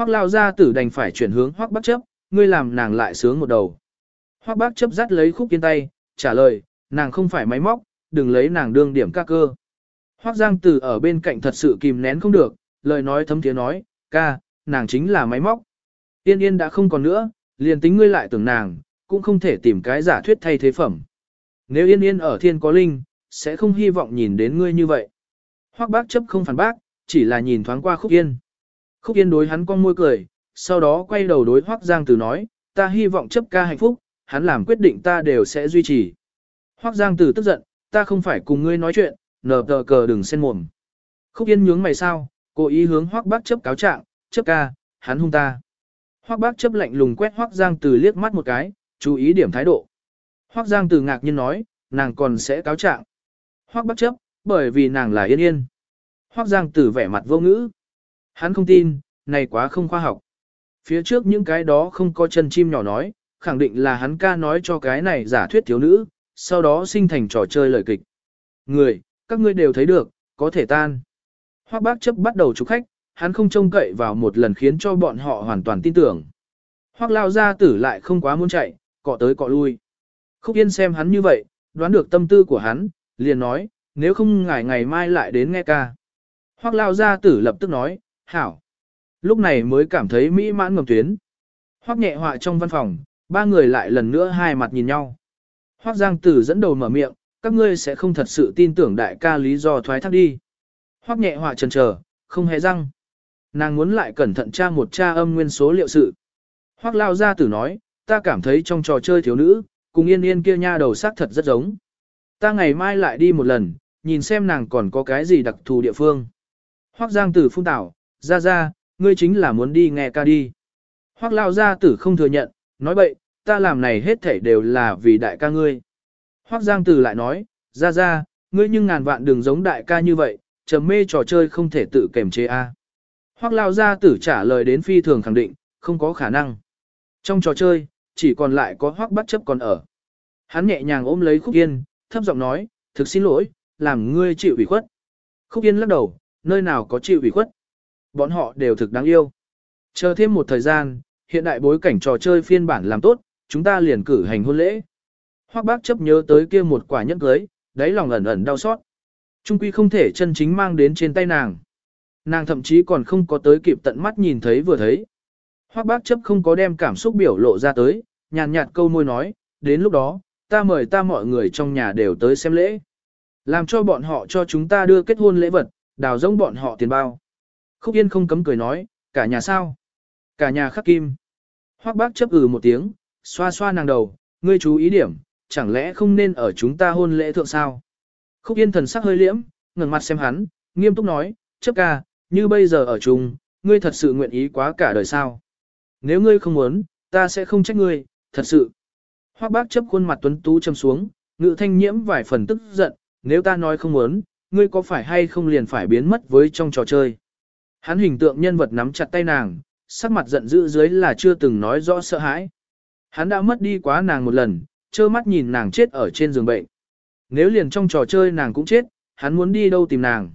Hoắc lao gia tử đành phải chuyển hướng Hoắc Bác chấp, ngươi làm nàng lại sướng một đầu. Hoắc Bác chấp dắt lấy khúc yên tay, trả lời, nàng không phải máy móc, đừng lấy nàng đương điểm ca cơ. Hoắc Giang Tử ở bên cạnh thật sự kìm nén không được, lời nói thấm tiếng nói, ca, nàng chính là máy móc. Tiên yên đã không còn nữa, liền tính ngươi lại tưởng nàng, cũng không thể tìm cái giả thuyết thay thế phẩm. Nếu yên yên ở thiên có linh, sẽ không hy vọng nhìn đến ngươi như vậy. Hoắc bác chấp không phản bác, chỉ là nhìn thoáng qua khúc yên. Khúc yên đối hắn con môi cười, sau đó quay đầu đối Hoắc Giang Tử nói, ta hy vọng chấp ca hạnh phúc, hắn làm quyết định ta đều sẽ duy trì. Hoắc Giang Tử tức giận, ta không phải cùng ngươi nói chuyện, nở tờ cờ đừng xen mồm. Khúc yên nhướng mày sao, cố ý hướng Hoắc bác chấp cáo trạng, chấp ca, hắn hung ta. Hoắc bác chấp lạnh lùng quét Hoắc Giang Tử liếc mắt một cái, chú ý điểm thái độ. Hoắc Giang Tử ngạc nhiên nói, nàng còn sẽ cáo trạng. Hoắc bác chấp, bởi vì nàng là yên yên. Hoắc Giang Tử vẻ mặt vô ngữ. Hắn không tin, này quá không khoa học. Phía trước những cái đó không có chân chim nhỏ nói, khẳng định là hắn ca nói cho cái này giả thuyết thiếu nữ, sau đó sinh thành trò chơi lời kịch. Người, các ngươi đều thấy được, có thể tan. Hoắc bác chấp bắt đầu chụp khách, hắn không trông cậy vào một lần khiến cho bọn họ hoàn toàn tin tưởng. Hoắc lao ra tử lại không quá muốn chạy, cọ tới cọ lui. Khúc Yên xem hắn như vậy, đoán được tâm tư của hắn, liền nói, nếu không ngài ngày mai lại đến nghe ca. Hoắc lao gia tử lập tức nói, hảo. Lúc này mới cảm thấy mỹ mãn ngầm tuyến. Hoắc nhẹ họa trong văn phòng, ba người lại lần nữa hai mặt nhìn nhau. Hoắc giang tử dẫn đầu mở miệng, các ngươi sẽ không thật sự tin tưởng đại ca lý do thoái thác đi. Hoắc nhẹ họa chần chờ, không hề răng. Nàng muốn lại cẩn thận tra một tra âm nguyên số liệu sự. Hoắc lao gia tử nói, ta cảm thấy trong trò chơi thiếu nữ, cùng yên yên kia nha đầu sắc thật rất giống. Ta ngày mai lại đi một lần, nhìn xem nàng còn có cái gì đặc thù địa phương. Hoắc Giang Tử phun tảo, ra ra, ngươi chính là muốn đi nghe ca đi. Hoắc Lao Gia Tử không thừa nhận, nói bậy, ta làm này hết thảy đều là vì đại ca ngươi. Hoắc Giang Tử lại nói, ra ra, ngươi nhưng ngàn vạn đừng giống đại ca như vậy, trầm mê trò chơi không thể tự kềm chế a. Hoắc Lao Gia Tử trả lời đến phi thường khẳng định, không có khả năng. Trong trò chơi, chỉ còn lại có Hoắc Bắt chấp còn ở. Hắn nhẹ nhàng ôm lấy Khúc Yên, thấp giọng nói, thực xin lỗi, làm ngươi chịu ủy khuất. Khúc Yên lắc đầu, nơi nào có chịu ủy khuất. Bọn họ đều thực đáng yêu. Chờ thêm một thời gian, hiện đại bối cảnh trò chơi phiên bản làm tốt, chúng ta liền cử hành hôn lễ. Hoắc bác chấp nhớ tới kia một quả nhẫn cưới, đáy lòng ẩn ẩn đau xót. Trung quy không thể chân chính mang đến trên tay nàng. Nàng thậm chí còn không có tới kịp tận mắt nhìn thấy vừa thấy. Hoắc bác chấp không có đem cảm xúc biểu lộ ra tới, nhàn nhạt câu môi nói, đến lúc đó, ta mời ta mọi người trong nhà đều tới xem lễ. Làm cho bọn họ cho chúng ta đưa kết hôn lễ vật, đào rỗng bọn họ tiền bao. Khúc Yên không cấm cười nói, cả nhà sao? Cả nhà khắc kim. Hoác bác chấp ừ một tiếng, xoa xoa nàng đầu, ngươi chú ý điểm, chẳng lẽ không nên ở chúng ta hôn lễ thượng sao? Khúc Yên thần sắc hơi liễm, ngừng mặt xem hắn, nghiêm túc nói, chấp ca, như bây giờ ở chung, ngươi thật sự nguyện ý quá cả đời sao? Nếu ngươi không muốn, ta sẽ không trách ngươi, thật sự. Hoác bác chấp khuôn mặt tuấn tú châm xuống, ngự thanh nhiễm vài phần tức giận, nếu ta nói không muốn, ngươi có phải hay không liền phải biến mất với trong trò chơi. Hắn hình tượng nhân vật nắm chặt tay nàng, sắc mặt giận dữ dưới là chưa từng nói rõ sợ hãi. Hắn đã mất đi quá nàng một lần, trơ mắt nhìn nàng chết ở trên giường bệnh. Nếu liền trong trò chơi nàng cũng chết, hắn muốn đi đâu tìm nàng.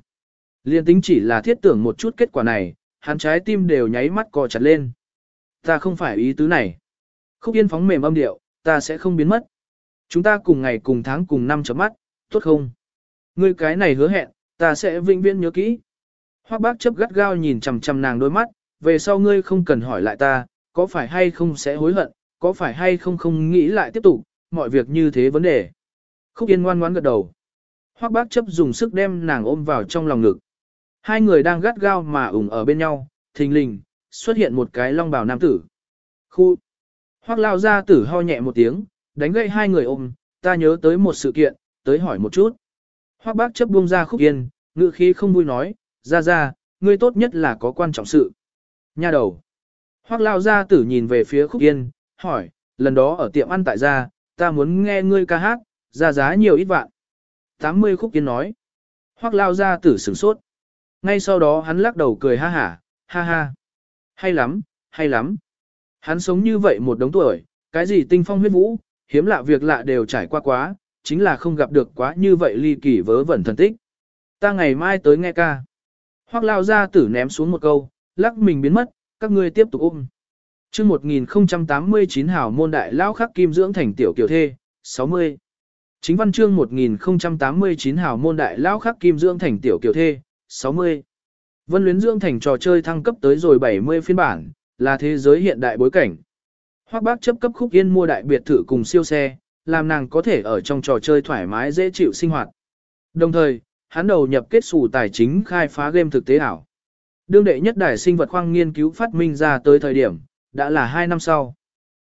Liên tính chỉ là thiết tưởng một chút kết quả này, hắn trái tim đều nháy mắt cò chặt lên. Ta không phải ý tứ này. Khúc yên phóng mềm âm điệu, ta sẽ không biến mất. Chúng ta cùng ngày cùng tháng cùng năm chấm mắt, tốt không? Ngươi cái này hứa hẹn, ta sẽ vĩnh viễn nhớ kỹ. Hoắc bác chấp gắt gao nhìn chằm chằm nàng đôi mắt, về sau ngươi không cần hỏi lại ta, có phải hay không sẽ hối hận, có phải hay không không nghĩ lại tiếp tục, mọi việc như thế vấn đề. Khúc Yên ngoan ngoãn gật đầu. Hoắc bác chấp dùng sức đem nàng ôm vào trong lòng ngực. Hai người đang gắt gao mà ủng ở bên nhau, thình lình, xuất hiện một cái long bào nam tử. Khu. Hoắc lao ra tử ho nhẹ một tiếng, đánh gậy hai người ôm, ta nhớ tới một sự kiện, tới hỏi một chút. Hoắc bác chấp buông ra khúc yên, ngự khí không vui nói, ra ra, ngươi tốt nhất là có quan trọng sự. Nha đầu. Hoắc lao ra tử nhìn về phía khúc yên, hỏi, lần đó ở tiệm ăn tại gia, ta muốn nghe ngươi ca hát, ra giá nhiều ít vạn. 80 khúc yên nói. Hoắc lao ra tử sửng sốt. Ngay sau đó hắn lắc đầu cười ha hả, ha ha. Hay lắm, hay lắm. Hắn sống như vậy một đống tuổi, cái gì tinh phong huyết vũ, hiếm lạ việc lạ đều trải qua quá, chính là không gặp được quá như vậy ly kỳ vớ vẩn thần tích. Ta ngày mai tới nghe ca. Hoác lao ra tử ném xuống một câu, lắc mình biến mất, các ngươi tiếp tục ôm. chương 1089 hảo môn đại lao khắc kim dưỡng thành tiểu kiều thê, 60. Chính văn chương 1089 hảo môn đại lao khắc kim dưỡng thành tiểu kiều thê, 60. Vân luyến dưỡng thành trò chơi thăng cấp tới rồi 70 phiên bản, là thế giới hiện đại bối cảnh. Hoác bác chấp cấp khúc yên mua đại biệt thự cùng siêu xe, làm nàng có thể ở trong trò chơi thoải mái dễ chịu sinh hoạt. Đồng thời, hắn đầu nhập kết xù tài chính khai phá game thực tế ảo. Đương đệ nhất đài sinh vật khoang nghiên cứu phát minh ra tới thời điểm, đã là 2 năm sau.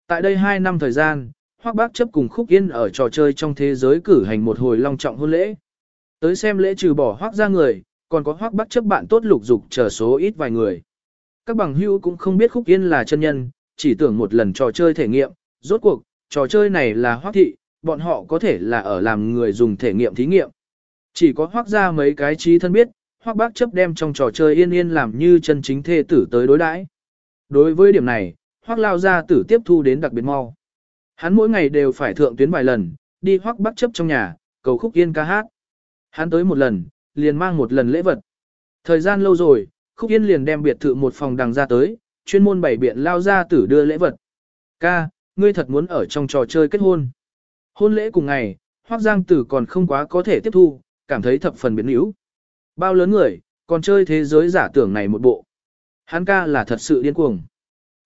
Tại đây 2 năm thời gian, Hoắc Bác chấp cùng Khúc Yên ở trò chơi trong thế giới cử hành một hồi long trọng hôn lễ. Tới xem lễ trừ bỏ Hoắc ra người, còn có Hoắc Bác chấp bạn tốt lục dục chờ số ít vài người. Các bằng hữu cũng không biết Khúc Yên là chân nhân, chỉ tưởng một lần trò chơi thể nghiệm, rốt cuộc, trò chơi này là Hoắc thị, bọn họ có thể là ở làm người dùng thể nghiệm thí nghiệm. Chỉ có hoác ra mấy cái trí thân biết, hoác Bác chấp đem trong trò chơi yên yên làm như chân chính thê tử tới đối đãi. Đối với điểm này, hoác lao ra tử tiếp thu đến đặc biệt mau. Hắn mỗi ngày đều phải thượng tuyến vài lần, đi hoác Bác chấp trong nhà, cầu khúc yên ca hát. Hắn tới một lần, liền mang một lần lễ vật. Thời gian lâu rồi, khúc yên liền đem biệt thự một phòng đằng ra tới, chuyên môn bảy biện lao ra tử đưa lễ vật. Ca, ngươi thật muốn ở trong trò chơi kết hôn. Hôn lễ cùng ngày, hoác Giang Tử còn không quá có thể tiếp thu, cảm thấy thập phần biến yếu. Bao lớn người, còn chơi thế giới giả tưởng này một bộ. Hắn ca là thật sự điên cuồng.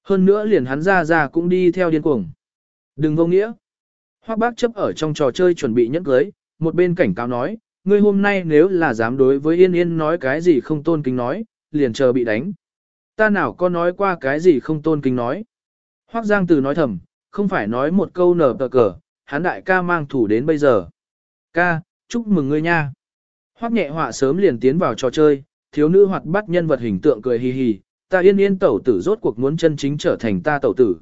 Hơn nữa liền hắn ra ra cũng đi theo điên cuồng. Đừng vô nghĩa. Hoắc bác chấp ở trong trò chơi chuẩn bị nhẫn cưới, một bên cảnh cáo nói, ngươi hôm nay nếu là dám đối với Yên Yên nói cái gì không tôn kính nói, liền chờ bị đánh. Ta nào có nói qua cái gì không tôn kính nói. Hoắc Giang Từ nói thầm, không phải nói một câu nở tờ cờ, hắn đại ca mang thủ đến bây giờ. Ca, chúc mừng ngươi nha. Hoắc nhẹ họa sớm liền tiến vào trò chơi, thiếu nữ hoạt bắt nhân vật hình tượng cười hì hì, ta yên yên tẩu tử rốt cuộc muốn chân chính trở thành ta tẩu tử.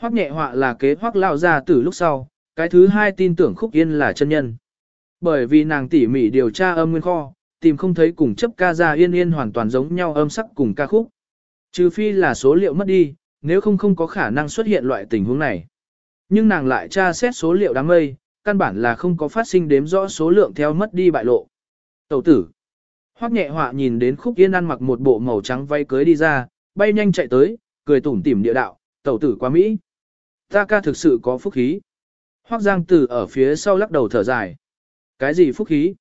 Hoắc nhẹ họa là kế hoắc lao ra từ lúc sau, cái thứ hai tin tưởng khúc yên là chân nhân. Bởi vì nàng tỉ mỉ điều tra âm nguyên kho, tìm không thấy cùng chấp ca ra yên yên hoàn toàn giống nhau âm sắc cùng ca khúc. Trừ phi là số liệu mất đi, nếu không không có khả năng xuất hiện loại tình huống này. Nhưng nàng lại tra xét số liệu đám mây, căn bản là không có phát sinh đếm rõ số lượng theo mất đi bại lộ. Tẩu tử. Hoắc nhẹ họa nhìn đến khúc yên ăn mặc một bộ màu trắng vay cưới đi ra, bay nhanh chạy tới, cười tủm tỉm địa đạo, tẩu tử quá Mỹ. Ta ca thực sự có phúc khí. Hoắc giang tử ở phía sau lắc đầu thở dài. Cái gì phúc khí?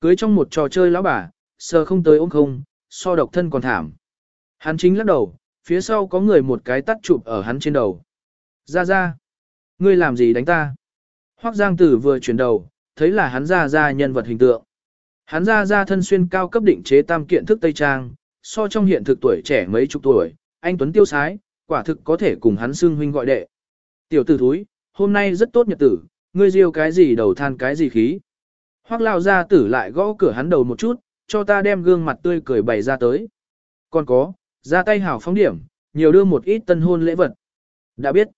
Cưới trong một trò chơi lão bà, sờ không tới ôm không, so độc thân còn thảm. Hắn chính lắc đầu, phía sau có người một cái tắt chụp ở hắn trên đầu. Ra ra. Ngươi làm gì đánh ta? Hoắc Giang Tử vừa chuyển đầu, thấy là hắn ra ra nhân vật hình tượng. Hắn ra ra thân xuyên cao cấp định chế tam kiện thức Tây Trang, so trong hiện thực tuổi trẻ mấy chục tuổi, anh Tuấn tiêu sái, quả thực có thể cùng hắn xưng huynh gọi đệ. Tiểu tử thúi, hôm nay rất tốt nhật tử, ngươi riêu cái gì đầu than cái gì khí. Hoắc lao ra tử lại gõ cửa hắn đầu một chút, cho ta đem gương mặt tươi cười bày ra tới. Còn có, ra tay hảo phóng điểm, nhiều đưa một ít tân hôn lễ vật. Đã biết.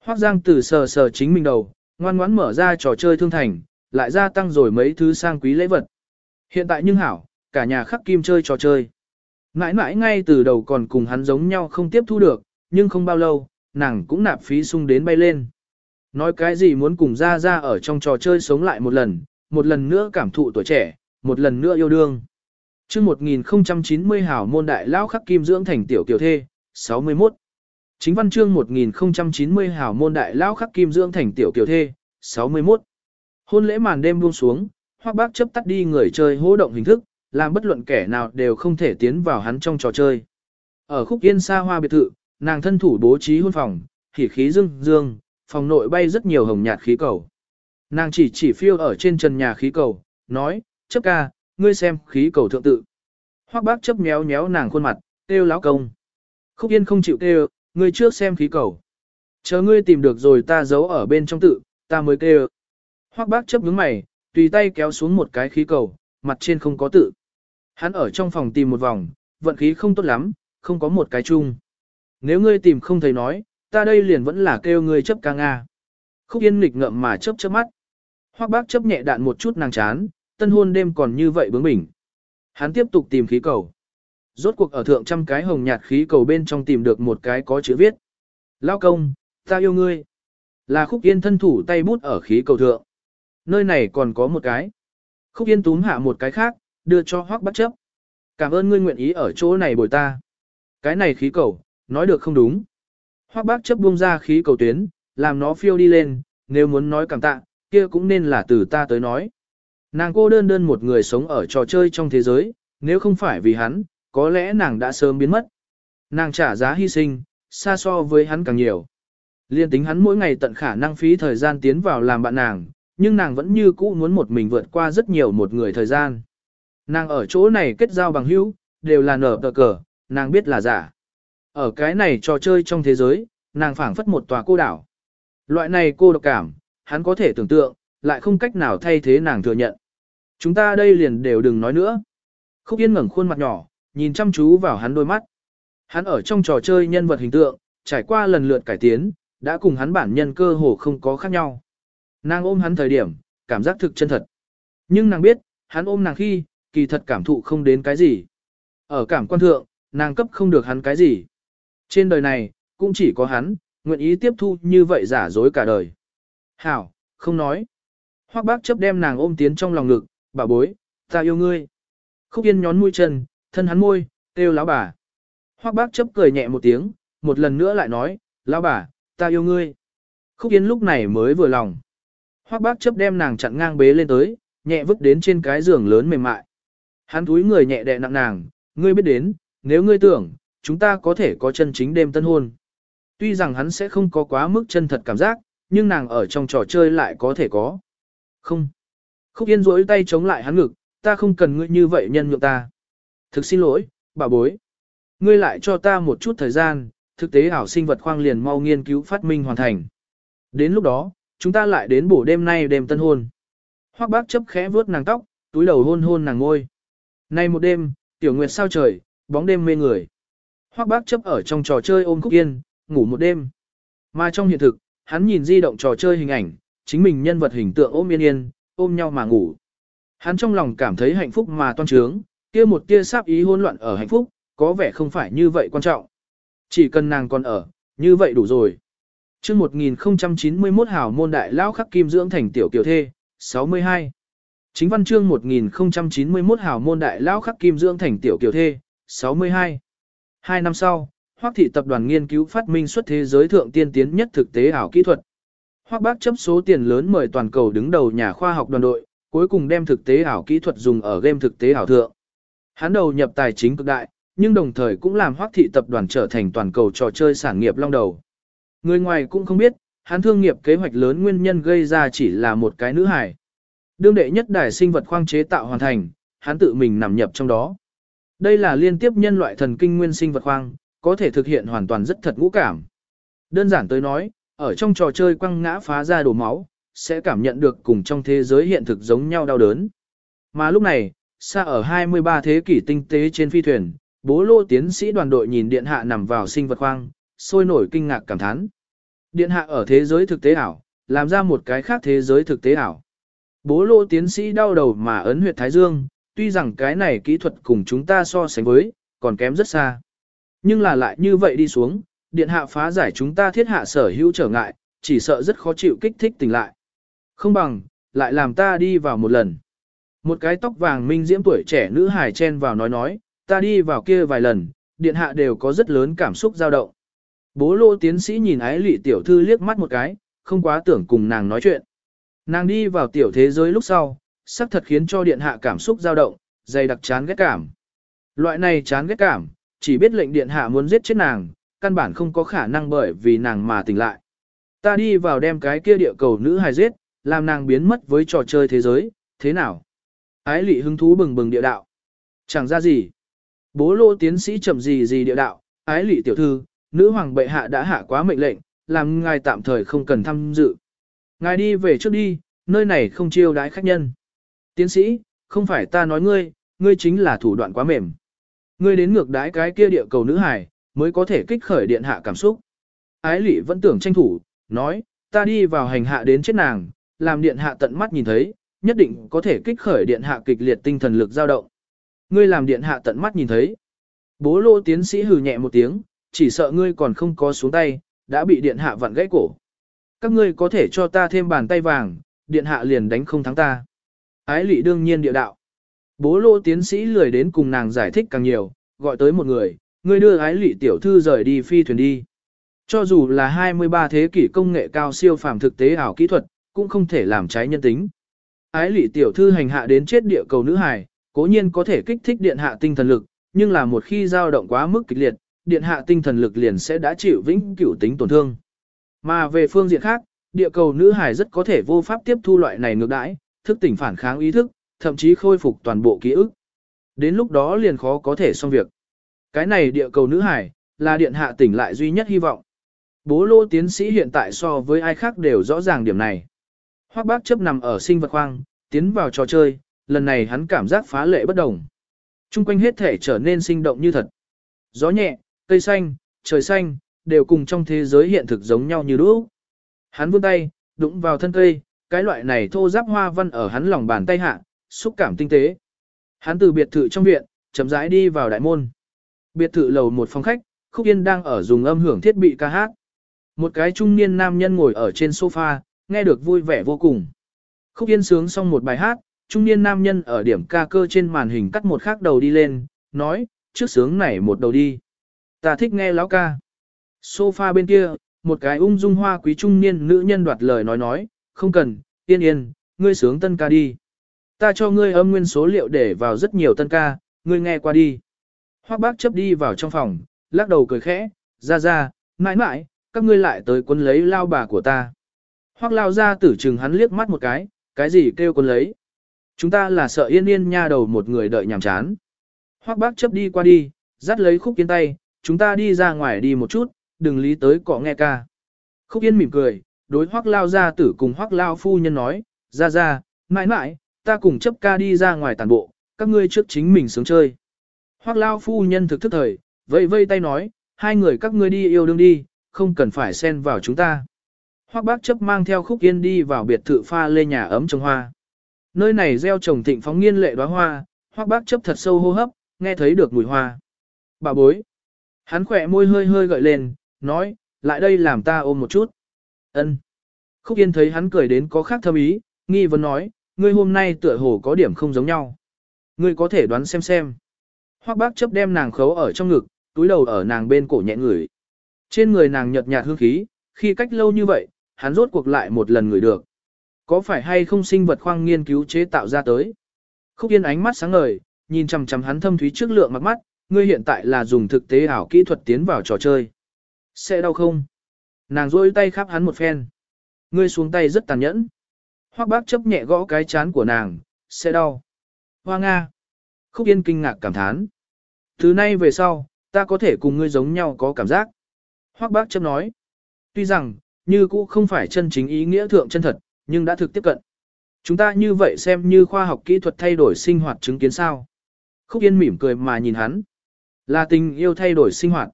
Hoắc Giang Tử sờ sờ chính mình đầu, ngoan ngoãn mở ra trò chơi thương thành, lại gia tăng rồi mấy thứ sang quý lễ vật. Hiện tại nhưng hảo, cả nhà khắc kim chơi trò chơi. Mãi mãi ngay từ đầu còn cùng hắn giống nhau không tiếp thu được, nhưng không bao lâu, nàng cũng nạp phí sung đến bay lên. Nói cái gì muốn cùng ra ra ở trong trò chơi sống lại một lần, một lần nữa cảm thụ tuổi trẻ, một lần nữa yêu đương. Trước 1090 hảo môn đại lão khắc kim dưỡng thành tiểu tiểu thê, 61. Chính văn chương 1090 hảo môn đại lão khắc kim dưỡng thành tiểu kiều thê, 61. Hôn lễ màn đêm buông xuống, hoắc bác chấp tắt đi người chơi hô động hình thức, làm bất luận kẻ nào đều không thể tiến vào hắn trong trò chơi. Ở khúc yên xa hoa biệt thự, nàng thân thủ bố trí hôn phòng, khỉ khí dương dương, phòng nội bay rất nhiều hồng nhạt khí cầu. Nàng chỉ chỉ phiêu ở trên trần nhà khí cầu, nói, chấp ca, ngươi xem khí cầu thượng tự. Hoắc bác chấp méo méo nàng khuôn mặt, kêu láo công. Khúc yên không chịu kêu, ngươi trước xem khí cầu. Chờ ngươi tìm được rồi ta giấu ở bên trong tự, ta mới kêu. Hoắc bác chấp nhướng mày, tùy tay kéo xuống một cái khí cầu, mặt trên không có tự. Hắn ở trong phòng tìm một vòng, vận khí không tốt lắm, không có một cái chung. Nếu ngươi tìm không thấy nói, ta đây liền vẫn là kêu ngươi chấp ca Nga. Khúc yên nghịch ngậm mà chấp chấp mắt. Hoắc bác chấp nhẹ đạn một chút nàng chán, tân hôn đêm còn như vậy bướng bỉnh. Hắn tiếp tục tìm khí cầu. Rốt cuộc ở thượng trăm cái hồng nhạt khí cầu bên trong tìm được một cái có chữ viết. Lao công, ta yêu ngươi. Là khúc yên thân thủ tay bút ở khí cầu thượng. Nơi này còn có một cái. Khúc yên túm hạ một cái khác, đưa cho hoác bắt chấp. Cảm ơn ngươi nguyện ý ở chỗ này bồi ta. Cái này khí cầu, nói được không đúng. Hoắc bác chấp buông ra khí cầu tuyến, làm nó phiêu đi lên, nếu muốn nói cảm tạ, kia cũng nên là từ ta tới nói. Nàng cô đơn đơn một người sống ở trò chơi trong thế giới, nếu không phải vì hắn, có lẽ nàng đã sớm biến mất. Nàng trả giá hy sinh, xa so với hắn càng nhiều. Liên tính hắn mỗi ngày tận khả năng phí thời gian tiến vào làm bạn nàng, nhưng nàng vẫn như cũ muốn một mình vượt qua rất nhiều một người thời gian. Nàng ở chỗ này kết giao bằng hữu, đều là nở tờ cờ, nàng biết là giả. Ở cái này trò chơi trong thế giới, nàng phảng phất một tòa cô đảo. Loại này cô độc cảm, hắn có thể tưởng tượng, lại không cách nào thay thế nàng thừa nhận. Chúng ta đây liền đều đừng nói nữa. Khúc Yên ngẩng khuôn mặt nhỏ, nhìn chăm chú vào hắn đôi mắt. Hắn ở trong trò chơi nhân vật hình tượng, trải qua lần lượt cải tiến, đã cùng hắn bản nhân cơ hồ không có khác nhau. Nàng ôm hắn thời điểm, cảm giác thực chân thật. Nhưng nàng biết, hắn ôm nàng khi, kỳ thật cảm thụ không đến cái gì. Ở cảm quan thượng, nàng cấp không được hắn cái gì. Trên đời này, cũng chỉ có hắn, nguyện ý tiếp thu như vậy giả dối cả đời. Hảo, không nói. Hoắc bác chấp đem nàng ôm tiến trong lòng ngực, bà bối, ta yêu ngươi. Khúc yên nhón mũi chân, thân hắn môi, kêu lão bà. Hoắc bác chấp cười nhẹ một tiếng, một lần nữa lại nói, lão bà, ta yêu ngươi. Khúc yên lúc này mới vừa lòng. Hoắc bác chấp đem nàng chặn ngang bế lên tới, nhẹ vứt đến trên cái giường lớn mềm mại. Hắn túi người nhẹ đè nặng nàng, ngươi biết đến, nếu ngươi tưởng, chúng ta có thể có chân chính đêm tân hôn. Tuy rằng hắn sẽ không có quá mức chân thật cảm giác, nhưng nàng ở trong trò chơi lại có thể có. Không. Khúc Yên rỗi tay chống lại hắn ngực, ta không cần ngươi như vậy nhân nhượng ta. Thực xin lỗi, bà bối. Ngươi lại cho ta một chút thời gian, thực tế ảo sinh vật khoang liền mau nghiên cứu phát minh hoàn thành. Đến lúc đó, chúng ta lại đến bổ đêm nay đêm tân hôn. Hoắc bác chấp khẽ vuốt nàng tóc, túi đầu hôn hôn nàng ngôi. Nay một đêm, tiểu nguyệt sao trời, bóng đêm mê người. Hoắc bác chấp ở trong trò chơi ôm cúc Yên, ngủ một đêm. Mà trong hiện thực, hắn nhìn di động trò chơi hình ảnh, chính mình nhân vật hình tượng ôm yên yên, ôm nhau mà ngủ. Hắn trong lòng cảm thấy hạnh phúc mà toan trướng, kia một tia sáp ý hỗn loạn ở hạnh phúc, có vẻ không phải như vậy quan trọng. Chỉ cần nàng còn ở, như vậy đủ rồi. chương 1091 Hào môn đại lao khắc kim dưỡng thành tiểu kiều thê, 62. Chính văn chương 1091 Hào môn đại lao khắc kim dưỡng thành tiểu kiều thê, 62. Hai năm sau, Hoắc thị tập đoàn nghiên cứu phát minh xuất thế giới thượng tiên tiến nhất thực tế ảo kỹ thuật. Hoắc bác chấp số tiền lớn mời toàn cầu đứng đầu nhà khoa học đoàn đội, cuối cùng đem thực tế ảo kỹ thuật dùng ở game thực tế ảo thượng. Hắn đầu nhập tài chính cực đại, nhưng đồng thời cũng làm Hoắc thị tập đoàn trở thành toàn cầu trò chơi sản nghiệp long đầu. Người ngoài cũng không biết, hắn thương nghiệp kế hoạch lớn nguyên nhân gây ra chỉ là một cái nữ hài. Đương đệ nhất đài sinh vật khoang chế tạo hoàn thành, hắn tự mình nằm nhập trong đó. Đây là liên tiếp nhân loại thần kinh nguyên sinh vật khoang, có thể thực hiện hoàn toàn rất thật ngũ cảm. Đơn giản tới nói, ở trong trò chơi quăng ngã phá ra đổ máu, sẽ cảm nhận được cùng trong thế giới hiện thực giống nhau đau đớn. Mà lúc này, xa ở 23 thế kỷ tinh tế trên phi thuyền, bố lô tiến sĩ đoàn đội nhìn điện hạ nằm vào sinh vật khoang, sôi nổi kinh ngạc cảm thán. Điện hạ ở thế giới thực tế ảo, làm ra một cái khác thế giới thực tế ảo. Bố lô tiến sĩ đau đầu mà ấn huyệt Thái Dương, tuy rằng cái này kỹ thuật cùng chúng ta so sánh với, còn kém rất xa. Nhưng là lại như vậy đi xuống, điện hạ phá giải chúng ta thiết hạ sở hữu trở ngại, chỉ sợ rất khó chịu kích thích tỉnh lại. Không bằng, lại làm ta đi vào một lần. Một cái tóc vàng minh diễm tuổi trẻ nữ hài chen vào nói nói, ta đi vào kia vài lần, điện hạ đều có rất lớn cảm xúc dao động. Bố lô tiến sĩ nhìn ái lị tiểu thư liếc mắt một cái, không quá tưởng cùng nàng nói chuyện. Nàng đi vào tiểu thế giới lúc sau, sắc thật khiến cho điện hạ cảm xúc dao động, dày đặc chán ghét cảm. Loại này chán ghét cảm, chỉ biết lệnh điện hạ muốn giết chết nàng, căn bản không có khả năng bởi vì nàng mà tỉnh lại. Ta đi vào đem cái kia địa cầu nữ hài giết, làm nàng biến mất với trò chơi thế giới, thế nào? Ái lị hứng thú bừng bừng địa đạo. Chẳng ra gì. Bố lô tiến sĩ chậm gì gì địa đạo, ái lị tiểu thư, nữ hoàng bệ hạ đã hạ quá mệnh lệnh, làm ngài tạm thời không cần tham dự. Ngài đi về trước đi, nơi này không chiêu đái khách nhân. Tiến sĩ, không phải ta nói ngươi, ngươi chính là thủ đoạn quá mềm. Ngươi đến ngược đái cái kia địa cầu nữ hải, mới có thể kích khởi điện hạ cảm xúc. Ái lị vẫn tưởng tranh thủ, nói, ta đi vào hành hạ đến chết nàng, làm điện hạ tận mắt nhìn thấy, nhất định có thể kích khởi điện hạ kịch liệt tinh thần lực dao động. Ngươi làm điện hạ tận mắt nhìn thấy. Bố lô tiến sĩ hừ nhẹ một tiếng, chỉ sợ ngươi còn không có xuống tay, đã bị điện hạ vặn gãy cổ. Các ngươi có thể cho ta thêm bàn tay vàng, điện hạ liền đánh không thắng ta. Ái lị đương nhiên địa đạo. Bố lô tiến sĩ lười đến cùng nàng giải thích càng nhiều, gọi tới một người, ngươi đưa ái lị tiểu thư rời đi phi thuyền đi. Cho dù là 23 thế kỷ công nghệ cao siêu phàm thực tế ảo kỹ thuật, cũng không thể làm trái nhân tính. Ái lị tiểu thư hành hạ đến chết địa cầu nữ hài, cố nhiên có thể kích thích điện hạ tinh thần lực, nhưng là một khi dao động quá mức kịch liệt, điện hạ tinh thần lực liền sẽ đã chịu vĩnh cửu tính tổn thương. Mà về phương diện khác, địa cầu nữ hài rất có thể vô pháp tiếp thu loại này ngược đãi, thức tỉnh phản kháng ý thức, thậm chí khôi phục toàn bộ ký ức. Đến lúc đó liền khó có thể xong việc. Cái này địa cầu nữ hải, là điện hạ tỉnh lại duy nhất hy vọng. Bố lô tiến sĩ hiện tại so với ai khác đều rõ ràng điểm này. Hoắc bác chấp nằm ở sinh vật khoang, tiến vào trò chơi, lần này hắn cảm giác phá lệ bất đồng. Trung quanh hết thể trở nên sinh động như thật. Gió nhẹ, cây xanh, trời xanh, đều cùng trong thế giới hiện thực giống nhau như đũ. Hắn vươn tay, đụng vào thân cây, cái loại này thô giáp hoa văn ở hắn lòng bàn tay hạ, xúc cảm tinh tế. Hắn từ biệt thự trong viện, chậm rãi đi vào đại môn. Biệt thự lầu một phòng khách, Khúc Yên đang ở dùng âm hưởng thiết bị ca hát. Một cái trung niên nam nhân ngồi ở trên sofa, nghe được vui vẻ vô cùng. Khúc Yên sướng xong một bài hát, trung niên nam nhân ở điểm ca cơ trên màn hình cắt một khác đầu đi lên, nói, trước sướng này một đầu đi. Ta thích nghe lão ca. Sofa bên kia, một cái ung dung hoa quý trung niên nữ nhân đoạt lời nói nói, không cần, yên yên, ngươi sướng tân ca đi. Ta cho ngươi âm nguyên số liệu để vào rất nhiều tân ca, ngươi nghe qua đi. Hoắc bác chấp đi vào trong phòng, lắc đầu cười khẽ, ra ra, mãi mãi, các ngươi lại tới quân lấy lao bà của ta. Hoắc lao ra tử trừng hắn liếc mắt một cái, cái gì kêu quân lấy. Chúng ta là sợ yên yên nha đầu một người đợi nhàm chán. Hoắc bác chấp đi qua đi, dắt lấy khúc yên tay, chúng ta đi ra ngoài đi một chút, đừng lý tới cọ nghe ca. Khúc yên mỉm cười, đối Hoắc lao ra tử cùng Hoắc lao phu nhân nói, ra ra, mãi mãi, ta cùng chấp ca đi ra ngoài tàn bộ, các ngươi trước chính mình sướng chơi. Hoắc lao phu nhân thực thức thời, vây vây tay nói, hai người các ngươi đi yêu đương đi, không cần phải xen vào chúng ta. Hoắc bác chấp mang theo khúc yên đi vào biệt thự pha lê nhà ấm trồng hoa. Nơi này gieo trồng thịnh phóng nghiên lệ đóa hoa, Hoắc bác chấp thật sâu hô hấp, nghe thấy được mùi hoa. Bà bối. Hắn khỏe môi hơi hơi gợi lên, nói, lại đây làm ta ôm một chút. ân Khúc yên thấy hắn cười đến có khác thâm ý, nghi vấn nói, ngươi hôm nay tựa hồ có điểm không giống nhau. Ngươi có thể đoán xem xem. Hoắc bác chấp đem nàng khấu ở trong ngực, túi đầu ở nàng bên cổ nhẹ ngửi. Trên người nàng nhợt nhạt hương khí, khi cách lâu như vậy, hắn rốt cuộc lại một lần ngửi được. Có phải hay không sinh vật khoang nghiên cứu chế tạo ra tới? Khúc Yên ánh mắt sáng ngời, nhìn chằm chằm hắn thâm thúy trước lượng mắt mắt, ngươi hiện tại là dùng thực tế ảo kỹ thuật tiến vào trò chơi. Sẽ đau không? Nàng rôi tay khắp hắn một phen. Ngươi xuống tay rất tàn nhẫn. Hoắc bác chấp nhẹ gõ cái chán của nàng, sẽ đau. Hoa Nga. Khúc Yên kinh ngạc cảm thán. Thứ nay về sau, ta có thể cùng ngươi giống nhau có cảm giác. Hoắc bác chấp nói. Tuy rằng, như cũ không phải chân chính ý nghĩa thượng chân thật, nhưng đã thực tiếp cận. Chúng ta như vậy xem như khoa học kỹ thuật thay đổi sinh hoạt chứng kiến sao. Khúc Yên mỉm cười mà nhìn hắn. Là tình yêu thay đổi sinh hoạt.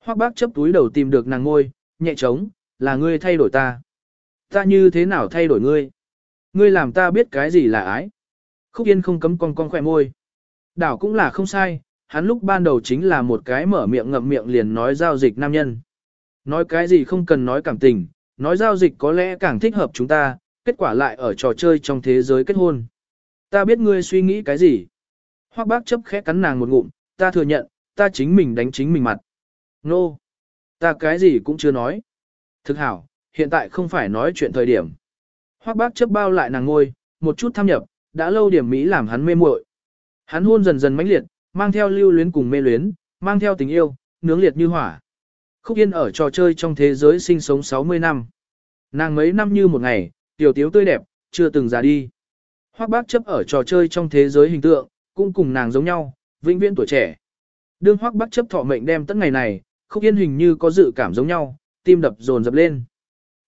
Hoắc bác chấp túi đầu tìm được nàng ngôi, nhẹ trống, là ngươi thay đổi ta. Ta như thế nào thay đổi ngươi? Ngươi làm ta biết cái gì là ái. Khúc Yên không cấm con con khỏe môi. Đảo cũng là không sai, hắn lúc ban đầu chính là một cái mở miệng ngậm miệng liền nói giao dịch nam nhân. Nói cái gì không cần nói cảm tình, nói giao dịch có lẽ càng thích hợp chúng ta, kết quả lại ở trò chơi trong thế giới kết hôn. Ta biết ngươi suy nghĩ cái gì. Hoác bác chấp khẽ cắn nàng một ngụm, ta thừa nhận, ta chính mình đánh chính mình mặt. Nô! No. Ta cái gì cũng chưa nói. Thực hảo, hiện tại không phải nói chuyện thời điểm. Hoác bác chấp bao lại nàng ngôi, một chút tham nhập, đã lâu điểm Mỹ làm hắn mê muội. Hắn hôn dần dần mãnh liệt, mang theo lưu luyến cùng mê luyến, mang theo tình yêu, nướng liệt như hỏa. Khúc Yên ở trò chơi trong thế giới sinh sống 60 năm. Nàng mấy năm như một ngày, tiểu tiếu tươi đẹp, chưa từng già đi. Hoác bác chấp ở trò chơi trong thế giới hình tượng, cũng cùng nàng giống nhau, vĩnh viễn tuổi trẻ. Đương hoác bác chấp thọ mệnh đem tất ngày này, Khúc Yên hình như có dự cảm giống nhau, tim đập dồn dập lên.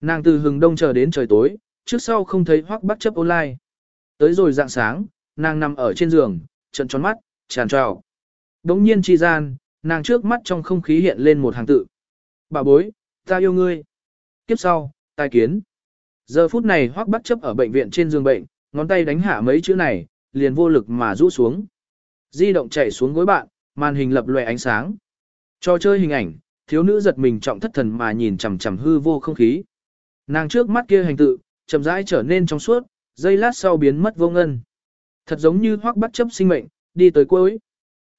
Nàng từ hừng đông chờ đến trời tối, trước sau không thấy hoác bác chấp online. Tới rồi dạng sáng, nàng nằm ở trên giường, trận tròn mắt, tràn trào. Đống nhiên chi gian, nàng trước mắt trong không khí hiện lên một hàng tự. Bà bối, ta yêu ngươi. Kiếp sau, tai kiến. Giờ phút này hoác bắt chấp ở bệnh viện trên giường bệnh, ngón tay đánh hạ mấy chữ này, liền vô lực mà rũ xuống. Di động chạy xuống gối bạn, màn hình lập lòe ánh sáng. Cho chơi hình ảnh, thiếu nữ giật mình trọng thất thần mà nhìn chằm chằm hư vô không khí. Nàng trước mắt kia hành tự, chậm rãi trở nên trong suốt, giây lát sau biến mất vô ngân. Thật giống như hoác bắt chấp sinh mệnh, đi tới cuối.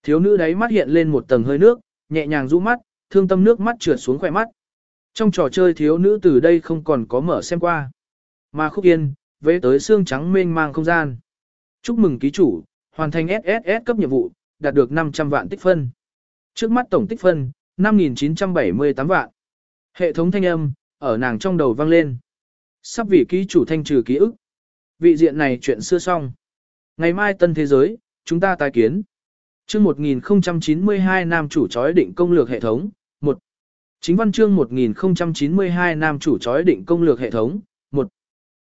Thiếu nữ đáy mắt hiện lên một tầng hơi nước, nhẹ nhàng rũ mắt, thương tâm nước mắt trượt xuống khỏe mắt. Trong trò chơi thiếu nữ từ đây không còn có mở xem qua. Mà khúc yên, về tới xương trắng mênh mang không gian. Chúc mừng ký chủ, hoàn thành SSS cấp nhiệm vụ, đạt được 500 vạn tích phân. Trước mắt tổng tích phân, 5.978 vạn. Hệ thống thanh âm, ở nàng trong đầu vang lên. Sắp vì ký chủ thanh trừ ký ức. Vị diện này chuyện xưa xong. Ngày mai tân thế giới, chúng ta tái kiến. Chương 1092 nam chủ chói định công lược hệ thống, Chính văn chương 1092 nam chủ chói định công lược hệ thống, 1.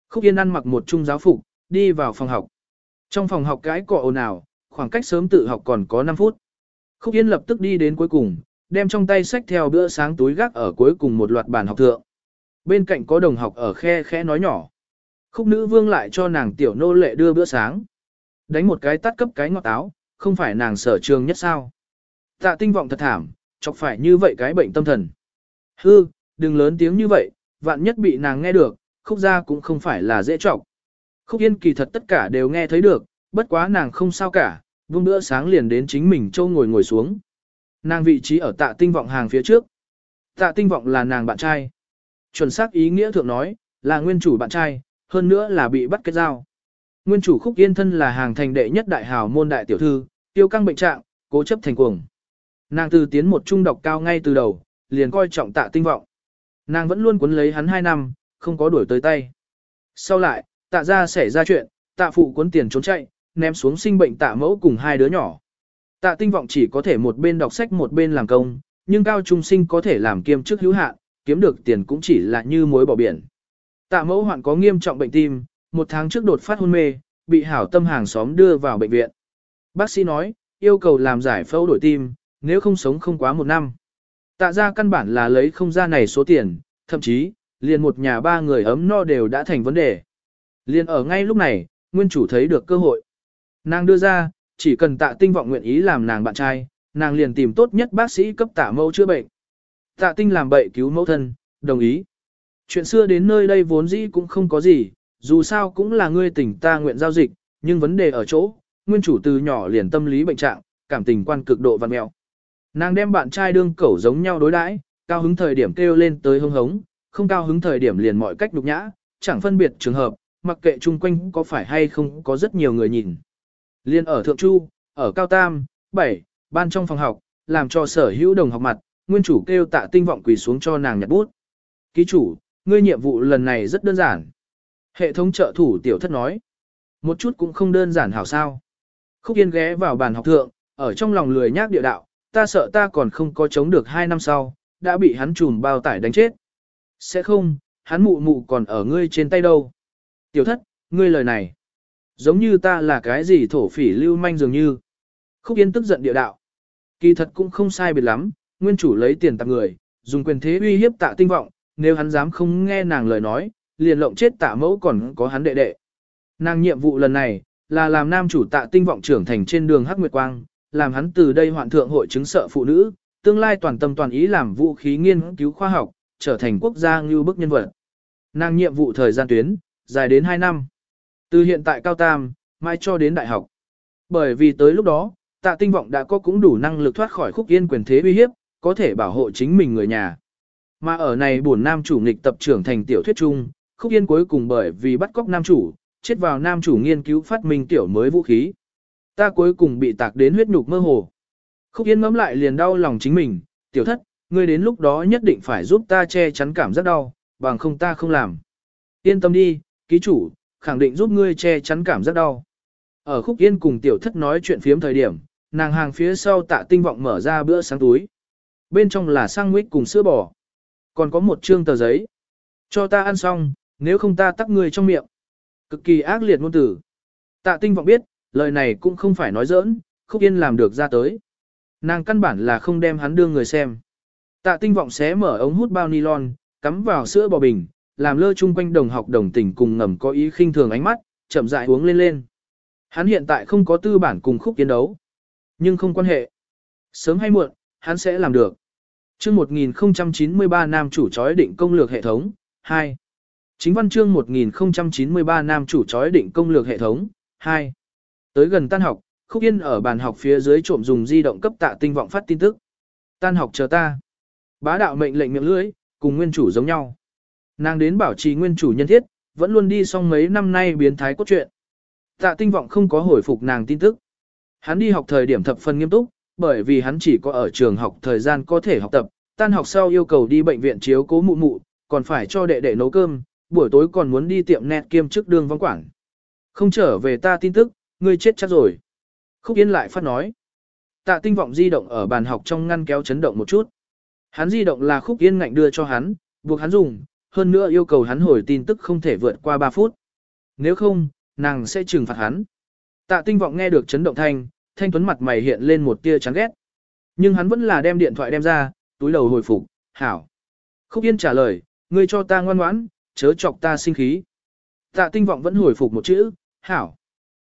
Khúc Yên ăn mặc một trung giáo phục, đi vào phòng học. Trong phòng học cái cọ ồn ào, khoảng cách sớm tự học còn có 5 phút. Khúc Yên lập tức đi đến cuối cùng, đem trong tay sách theo bữa sáng túi gác ở cuối cùng một loạt bàn học thượng. Bên cạnh có đồng học ở khe khẽ nói nhỏ. Khúc nữ vương lại cho nàng tiểu nô lệ đưa bữa sáng. Đánh một cái tắt cấp cái ngọt áo, không phải nàng sở trường nhất sao. Tạ tinh vọng thật thảm, chọc phải như vậy cái bệnh tâm thần. Hư, đừng lớn tiếng như vậy, vạn nhất bị nàng nghe được, khúc ra cũng không phải là dễ chọc. Khúc yên kỳ thật tất cả đều nghe thấy được, bất quá nàng không sao cả, buông bữa sáng liền đến chính mình châu ngồi ngồi xuống. Nàng vị trí ở tạ tinh vọng hàng phía trước. Tạ tinh vọng là nàng bạn trai. Chuẩn xác ý nghĩa thượng nói, là nguyên chủ bạn trai, hơn nữa là bị bắt kết giao. Nguyên chủ khúc yên thân là hàng thành đệ nhất đại hào môn đại tiểu thư, tiêu căng bệnh trạng, cố chấp thành cuồng. Nàng từ tiến một trung độc cao ngay từ đầu, liền coi trọng tạ tinh vọng. Nàng vẫn luôn cuốn lấy hắn 2 năm, không có đuổi tới tay. Sau lại, tạ ra xảy ra chuyện, tạ phụ cuốn tiền trốn chạy, ném xuống sinh bệnh tạ mẫu cùng hai đứa nhỏ. Tạ tinh vọng chỉ có thể một bên đọc sách một bên làm công, nhưng cao trung sinh có thể làm kiêm chức hữu hạn, kiếm được tiền cũng chỉ là như muối bỏ biển. Tạ mẫu hoạn có nghiêm trọng bệnh tim, một tháng trước đột phát hôn mê, bị hảo tâm hàng xóm đưa vào bệnh viện. Bác sĩ nói, yêu cầu làm giải phẫu đổi tim, nếu không sống không quá một năm. Tạ ra căn bản là lấy không ra này số tiền, thậm chí, liền một nhà ba người ấm no đều đã thành vấn đề. Liền ở ngay lúc này, nguyên chủ thấy được cơ hội. Nàng đưa ra, chỉ cần tạ tinh vọng nguyện ý làm nàng bạn trai, nàng liền tìm tốt nhất bác sĩ cấp tạ mẫu chữa bệnh. Tạ tinh làm bậy cứu mẫu thân, đồng ý. Chuyện xưa đến nơi đây vốn dĩ cũng không có gì, dù sao cũng là ngươi tỉnh ta nguyện giao dịch, nhưng vấn đề ở chỗ, nguyên chủ từ nhỏ liền tâm lý bệnh trạng, cảm tình quan cực độ văn mẹo. Nàng đem bạn trai đương cẩu giống nhau đối đãi, cao hứng thời điểm kêu lên tới hưng hống, không cao hứng thời điểm liền mọi cách nhục nhã, chẳng phân biệt trường hợp, mặc kệ chung quanh có phải hay không có rất nhiều người nhìn. Liên ở Thượng Chu, ở Cao Tam, 7, ban trong phòng học, làm cho sở hữu đồng học mặt, nguyên chủ kêu tạ tinh vọng quỳ xuống cho nàng nhặt bút. Ký chủ, ngươi nhiệm vụ lần này rất đơn giản. Hệ thống trợ thủ tiểu thất nói. Một chút cũng không đơn giản hảo sao. Khúc Yên ghé vào bàn học thượng, ở trong lòng lười nhác địa đạo, ta sợ ta còn không có chống được hai năm sau, đã bị hắn trùm bao tải đánh chết. Sẽ không, hắn mụ mụ còn ở ngươi trên tay đâu. Tiểu thất, ngươi lời này. Giống như ta là cái gì thổ phỉ lưu manh dường như. Khúc Yên tức giận địa đạo. Kỳ thật cũng không sai biệt lắm, nguyên chủ lấy tiền tặng người, dùng quyền thế uy hiếp tạ tinh vọng, nếu hắn dám không nghe nàng lời nói, liền lộng chết tạ mẫu còn có hắn đệ đệ. Nàng nhiệm vụ lần này, là làm nam chủ tạ tinh vọng trưởng thành trên đường Hắc Nguyệt Quang, làm hắn từ đây hoạn thượng hội chứng sợ phụ nữ, tương lai toàn tâm toàn ý làm vũ khí nghiên cứu khoa học, trở thành quốc gia ngưu bức nhân vật. Nàng nhiệm vụ thời gian tuyến, dài đến 2 năm. Từ hiện tại cao tam, mai cho đến đại học. Bởi vì tới lúc đó, tạ tinh vọng đã có cũng đủ năng lực thoát khỏi khúc yên quyền thế uy hiếp, có thể bảo hộ chính mình người nhà. Mà ở này buồn nam chủ nghịch tập trưởng thành tiểu thuyết chung, khúc yên cuối cùng bởi vì bắt cóc nam chủ, chết vào nam chủ nghiên cứu phát minh tiểu mới vũ khí. Ta cuối cùng bị tạc đến huyết nhục mơ hồ. Khúc yên ngẫm lại liền đau lòng chính mình, tiểu thất, ngươi đến lúc đó nhất định phải giúp ta che chắn cảm giác đau, bằng không ta không làm. Yên tâm đi, ký chủ, khẳng định giúp ngươi che chắn cảm giác đau. Ở khúc yên cùng tiểu thất nói chuyện phiếm thời điểm, nàng hàng phía sau tạ tinh vọng mở ra bữa sáng túi. Bên trong là sang nguyết cùng sữa bò. Còn có một trương tờ giấy. Cho ta ăn xong, nếu không ta tắc ngươi trong miệng. Cực kỳ ác liệt ngôn tử. Tạ tinh vọng biết, lời này cũng không phải nói giỡn, khúc yên làm được ra tới. Nàng căn bản là không đem hắn đưa người xem. Tạ tinh vọng xé mở ống hút bao nylon, cắm vào sữa bò bình, làm lơ chung quanh đồng học đồng tình cùng ngầm có ý khinh thường ánh mắt, chậm rãi uống lên lên. Hắn hiện tại không có tư bản cùng khúc Yên đấu. Nhưng không quan hệ. Sớm hay muộn, hắn sẽ làm được. Chương 1093 nam chủ chói định công lược hệ thống, 2. Chính văn chương 1093 nam chủ chói định công lược hệ thống, 2. Tới gần tan học, Khúc Yên ở bàn học phía dưới trộm dùng di động cấp tạ tinh vọng phát tin tức. Tan học chờ ta. Bá đạo mệnh lệnh miệng lưỡi, cùng nguyên chủ giống nhau. Nàng đến bảo trì nguyên chủ nhân thiết, vẫn luôn đi xong mấy năm nay biến thái cốt truyện. Tạ tinh vọng không có hồi phục nàng tin tức. Hắn đi học thời điểm thập phần nghiêm túc, bởi vì hắn chỉ có ở trường học thời gian có thể học tập, tan học sau yêu cầu đi bệnh viện chiếu cố mụ mụ, còn phải cho đệ đệ nấu cơm, buổi tối còn muốn đi tiệm nét kiêm chức đường vong quảng. Không trở về ta tin tức, ngươi chết chắc rồi. Khúc Yên lại phát nói. Tạ tinh vọng di động ở bàn học trong ngăn kéo chấn động một chút. Hắn di động là Khúc Yên ngạnh đưa cho hắn, buộc hắn dùng, hơn nữa yêu cầu hắn hồi tin tức không thể vượt qua 3 phút. Nếu không, nàng sẽ trừng phạt hắn. Tạ tinh vọng nghe được chấn động thanh, thanh tuấn mặt mày hiện lên một tia chán ghét. Nhưng hắn vẫn là đem điện thoại đem ra, túi đầu hồi phục, hảo. Khúc Yên trả lời, ngươi cho ta ngoan ngoãn, chớ chọc ta sinh khí. Tạ tinh vọng vẫn hồi phục một chữ, hảo.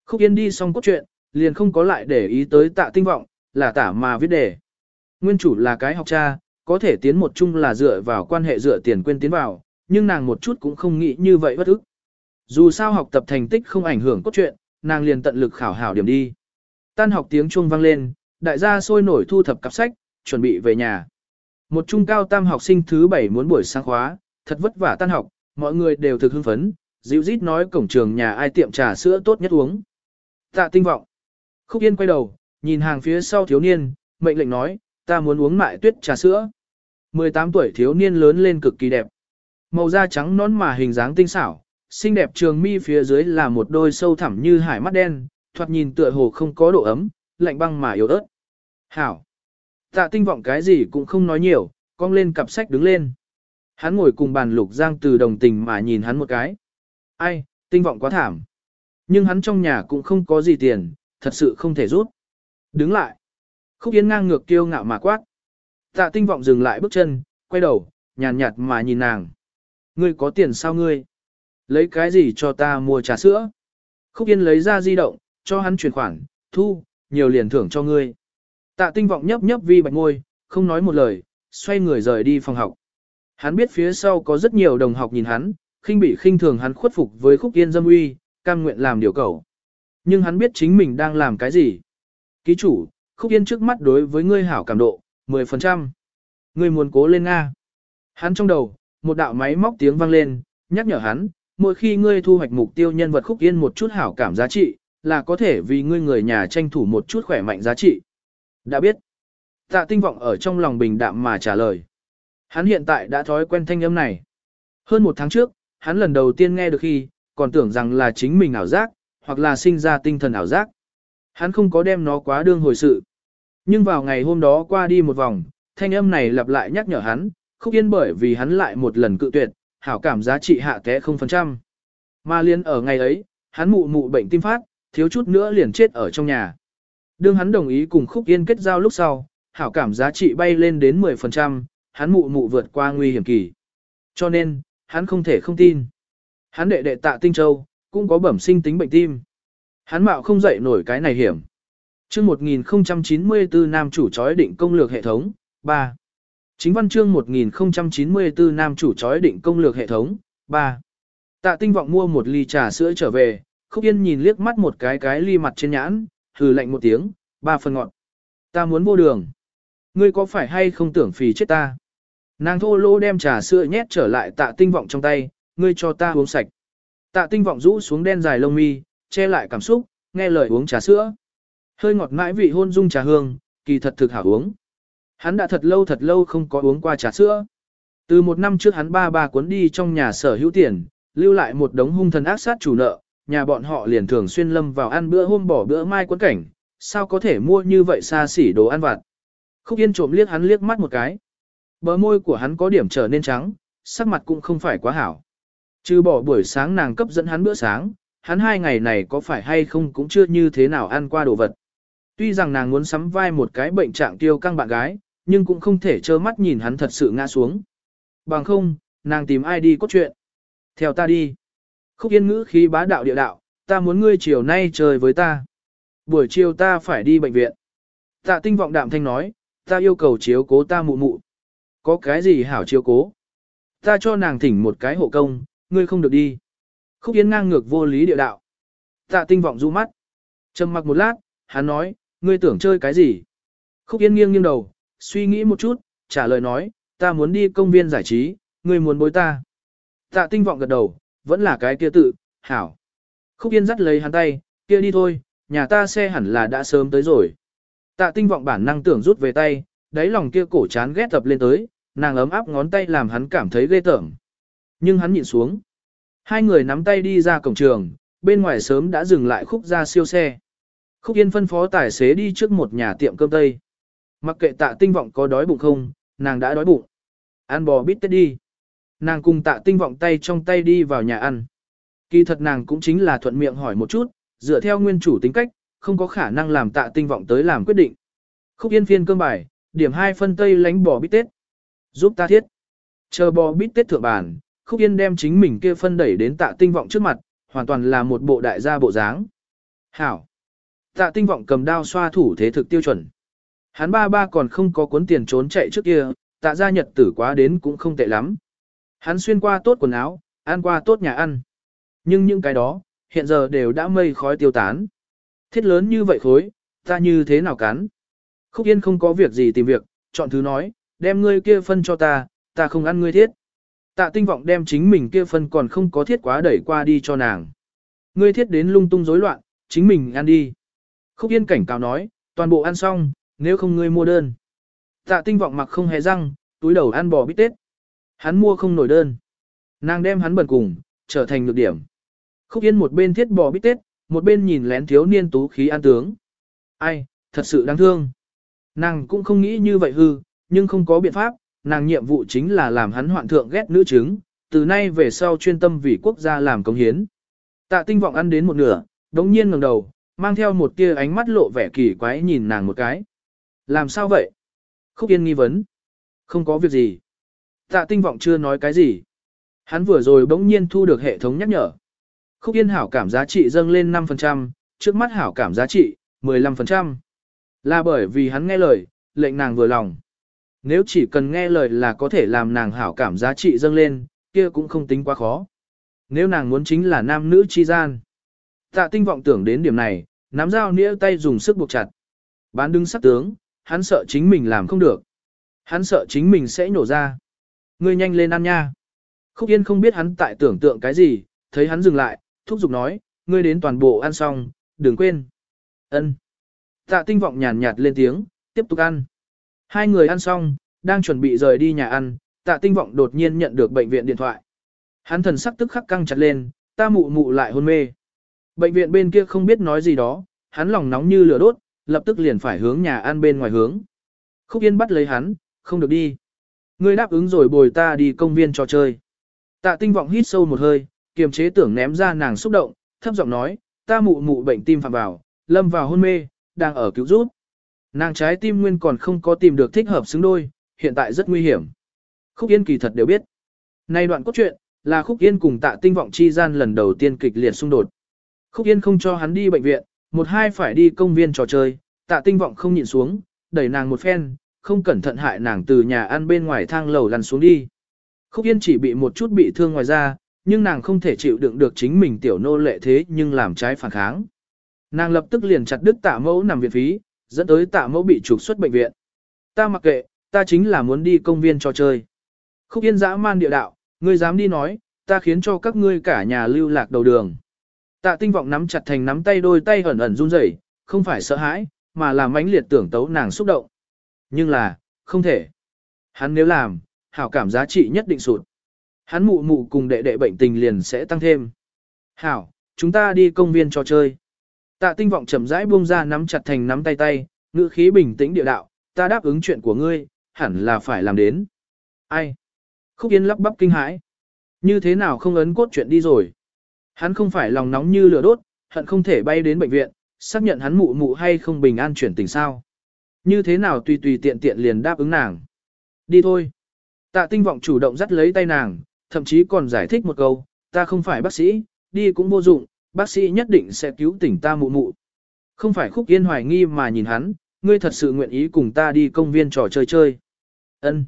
Khúc Yên đi xong cốt truyện, liền không có lại để ý tới tạ tinh vọng, là tả mà viết đề. Nguyên chủ là cái học cha, có thể tiến một chung là dựa vào quan hệ dựa tiền quên tiến vào, nhưng nàng một chút cũng không nghĩ như vậy bất ức. Dù sao học tập thành tích không ảnh hưởng cốt truyện, nàng liền tận lực khảo hảo điểm đi. Tan học tiếng chuông vang lên, đại gia sôi nổi thu thập cặp sách, chuẩn bị về nhà. Một trung cao tam học sinh thứ bảy muốn buổi sáng khóa, thật vất vả tan học, mọi người đều thực hưng phấn, dịu rít nói cổng trường nhà ai tiệm trà sữa tốt nhất uống. Tạ tinh vọng. Khúc Yên quay đầu, nhìn hàng phía sau thiếu niên, mệnh lệnh nói, ta muốn uống mại tuyết trà sữa. 18 tuổi thiếu niên lớn lên cực kỳ đẹp. Màu da trắng nón mà hình dáng tinh xảo, xinh đẹp trường mi phía dưới là một đôi sâu thẳm như hải mắt đen, thoạt nhìn tựa hồ không có độ ấm, lạnh băng mà yếu ớt. Hảo. Tạ tinh vọng cái gì cũng không nói nhiều, cong lên cặp sách đứng lên. Hắn ngồi cùng bàn lục giang từ đồng tình mà nhìn hắn một cái. Ai, tinh vọng quá thảm. Nhưng hắn trong nhà cũng không có gì tiền, thật sự không thể rút. Đứng lại. Khúc Yên ngang ngược kiêu ngạo mà quát. Tạ tinh vọng dừng lại bước chân, quay đầu, nhàn nhạt mà nhìn nàng. Ngươi có tiền sao ngươi? Lấy cái gì cho ta mua trà sữa? Khúc Yên lấy ra di động, cho hắn chuyển khoản, thu, nhiều liền thưởng cho ngươi. Tạ tinh vọng nhấp nhấp vi bạch ngôi, không nói một lời, xoay người rời đi phòng học. Hắn biết phía sau có rất nhiều đồng học nhìn hắn, khinh bị khinh thường hắn khuất phục với khúc yên dâm uy, cam nguyện làm điều cầu. Nhưng hắn biết chính mình đang làm cái gì. Ký chủ, khúc yên trước mắt đối với ngươi hảo cảm độ, 10%. Ngươi muốn cố lên Nga. Hắn trong đầu, một đạo máy móc tiếng vang lên, nhắc nhở hắn, mỗi khi ngươi thu hoạch mục tiêu nhân vật khúc yên một chút hảo cảm giá trị, là có thể vì ngươi người nhà tranh thủ một chút khỏe mạnh giá trị. Đã biết. Tạ tinh vọng ở trong lòng bình đạm mà trả lời. Hắn hiện tại đã thói quen thanh âm này. Hơn một tháng trước, hắn lần đầu tiên nghe được khi, còn tưởng rằng là chính mình ảo giác, hoặc là sinh ra tinh thần ảo giác. Hắn không có đem nó quá đương hồi sự. Nhưng vào ngày hôm đó qua đi một vòng, thanh âm này lặp lại nhắc nhở hắn, khúc yên bởi vì hắn lại một lần cự tuyệt, hảo cảm giá trị hạ té 0%. Mà liên ở ngày ấy, hắn mụ mụ bệnh tim phát, thiếu chút nữa liền chết ở trong nhà. Đương hắn đồng ý cùng khúc yên kết giao lúc sau, hảo cảm giá trị bay lên đến 10%, hắn mụ mụ vượt qua nguy hiểm kỳ. Cho nên, hắn không thể không tin. Hắn đệ đệ tạ Tinh Châu, cũng có bẩm sinh tính bệnh tim. Hắn mạo không dậy nổi cái này hiểm. chương 1094 nam chủ chói định công lược hệ thống, 3. Chính văn chương 1094 nam chủ chói định công lược hệ thống, 3. Tạ tinh vọng mua một ly trà sữa trở về, khúc yên nhìn liếc mắt một cái cái ly mặt trên nhãn, hừ lạnh một tiếng, ba phần ngọn. Ta muốn vô đường. Ngươi có phải hay không tưởng phì chết ta? Nàng thô lô đem trà sữa nhét trở lại tạ tinh vọng trong tay, ngươi cho ta uống sạch. Tạ tinh vọng rũ xuống đen dài lông mi, che lại cảm xúc, nghe lời uống trà sữa. Hơi ngọt mãi vị hôn dung trà hương, kỳ thật thực hảo uống. Hắn đã thật lâu thật lâu không có uống qua trà sữa. Từ một năm trước hắn ba ba cuốn đi trong nhà sở hữu tiền, lưu lại một đống hung thần ác sát chủ nợ, nhà bọn họ liền thường xuyên lâm vào ăn bữa hôm bỏ bữa mai quấn cảnh, sao có thể mua như vậy xa xỉ đồ ăn vặt. Khúc Yên trộm liếc hắn liếc mắt một cái. Bờ môi của hắn có điểm trở nên trắng, sắc mặt cũng không phải quá hảo. Trừ bỏ buổi sáng nàng cấp dẫn hắn bữa sáng, hắn hai ngày này có phải hay không cũng chưa như thế nào ăn qua đồ vật. Tuy rằng nàng muốn sắm vai một cái bệnh trạng tiêu căng bạn gái, nhưng cũng không thể trơ mắt nhìn hắn thật sự ngã xuống. Bằng không, nàng tìm ai đi cốt chuyện Theo ta đi. Khúc yên ngữ khí bá đạo địa đạo, ta muốn ngươi chiều nay chơi với ta. Buổi chiều ta phải đi bệnh viện. Tạ tinh vọng đạm thanh nói, ta yêu cầu chiếu cố ta mụ mụ. Có cái gì hảo chiếu cố? Ta cho nàng thỉnh một cái hộ công, ngươi không được đi. Khúc Yến ngang ngược vô lý địa đạo. Tạ tinh vọng du mắt. trầm mặc một lát, hắn nói, ngươi tưởng chơi cái gì? Khúc Yến nghiêng nghiêng đầu, suy nghĩ một chút, trả lời nói, ta muốn đi công viên giải trí, ngươi muốn bối ta. Tạ tinh vọng gật đầu, vẫn là cái kia tự, hảo. Khúc Yến dắt lấy hắn tay, kia đi thôi, nhà ta xe hẳn là đã sớm tới rồi. Tạ tinh vọng bản năng tưởng rút về tay, đáy lòng kia cổ chán ghét tập lên tới, nàng ấm áp ngón tay làm hắn cảm thấy ghê tởm. Nhưng hắn nhịn xuống. Hai người nắm tay đi ra cổng trường, bên ngoài sớm đã dừng lại khúc ra siêu xe. Khúc Yên phân phó tài xế đi trước một nhà tiệm cơm tây. Mặc kệ tạ tinh vọng có đói bụng không, nàng đã đói bụng. Ăn bò bít tết đi. Nàng cùng tạ tinh vọng tay trong tay đi vào nhà ăn. Kỳ thật nàng cũng chính là thuận miệng hỏi một chút, dựa theo nguyên chủ tính cách, không có khả năng làm tạ tinh vọng tới làm quyết định. Khúc yên phiên cơm bài, điểm hai phân tây lánh bò bít tết. Giúp ta thiết. Chờ bò bít tết thượng bàn, khúc yên đem chính mình kia phân đẩy đến tạ tinh vọng trước mặt, hoàn toàn là một bộ đại gia bộ dáng. Hảo. Tạ tinh vọng cầm đao xoa thủ thế thực tiêu chuẩn. Hắn ba ba còn không có cuốn tiền trốn chạy trước kia, tạ gia nhật tử quá đến cũng không tệ lắm. Hắn xuyên qua tốt quần áo, ăn qua tốt nhà ăn. Nhưng những cái đó, hiện giờ đều đã mây khói tiêu tán. Thiết lớn như vậy khối, ta như thế nào cắn? Khúc Yên không có việc gì tìm việc, chọn thứ nói, đem ngươi kia phân cho ta, ta không ăn ngươi thiết. Tạ tinh vọng đem chính mình kia phân còn không có thiết quá đẩy qua đi cho nàng. Ngươi thiết đến lung tung rối loạn, chính mình ăn đi. Khúc Yên cảnh cáo nói, toàn bộ ăn xong, nếu không ngươi mua đơn. Tạ tinh vọng mặc không hề răng, túi đầu ăn bò bít tết. Hắn mua không nổi đơn. Nàng đem hắn bẩn cùng, trở thành lược điểm. Khúc Yên một bên thiết bò bít tết, một bên nhìn lén thiếu niên tú khí an tướng. Ai, thật sự đáng thương. Nàng cũng không nghĩ như vậy hư, nhưng không có biện pháp, nàng nhiệm vụ chính là làm hắn hoạn thượng ghét nữ chứng, từ nay về sau chuyên tâm vì quốc gia làm công hiến. Tạ tinh vọng ăn đến một nửa, đống nhiên ngẩng đầu, mang theo một tia ánh mắt lộ vẻ kỳ quái nhìn nàng một cái. Làm sao vậy? Khúc Yên nghi vấn. Không có việc gì. Tạ tinh vọng chưa nói cái gì. Hắn vừa rồi bỗng nhiên thu được hệ thống nhắc nhở. Khúc Yên hảo cảm giá trị dâng lên 5%, trước mắt hảo cảm giá trị, 15%. Là bởi vì hắn nghe lời, lệnh nàng vừa lòng. Nếu chỉ cần nghe lời là có thể làm nàng hảo cảm giá trị dâng lên, kia cũng không tính quá khó. Nếu nàng muốn chính là nam nữ chi gian. Tạ tinh vọng tưởng đến điểm này, nắm dao nĩa tay dùng sức buộc chặt. Bán đứng sắc tướng, hắn sợ chính mình làm không được. Hắn sợ chính mình sẽ nổ ra. Ngươi nhanh lên ăn nha. Khúc Yên không biết hắn tại tưởng tượng cái gì, thấy hắn dừng lại, thúc giục nói, ngươi đến toàn bộ ăn xong, đừng quên. ân Tạ tinh vọng nhàn nhạt lên tiếng, tiếp tục ăn. Hai người ăn xong, đang chuẩn bị rời đi nhà ăn, tạ tinh vọng đột nhiên nhận được bệnh viện điện thoại. Hắn thần sắc tức khắc căng chặt lên, ta mụ mụ lại hôn mê. Bệnh viện bên kia không biết nói gì đó, hắn lòng nóng như lửa đốt, lập tức liền phải hướng nhà ăn bên ngoài hướng. Khúc Yên bắt lấy hắn, không được đi. Ngươi đáp ứng rồi bồi ta đi công viên trò chơi. Tạ tinh vọng hít sâu một hơi, kiềm chế tưởng ném ra nàng xúc động, thấp giọng nói, ta mụ mụ bệnh tim phạm vào, lâm vào hôn mê, đang ở cứu giúp. Nàng trái tim nguyên còn không có tìm được thích hợp xứng đôi, hiện tại rất nguy hiểm. Khúc Yên kỳ thật đều biết. Nay đoạn cốt truyện, là Khúc Yên cùng tạ tinh vọng chi gian lần đầu tiên kịch liệt xung đột. Khúc Yên không cho hắn đi bệnh viện, một hai phải đi công viên trò chơi, tạ tinh vọng không nhịn xuống, đẩy nàng một phen, không cẩn thận hại nàng từ nhà ăn bên ngoài thang lầu lăn xuống đi. Khúc Yên chỉ bị một chút bị thương ngoài ra, nhưng nàng không thể chịu đựng được chính mình tiểu nô lệ thế nhưng làm trái phản kháng. Nàng lập tức liền chặt đứt tạ mẫu nằm viện phí, dẫn tới tạ mẫu bị trục xuất bệnh viện. Ta mặc kệ, ta chính là muốn đi công viên trò chơi. Khúc Yên dã man địa đạo, ngươi dám đi nói, ta khiến cho các ngươi cả nhà lưu lạc đầu đường. Tạ tinh vọng nắm chặt thành nắm tay đôi tay ẩn ẩn run rẩy, không phải sợ hãi, mà là mãnh liệt tưởng tấu nàng xúc động. Nhưng là, không thể. Hắn nếu làm, hảo cảm giá trị nhất định sụt. Hắn mụ mụ cùng đệ đệ bệnh tình liền sẽ tăng thêm. Hảo, chúng ta đi công viên trò chơi. Tạ tinh vọng chậm rãi buông ra nắm chặt thành nắm tay tay, ngữ khí bình tĩnh địa đạo, ta đáp ứng chuyện của ngươi, hẳn là phải làm đến. Ai? Khúc Yên lắp bắp kinh hãi. Như thế nào không ấn cốt chuyện đi rồi? Hắn không phải lòng nóng như lửa đốt, hận không thể bay đến bệnh viện, xác nhận hắn mụ mụ hay không bình an chuyển tình sao. Như thế nào tùy tùy tiện tiện liền đáp ứng nàng. Đi thôi. Tạ tinh vọng chủ động dắt lấy tay nàng, thậm chí còn giải thích một câu, ta không phải bác sĩ, đi cũng vô dụng, bác sĩ nhất định sẽ cứu tỉnh ta mụ mụ. Không phải khúc yên hoài nghi mà nhìn hắn, ngươi thật sự nguyện ý cùng ta đi công viên trò chơi chơi. ân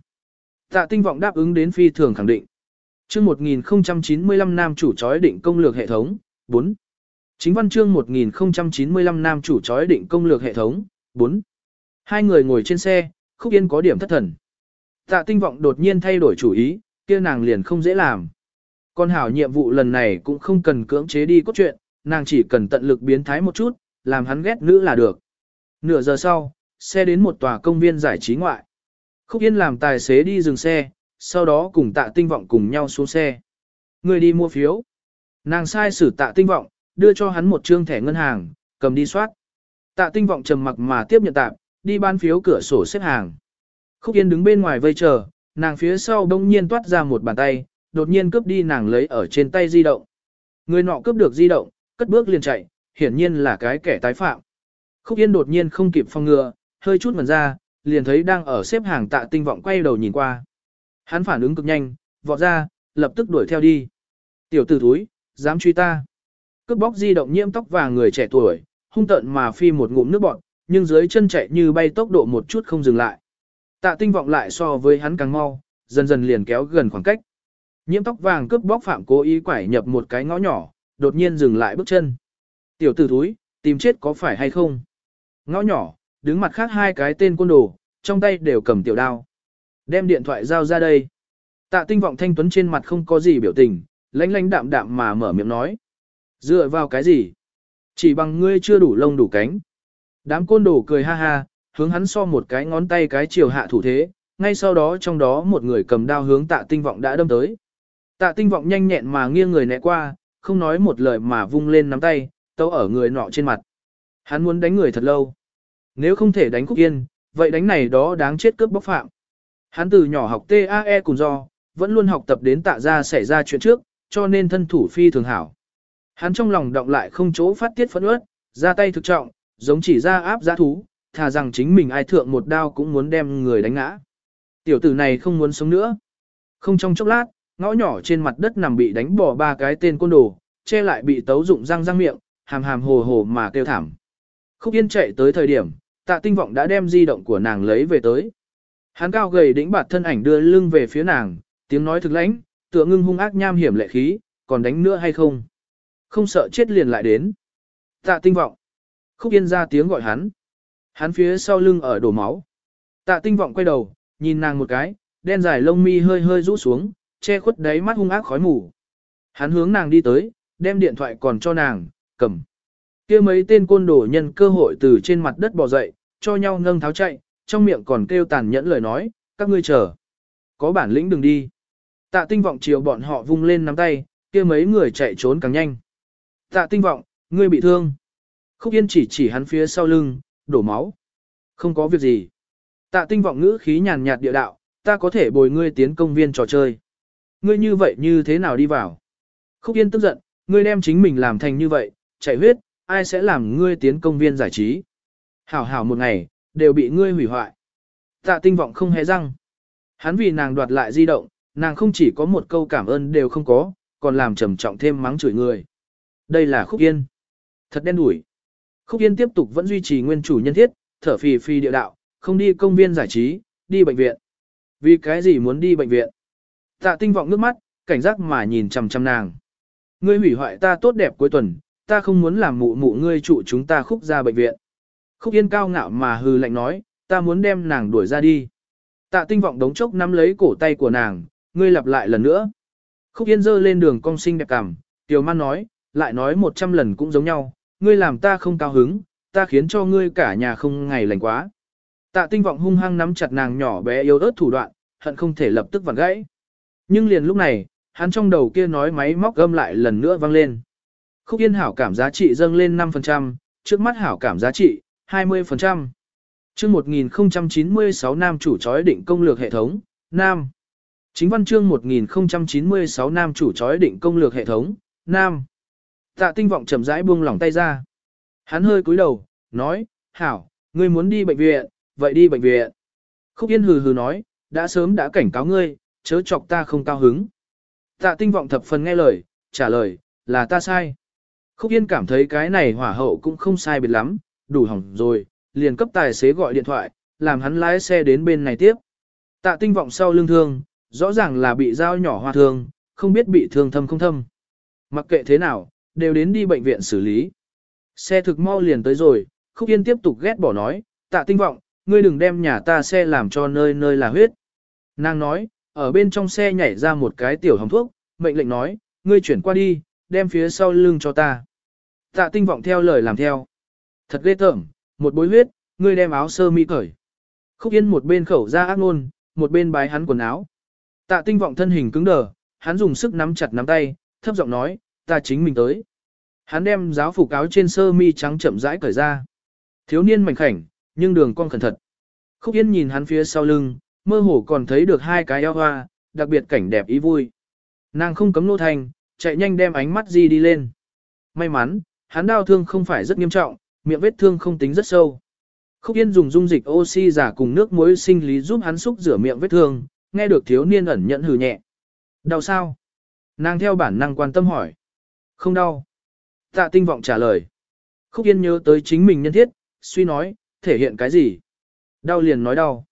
Tạ tinh vọng đáp ứng đến phi thường khẳng định. chương 1095 nam chủ chói định công lược hệ thống, 4. Chính văn chương 1095 nam chủ chói định công lược hệ thống, 4. Hai người ngồi trên xe, Khúc Yên có điểm thất thần. Tạ tinh vọng đột nhiên thay đổi chủ ý, kia nàng liền không dễ làm. Con hảo nhiệm vụ lần này cũng không cần cưỡng chế đi cốt truyện, nàng chỉ cần tận lực biến thái một chút, làm hắn ghét nữ là được. Nửa giờ sau, xe đến một tòa công viên giải trí ngoại. Khúc Yên làm tài xế đi dừng xe, sau đó cùng tạ tinh vọng cùng nhau xuống xe. Người đi mua phiếu. Nàng sai sử tạ tinh vọng, đưa cho hắn một trương thẻ ngân hàng, cầm đi soát. Tạ tinh vọng trầm mặc mà tiếp nhận tạp, đi ban phiếu cửa sổ xếp hàng. Khúc Yên đứng bên ngoài vây chờ, nàng phía sau đông nhiên toát ra một bàn tay, đột nhiên cướp đi nàng lấy ở trên tay di động. Người nọ cướp được di động, cất bước liền chạy, hiển nhiên là cái kẻ tái phạm. Khúc Yên đột nhiên không kịp phong ngừa, hơi chút mần ra, liền thấy đang ở xếp hàng tạ tinh vọng quay đầu nhìn qua. Hắn phản ứng cực nhanh, vọt ra, lập tức đuổi theo đi. Tiểu tử thúi, dám truy ta. Cướp bóc di động nhiễm tóc vàng người trẻ tuổi, hung tận mà phi một ngụm nước bọt, nhưng dưới chân chạy như bay tốc độ một chút không dừng lại. Tạ tinh vọng lại so với hắn càng mau, dần dần liền kéo gần khoảng cách. Nhiễm tóc vàng cướp bóc phạm cố ý quải nhập một cái ngõ nhỏ, đột nhiên dừng lại bước chân. Tiểu tử thúi, tìm chết có phải hay không? Ngõ nhỏ, đứng mặt khác hai cái tên quân đồ, trong tay đều cầm tiểu đao. Đem điện thoại giao ra đây. Tạ tinh vọng thanh tuấn trên mặt không có gì biểu tình, lãnh lãnh đạm đạm mà mở miệng nói. Dựa vào cái gì? Chỉ bằng ngươi chưa đủ lông đủ cánh. Đám côn đồ cười ha ha, hướng hắn so một cái ngón tay cái chiều hạ thủ thế, ngay sau đó trong đó một người cầm đao hướng tạ tinh vọng đã đâm tới. Tạ tinh vọng nhanh nhẹn mà nghiêng người né qua, không nói một lời mà vung lên nắm tay, tấu ở người nọ trên mặt. Hắn muốn đánh người thật lâu. Nếu không thể đánh Cúc Yên, vậy đánh này đó đáng chết cướp bóc phạm. Hắn từ nhỏ học TAE cùng do, vẫn luôn học tập đến tạ ra xảy ra chuyện trước, cho nên thân thủ phi thường hảo. Hắn trong lòng động lại không chỗ phát tiết phẫn ướt, ra tay thực trọng, giống chỉ ra áp giá thú, thà rằng chính mình ai thượng một đao cũng muốn đem người đánh ngã. Tiểu tử này không muốn sống nữa. Không trong chốc lát, ngõ nhỏ trên mặt đất nằm bị đánh bỏ ba cái tên côn đồ, che lại bị tấu dụng răng răng miệng, hàm hàm hồ hồ mà kêu thảm. Khúc Yên chạy tới thời điểm, tạ tinh vọng đã đem di động của nàng lấy về tới. Hắn cao gầy đĩnh bạt thân ảnh đưa lưng về phía nàng, tiếng nói thực lãnh, tựa ngưng hung ác nham hiểm lệ khí, còn đánh nữa hay không? Không sợ chết liền lại đến. Tạ tinh vọng. Khúc Yên ra tiếng gọi hắn. Hắn phía sau lưng ở đổ máu. Tạ tinh vọng quay đầu, nhìn nàng một cái, đen dài lông mi hơi hơi rũ xuống, che khuất đáy mắt hung ác khói mù. Hắn hướng nàng đi tới, đem điện thoại còn cho nàng, cầm kia mấy tên côn đồ nhân cơ hội từ trên mặt đất bò dậy, cho nhau nâng tháo chạy, trong miệng còn kêu tàn nhẫn lời nói, các ngươi chờ. Có bản lĩnh đừng đi. Tạ tinh vọng chiều bọn họ vung lên nắm tay, kia mấy người chạy trốn càng nhanh. Tạ tinh vọng, ngươi bị thương. Khúc Yên chỉ chỉ hắn phía sau lưng, đổ máu. Không có việc gì. Tạ tinh vọng ngữ khí nhàn nhạt địa đạo, ta có thể bồi ngươi tiến công viên trò chơi. Ngươi như vậy như thế nào đi vào? Khúc Yên tức giận, ngươi đem chính mình làm thành như vậy, chạy huyết, ai sẽ làm ngươi tiến công viên giải trí? Hảo hảo một ngày, đều bị ngươi hủy hoại. Tạ tinh vọng không hề răng. Hắn vì nàng đoạt lại di động, nàng không chỉ có một câu cảm ơn đều không có, còn làm trầm trọng thêm mắng chửi người. Đây là Khúc Yên. Thật đen đủi. Khúc Yên tiếp tục vẫn duy trì nguyên chủ nhân thiết, thở phì phì địa đạo, không đi công viên giải trí, đi bệnh viện. Vì cái gì muốn đi bệnh viện? Tạ tinh vọng nước mắt, cảnh giác mà nhìn chằm chằm nàng. Ngươi hủy hoại ta tốt đẹp cuối tuần, ta không muốn làm mụ mụ ngươi trụ chúng ta khúc ra bệnh viện. Khúc Yên cao ngạo mà hừ lạnh nói, ta muốn đem nàng đuổi ra đi. Tạ tinh vọng đống chốc nắm lấy cổ tay của nàng, ngươi lặp lại lần nữa. Khúc Yên dơ lên đường cong sinh đẹp cảm, Tiểu Man nói, lại nói một trăm lần cũng giống nhau, ngươi làm ta không cao hứng, ta khiến cho ngươi cả nhà không ngày lành quá. Tạ tinh vọng hung hăng nắm chặt nàng nhỏ bé yếu ớt thủ đoạn, hận không thể lập tức vặn gãy. Nhưng liền lúc này, hắn trong đầu kia nói máy móc gâm lại lần nữa vang lên. Khúc yên hảo cảm giá trị dâng lên 5%, trước mắt hảo cảm giá trị, 20%. Chương 1096 Nam chủ chói định công lược hệ thống, Nam. Chính văn chương 1096 Nam chủ chói định công lược hệ thống, Nam. Tạ tinh vọng chậm rãi buông lỏng tay ra. Hắn hơi cúi đầu, nói, hảo, ngươi muốn đi bệnh viện, vậy đi bệnh viện. Khúc Yên hừ hừ nói, đã sớm đã cảnh cáo ngươi, chớ chọc ta không cao hứng. Tạ tinh vọng thập phần nghe lời, trả lời, là ta sai. Khúc Yên cảm thấy cái này hỏa hậu cũng không sai biệt lắm, đủ hỏng rồi, liền cấp tài xế gọi điện thoại, làm hắn lái xe đến bên này tiếp. Tạ tinh vọng sau lưng thương, rõ ràng là bị dao nhỏ hoa thương, không biết bị thương thâm không thâm. Mặc kệ thế nào, đều đến đi bệnh viện xử lý. Xe thực mau liền tới rồi, Khúc Yên tiếp tục ghét bỏ nói, tạ tinh vọng, ngươi đừng đem nhà ta xe làm cho nơi nơi là huyết. Nàng nói, ở bên trong xe nhảy ra một cái tiểu hồng thuốc, mệnh lệnh nói, ngươi chuyển qua đi, đem phía sau lưng cho ta. Tạ tinh vọng theo lời làm theo. Thật ghê tởm, một bối huyết, ngươi đem áo sơ mi cởi. Khúc Yên một bên khẩu ra ác ngôn, một bên bái hắn quần áo. Tạ tinh vọng thân hình cứng đờ, hắn dùng sức nắm chặt nắm tay, thấp giọng nói, ta chính mình tới. Hắn đem giáo phục áo trên sơ mi trắng chậm rãi cởi ra. Thiếu niên mảnh khảnh, nhưng đường cong khẩn thật. Khúc Yên nhìn hắn phía sau lưng, mơ hồ còn thấy được hai cái eo hoa, đặc biệt cảnh đẹp ý vui. Nàng không cấm nô thành, chạy nhanh đem ánh mắt di đi lên. May mắn, hắn đau thương không phải rất nghiêm trọng, miệng vết thương không tính rất sâu. Khúc Yên dùng dung dịch oxy giả cùng nước muối sinh lý giúp hắn xúc rửa miệng vết thương, nghe được thiếu niên ẩn nhận hừ nhẹ. Đau sao? Nàng theo bản năng quan tâm hỏi. Không đau. Tạ tinh vọng trả lời. Khúc Yên nhớ tới chính mình nhân thiết, suy nói, thể hiện cái gì? Đau liền nói đau.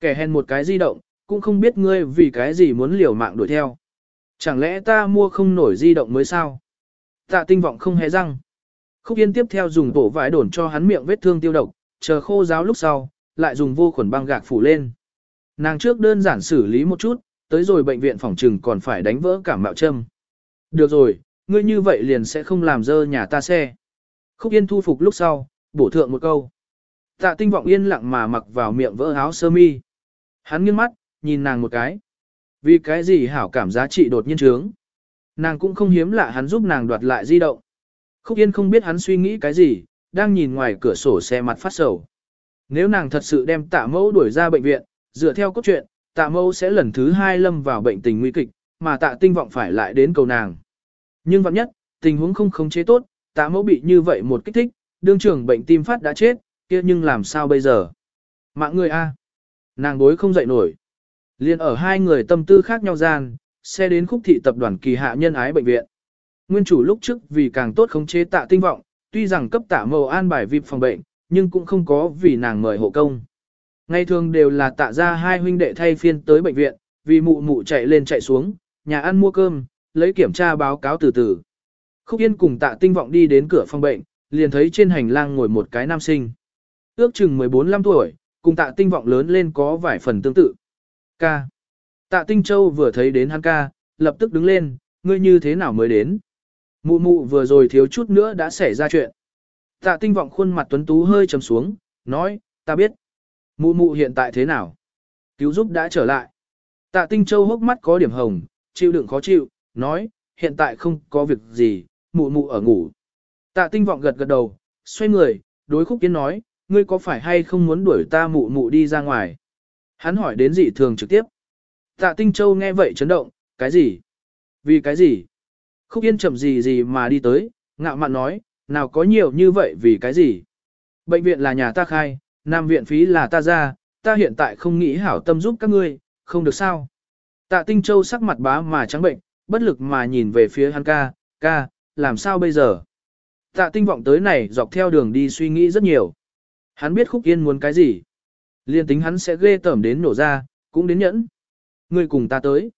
Kẻ hèn một cái di động, cũng không biết ngươi vì cái gì muốn liều mạng đuổi theo. Chẳng lẽ ta mua không nổi di động mới sao? Tạ tinh vọng không hề răng. Khúc Yên tiếp theo dùng bổ vải đổn cho hắn miệng vết thương tiêu độc, chờ khô giáo lúc sau, lại dùng vô khuẩn băng gạc phủ lên. Nàng trước đơn giản xử lý một chút, tới rồi bệnh viện phòng trừng còn phải đánh vỡ cảm mạo châm. Được rồi, ngươi như vậy liền sẽ không làm dơ nhà ta xe. Khúc Yên thu phục lúc sau, bổ thượng một câu. Tạ tinh vọng yên lặng mà mặc vào miệng vỡ áo sơ mi. Hắn nghiêng mắt, nhìn nàng một cái. Vì cái gì hảo cảm giá trị đột nhiên trướng. Nàng cũng không hiếm lạ hắn giúp nàng đoạt lại di động. Khúc Yên không biết hắn suy nghĩ cái gì, đang nhìn ngoài cửa sổ xe mặt phát sầu. Nếu nàng thật sự đem tạ mẫu đuổi ra bệnh viện, dựa theo cốt truyện, tạ mẫu sẽ lần thứ hai lâm vào bệnh tình nguy kịch, mà tạ tinh vọng phải lại đến cầu nàng. Nhưng vặn nhất, tình huống không khống chế tốt, tạ mẫu bị như vậy một kích thích, đương trưởng bệnh tim phát đã chết, kia nhưng làm sao bây giờ? Mạng người A. Nàng đối không dậy nổi. Liên ở hai người tâm tư khác nhau gian, xe đến khúc thị tập đoàn kỳ hạ nhân ái bệnh viện. Nguyên chủ lúc trước vì càng tốt khống chế tạ tinh vọng, tuy rằng cấp tạ màu an bài vip phòng bệnh, nhưng cũng không có vì nàng mời hộ công. Ngày thường đều là tạ ra hai huynh đệ thay phiên tới bệnh viện, vì mụ mụ chạy lên chạy xuống, nhà ăn mua cơm, lấy kiểm tra báo cáo từ từ. Khúc Yên cùng tạ tinh vọng đi đến cửa phòng bệnh, liền thấy trên hành lang ngồi một cái nam sinh. Ước chừng 14-15 tuổi, cùng tạ tinh vọng lớn lên có vài phần tương tự. Ca. Tạ tinh châu vừa thấy đến hắn ca, lập tức đứng lên, ngươi như thế nào mới đến. Mụ mụ vừa rồi thiếu chút nữa đã xảy ra chuyện. Tạ tinh vọng khuôn mặt tuấn tú hơi trầm xuống, nói, ta biết. Mụ mụ hiện tại thế nào? Cứu giúp đã trở lại. Tạ tinh châu hốc mắt có điểm hồng, chịu đựng khó chịu, nói, hiện tại không có việc gì, mụ mụ ở ngủ. Tạ tinh vọng gật gật đầu, xoay người, đối khúc kiến nói, ngươi có phải hay không muốn đuổi ta mụ mụ đi ra ngoài? Hắn hỏi đến dị thường trực tiếp. Tạ tinh châu nghe vậy chấn động, cái gì? Vì cái gì? Khúc yên chậm gì gì mà đi tới, ngạo mạn nói, nào có nhiều như vậy vì cái gì? Bệnh viện là nhà ta khai, nam viện phí là ta ra, ta hiện tại không nghĩ hảo tâm giúp các ngươi, không được sao? Tạ tinh châu sắc mặt bá mà trắng bệnh, bất lực mà nhìn về phía hắn ca, ca, làm sao bây giờ? Tạ tinh vọng tới này dọc theo đường đi suy nghĩ rất nhiều. Hắn biết khúc yên muốn cái gì. Liên tính hắn sẽ ghê tởm đến nổ ra, cũng đến nhẫn. Người cùng ta tới.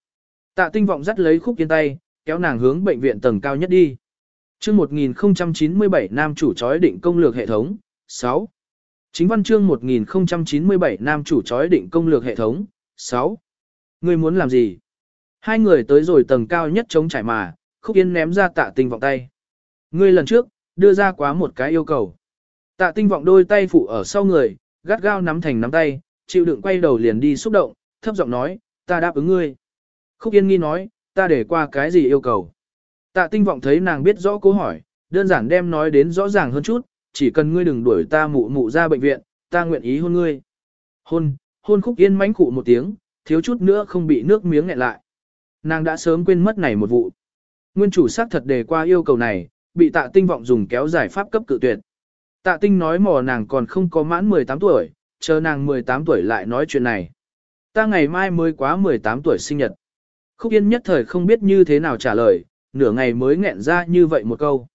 Tạ tinh vọng dắt lấy khúc yên tay, kéo nàng hướng bệnh viện tầng cao nhất đi. Chương 1097 Nam chủ chói định công lược hệ thống, 6. Chính văn chương 1097 Nam chủ chói định công lược hệ thống, 6. Người muốn làm gì? Hai người tới rồi tầng cao nhất chống trải mà, khúc yên ném ra tạ tinh vọng tay. Ngươi lần trước, đưa ra quá một cái yêu cầu. Tạ tinh vọng đôi tay phụ ở sau người, gắt gao nắm thành nắm tay, chịu đựng quay đầu liền đi xúc động, thấp giọng nói, ta đáp ứng ngươi. Khúc yên nghi nói, ta để qua cái gì yêu cầu. Tạ tinh vọng thấy nàng biết rõ câu hỏi, đơn giản đem nói đến rõ ràng hơn chút, chỉ cần ngươi đừng đuổi ta mụ mụ ra bệnh viện, ta nguyện ý hôn ngươi. Hôn, hôn khúc yên mánh cụ một tiếng, thiếu chút nữa không bị nước miếng nghẹn lại. Nàng đã sớm quên mất này một vụ. Nguyên chủ xác thật đề qua yêu cầu này, bị tạ tinh vọng dùng kéo giải pháp cấp cự tuyệt. Tạ tinh nói mò nàng còn không có mãn 18 tuổi, chờ nàng 18 tuổi lại nói chuyện này. Ta ngày mai mới quá 18 tuổi sinh nhật. Khúc Yên nhất thời không biết như thế nào trả lời, nửa ngày mới nghẹn ra như vậy một câu.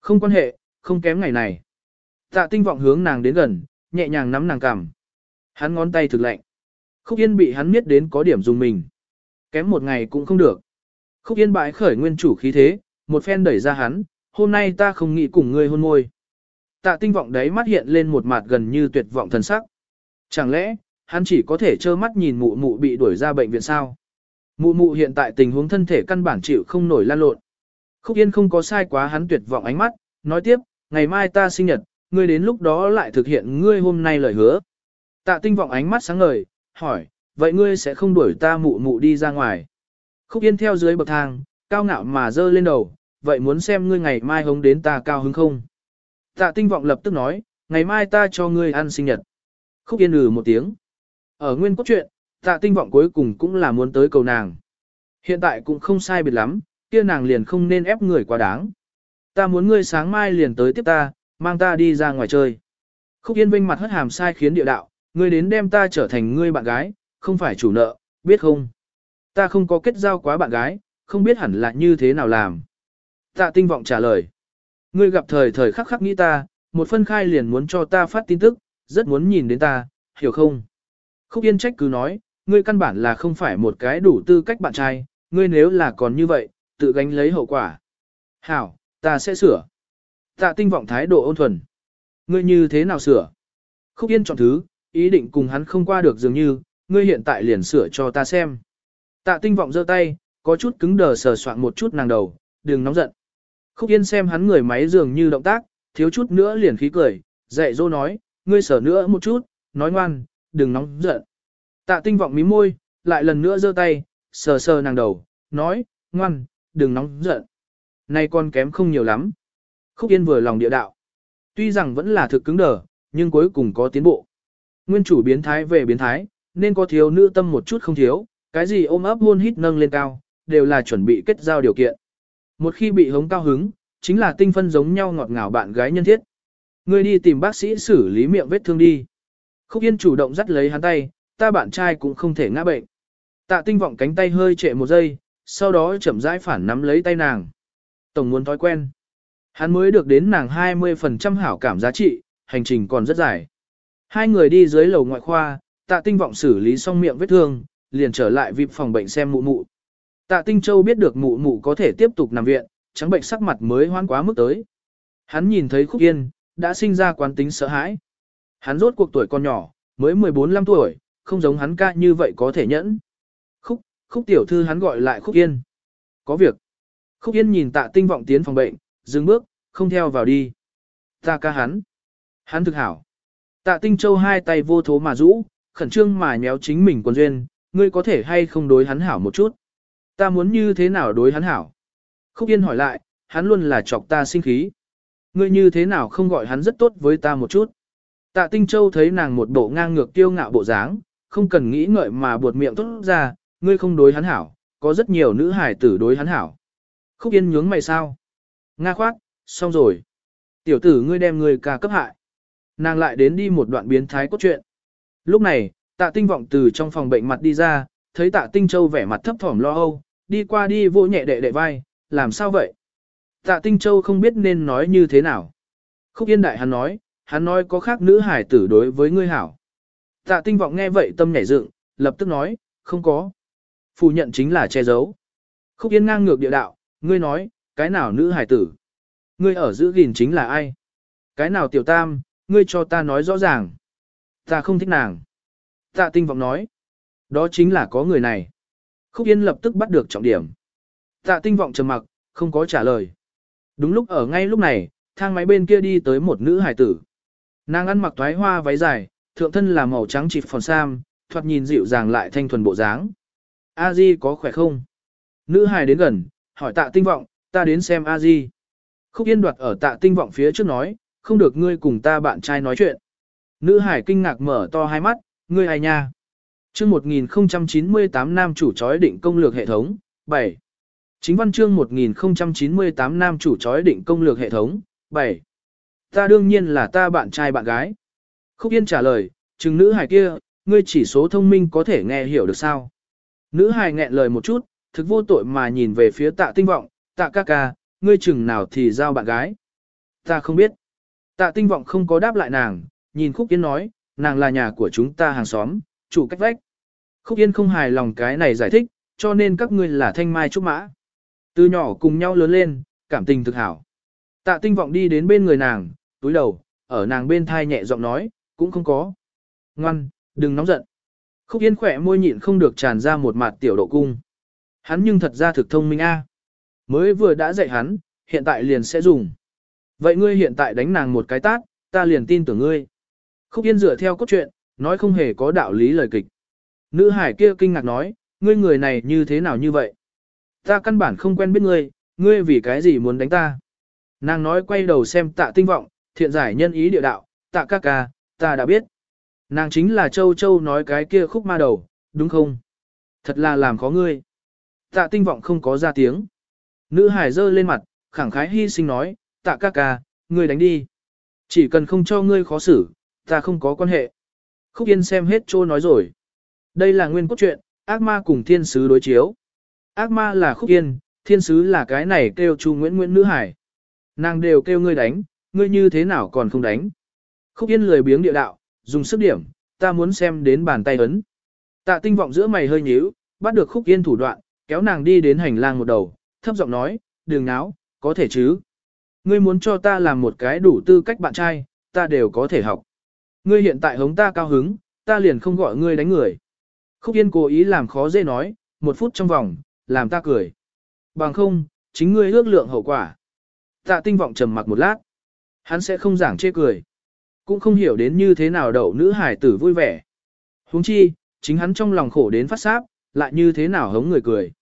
Không quan hệ, không kém ngày này. Tạ tinh vọng hướng nàng đến gần, nhẹ nhàng nắm nàng cằm. Hắn ngón tay thực lạnh. Khúc Yên bị hắn miết đến có điểm dùng mình. Kém một ngày cũng không được. Khúc Yên bãi khởi nguyên chủ khí thế, một phen đẩy ra hắn, hôm nay ta không nghĩ cùng ngươi hôn môi. Tạ tinh vọng đấy mắt hiện lên một mặt gần như tuyệt vọng thần sắc. Chẳng lẽ, hắn chỉ có thể trơ mắt nhìn mụ mụ bị đuổi ra bệnh viện sao? Mụ mụ hiện tại tình huống thân thể căn bản chịu không nổi lan lộn. Khúc Yên không có sai quá hắn tuyệt vọng ánh mắt, nói tiếp, ngày mai ta sinh nhật, ngươi đến lúc đó lại thực hiện ngươi hôm nay lời hứa. Tạ tinh vọng ánh mắt sáng ngời, hỏi, vậy ngươi sẽ không đuổi ta mụ mụ đi ra ngoài. Khúc Yên theo dưới bậc thang, cao ngạo mà dơ lên đầu, vậy muốn xem ngươi ngày mai hống đến ta cao hứng không? Tạ tinh vọng lập tức nói, ngày mai ta cho ngươi ăn sinh nhật. Khúc Yên ừ một tiếng. Ở nguyên cốt truyện, tạ tinh vọng cuối cùng cũng là muốn tới cầu nàng. Hiện tại cũng không sai biệt lắm, kia nàng liền không nên ép người quá đáng. Ta muốn ngươi sáng mai liền tới tiếp ta, mang ta đi ra ngoài chơi. Khúc Yên vinh mặt hất hàm sai khiến địa đạo, ngươi đến đem ta trở thành ngươi bạn gái, không phải chủ nợ, biết không? Ta không có kết giao quá bạn gái, không biết hẳn là như thế nào làm. Tạ tinh vọng trả lời. Ngươi gặp thời thời khắc khắc nghĩ ta, một phân khai liền muốn cho ta phát tin tức, rất muốn nhìn đến ta, hiểu không? Khúc Yên trách cứ nói, ngươi căn bản là không phải một cái đủ tư cách bạn trai, ngươi nếu là còn như vậy, tự gánh lấy hậu quả. Hảo, ta sẽ sửa. Tạ tinh vọng thái độ ôn thuần. Ngươi như thế nào sửa? Khúc Yên chọn thứ, ý định cùng hắn không qua được dường như, ngươi hiện tại liền sửa cho ta xem. Tạ tinh vọng giơ tay, có chút cứng đờ sờ soạn một chút nàng đầu, đừng nóng giận. Khúc Yên xem hắn người máy dường như động tác, thiếu chút nữa liền khí cười, dạy dỗ nói, ngươi sờ nữa một chút, nói ngoan, đừng nóng giận. Tạ tinh vọng mí môi, lại lần nữa giơ tay, sờ sờ nàng đầu, nói, ngoan, đừng nóng giận. Này con kém không nhiều lắm. Khúc Yên vừa lòng địa đạo. Tuy rằng vẫn là thực cứng đờ, nhưng cuối cùng có tiến bộ. Nguyên chủ biến thái về biến thái, nên có thiếu nữ tâm một chút không thiếu, cái gì ôm ấp hôn hít nâng lên cao, đều là chuẩn bị kết giao điều kiện. Một khi bị hống cao hứng, chính là tinh phân giống nhau ngọt ngào bạn gái nhân thiết. Ngươi đi tìm bác sĩ xử lý miệng vết thương đi. Khúc Yên chủ động dắt lấy hắn tay, ta bạn trai cũng không thể ngã bệnh. Tạ tinh vọng cánh tay hơi trệ một giây, sau đó chậm rãi phản nắm lấy tay nàng. Tổng muốn thói quen. Hắn mới được đến nàng 20% hảo cảm giá trị, hành trình còn rất dài. Hai người đi dưới lầu ngoại khoa, tạ tinh vọng xử lý xong miệng vết thương, liền trở lại vịp phòng bệnh xem mụ mụ. Tạ tinh châu biết được mụ mụ có thể tiếp tục nằm viện, trắng bệnh sắc mặt mới hoan quá mức tới. Hắn nhìn thấy khúc yên, đã sinh ra quán tính sợ hãi. Hắn rốt cuộc tuổi còn nhỏ, mới 14-15 tuổi, không giống hắn ca như vậy có thể nhẫn. Khúc, khúc tiểu thư hắn gọi lại khúc yên. Có việc. Khúc yên nhìn tạ tinh vọng tiến phòng bệnh, dừng bước, không theo vào đi. Ta ca hắn. Hắn thực hảo. Tạ tinh châu hai tay vô thố mà rũ, khẩn trương mà nhéo chính mình quần duyên, ngươi có thể hay không đối hắn hảo một chút. Ta muốn như thế nào đối hắn hảo? Khúc Yên hỏi lại, hắn luôn là chọc ta sinh khí. Ngươi như thế nào không gọi hắn rất tốt với ta một chút? Tạ Tinh Châu thấy nàng một bộ ngang ngược tiêu ngạo bộ dáng, không cần nghĩ ngợi mà buột miệng tốt ra, ngươi không đối hắn hảo, có rất nhiều nữ hải tử đối hắn hảo. Khúc Yên nhướng mày sao? Nga khoát, xong rồi. Tiểu tử ngươi đem ngươi ca cấp hại. Nàng lại đến đi một đoạn biến thái cốt truyện. Lúc này, tạ tinh vọng từ trong phòng bệnh mặt đi ra, thấy tạ tinh châu vẻ mặt thấp thỏm lo âu, đi qua đi vô nhẹ đệ đệ vai, làm sao vậy? Tạ tinh châu không biết nên nói như thế nào. Khúc yên đại hắn nói, hắn nói có khác nữ hải tử đối với ngươi hảo. Tạ tinh vọng nghe vậy tâm nhảy dựng, lập tức nói, không có. Phủ nhận chính là che giấu. Khúc yên ngang ngược địa đạo, ngươi nói, cái nào nữ hải tử? Ngươi ở giữ gìn chính là ai? Cái nào tiểu tam, ngươi cho ta nói rõ ràng. Ta không thích nàng. Tạ tinh vọng nói. Đó chính là có người này. Khúc Yên lập tức bắt được trọng điểm. Tạ tinh vọng trầm mặc, không có trả lời. Đúng lúc ở ngay lúc này, thang máy bên kia đi tới một nữ hải tử. Nàng ăn mặc toái hoa váy dài, thượng thân là màu trắng chịp phòn sam, thoạt nhìn dịu dàng lại thanh thuần bộ dáng. A Di có khỏe không? Nữ hải đến gần, hỏi tạ tinh vọng, ta đến xem A Di. Khúc Yên đoạt ở tạ tinh vọng phía trước nói, không được ngươi cùng ta bạn trai nói chuyện. Nữ hải kinh ngạc mở to hai mắt, ngươi ai nha? Chương 1098 nam chủ chói định công lược hệ thống, 7. Chính văn chương 1098 nam chủ chói định công lược hệ thống, 7. Ta đương nhiên là ta bạn trai bạn gái. Khúc Yên trả lời, chừng nữ hài kia, ngươi chỉ số thông minh có thể nghe hiểu được sao. Nữ hài nghẹn lời một chút, thực vô tội mà nhìn về phía tạ tinh vọng, tạ ca ca, ngươi chừng nào thì giao bạn gái. Ta không biết. Tạ tinh vọng không có đáp lại nàng, nhìn Khúc Yên nói, nàng là nhà của chúng ta hàng xóm, chủ cách vách. Khúc Yên không hài lòng cái này giải thích, cho nên các ngươi là thanh mai trúc mã. Từ nhỏ cùng nhau lớn lên, cảm tình thực hảo. Tạ tinh vọng đi đến bên người nàng, túi đầu, ở nàng bên thai nhẹ giọng nói, cũng không có. Ngoan, đừng nóng giận. Khúc Yên khỏe môi nhịn không được tràn ra một mặt tiểu độ cung. Hắn nhưng thật ra thực thông minh a Mới vừa đã dạy hắn, hiện tại liền sẽ dùng. Vậy ngươi hiện tại đánh nàng một cái tát, ta liền tin tưởng ngươi. Khúc Yên dựa theo cốt truyện, nói không hề có đạo lý lời kịch. Nữ hải kia kinh ngạc nói, ngươi người này như thế nào như vậy? Ta căn bản không quen biết ngươi, ngươi vì cái gì muốn đánh ta? Nàng nói quay đầu xem tạ tinh vọng, thiện giải nhân ý địa đạo, tạ ca ca, ta đã biết. Nàng chính là Châu Châu nói cái kia khúc ma đầu, đúng không? Thật là làm khó ngươi. Tạ tinh vọng không có ra tiếng. Nữ hải dơ lên mặt, khẳng khái hy sinh nói, tạ ca ca, ngươi đánh đi. Chỉ cần không cho ngươi khó xử, ta không có quan hệ. Khúc Yên xem hết trô nói rồi. Đây là nguyên cốt truyện, ác ma cùng thiên sứ đối chiếu. Ác ma là Khúc Yên, thiên sứ là cái này kêu Chu Nguyễn Nguyễn Nữ Hải. Nàng đều kêu ngươi đánh, ngươi như thế nào còn không đánh. Khúc Yên lười biếng địa đạo, dùng sức điểm, ta muốn xem đến bàn tay ấn. Tạ tinh vọng giữa mày hơi nhíu, bắt được Khúc Yên thủ đoạn, kéo nàng đi đến hành lang một đầu, thấp giọng nói, đường náo, có thể chứ. Ngươi muốn cho ta làm một cái đủ tư cách bạn trai, ta đều có thể học. Ngươi hiện tại hống ta cao hứng, ta liền không gọi ngươi đánh người. Khúc Yên cố ý làm khó dễ nói, một phút trong vòng, làm ta cười. Bằng không, chính ngươi ước lượng hậu quả. Tạ tinh vọng trầm mặc một lát. Hắn sẽ không giảng chê cười. Cũng không hiểu đến như thế nào đậu nữ hải tử vui vẻ. huống chi, chính hắn trong lòng khổ đến phát sáp, lại như thế nào hống người cười.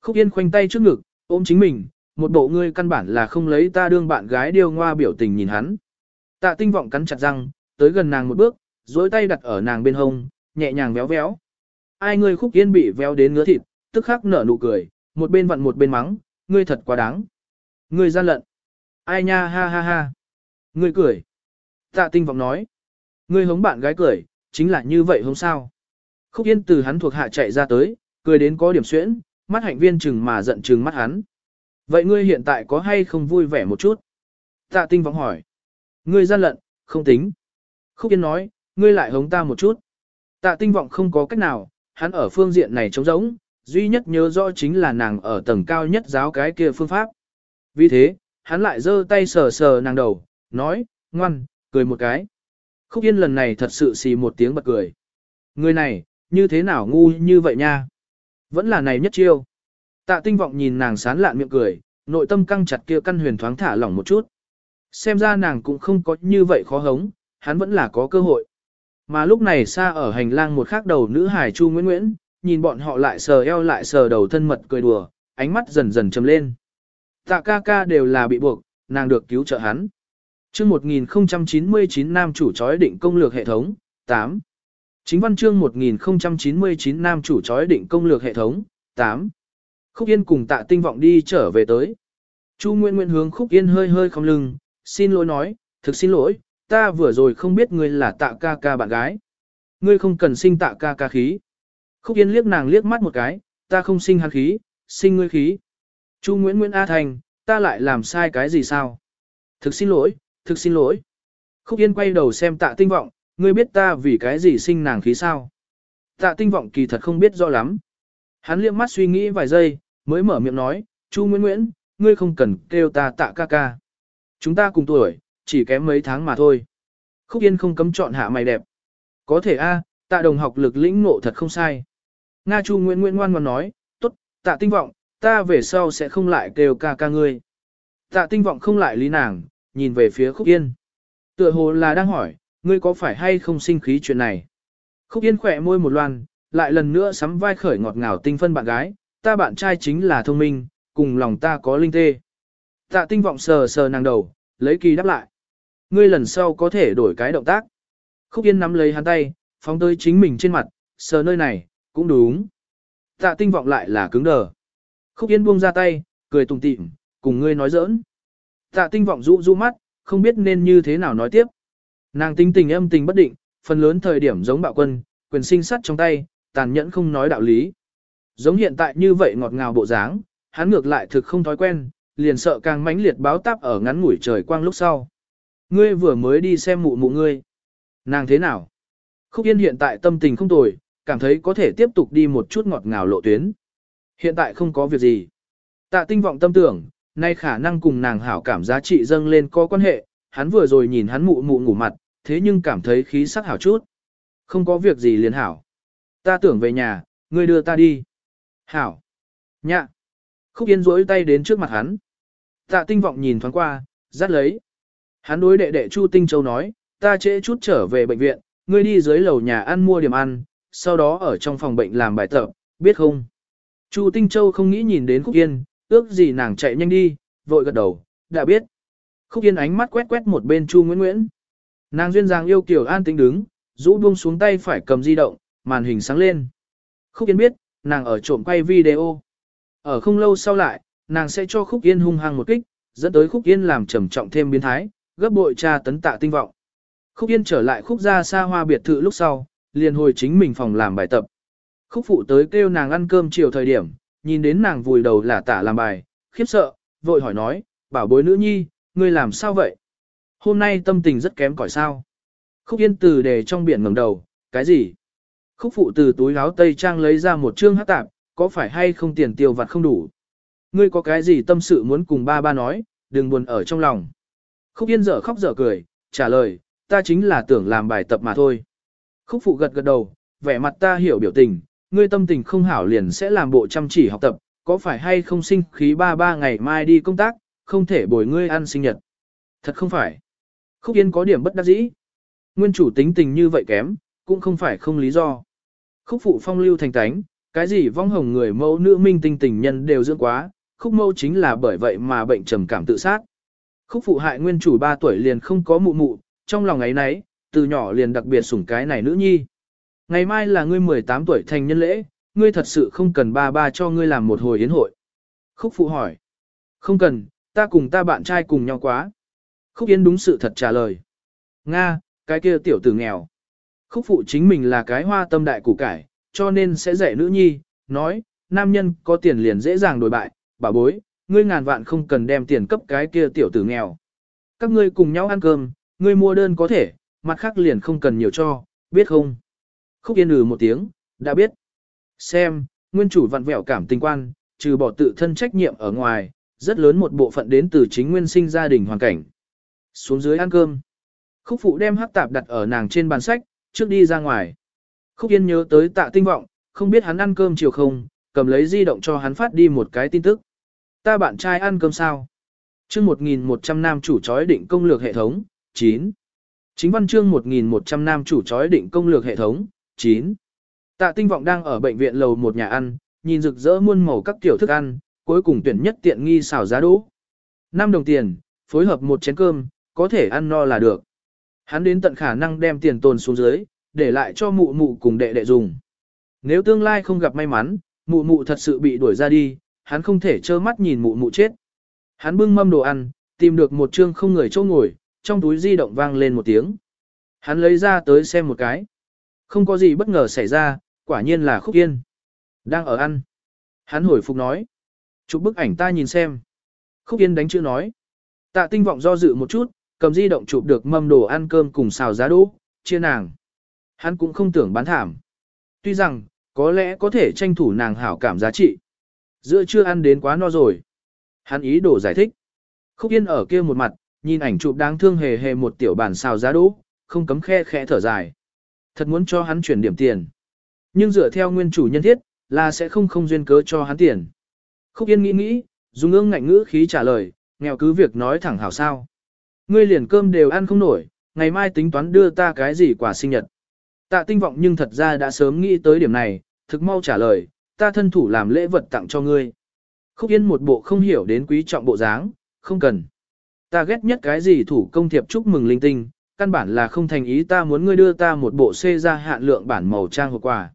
Khúc Yên khoanh tay trước ngực, ôm chính mình, một bộ ngươi căn bản là không lấy ta đương bạn gái điêu ngoa biểu tình nhìn hắn. Tạ tinh vọng cắn chặt răng, tới gần nàng một bước, dối tay đặt ở nàng bên hông, nhẹ nhàng véo véo. Ai ngươi khúc yên bị véo đến ngứa thịt, tức khắc nở nụ cười, một bên vặn một bên mắng, ngươi thật quá đáng. Ngươi gian lận. Ai nha ha ha ha. Ngươi cười. Tạ tinh vọng nói. Ngươi hống bạn gái cười, chính là như vậy không sao. Khúc yên từ hắn thuộc hạ chạy ra tới, cười đến có điểm xuyễn, mắt hạnh viên chừng mà giận chừng mắt hắn. Vậy ngươi hiện tại có hay không vui vẻ một chút? Tạ tinh vọng hỏi. Ngươi gian lận, không tính. Khúc Yên nói, ngươi lại hống ta một chút. Tạ tinh vọng không có cách nào, hắn ở phương diện này trống rỗng, duy nhất nhớ rõ chính là nàng ở tầng cao nhất giáo cái kia phương pháp. Vì thế, hắn lại giơ tay sờ sờ nàng đầu, nói, ngoan, cười một cái. Khúc Yên lần này thật sự xì một tiếng bật cười. Người này, như thế nào ngu như vậy nha? Vẫn là này nhất chiêu. Tạ tinh vọng nhìn nàng sán lạn miệng cười, nội tâm căng chặt kia căn huyền thoáng thả lỏng một chút. Xem ra nàng cũng không có như vậy khó hống, hắn vẫn là có cơ hội. Mà lúc này xa ở hành lang một khác đầu nữ hải Chu Nguyễn Nguyễn, nhìn bọn họ lại sờ eo lại sờ đầu thân mật cười đùa, ánh mắt dần dần trầm lên. Tạ ca ca đều là bị buộc, nàng được cứu trợ hắn. Chương 1099 nam chủ chói định công lược hệ thống, 8. Chính văn chương 1099 nam chủ chói định công lược hệ thống, 8. Khúc Yên cùng tạ tinh vọng đi trở về tới. Chu Nguyễn Nguyễn hướng Khúc Yên hơi hơi không lưng, xin lỗi nói, thực xin lỗi, ta vừa rồi không biết ngươi là tạ ca ca bạn gái. Ngươi không cần sinh tạ ca ca khí. Khúc Yên liếc nàng liếc mắt một cái, ta không sinh hắn khí, sinh ngươi khí. Chu Nguyễn Nguyễn A Thành, ta lại làm sai cái gì sao? Thực xin lỗi, thực xin lỗi. Khúc Yên quay đầu xem tạ tinh vọng, ngươi biết ta vì cái gì sinh nàng khí sao? Tạ tinh vọng kỳ thật không biết rõ lắm. Hắn liếc mắt suy nghĩ vài giây, mới mở miệng nói, Chu Nguyễn Nguyễn, ngươi không cần kêu ta tạ ca ca. Chúng ta cùng tuổi, chỉ kém mấy tháng mà thôi. Khúc Yên không cấm chọn hạ mày đẹp. Có thể a tạ đồng học lực lĩnh ngộ thật không sai. Nga Chu Nguyễn Nguyễn ngoan ngoan nói, tốt, tạ tinh vọng, ta về sau sẽ không lại kêu ca ca ngươi. Tạ tinh vọng không lại lý nàng, nhìn về phía Khúc Yên. Tựa hồ là đang hỏi, ngươi có phải hay không sinh khí chuyện này? Khúc Yên khỏe môi một loan, lại lần nữa sắm vai khởi ngọt ngào tinh phân bạn gái, ta bạn trai chính là thông minh, cùng lòng ta có linh tê. Tạ tinh vọng sờ sờ nàng đầu, lấy kỳ đáp lại. Ngươi lần sau có thể đổi cái động tác. Khúc Yên nắm lấy hắn tay, phóng tới chính mình trên mặt, sờ nơi này, cũng đúng. Tạ tinh vọng lại là cứng đờ. Khúc Yên buông ra tay, cười tùng tịm, cùng ngươi nói giỡn. Tạ tinh vọng rũ rũ mắt, không biết nên như thế nào nói tiếp. Nàng tinh tình âm tình bất định, phần lớn thời điểm giống bạo quân, quyền sinh sắt trong tay, tàn nhẫn không nói đạo lý. Giống hiện tại như vậy ngọt ngào bộ dáng, hắn ngược lại thực không thói quen, liền sợ càng mãnh liệt báo táp ở ngắn ngủi trời quang lúc sau. Ngươi vừa mới đi xem mụ mụ ngươi. Nàng thế nào? Khúc Yên hiện tại tâm tình không tồi, cảm thấy có thể tiếp tục đi một chút ngọt ngào lộ tuyến. Hiện tại không có việc gì. Tạ tinh vọng tâm tưởng, nay khả năng cùng nàng hảo cảm giá trị dâng lên có quan hệ, hắn vừa rồi nhìn hắn mụ mụ ngủ mặt, thế nhưng cảm thấy khí sắc hảo chút. Không có việc gì liền hảo. Ta tưởng về nhà, ngươi đưa ta đi. Hảo. Nhạ. Khúc Yên rỗi tay đến trước mặt hắn. Tạ tinh vọng nhìn thoáng qua, dắt lấy. Hắn đối đệ đệ Chu Tinh Châu nói, ta trễ chút trở về bệnh viện, ngươi đi dưới lầu nhà ăn mua điểm ăn, sau đó ở trong phòng bệnh làm bài tập, biết không? Chu Tinh Châu không nghĩ nhìn đến Khúc Yên, ước gì nàng chạy nhanh đi, vội gật đầu, đã biết. Khúc Yên ánh mắt quét quét một bên Chu Nguyễn Nguyễn. Nàng duyên dáng yêu kiểu an tĩnh đứng, rũ buông xuống tay phải cầm di động, màn hình sáng lên. Khúc Yên biết, nàng ở trộm quay video. Ở không lâu sau lại, nàng sẽ cho Khúc Yên hung hăng một kích, dẫn tới Khúc Yên làm trầm trọng thêm biến thái, gấp bội tra tấn tạ tinh vọng. Khúc Yên trở lại khúc ra xa hoa biệt thự lúc sau, liền hồi chính mình phòng làm bài tập. Khúc phụ tới kêu nàng ăn cơm chiều thời điểm, nhìn đến nàng vùi đầu là tả làm bài, khiếp sợ, vội hỏi nói, bảo bối nữ nhi, ngươi làm sao vậy? Hôm nay tâm tình rất kém cỏi sao. Khúc Yên từ đề trong biển ngầm đầu, cái gì? Khúc phụ từ túi áo tây trang lấy ra một trương hát tạp, có phải hay không tiền tiêu vặt không đủ? Ngươi có cái gì tâm sự muốn cùng ba ba nói, đừng buồn ở trong lòng. Khúc Yên dở khóc dở cười, trả lời, ta chính là tưởng làm bài tập mà thôi. Khúc phụ gật gật đầu, vẻ mặt ta hiểu biểu tình, ngươi tâm tình không hảo liền sẽ làm bộ chăm chỉ học tập, có phải hay không sinh khí ba ba ngày mai đi công tác, không thể bồi ngươi ăn sinh nhật. Thật không phải. Khúc Yên có điểm bất đắc dĩ. Nguyên chủ tính tình như vậy kém, cũng không phải không lý do. Khúc phụ phong lưu thành tánh, cái gì vong hồng người mẫu nữ minh tinh tình nhân đều dưỡng quá, khúc mâu chính là bởi vậy mà bệnh trầm cảm tự sát. Khúc phụ hại nguyên chủ 3 tuổi liền không có mụ mụ, trong lòng ấy nấy, từ nhỏ liền đặc biệt sủng cái này nữ nhi. Ngày mai là ngươi 18 tuổi thành nhân lễ, ngươi thật sự không cần ba ba cho ngươi làm một hồi yến hội. Khúc phụ hỏi. Không cần, ta cùng ta bạn trai cùng nhau quá. Khúc Yến đúng sự thật trả lời. Nga, cái kia tiểu tử nghèo. Khúc phụ chính mình là cái hoa tâm đại củ cải, cho nên sẽ dạy nữ nhi, nói, nam nhân có tiền liền dễ dàng đổi bại, bà bối, ngươi ngàn vạn không cần đem tiền cấp cái kia tiểu tử nghèo. Các ngươi cùng nhau ăn cơm, ngươi mua đơn có thể, mặt khác liền không cần nhiều cho, biết không? Khúc Yên ừ một tiếng, đã biết. Xem, nguyên chủ vặn vẹo cảm tình quan, trừ bỏ tự thân trách nhiệm ở ngoài, rất lớn một bộ phận đến từ chính nguyên sinh gia đình hoàn cảnh. Xuống dưới ăn cơm. Khúc phụ đem hắc tạp đặt ở nàng trên bàn sách, trước đi ra ngoài. Khúc Yên nhớ tới tạ tinh vọng, không biết hắn ăn cơm chiều không, cầm lấy di động cho hắn phát đi một cái tin tức. Ta bạn trai ăn cơm sao? chương 1100 nam chủ chói định công lược hệ thống, 9. Chính văn chương 1100 nam chủ chói định công lược hệ thống, 9. Tạ tinh vọng đang ở bệnh viện lầu một nhà ăn, nhìn rực rỡ muôn màu các kiểu thức ăn, cuối cùng tuyển nhất tiện nghi xào giá đỗ. 5 đồng tiền, phối hợp một chén cơm, có thể ăn no là được. Hắn đến tận khả năng đem tiền tồn xuống dưới, để lại cho mụ mụ cùng đệ đệ dùng. Nếu tương lai không gặp may mắn, mụ mụ thật sự bị đuổi ra đi, hắn không thể trơ mắt nhìn mụ mụ chết. Hắn bưng mâm đồ ăn, tìm được một chương không người chỗ ngồi, trong túi di động vang lên một tiếng. Hắn lấy ra tới xem một cái. Không có gì bất ngờ xảy ra, quả nhiên là Khúc Yên. Đang ở ăn. Hắn hồi phục nói. Chụp bức ảnh ta nhìn xem. Khúc Yên đánh chữ nói. Tạ tinh vọng do dự một chút, cầm di động chụp được mâm đồ ăn cơm cùng xào giá đỗ, chia nàng. Hắn cũng không tưởng bán thảm. Tuy rằng, có lẽ có thể tranh thủ nàng hảo cảm giá trị. Giữa chưa ăn đến quá no rồi. Hắn ý đồ giải thích. Khúc Yên ở kia một mặt, nhìn ảnh chụp đáng thương hề hề một tiểu bản xào giá đỗ, không cấm khe khẽ thở dài. Thật muốn cho hắn chuyển điểm tiền. Nhưng dựa theo nguyên chủ nhân thiết, là sẽ không không duyên cớ cho hắn tiền. Khúc Yên nghĩ nghĩ, dùng ương ngạnh ngữ khí trả lời, nghèo cứ việc nói thẳng hảo sao. Ngươi liền cơm đều ăn không nổi, ngày mai tính toán đưa ta cái gì quả sinh nhật. Tạ tinh vọng nhưng thật ra đã sớm nghĩ tới điểm này, thực mau trả lời, ta thân thủ làm lễ vật tặng cho ngươi. Khúc Yên một bộ không hiểu đến quý trọng bộ dáng, không cần. Ta ghét nhất cái gì thủ công thiệp chúc mừng linh tinh, căn bản là không thành ý ta muốn ngươi đưa ta một bộ xê ra hạn lượng bản màu trang hộp quà.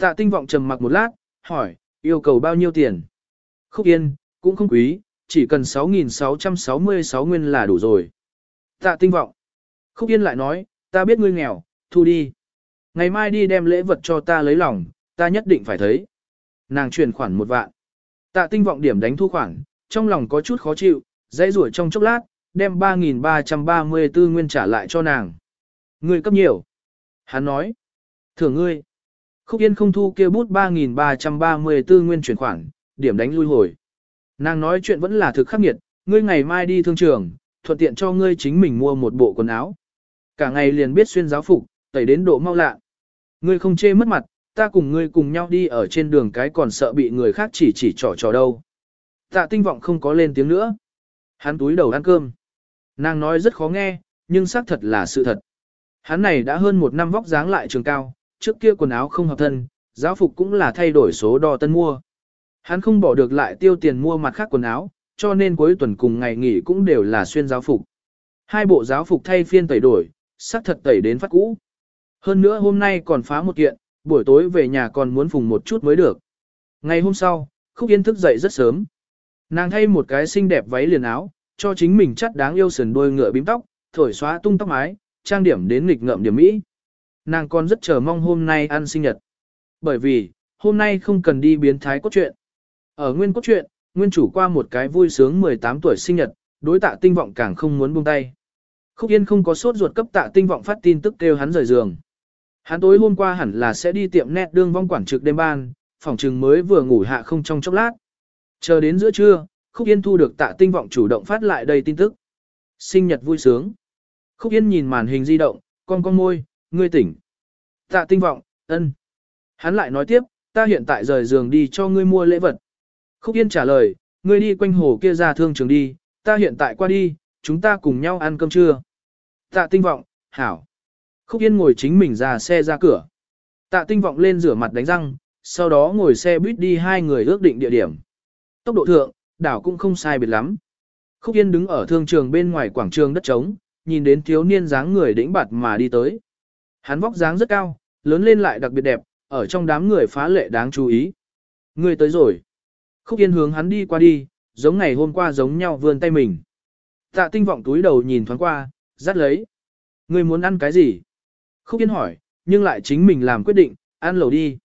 Tạ tinh vọng trầm mặc một lát, hỏi, yêu cầu bao nhiêu tiền? Khúc Yên, cũng không quý, chỉ cần 6.666 nguyên là đủ rồi. Tạ tinh vọng. Khúc Yên lại nói, ta biết ngươi nghèo, thu đi. Ngày mai đi đem lễ vật cho ta lấy lòng, ta nhất định phải thấy. Nàng chuyển khoản một vạn. Tạ tinh vọng điểm đánh thu khoản, trong lòng có chút khó chịu, dãy rủi trong chốc lát, đem 3.334 nguyên trả lại cho nàng. Ngươi cấp nhiều. Hắn nói. Thưởng ngươi. Khúc Yên không thu kia bút 3.334 nguyên chuyển khoản, điểm đánh lui hồi. Nàng nói chuyện vẫn là thực khắc nghiệt, ngươi ngày mai đi thương trường, thuận tiện cho ngươi chính mình mua một bộ quần áo. Cả ngày liền biết xuyên giáo phục, tẩy đến độ mau lạ. Ngươi không chê mất mặt, ta cùng ngươi cùng nhau đi ở trên đường cái còn sợ bị người khác chỉ chỉ trò trò đâu. Tạ tinh vọng không có lên tiếng nữa. Hắn túi đầu ăn cơm. Nàng nói rất khó nghe, nhưng xác thật là sự thật. Hắn này đã hơn một năm vóc dáng lại trường cao, trước kia quần áo không hợp thân, giáo phục cũng là thay đổi số đo tân mua. Hắn không bỏ được lại tiêu tiền mua mặt khác quần áo, cho nên cuối tuần cùng ngày nghỉ cũng đều là xuyên giáo phục. Hai bộ giáo phục thay phiên tẩy đổi, sắc thật tẩy đến phát cũ. Hơn nữa hôm nay còn phá một kiện, buổi tối về nhà còn muốn phùng một chút mới được. Ngày hôm sau, Khúc Yên thức dậy rất sớm. Nàng thay một cái xinh đẹp váy liền áo, cho chính mình chắt đáng yêu sườn đuôi ngựa bím tóc, thổi xóa tung tóc mái, trang điểm đến nghịch ngợm điểm mỹ. Nàng còn rất chờ mong hôm nay ăn sinh nhật. Bởi vì, hôm nay không cần đi biến thái cốt truyện. Ở nguyên cốt truyện, nguyên chủ qua một cái vui sướng 18 tuổi sinh nhật, đối tạ tinh vọng càng không muốn buông tay. Khúc Yên không có sốt ruột cấp tạ tinh vọng phát tin tức kêu hắn rời giường. Hắn tối hôm qua hẳn là sẽ đi tiệm nét đương vong quản trực đêm ban, phòng trừng mới vừa ngủ hạ không trong chốc lát. Chờ đến giữa trưa, Khúc Yên thu được tạ tinh vọng chủ động phát lại đây tin tức. Sinh nhật vui sướng. Khúc Yên nhìn màn hình di động, con con môi, ngươi tỉnh. Tạ tinh vọng, ân. Hắn lại nói tiếp, ta hiện tại rời giường đi cho ngươi mua lễ vật. Khúc Yên trả lời, ngươi đi quanh hồ kia ra thương trường đi, ta hiện tại qua đi, chúng ta cùng nhau ăn cơm trưa. Tạ tinh vọng, hảo. Khúc Yên ngồi chính mình ra xe ra cửa. Tạ tinh vọng lên rửa mặt đánh răng, sau đó ngồi xe buýt đi hai người ước định địa điểm. Tốc độ thượng, đảo cũng không sai biệt lắm. Khúc Yên đứng ở thương trường bên ngoài quảng trường đất trống, nhìn đến thiếu niên dáng người đĩnh bạt mà đi tới. Hắn vóc dáng rất cao, lớn lên lại đặc biệt đẹp, ở trong đám người phá lệ đáng chú ý. Người tới rồi. Khúc Yên hướng hắn đi qua đi, giống ngày hôm qua giống nhau vươn tay mình. Tạ tinh vọng túi đầu nhìn thoáng qua, dắt lấy. Người muốn ăn cái gì? Khúc Yên hỏi, nhưng lại chính mình làm quyết định, ăn lẩu đi.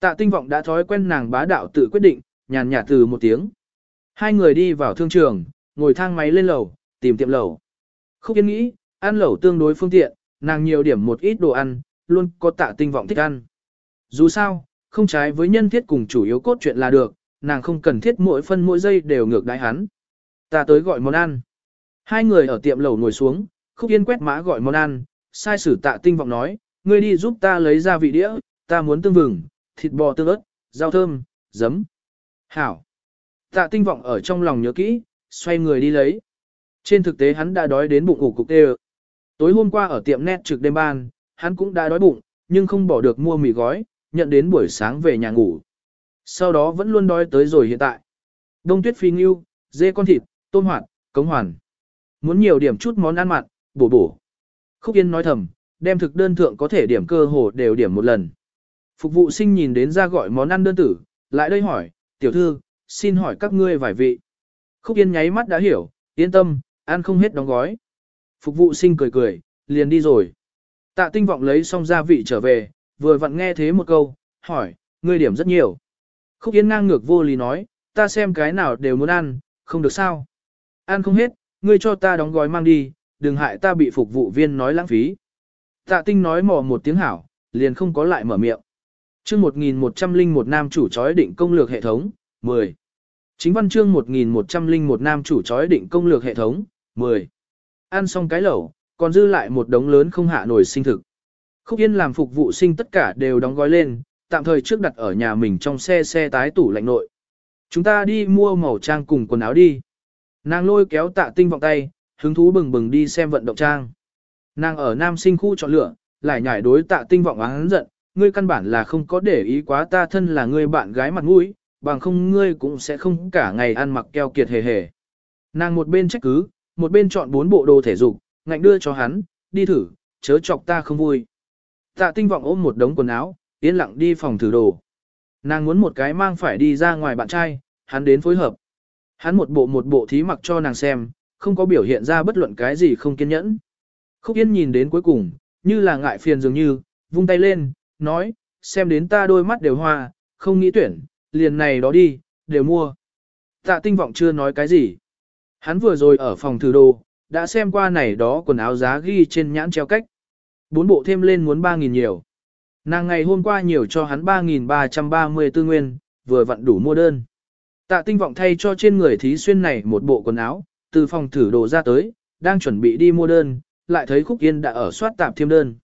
Tạ tinh vọng đã thói quen nàng bá đạo tự quyết định, nhàn nhạt từ một tiếng. Hai người đi vào thương trường, ngồi thang máy lên lầu, tìm tiệm lẩu. Khúc Yên nghĩ, ăn lẩu tương đối phương tiện, nàng nhiều điểm một ít đồ ăn, luôn có tạ tinh vọng thích ăn. Dù sao, không trái với nhân thiết cùng chủ yếu cốt chuyện là được, nàng không cần thiết mỗi phân mỗi giây đều ngược đáy hắn. Ta tới gọi món ăn. Hai người ở tiệm lẩu ngồi xuống, Khúc Yên quét mã gọi món ăn, sai sử tạ tinh vọng nói, ngươi đi giúp ta lấy ra vị đĩa, ta muốn tương vừng, thịt bò tương ớt, rau thơm, giấm. Hảo. Tạ tinh vọng ở trong lòng nhớ kỹ, xoay người đi lấy. Trên thực tế hắn đã đói đến bụng ủ cục tê Tối hôm qua ở tiệm net trực đêm ban, hắn cũng đã đói bụng, nhưng không bỏ được mua mì gói, nhận đến buổi sáng về nhà ngủ. Sau đó vẫn luôn đói tới rồi hiện tại. Đông tuyết phi nghiêu, dê con thịt, tôm hoạt, cống hoàn. Muốn nhiều điểm chút món ăn mặn, bổ bổ. Khúc Yên nói thầm, đem thực đơn thượng có thể điểm cơ hồ đều điểm một lần. Phục vụ sinh nhìn đến ra gọi món ăn đơn tử, lại đây hỏi, tiểu thư, xin hỏi các ngươi vài vị. Khúc Yên nháy mắt đã hiểu, yên tâm, ăn không hết đóng gói. Phục vụ sinh cười cười, liền đi rồi. Tạ tinh vọng lấy xong gia vị trở về, vừa vặn nghe thế một câu, hỏi, ngươi điểm rất nhiều. Khúc Yên ngang ngược vô lý nói, ta xem cái nào đều muốn ăn, không được sao. Ăn không hết, ngươi cho ta đóng gói mang đi, đừng hại ta bị phục vụ viên nói lãng phí. Tạ tinh nói mò một tiếng hảo, liền không có lại mở miệng. chương 1101 nam chủ chói định công lược hệ thống, 10. Chính văn chương 1101 nam chủ chói định công lược hệ thống, 10. Ăn xong cái lẩu, còn dư lại một đống lớn không hạ nổi sinh thực. Khúc Yên làm phục vụ sinh tất cả đều đóng gói lên, tạm thời trước đặt ở nhà mình trong xe xe tái tủ lạnh nội. Chúng ta đi mua màu trang cùng quần áo đi. Nàng lôi kéo tạ tinh vọng tay, hứng thú bừng bừng đi xem vận động trang. Nàng ở nam sinh khu chọn lựa, lại nhảy đối tạ tinh vọng án giận, ngươi căn bản là không có để ý quá ta thân là ngươi bạn gái mặt mũi, bằng không ngươi cũng sẽ không cả ngày ăn mặc keo kiệt hề hề. Nàng một bên trách cứ, một bên chọn bốn bộ đồ thể dục, ngạnh đưa cho hắn, đi thử, chớ chọc ta không vui. Tạ tinh vọng ôm một đống quần áo, yên lặng đi phòng thử đồ. Nàng muốn một cái mang phải đi ra ngoài bạn trai, hắn đến phối hợp. Hắn một bộ một bộ thí mặc cho nàng xem, không có biểu hiện ra bất luận cái gì không kiên nhẫn. Khúc Yên nhìn đến cuối cùng, như là ngại phiền dường như, vung tay lên, nói, xem đến ta đôi mắt đều hoa, không nghĩ tuyển, liền này đó đi, đều mua. Tạ tinh vọng chưa nói cái gì. Hắn vừa rồi ở phòng thử đồ, đã xem qua này đó quần áo giá ghi trên nhãn treo cách. Bốn bộ thêm lên muốn 3.000 nhiều. Nàng ngày hôm qua nhiều cho hắn 3.330 tư nguyên, vừa vặn đủ mua đơn. Tạ tinh vọng thay cho trên người thí xuyên này một bộ quần áo, từ phòng thử đồ ra tới, đang chuẩn bị đi mua đơn, lại thấy Khúc Yên đã ở soát tạp thêm đơn.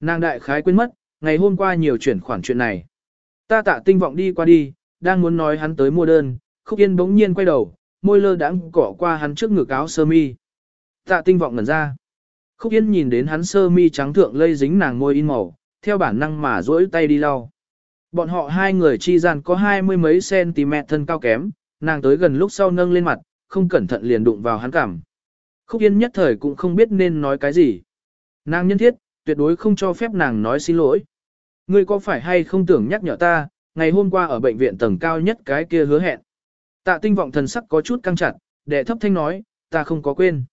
Nàng đại khái quên mất, Ngày hôm qua nhiều chuyển khoản chuyện này. Ta tạ tinh vọng đi qua đi, đang muốn nói hắn tới mua đơn, khúc yên bỗng nhiên quay đầu, môi lơ đãng cỏ qua hắn trước ngực áo sơ mi. Tạ tinh vọng ngẩn ra. Khúc yên nhìn đến hắn sơ mi trắng thượng lây dính nàng môi in màu, theo bản năng mà duỗi tay đi lau. Bọn họ hai người chi gian có hai mươi mấy cm thân cao kém, nàng tới gần lúc sau nâng lên mặt, không cẩn thận liền đụng vào hắn cảm. Khúc Yên nhất thời cũng không biết nên nói cái gì. Nàng nhân thiết, tuyệt đối không cho phép nàng nói xin lỗi. Ngươi có phải hay không tưởng nhắc nhở ta, ngày hôm qua ở bệnh viện tầng cao nhất cái kia hứa hẹn. Tạ tinh vọng thần sắc có chút căng chặt, đệ thấp thanh nói, ta không có quên.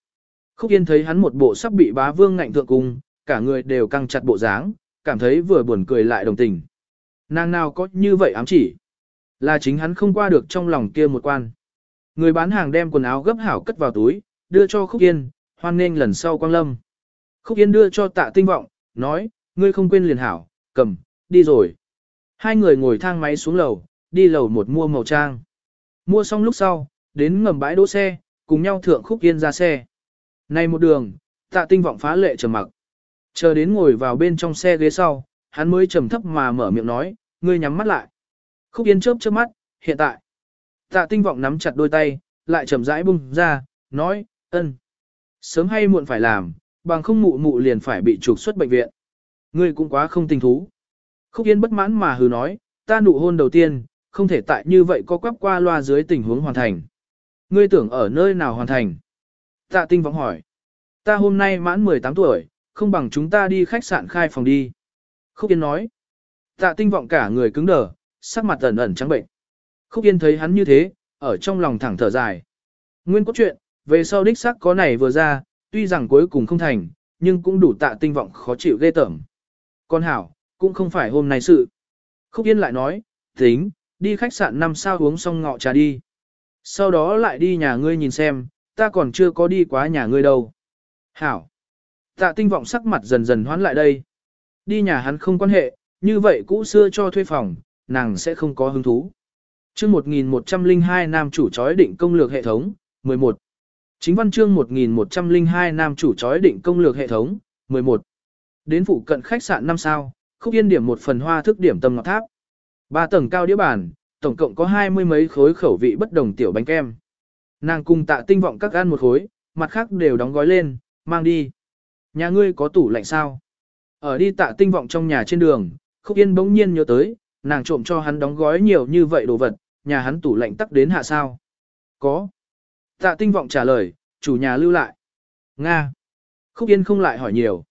Khúc Yên thấy hắn một bộ sắp bị bá vương ngạnh thượng cùng cả người đều căng chặt bộ dáng, cảm thấy vừa buồn cười lại đồng tình. Nàng nào có như vậy ám chỉ. Là chính hắn không qua được trong lòng kia một quan. Người bán hàng đem quần áo gấp hảo cất vào túi, đưa cho Khúc Yên, hoan nghênh lần sau quang lâm. Khúc Yên đưa cho tạ tinh vọng, nói, ngươi không quên liền hảo, cầm, đi rồi. Hai người ngồi thang máy xuống lầu, đi lầu một mua màu trang. Mua xong lúc sau, đến ngầm bãi đỗ xe, cùng nhau thượng Khúc Yên ra xe. Này một đường, tạ tinh vọng phá lệ trầm mặc. Chờ đến ngồi vào bên trong xe ghế sau, hắn mới trầm thấp mà mở miệng nói, ngươi nhắm mắt lại. Khúc Yên chớp chớp mắt, hiện tại. Tạ tinh vọng nắm chặt đôi tay, lại chậm rãi bung ra, nói, ân. Sớm hay muộn phải làm, bằng không mụ mụ liền phải bị trục xuất bệnh viện. Ngươi cũng quá không tình thú. Khúc Yên bất mãn mà hừ nói, ta nụ hôn đầu tiên, không thể tại như vậy có quắp qua loa dưới tình huống hoàn thành. Ngươi tưởng ở nơi nào hoàn thành? Tạ tinh vọng hỏi. Ta hôm nay mãn 18 tuổi, không bằng chúng ta đi khách sạn khai phòng đi. Khúc Yên nói. Tạ tinh vọng cả người cứng đờ, sắc mặt ẩn ẩn trắng bệnh. Khúc Yên thấy hắn như thế, ở trong lòng thẳng thở dài. Nguyên cốt truyện, về sau đích sắc có này vừa ra, tuy rằng cuối cùng không thành, nhưng cũng đủ tạ tinh vọng khó chịu ghê tởm. Con hảo, cũng không phải hôm nay sự. Khúc Yên lại nói, tính, đi khách sạn năm sao uống xong ngọ trà đi. Sau đó lại đi nhà ngươi nhìn xem, ta còn chưa có đi quá nhà ngươi đâu. Hảo. Tạ tinh vọng sắc mặt dần dần hoán lại đây. Đi nhà hắn không quan hệ, như vậy cũ xưa cho thuê phòng, nàng sẽ không có hứng thú. Chương 1102 nam chủ chói định công lược hệ thống, 11. Chính văn chương 1102 nam chủ chói định công lược hệ thống, 11. Đến phụ cận khách sạn 5 sao, khúc yên điểm một phần hoa thức điểm tâm ngọc tháp. Ba tầng cao đĩa bàn, tổng cộng có hai mươi mấy khối khẩu vị bất đồng tiểu bánh kem. Nàng cùng tạ tinh vọng các ăn một khối, mặt khác đều đóng gói lên, mang đi. Nhà ngươi có tủ lạnh sao? Ở đi tạ tinh vọng trong nhà trên đường, khúc yên bỗng nhiên nhớ tới, nàng trộm cho hắn đóng gói nhiều như vậy đồ vật, nhà hắn tủ lạnh tắc đến hạ sao? Có. Tạ tinh vọng trả lời, chủ nhà lưu lại. Nga. Khúc yên không lại hỏi nhiều.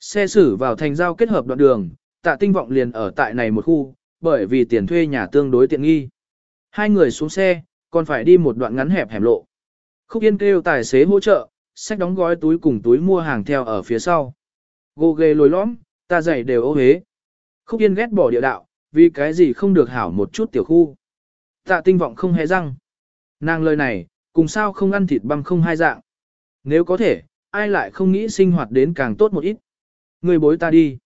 Xe xử vào thành giao kết hợp đoạn đường, tạ tinh vọng liền ở tại này một khu, bởi vì tiền thuê nhà tương đối tiện nghi. Hai người xuống xe, còn phải đi một đoạn ngắn hẹp hẻm lộ. Khúc yên kêu tài xế hỗ trợ, sách đóng gói túi cùng túi mua hàng theo ở phía sau. Gô ghê lồi lõm, ta giày đều ô hế. Khúc yên ghét bỏ địa đạo, vì cái gì không được hảo một chút tiểu khu. Tạ tinh vọng không hề răng. Nàng lời này, cùng sao không ăn thịt băm không hai dạng. Nếu có thể, ai lại không nghĩ sinh hoạt đến càng tốt một ít. Người bối ta đi.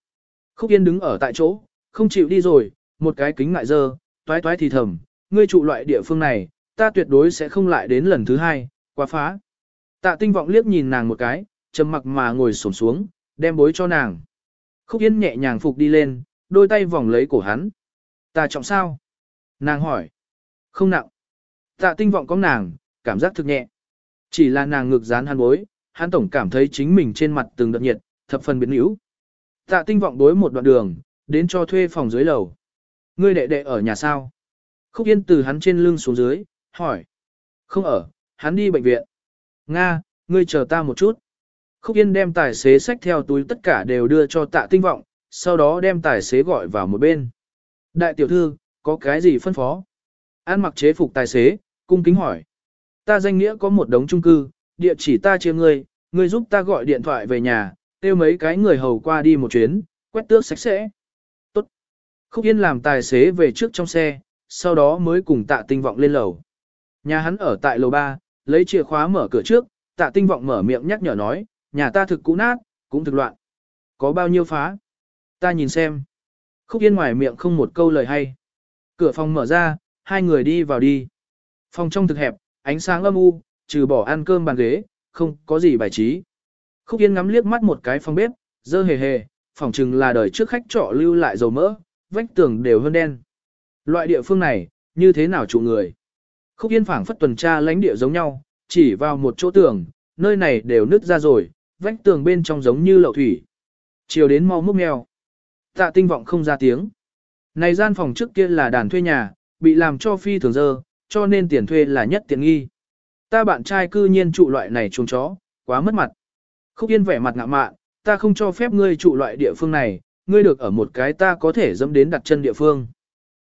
Khúc yên đứng ở tại chỗ, không chịu đi rồi, một cái kính ngại dơ, toái toái thì thầm, ngươi trụ loại địa phương này, ta tuyệt đối sẽ không lại đến lần thứ hai, quá phá. Tạ tinh vọng liếc nhìn nàng một cái, trầm mặc mà ngồi xổm xuống, đem bối cho nàng. Khúc Yên nhẹ nhàng phục đi lên, đôi tay vòng lấy cổ hắn. Ta trọng sao? Nàng hỏi. Không nặng. Tạ tinh vọng có nàng, cảm giác thực nhẹ. Chỉ là nàng ngực dán hắn bối, hắn tổng cảm thấy chính mình trên mặt từng đợt nhiệt, thập phần biến yếu. Tạ tinh vọng đối một đoạn đường, đến cho thuê phòng dưới lầu. Ngươi đệ đệ ở nhà sao? Khúc Yên từ hắn trên lưng xuống dưới, hỏi. Không ở, hắn đi bệnh viện. Nga, ngươi chờ ta một chút. Khúc Yên đem tài xế sách theo túi tất cả đều đưa cho tạ tinh vọng, sau đó đem tài xế gọi vào một bên. Đại tiểu thư, có cái gì phân phó? An mặc chế phục tài xế, cung kính hỏi. Ta danh nghĩa có một đống chung cư, địa chỉ ta chia ngươi, ngươi giúp ta gọi điện thoại về nhà, tiêu mấy cái người hầu qua đi một chuyến, quét tước sạch sẽ. Tốt. Khúc Yên làm tài xế về trước trong xe, sau đó mới cùng tạ tinh vọng lên lầu. Nhà hắn ở tại lầu 3, lấy chìa khóa mở cửa trước, tạ tinh vọng mở miệng nhắc nhở nói, nhà ta thực cũ nát, cũng thực loạn. Có bao nhiêu phá? Ta nhìn xem. Khúc Yên ngoài miệng không một câu lời hay. Cửa phòng mở ra, hai người đi vào đi. Phòng trong thực hẹp, ánh sáng âm u, trừ bỏ ăn cơm bàn ghế, không có gì bài trí. Khúc Yên ngắm liếc mắt một cái phòng bếp, dơ hề hề, phỏng chừng là đời trước khách trọ lưu lại dầu mỡ, vách tường đều hơn đen. Loại địa phương này, như thế nào chủ người? Khúc Yên phảng phất tuần tra lãnh địa giống nhau, chỉ vào một chỗ tường, nơi này đều nứt ra rồi, vách tường bên trong giống như lậu thủy. Chiều đến mau múc mèo. Tạ tinh vọng không ra tiếng. Này gian phòng trước kia là đàn thuê nhà, bị làm cho phi thường dơ, cho nên tiền thuê là nhất tiện nghi. Ta bạn trai cư nhiên trụ loại này chuồng chó, quá mất mặt. Khúc Yên vẻ mặt ngạ mạn, ta không cho phép ngươi trụ loại địa phương này, ngươi được ở một cái ta có thể dẫm đến đặt chân địa phương.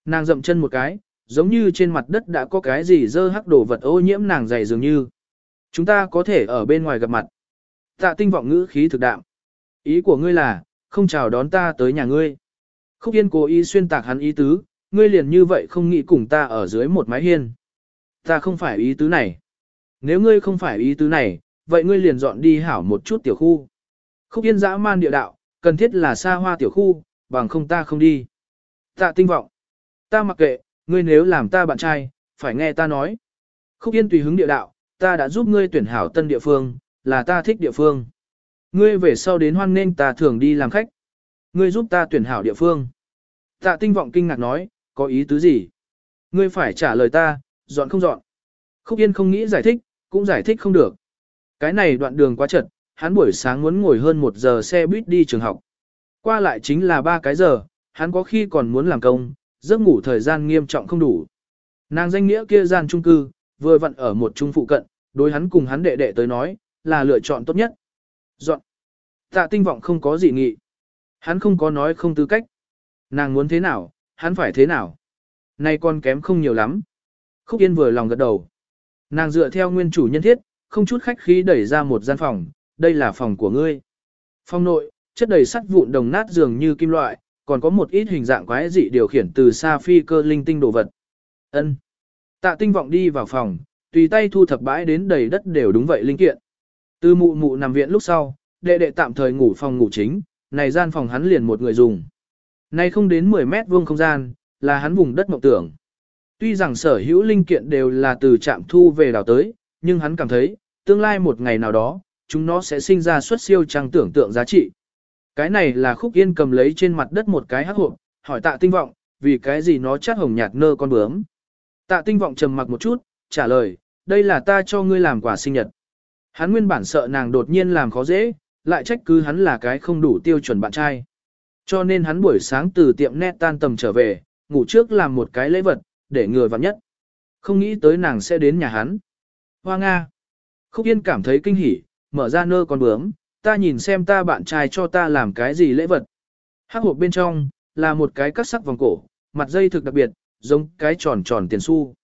Nàng dậm chân một cái, giống như trên mặt đất đã có cái gì dơ hắc đồ vật ô nhiễm nàng dày dường như. Chúng ta có thể ở bên ngoài gặp mặt. Tạ tinh vọng ngữ khí thực đạm. Ý của ngươi là, không chào đón ta tới nhà ngươi. Khúc Yên cố ý xuyên tạc hắn ý tứ, ngươi liền như vậy không nghĩ cùng ta ở dưới một mái hiên. Ta không phải ý tứ này. Nếu ngươi không phải ý tứ này, vậy ngươi liền dọn đi hảo một chút tiểu khu. Khúc Yên dã man địa đạo, cần thiết là xa hoa tiểu khu, bằng không ta không đi. Tạ tinh vọng. Ta mặc kệ, ngươi nếu làm ta bạn trai, phải nghe ta nói. Khúc Yên tùy hứng địa đạo, ta đã giúp ngươi tuyển hảo tân địa phương, là ta thích địa phương. Ngươi về sau đến hoan nên ta thường đi làm khách. Ngươi giúp ta tuyển hảo địa phương. Tạ tinh vọng kinh ngạc nói, có ý tứ gì? Ngươi phải trả lời ta, dọn không dọn. Khúc Yên không nghĩ giải thích, cũng giải thích không được. Cái này đoạn đường quá chật, hắn buổi sáng muốn ngồi hơn một giờ xe buýt đi trường học. Qua lại chính là ba cái giờ, hắn có khi còn muốn làm công, giấc ngủ thời gian nghiêm trọng không đủ. Nàng danh nghĩa kia gian trung cư, vừa vặn ở một trung phụ cận, đối hắn cùng hắn đệ đệ tới nói, là lựa chọn tốt nhất. Dọn. Tạ tinh vọng không có gì nghị. Hắn không có nói không tư cách. Nàng muốn thế nào, hắn phải thế nào. Nay con kém không nhiều lắm. Khúc Yên vừa lòng gật đầu. Nàng dựa theo nguyên chủ nhân thiết, không chút khách khí đẩy ra một gian phòng, đây là phòng của ngươi. Phòng nội, chất đầy sắt vụn đồng nát dường như kim loại, còn có một ít hình dạng quái dị điều khiển từ xa phi cơ linh tinh đồ vật. Ân. Tạ tinh vọng đi vào phòng, tùy tay thu thập bãi đến đầy đất đều đúng vậy linh kiện. Từ mụ mụ nằm viện lúc sau, đệ đệ tạm thời ngủ phòng ngủ chính, này gian phòng hắn liền một người dùng nay không đến 10 mét vuông không gian, là hắn vùng đất mộng tưởng. Tuy rằng sở hữu linh kiện đều là từ trạm thu về đảo tới, nhưng hắn cảm thấy, tương lai một ngày nào đó, chúng nó sẽ sinh ra xuất siêu trang tưởng tượng giá trị. Cái này là khúc yên cầm lấy trên mặt đất một cái hắc hộp, hỏi tạ tinh vọng, vì cái gì nó chát hồng nhạt nơ con bướm. Tạ tinh vọng trầm mặc một chút, trả lời, đây là ta cho ngươi làm quà sinh nhật. Hắn nguyên bản sợ nàng đột nhiên làm khó dễ, lại trách cứ hắn là cái không đủ tiêu chuẩn bạn trai. Cho nên hắn buổi sáng từ tiệm net tan tầm trở về, ngủ trước làm một cái lễ vật, để người vặn nhất. Không nghĩ tới nàng sẽ đến nhà hắn. Hoa Nga. Khúc Yên cảm thấy kinh hỉ, mở ra nơ con bướm, ta nhìn xem ta bạn trai cho ta làm cái gì lễ vật. Hắc hộp bên trong, là một cái cắt sắc vòng cổ, mặt dây thực đặc biệt, giống cái tròn tròn tiền xu.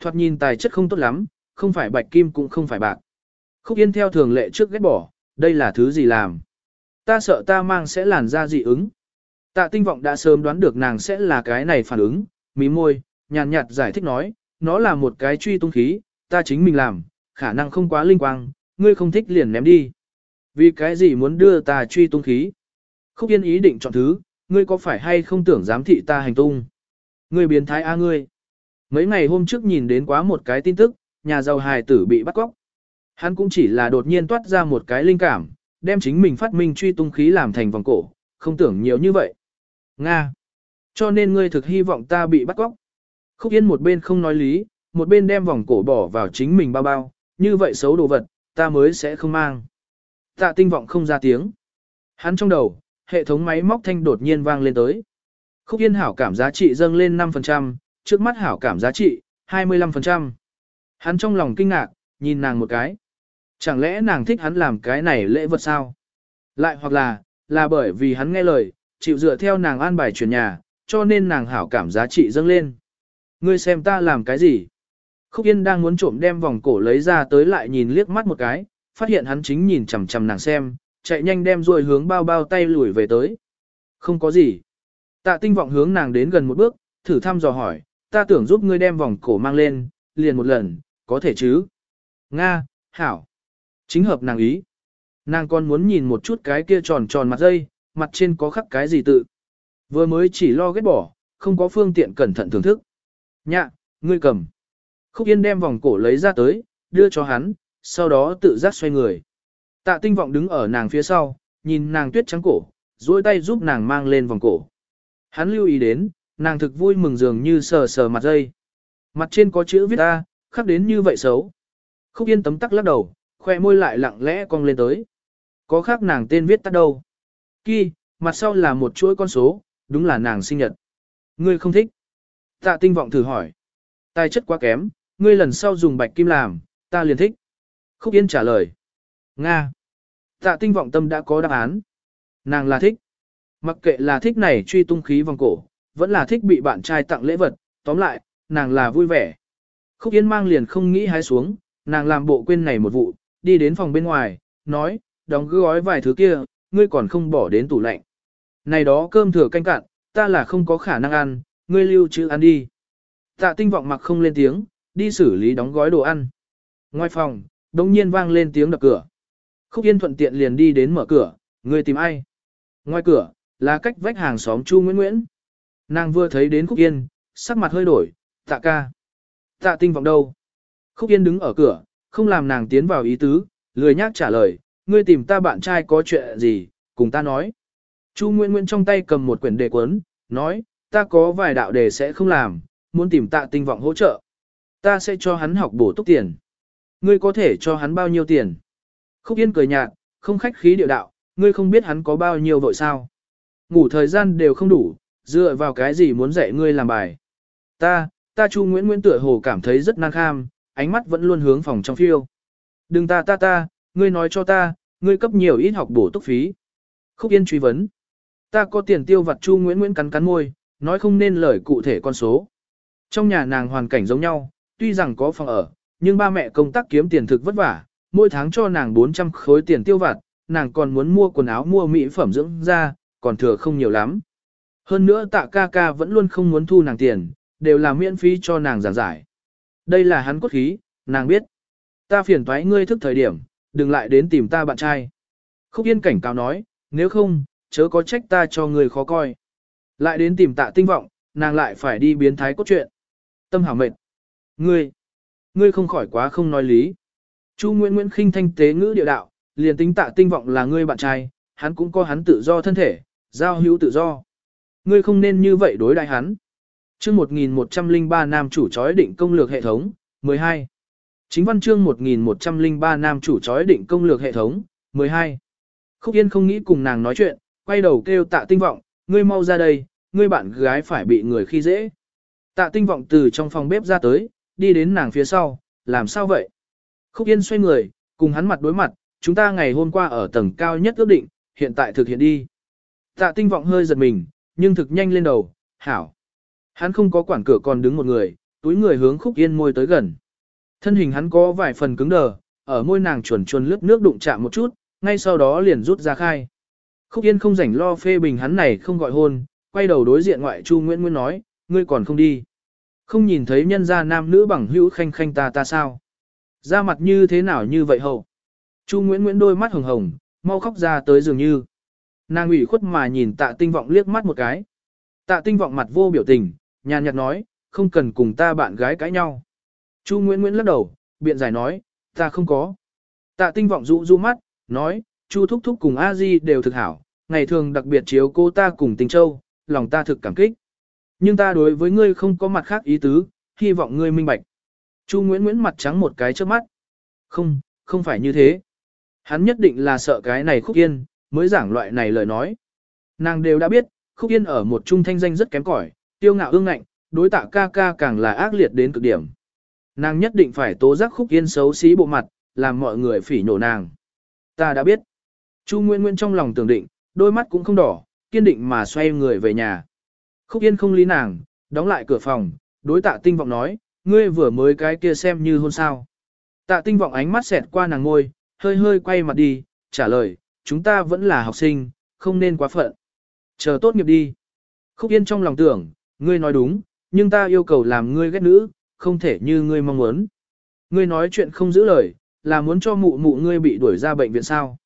Thoạt nhìn tài chất không tốt lắm, không phải bạch kim cũng không phải bạc. Khúc Yên theo thường lệ trước ghét bỏ, đây là thứ gì làm. Ta sợ ta mang sẽ làn ra dị ứng. Tạ tinh vọng đã sớm đoán được nàng sẽ là cái này phản ứng, mí môi, nhàn nhạt giải thích nói, nó là một cái truy tung khí, ta chính mình làm, khả năng không quá linh quang, ngươi không thích liền ném đi. Vì cái gì muốn đưa ta truy tung khí? Khúc Yên ý định chọn thứ, ngươi có phải hay không tưởng giám thị ta hành tung? Ngươi biến thái a ngươi. Mấy ngày hôm trước nhìn đến quá một cái tin tức, nhà giàu hài tử bị bắt cóc. Hắn cũng chỉ là đột nhiên toát ra một cái linh cảm, đem chính mình phát minh truy tung khí làm thành vòng cổ, không tưởng nhiều như vậy. Nga. Cho nên ngươi thực hy vọng ta bị bắt cóc. Khúc Yên một bên không nói lý, một bên đem vòng cổ bỏ vào chính mình bao bao, như vậy xấu đồ vật, ta mới sẽ không mang. Tạ tinh vọng không ra tiếng. Hắn trong đầu, hệ thống máy móc thanh đột nhiên vang lên tới. Khúc Yên hảo cảm giá trị dâng lên 5%, trước mắt hảo cảm giá trị, 25%. Hắn trong lòng kinh ngạc, nhìn nàng một cái. Chẳng lẽ nàng thích hắn làm cái này lễ vật sao? Lại hoặc là, là bởi vì hắn nghe lời, chịu dựa theo nàng an bài chuyển nhà, cho nên nàng hảo cảm giá trị dâng lên. Ngươi xem ta làm cái gì? Khúc Yên đang muốn trộm đem vòng cổ lấy ra tới lại nhìn liếc mắt một cái, phát hiện hắn chính nhìn chằm chằm nàng xem, chạy nhanh đem rồi hướng bao bao tay lùi về tới. Không có gì. Tạ tinh vọng hướng nàng đến gần một bước, thử thăm dò hỏi, ta tưởng giúp ngươi đem vòng cổ mang lên, liền một lần, có thể chứ? Nga, Hảo. Chính hợp nàng ý. Nàng còn muốn nhìn một chút cái kia tròn tròn mặt dây, mặt trên có khắc cái gì tự. Vừa mới chỉ lo ghét bỏ, không có phương tiện cẩn thận thưởng thức. Nhạ, ngươi cầm. Khúc Yên đem vòng cổ lấy ra tới, đưa cho hắn, sau đó tự giác xoay người. Tạ tinh vọng đứng ở nàng phía sau, nhìn nàng tuyết trắng cổ, duỗi tay giúp nàng mang lên vòng cổ. Hắn lưu ý đến, nàng thực vui mừng dường như sờ sờ mặt dây. Mặt trên có chữ viết A, khắc đến như vậy xấu. Khúc yên tấm tắc lắc đầu, khoe môi lại lặng lẽ cong lên tới. Có khác nàng tên viết tắt đâu. Kỳ, mặt sau là một chuỗi con số, đúng là nàng sinh nhật. Ngươi không thích. Tạ tinh vọng thử hỏi. Tài chất quá kém, ngươi lần sau dùng bạch kim làm, ta liền thích. Khúc Yên trả lời. Nga. Tạ tinh vọng tâm đã có đáp án. Nàng là thích. Mặc kệ là thích này truy tung khí vòng cổ, vẫn là thích bị bạn trai tặng lễ vật, tóm lại, nàng là vui vẻ. Khúc Yên mang liền không nghĩ hái xuống, nàng làm bộ quên này một vụ, đi đến phòng bên ngoài, nói, đóng gói vài thứ kia, ngươi còn không bỏ đến tủ lạnh. Này đó cơm thừa canh cạn, ta là không có khả năng ăn, ngươi lưu trữ ăn đi. Tạ tinh vọng mặc không lên tiếng, đi xử lý đóng gói đồ ăn. Ngoài phòng, đồng nhiên vang lên tiếng đập cửa. Khúc Yên thuận tiện liền đi đến mở cửa, ngươi tìm ai? Ngoài cửa, là cách vách hàng xóm Chu Nguyễn Nguyễn. Nàng vừa thấy đến Khúc Yên, sắc mặt hơi đổi, tạ ca. Tạ tinh vọng đâu? Khúc Yên đứng ở cửa, không làm nàng tiến vào ý tứ, lười nhác trả lời, ngươi tìm ta bạn trai có chuyện gì, cùng ta nói. Chu Nguyễn Nguyễn trong tay cầm một quyển đề cuốn, nói, ta có vài đạo đề sẽ không làm, muốn tìm tạ tinh vọng hỗ trợ. Ta sẽ cho hắn học bổ túc tiền. Ngươi có thể cho hắn bao nhiêu tiền? Khúc Yên cười nhạt, không khách khí điệu đạo, ngươi không biết hắn có bao nhiêu vội sao. Ngủ thời gian đều không đủ, dựa vào cái gì muốn dạy ngươi làm bài. Ta, ta Chu Nguyễn Nguyễn tựa hồ cảm thấy rất năng kham, ánh mắt vẫn luôn hướng phòng trong phiêu. Đừng ta ta ta, ngươi nói cho ta, ngươi cấp nhiều ít học bổ túc phí. Khúc Yên truy vấn. Ta có tiền tiêu vặt Chu Nguyễn Nguyễn cắn cắn môi, nói không nên lời cụ thể con số. Trong nhà nàng hoàn cảnh giống nhau, tuy rằng có phòng ở, nhưng ba mẹ công tác kiếm tiền thực vất vả, mỗi tháng cho nàng 400 khối tiền tiêu vặt, nàng còn muốn mua quần áo mua mỹ phẩm dưỡng da, còn thừa không nhiều lắm. Hơn nữa tạ ca ca vẫn luôn không muốn thu nàng tiền, đều là miễn phí cho nàng giảng giải. Đây là hắn cốt khí, nàng biết. Ta phiền toái ngươi thức thời điểm, đừng lại đến tìm ta bạn trai. Khúc Yên cảnh cáo nói, nếu không, chớ có trách ta cho người khó coi. Lại đến tìm tạ tinh vọng, nàng lại phải đi biến thái cốt truyện. Tâm hảo mệt. Ngươi, ngươi không khỏi quá không nói lý. Chu Nguyễn Nguyễn khinh thanh tế ngữ địa đạo, liền tính tạ tinh vọng là ngươi bạn trai, hắn cũng có hắn tự do thân thể, giao hữu tự do. Ngươi không nên như vậy đối đại hắn. Chương 1103 nam chủ chói định công lược hệ thống, 12. Chính văn chương 1103 nam chủ chói định công lược hệ thống, 12. Khúc Yên không nghĩ cùng nàng nói chuyện, quay đầu kêu tạ tinh vọng, ngươi mau ra đây, ngươi bạn gái phải bị người khi dễ. Tạ tinh vọng từ trong phòng bếp ra tới, đi đến nàng phía sau, làm sao vậy? Khúc Yên xoay người, cùng hắn mặt đối mặt, chúng ta ngày hôm qua ở tầng cao nhất ước định, hiện tại thực hiện đi. Tạ tinh vọng hơi giật mình, nhưng thực nhanh lên đầu, hảo. Hắn không có quản cửa còn đứng một người, túi người hướng Khúc Yên môi tới gần. Thân hình hắn có vài phần cứng đờ, ở môi nàng chuẩn chuẩn lướt nước đụng chạm một chút, ngay sau đó liền rút ra khai. Khúc Yên không rảnh lo phê bình hắn này không gọi hôn, quay đầu đối diện ngoại Chu Nguyễn Nguyên nói, ngươi còn không đi. Không nhìn thấy nhân gia nam nữ bằng hữu khanh khanh ta ta sao. Ra mặt như thế nào như vậy hậu. Chu Nguyễn Nguyễn đôi mắt hồng hồng, mau khóc ra tới dường như. Nàng ủy khuất mà nhìn tạ tinh vọng liếc mắt một cái. Tạ tinh vọng mặt vô biểu tình, nhàn nhạt nói, không cần cùng ta bạn gái cãi nhau. Chu Nguyễn Nguyễn lắc đầu, biện giải nói, ta không có. Tạ tinh vọng dụ du mắt, nói, Chu Thúc Thúc cùng A Di đều thực hảo, ngày thường đặc biệt chiếu cô ta cùng tình châu, lòng ta thực cảm kích. Nhưng ta đối với ngươi không có mặt khác ý tứ, hy vọng ngươi minh bạch. Chu Nguyễn Nguyễn mặt trắng một cái trước mắt. Không, không phải như thế. Hắn nhất định là sợ cái này khúc yên, mới giảng loại này lời nói. Nàng đều đã biết, khúc yên ở một trung thanh danh rất kém cỏi, tiêu ngạo ương ngạnh, đối tạ ca ca càng là ác liệt đến cực điểm. Nàng nhất định phải tố giác khúc yên xấu xí bộ mặt, làm mọi người phỉ nhổ nàng. Ta đã biết. Chu nguyên nguyên trong lòng tưởng định, đôi mắt cũng không đỏ, kiên định mà xoay người về nhà. Khúc Yên không lý nàng, đóng lại cửa phòng, đối tạ tinh vọng nói, ngươi vừa mới cái kia xem như hôn sao. Tạ tinh vọng ánh mắt xẹt qua nàng ngôi, hơi hơi quay mặt đi, trả lời, chúng ta vẫn là học sinh, không nên quá phận. Chờ tốt nghiệp đi. Khúc Yên trong lòng tưởng, ngươi nói đúng, nhưng ta yêu cầu làm ngươi ghét nữ, không thể như ngươi mong muốn. Ngươi nói chuyện không giữ lời, là muốn cho mụ mụ ngươi bị đuổi ra bệnh viện sao.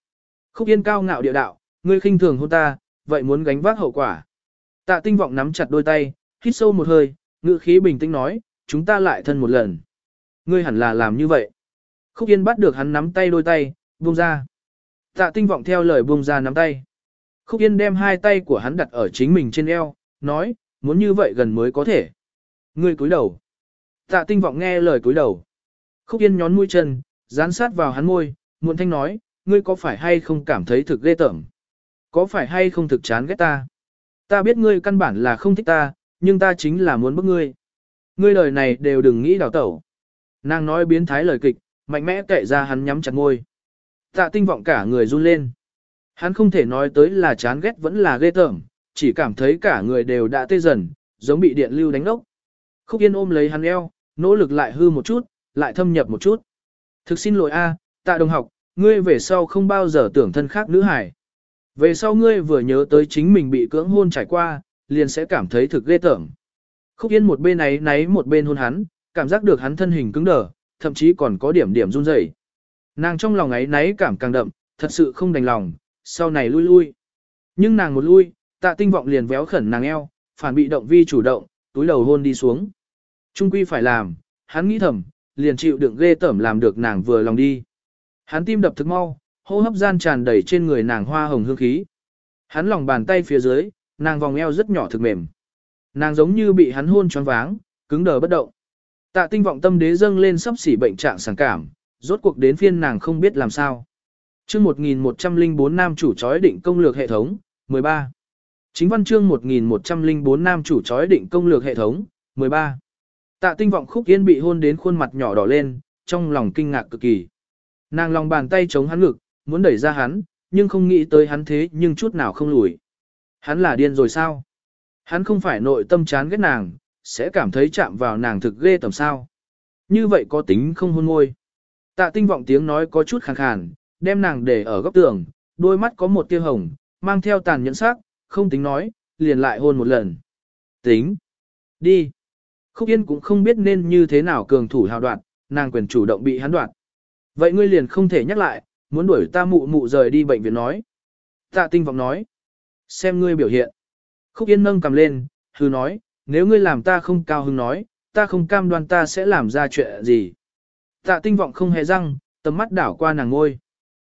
Khúc Yên cao ngạo địa đạo, ngươi khinh thường hôn ta, vậy muốn gánh vác hậu quả. Tạ tinh vọng nắm chặt đôi tay, hít sâu một hơi, ngữ khí bình tĩnh nói, chúng ta lại thân một lần. Ngươi hẳn là làm như vậy. Khúc Yên bắt được hắn nắm tay đôi tay, buông ra. Tạ tinh vọng theo lời buông ra nắm tay. Khúc Yên đem hai tay của hắn đặt ở chính mình trên eo, nói, muốn như vậy gần mới có thể. Ngươi cúi đầu. Tạ tinh vọng nghe lời cúi đầu. Khúc Yên nhón mũi chân, dán sát vào hắn môi, muộn thanh nói, ngươi có phải hay không cảm thấy thực ghê tởm? Có phải hay không thực chán ghét ta? Ta biết ngươi căn bản là không thích ta, nhưng ta chính là muốn bức ngươi. Ngươi lời này đều đừng nghĩ đào tẩu. Nàng nói biến thái lời kịch, mạnh mẽ kệ ra hắn nhắm chặt môi. Tạ tinh vọng cả người run lên. Hắn không thể nói tới là chán ghét vẫn là ghê tởm, chỉ cảm thấy cả người đều đã tê dần, giống bị điện lưu đánh ốc. Khúc Yên ôm lấy hắn eo, nỗ lực lại hư một chút, lại thâm nhập một chút. Thực xin lỗi a, tạ đồng học, ngươi về sau không bao giờ tưởng thân khác nữ hải. Về sau ngươi vừa nhớ tới chính mình bị cưỡng hôn trải qua, liền sẽ cảm thấy thực ghê tởm. Khúc Yên một bên ấy náy một bên hôn hắn, cảm giác được hắn thân hình cứng đờ, thậm chí còn có điểm điểm run rẩy. Nàng trong lòng ấy náy cảm càng đậm, thật sự không đành lòng, sau này lui lui. Nhưng nàng một lui, tạ tinh vọng liền véo khẩn nàng eo, phản bị động vi chủ động, túi đầu hôn đi xuống. Trung quy phải làm, hắn nghĩ thầm, liền chịu đựng ghê tởm làm được nàng vừa lòng đi. Hắn tim đập thực mau, hô hấp gian tràn đầy trên người nàng hoa hồng hương khí. Hắn lòng bàn tay phía dưới, nàng vòng eo rất nhỏ thực mềm. Nàng giống như bị hắn hôn choáng váng, cứng đờ bất động. Tạ tinh vọng tâm đế dâng lên sắp xỉ bệnh trạng sảng cảm, rốt cuộc đến phiên nàng không biết làm sao. Chương 1104 nam chủ chói định công lược hệ thống, 13. Chính văn chương 1104 nam chủ chói định công lược hệ thống, 13. Tạ tinh vọng khúc yên bị hôn đến khuôn mặt nhỏ đỏ lên, trong lòng kinh ngạc cực kỳ. Nàng lòng bàn tay chống hắn ngực, muốn đẩy ra hắn, nhưng không nghĩ tới hắn thế nhưng chút nào không lùi. Hắn là điên rồi sao? Hắn không phải nội tâm chán ghét nàng, sẽ cảm thấy chạm vào nàng thực ghê tầm sao. Như vậy có tính không hôn môi. Tạ tinh vọng tiếng nói có chút khàn khàn, đem nàng để ở góc tường, đôi mắt có một tia hồng, mang theo tàn nhẫn sắc, không tính nói, liền lại hôn một lần. Tính. Đi. Khúc Yên cũng không biết nên như thế nào cường thủ hào đoạn, nàng quyền chủ động bị hắn đoạn. Vậy ngươi liền không thể nhắc lại, muốn đuổi ta mụ mụ rời đi bệnh viện nói. Tạ tinh vọng nói. Xem ngươi biểu hiện. Khúc Yên nâng cầm lên, hư nói, nếu ngươi làm ta không cao hứng nói, ta không cam đoan ta sẽ làm ra chuyện gì. Tạ tinh vọng không hề răng, tầm mắt đảo qua nàng ngôi.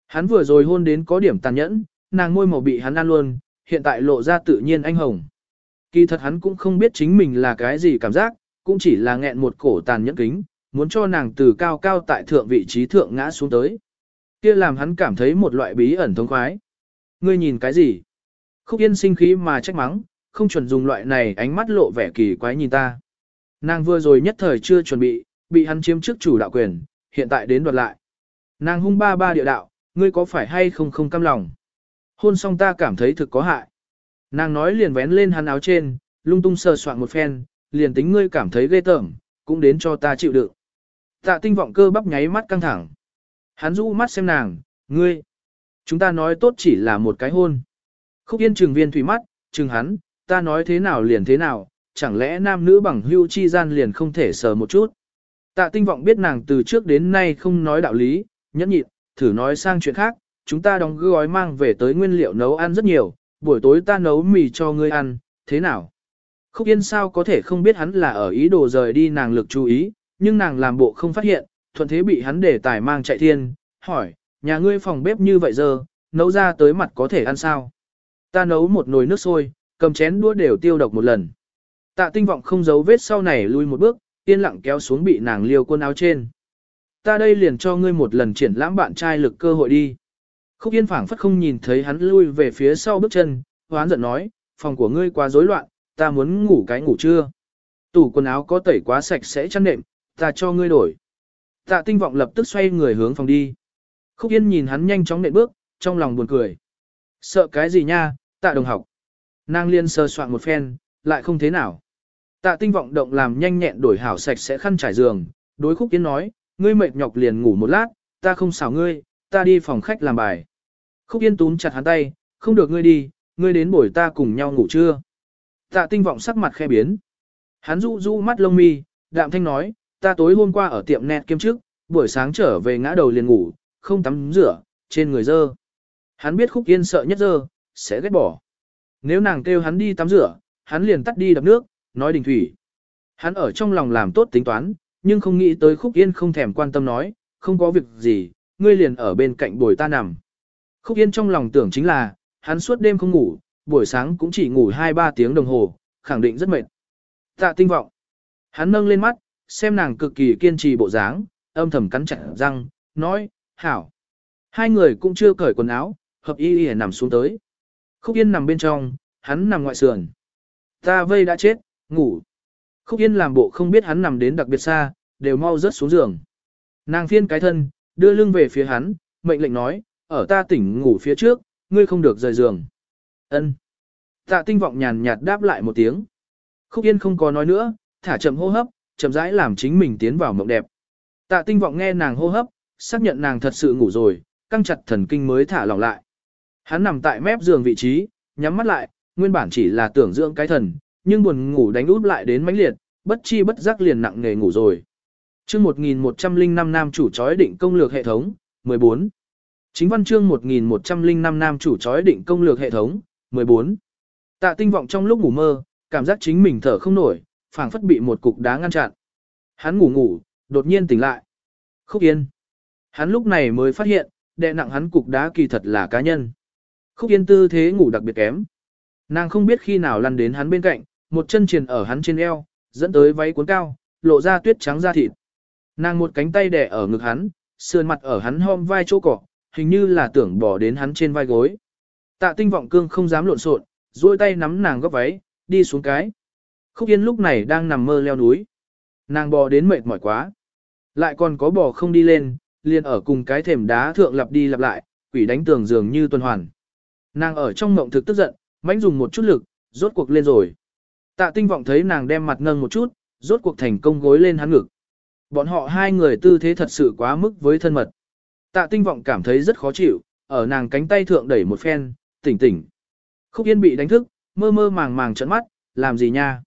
Hắn vừa rồi hôn đến có điểm tàn nhẫn, nàng ngôi màu bị hắn ăn luôn, hiện tại lộ ra tự nhiên anh hồng. Kỳ thật hắn cũng không biết chính mình là cái gì cảm giác, cũng chỉ là nghẹn một cổ tàn nhẫn kính, muốn cho nàng từ cao cao tại thượng vị trí thượng ngã xuống tới. Kia làm hắn cảm thấy một loại bí ẩn thông khoái. Ngươi nhìn cái gì? Khúc yên sinh khí mà trách mắng, không chuẩn dùng loại này ánh mắt lộ vẻ kỳ quái nhìn ta. Nàng vừa rồi nhất thời chưa chuẩn bị, bị hắn chiếm trước chủ đạo quyền, hiện tại đến đoạt lại. Nàng hung ba ba địa đạo, ngươi có phải hay không không cam lòng? Hôn xong ta cảm thấy thực có hại. Nàng nói liền vén lên hắn áo trên, lung tung sờ soạn một phen, liền tính ngươi cảm thấy ghê tởm, cũng đến cho ta chịu đựng. Tạ tinh vọng cơ bắp nháy mắt căng thẳng. Hắn rũ mắt xem nàng, ngươi. Chúng ta nói tốt chỉ là một cái hôn. Khúc yên trừng viên thủy mắt, trừng hắn, ta nói thế nào liền thế nào, chẳng lẽ nam nữ bằng hưu chi gian liền không thể sờ một chút. Tạ tinh vọng biết nàng từ trước đến nay không nói đạo lý, nhẫn nhịn, thử nói sang chuyện khác, chúng ta đóng gói mang về tới nguyên liệu nấu ăn rất nhiều, buổi tối ta nấu mì cho ngươi ăn, thế nào? Khúc Yên sao có thể không biết hắn là ở ý đồ rời đi nàng lực chú ý, nhưng nàng làm bộ không phát hiện, thuận thế bị hắn để tải mang chạy thiên, hỏi, nhà ngươi phòng bếp như vậy giờ, nấu ra tới mặt có thể ăn sao? Ta nấu một nồi nước sôi, cầm chén đũa đều tiêu độc một lần. Tạ tinh vọng không giấu vết sau này lui một bước, yên lặng kéo xuống bị nàng liều quân áo trên. Ta đây liền cho ngươi một lần triển lãm bạn trai lực cơ hội đi. Khúc yên phảng phất không nhìn thấy hắn lui về phía sau bước chân, hoán giận nói, phòng của ngươi quá rối loạn, ta muốn ngủ cái ngủ trưa. Tủ quần áo có tẩy quá sạch sẽ chăn nệm, ta cho ngươi đổi. Tạ tinh vọng lập tức xoay người hướng phòng đi. Khúc Yên nhìn hắn nhanh chóng nện bước, trong lòng buồn cười. Sợ cái gì nha, tạ đồng học. Nàng liên sơ soạn một phen, lại không thế nào. Tạ tinh vọng động làm nhanh nhẹn đổi hảo sạch sẽ khăn trải giường. Đối Khúc Yên nói, ngươi mệt nhọc liền ngủ một lát, ta không xảo ngươi, ta đi phòng khách làm bài. Khúc Yên túm chặt hắn tay, không được ngươi đi, ngươi đến buổi ta cùng nhau ngủ trưa. Tạ tinh vọng sắc mặt khe biến. Hắn rũ rũ mắt lông mi, đạm thanh nói, ta tối hôm qua ở tiệm nét kiêm trước, buổi sáng trở về ngã đầu liền ngủ, không tắm rửa, trên người dơ. Hắn biết khúc yên sợ nhất dơ, sẽ ghét bỏ. Nếu nàng kêu hắn đi tắm rửa, hắn liền tắt đi đập nước, nói đình thủy. Hắn ở trong lòng làm tốt tính toán, nhưng không nghĩ tới khúc yên không thèm quan tâm nói, không có việc gì, ngươi liền ở bên cạnh bồi ta nằm. Khúc yên trong lòng tưởng chính là, hắn suốt đêm không ngủ, buổi sáng cũng chỉ ngủ 2-3 tiếng đồng hồ, khẳng định rất mệt. Tạ tinh vọng. Hắn nâng lên mắt, xem nàng cực kỳ kiên trì bộ dáng, âm thầm cắn chặt răng, nói, hảo. Hai người cũng chưa cởi quần áo, hợp y y nằm xuống tới. Khúc Yên nằm bên trong, hắn nằm ngoại sườn. Ta vây đã chết, ngủ. Khúc Yên làm bộ không biết hắn nằm đến đặc biệt xa, đều mau rớt xuống giường. Nàng phiên cái thân, đưa lưng về phía hắn, mệnh lệnh nói, ở ta tỉnh ngủ phía trước, ngươi không được rời giường. Ân. Tạ tinh vọng nhàn nhạt đáp lại một tiếng. Khúc Yên không có nói nữa, thả chậm hô hấp, chậm rãi làm chính mình tiến vào mộng đẹp. Tạ tinh vọng nghe nàng hô hấp, xác nhận nàng thật sự ngủ rồi, căng chặt thần kinh mới thả lỏng lại. Hắn nằm tại mép giường vị trí, nhắm mắt lại, nguyên bản chỉ là tưởng dưỡng cái thần, nhưng buồn ngủ đánh út lại đến mãnh liệt, bất chi bất giác liền nặng nghề ngủ rồi. Chương 1105 nam chủ chói định công lược hệ thống, 14. Chính văn chương 1105 nam chủ chói định công lược hệ thống, 14. Tạ tinh vọng trong lúc ngủ mơ, cảm giác chính mình thở không nổi, phảng phất bị một cục đá ngăn chặn. Hắn ngủ ngủ, đột nhiên tỉnh lại. Khúc Yên. Hắn lúc này mới phát hiện, đè nặng hắn cục đá kỳ thật là cá nhân. Khúc Yên tư thế ngủ đặc biệt kém. Nàng không biết khi nào lăn đến hắn bên cạnh, một chân triền ở hắn trên eo, dẫn tới váy cuốn cao, lộ ra tuyết trắng da thịt. Nàng một cánh tay đè ở ngực hắn, sườn mặt ở hắn hôm vai chỗ cỏ, hình như là tưởng bỏ đến hắn trên vai gối. Tạ tinh vọng cương không dám lộn xộn, duỗi tay nắm nàng góc váy, đi xuống cái. Khúc Yên lúc này đang nằm mơ leo núi. Nàng bò đến mệt mỏi quá. Lại còn có bò không đi lên, liền ở cùng cái thềm đá thượng lặp đi lặp lại, quỷ đánh tường dường như tuần hoàn. Nàng ở trong mộng thực tức giận, mãnh dùng một chút lực, rốt cuộc lên rồi. Tạ tinh vọng thấy nàng đem mặt nâng một chút, rốt cuộc thành công gối lên hắn ngực. Bọn họ hai người tư thế thật sự quá mức với thân mật. Tạ tinh vọng cảm thấy rất khó chịu, ở nàng cánh tay thượng đẩy một phen, tỉnh tỉnh. Khúc yên bị đánh thức, mơ mơ màng màng trận mắt, làm gì nha.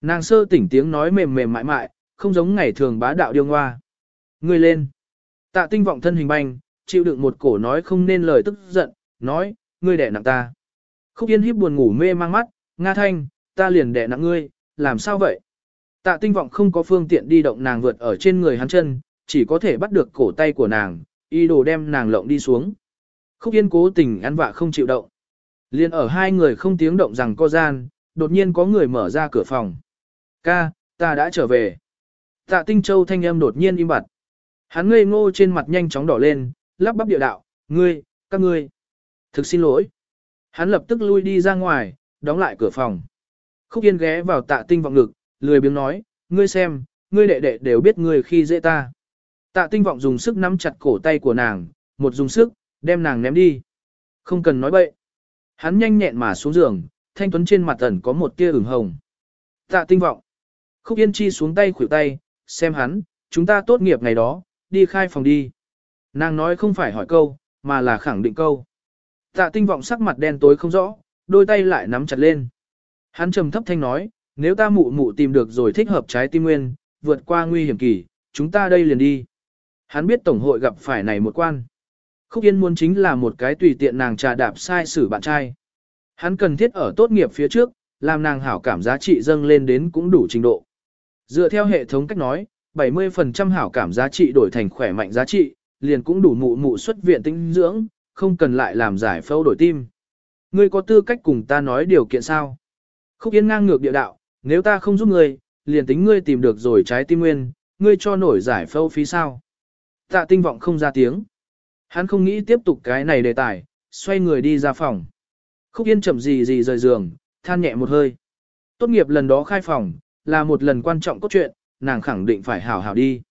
Nàng sơ tỉnh tiếng nói mềm mềm mại mại, không giống ngày thường bá đạo điêu ngoa. Người lên. Tạ tinh vọng thân hình banh, chịu đựng một cổ nói không nên lời tức giận, nói, ngươi đẻ nặng ta. Khúc yên hiếp buồn ngủ mê mang mắt, Nga thanh, ta liền đẻ nặng ngươi, làm sao vậy? Tạ tinh vọng không có phương tiện đi động nàng vượt ở trên người hắn chân, chỉ có thể bắt được cổ tay của nàng, y đồ đem nàng lộng đi xuống. Khúc yên cố tình ăn vạ không chịu động. Liên ở hai người không tiếng động rằng co gian, đột nhiên có người mở ra cửa phòng. Ca, ta đã trở về. Tạ tinh châu thanh âm đột nhiên im bặt. Hắn ngây ngô trên mặt nhanh chóng đỏ lên, lắp bắp địa đạo, ngươi, các ngươi. Thực xin lỗi. Hắn lập tức lui đi ra ngoài, đóng lại cửa phòng. Khúc Yên ghé vào tạ tinh vọng ngực, lười biếng nói, ngươi xem, ngươi đệ đệ đều biết ngươi khi dễ ta. Tạ tinh vọng dùng sức nắm chặt cổ tay của nàng, một dùng sức, đem nàng ném đi. Không cần nói bậy. Hắn nhanh nhẹn mà xuống giường, thanh tuấn trên mặt ẩn có một tia ửng hồng. Tạ tinh vọng. Khúc Yên chi xuống tay khuỷu tay, xem hắn, chúng ta tốt nghiệp ngày đó, đi khai phòng đi. Nàng nói không phải hỏi câu, mà là khẳng định câu. Tạ tinh vọng sắc mặt đen tối không rõ, đôi tay lại nắm chặt lên. Hắn trầm thấp thanh nói, nếu ta mụ mụ tìm được rồi thích hợp trái tim nguyên, vượt qua nguy hiểm kỳ, chúng ta đây liền đi. Hắn biết tổng hội gặp phải này một quan. Khúc Yên muốn chính là một cái tùy tiện nàng trà đạp sai xử bạn trai. Hắn cần thiết ở tốt nghiệp phía trước, làm nàng hảo cảm giá trị dâng lên đến cũng đủ trình độ. Dựa theo hệ thống cách nói, 70% hảo cảm giá trị đổi thành khỏe mạnh giá trị, liền cũng đủ mụ mụ xuất viện tinh dưỡng, không cần lại làm giải phẫu đổi tim. Ngươi có tư cách cùng ta nói điều kiện sao? Khúc Yên ngang ngược địa đạo, nếu ta không giúp ngươi, liền tính ngươi tìm được rồi trái tim nguyên, ngươi cho nổi giải phẫu phí sao? Tạ tinh vọng không ra tiếng. Hắn không nghĩ tiếp tục cái này đề tài, xoay người đi ra phòng. Khúc Yên chậm gì gì rời giường, than nhẹ một hơi. Tốt nghiệp lần đó khai phòng, là một lần quan trọng cốt truyện, nàng khẳng định phải hảo hảo đi.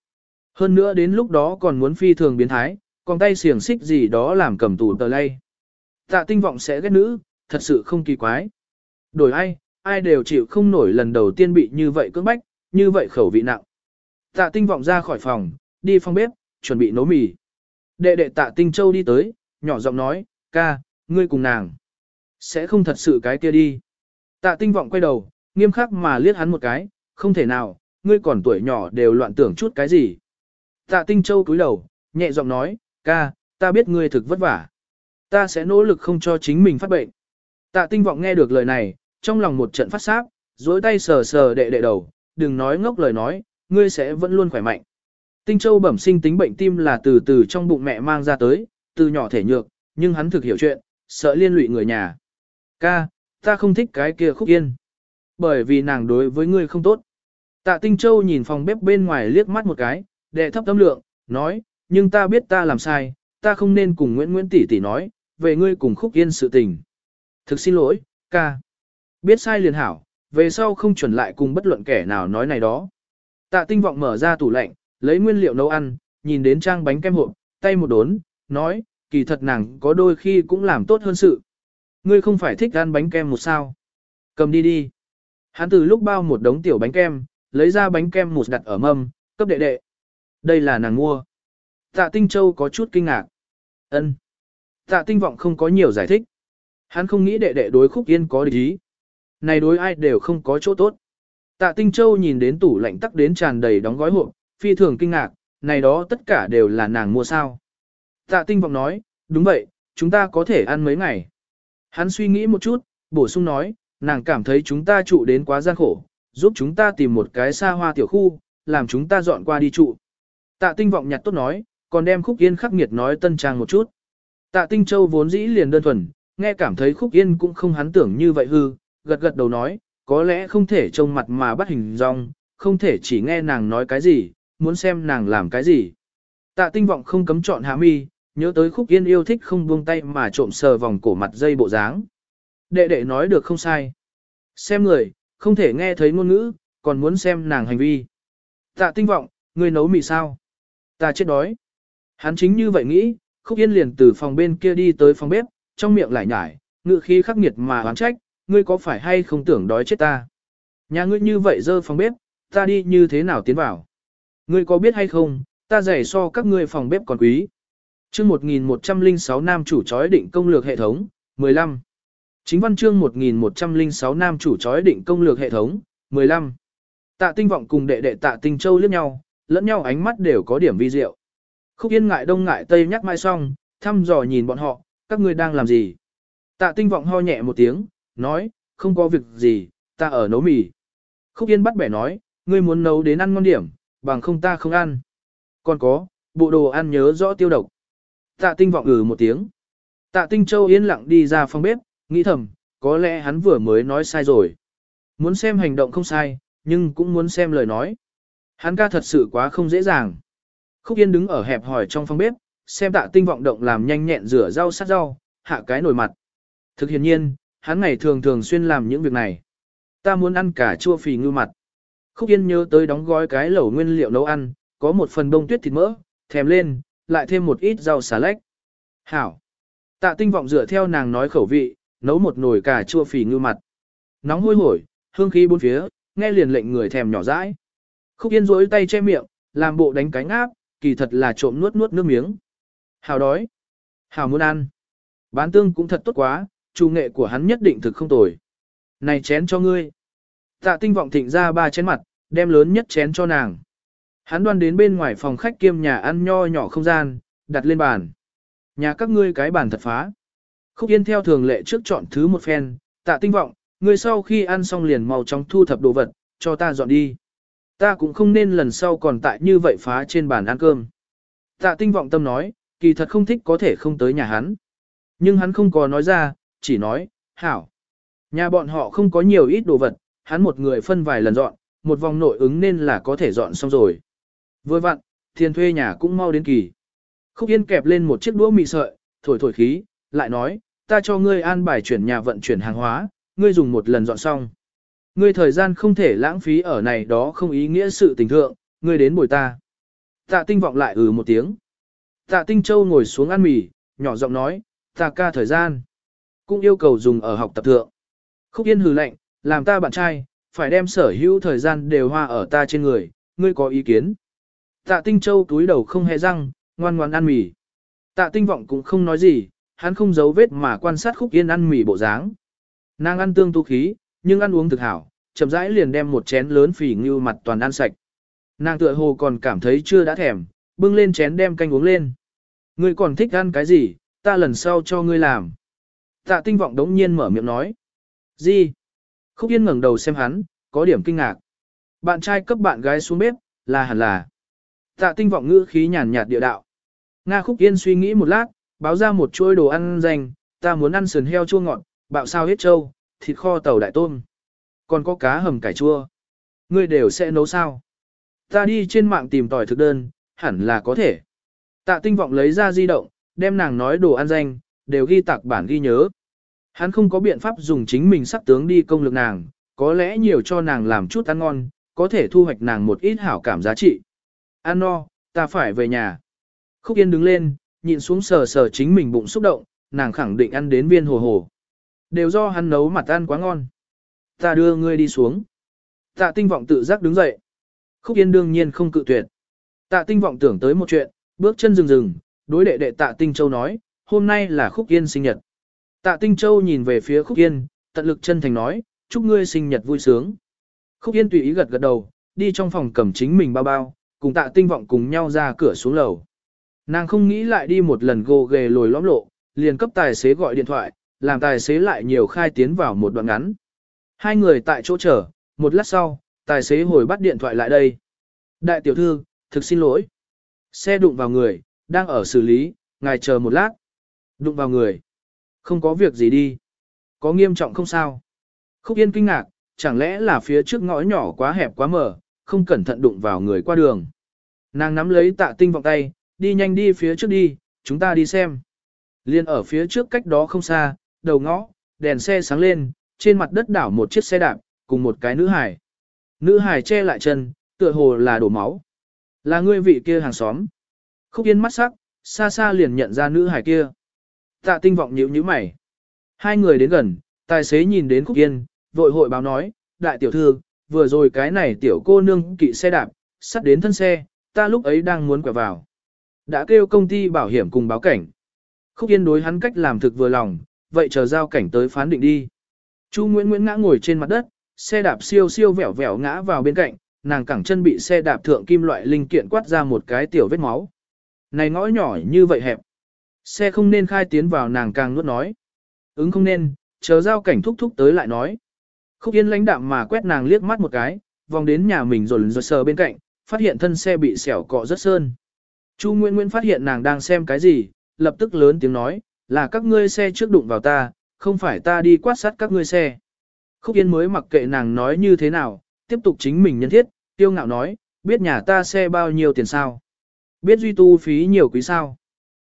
Hơn nữa đến lúc đó còn muốn phi thường biến thái, còn tay xiềng xích gì đó làm cầm tù tờ lay. Tạ tinh vọng sẽ ghét nữ, thật sự không kỳ quái. Đổi ai, ai đều chịu không nổi lần đầu tiên bị như vậy cưỡng bách, như vậy khẩu vị nặng. Tạ tinh vọng ra khỏi phòng, đi phòng bếp, chuẩn bị nấu mì. Đệ đệ tạ tinh châu đi tới, nhỏ giọng nói, ca, ngươi cùng nàng. Sẽ không thật sự cái kia đi. Tạ tinh vọng quay đầu, nghiêm khắc mà liếc hắn một cái, không thể nào, ngươi còn tuổi nhỏ đều loạn tưởng chút cái gì. Tạ tinh châu cúi đầu, nhẹ giọng nói, ca, ta biết ngươi thực vất vả. Ta sẽ nỗ lực không cho chính mình phát bệnh. Tạ tinh vọng nghe được lời này, trong lòng một trận phát sáp, duỗi tay sờ sờ đệ đệ đầu, đừng nói ngốc lời nói, ngươi sẽ vẫn luôn khỏe mạnh. Tinh châu bẩm sinh tính bệnh tim là từ từ trong bụng mẹ mang ra tới, từ nhỏ thể nhược, nhưng hắn thực hiểu chuyện, sợ liên lụy người nhà. Ca, ta không thích cái kia khúc yên. Bởi vì nàng đối với ngươi không tốt. Tạ Tinh Châu nhìn phòng bếp bên ngoài liếc mắt một cái, đệ thấp tâm lượng, nói, nhưng ta biết ta làm sai, ta không nên cùng Nguyễn Nguyễn tỷ tỷ nói, về ngươi cùng khúc yên sự tình. Thực xin lỗi, ca. Biết sai liền hảo, về sau không chuẩn lại cùng bất luận kẻ nào nói này đó. Tạ Tinh Vọng mở ra tủ lạnh, lấy nguyên liệu nấu ăn, nhìn đến trang bánh kem hộp, tay một đốn, nói, kỳ thật nàng có đôi khi cũng làm tốt hơn sự. Ngươi không phải thích ăn bánh kem một sao. Cầm đi đi. Hắn từ lúc bao một đống tiểu bánh kem, lấy ra bánh kem một đặt ở mâm, cấp đệ đệ. Đây là nàng mua. Tạ Tinh Châu có chút kinh ngạc. ân Tạ Tinh Vọng không có nhiều giải thích. Hắn không nghĩ đệ đệ đối khúc yên có địch ý. Này đối ai đều không có chỗ tốt. Tạ Tinh Châu nhìn đến tủ lạnh tắc đến tràn đầy đóng gói hộp, phi thường kinh ngạc, này đó tất cả đều là nàng mua sao. Tạ Tinh Vọng nói, đúng vậy, chúng ta có thể ăn mấy ngày. Hắn suy nghĩ một chút, bổ sung nói, nàng cảm thấy chúng ta trụ đến quá gian khổ, giúp chúng ta tìm một cái xa hoa tiểu khu, làm chúng ta dọn qua đi trụ. Tạ Tinh Vọng nhặt tốt nói, còn đem Khúc Yên khắc nghiệt nói tân trang một chút. Tạ Tinh Châu vốn dĩ liền đơn thuần, nghe cảm thấy Khúc Yên cũng không hắn tưởng như vậy hư, gật gật đầu nói, có lẽ không thể trông mặt mà bắt hình dong, không thể chỉ nghe nàng nói cái gì, muốn xem nàng làm cái gì. Tạ tinh vọng không cấm chọn hạ mi, nhớ tới khúc yên yêu thích không buông tay mà trộm sờ vòng cổ mặt dây bộ dáng. Đệ đệ nói được không sai. Xem người, không thể nghe thấy ngôn ngữ, còn muốn xem nàng hành vi. Tạ tinh vọng, người nấu mì sao? Ta chết đói. Hắn chính như vậy nghĩ, khúc yên liền từ phòng bên kia đi tới phòng bếp, trong miệng lại nhải, ngự khí khắc nghiệt mà oán trách, ngươi có phải hay không tưởng đói chết ta? Nhà ngươi như vậy dơ phòng bếp, ta đi như thế nào tiến vào? Ngươi có biết hay không, ta giày so các ngươi phòng bếp còn quý. Chương 1106 nam chủ chói định công lược hệ thống, 15. Chính văn chương 1106 nam chủ chói định công lược hệ thống, 15. Tạ tinh vọng cùng đệ đệ tạ tinh châu liếc nhau, lẫn nhau ánh mắt đều có điểm vi diệu. Khúc yên ngại đông ngại tây nhắc mai xong, thăm dò nhìn bọn họ, các ngươi đang làm gì? Tạ tinh vọng ho nhẹ một tiếng, nói, không có việc gì, ta ở nấu mì. Khúc Yên bắt bẻ nói, ngươi muốn nấu đến ăn ngon điểm, bằng không ta không ăn. Còn có, bộ đồ ăn nhớ rõ tiêu độc. Tạ tinh vọng ừ một tiếng. Tạ tinh châu yên lặng đi ra phòng bếp, nghĩ thầm, có lẽ hắn vừa mới nói sai rồi. Muốn xem hành động không sai, nhưng cũng muốn xem lời nói. Hắn ca thật sự quá không dễ dàng. Khúc Yên đứng ở hẹp hỏi trong phòng bếp, xem tạ tinh vọng động làm nhanh nhẹn rửa rau sát rau, hạ cái nồi mặt. Thực hiện nhiên, hắn ngày thường thường xuyên làm những việc này. Ta muốn ăn cả chua phì ngư mặt. Khúc Yên nhớ tới đóng gói cái lẩu nguyên liệu nấu ăn, có một phần bông tuyết thịt mỡ, thèm lên, lại thêm một ít rau xà lách. Hảo. Tạ tinh vọng dựa theo nàng nói khẩu vị, nấu một nồi cà chua phì ngư mặt. Nóng hôi hổi, hương khí bốn phía, nghe liền lệnh người thèm nhỏ dãi. Khúc Yên rỗi tay che miệng, làm bộ đánh cánh áp, kỳ thật là trộm nuốt nuốt nước miếng. Hảo đói. Hảo muốn ăn. Bán tương cũng thật tốt quá, chủ nghệ của hắn nhất định thực không tồi. Này chén cho ngươi. Tạ tinh vọng thịnh ra ba chén mặt, đem lớn nhất chén cho nàng. Hắn đoan đến bên ngoài phòng khách kiêm nhà ăn nho nhỏ không gian, đặt lên bàn. Nhà các ngươi cái bàn thật phá. Khúc Yên theo thường lệ trước chọn thứ một phen, tạ tinh vọng, ngươi sau khi ăn xong liền màu trong thu thập đồ vật, cho ta dọn đi. Ta cũng không nên lần sau còn tại như vậy phá trên bàn ăn cơm. Tạ tinh vọng tâm nói, kỳ thật không thích có thể không tới nhà hắn. Nhưng hắn không có nói ra, chỉ nói, hảo. Nhà bọn họ không có nhiều ít đồ vật, hắn một người phân vài lần dọn, một vòng nội ứng nên là có thể dọn xong rồi. Vừa vặn, tiền thuê nhà cũng mau đến kỳ. Khúc Yên kẹp lên một chiếc đũa mì sợi, thổi thổi khí, lại nói, ta cho ngươi an bài chuyển nhà vận chuyển hàng hóa, ngươi dùng một lần dọn xong. Ngươi thời gian không thể lãng phí ở này đó không ý nghĩa sự tình thượng, ngươi đến bồi ta. Tạ tinh vọng lại ừ một tiếng. Tạ tinh châu ngồi xuống ăn mì, nhỏ giọng nói, ta ca thời gian cũng yêu cầu dùng ở học tập thượng. Khúc Yên hừ lạnh, làm ta bạn trai, phải đem sở hữu thời gian đều hoa ở ta trên người, ngươi có ý kiến. Tạ Tinh Châu túi đầu không hề răng, ngoan ngoan ăn mì. Tạ Tinh Vọng cũng không nói gì, hắn không giấu vết mà quan sát Khúc Yên ăn mì bộ dáng. Nàng ăn tương tu khí, nhưng ăn uống thực hảo, chậm rãi liền đem một chén lớn phỉ ngưu mặt toàn ăn sạch. Nàng tựa hồ còn cảm thấy chưa đã thèm, bưng lên chén đem canh uống lên. Ngươi còn thích ăn cái gì, ta lần sau cho ngươi làm. Tạ tinh vọng đống nhiên mở miệng nói. Gì? Khúc Yên ngẩng đầu xem hắn, có điểm kinh ngạc. Bạn trai cấp bạn gái xuống bếp, là hẳn là. Tạ tinh vọng ngữ khí nhàn nhạt địa đạo. Nga Khúc Yên suy nghĩ một lát, báo ra một chuôi đồ ăn dành, ta muốn ăn sườn heo chua ngọt, bạo sao hết trâu, thịt kho tàu đại tôm. Còn có cá hầm cải chua. Ngươi đều sẽ nấu sao? Ta đi trên mạng tìm tỏi thực đơn, hẳn là có thể. Tạ tinh vọng lấy ra di động, đem nàng nói đồ ăn danh, đều ghi tạc bản ghi nhớ. Hắn không có biện pháp dùng chính mình sắc tướng đi công lực nàng, có lẽ nhiều cho nàng làm chút ăn ngon, có thể thu hoạch nàng một ít hảo cảm giá trị. An no, ta phải về nhà. Khúc Yên đứng lên, nhịn xuống sờ sờ chính mình bụng xúc động, nàng khẳng định ăn đến viên hồ hồ. Đều do hắn nấu mặt ăn quá ngon. Ta đưa ngươi đi xuống. Tạ tinh vọng tự giác đứng dậy. Khúc Yên đương nhiên không cự tuyệt. Tạ tinh vọng tưởng tới một chuyện, bước chân rừng rừng, đối đệ đệ tạ tinh châu nói, hôm nay là Khúc Yên sinh nhật. Tạ tinh châu nhìn về phía Khúc Yên, tận lực chân thành nói, chúc ngươi sinh nhật vui sướng. Khúc Yên tùy ý gật gật đầu, đi trong phòng cầm chính mình bao bao, cùng tạ tinh vọng cùng nhau ra cửa xuống lầu. Nàng không nghĩ lại đi một lần gồ ghề lồi lõm lộ, liền cấp tài xế gọi điện thoại, làm tài xế lại nhiều khai tiến vào một đoạn ngắn. Hai người tại chỗ chờ, một lát sau, tài xế hồi bắt điện thoại lại đây. Đại tiểu thư, thực xin lỗi. Xe đụng vào người, đang ở xử lý, ngài chờ một lát. Đụng vào người. Không có việc gì đi. Có nghiêm trọng không sao. Khúc Yên kinh ngạc, chẳng lẽ là phía trước ngõ nhỏ quá hẹp quá mở, không cẩn thận đụng vào người qua đường. Nàng nắm lấy tạ tinh vọng tay, đi nhanh đi phía trước đi, chúng ta đi xem. Liên ở phía trước cách đó không xa, đầu ngõ, đèn xe sáng lên, trên mặt đất đảo một chiếc xe đạp, cùng một cái nữ hải. Nữ hải che lại chân, tựa hồ là đổ máu. Là ngươi vị kia hàng xóm. Khúc yên mắt sắc, xa xa liền nhận ra nữ hải kia. Tạ tinh vọng nhíu nhíu mày. Hai người đến gần, tài xế nhìn đến Khúc Yên, vội hội báo nói, đại tiểu thư, vừa rồi cái này tiểu cô nương kỵ xe đạp, sắt đến thân xe, ta lúc ấy đang muốn quẹo vào. Đã kêu công ty bảo hiểm cùng báo cảnh. Khúc Yên đối hắn cách làm thực vừa lòng, vậy chờ giao cảnh tới phán định đi. Chu Nguyễn Nguyễn ngã ngồi trên mặt đất, xe đạp siêu siêu vẻo vẻo ngã vào bên cạnh, nàng cẳng chân bị xe đạp thượng kim loại linh kiện quát ra một cái tiểu vết máu. Này ngõ nhỏ như vậy hẹp. Xe không nên khai tiến vào nàng càng nuốt nói. Ứng không nên, chờ giao cảnh thúc thúc tới lại nói. Khúc Yên lãnh đạm mà quét nàng liếc mắt một cái, vòng đến nhà mình rồi rồi sờ bên cạnh, phát hiện thân xe bị xẻo cọ rất sơn. Chu Nguyễn Nguyễn phát hiện nàng đang xem cái gì, lập tức lớn tiếng nói, là các ngươi xe trước đụng vào ta, không phải ta đi quát sát các ngươi xe. Khúc Yên mới mặc kệ nàng nói như thế nào, tiếp tục chính mình nhân thiết, tiêu ngạo nói, biết nhà ta xe bao nhiêu tiền sao? Biết duy tu phí nhiều quý sao?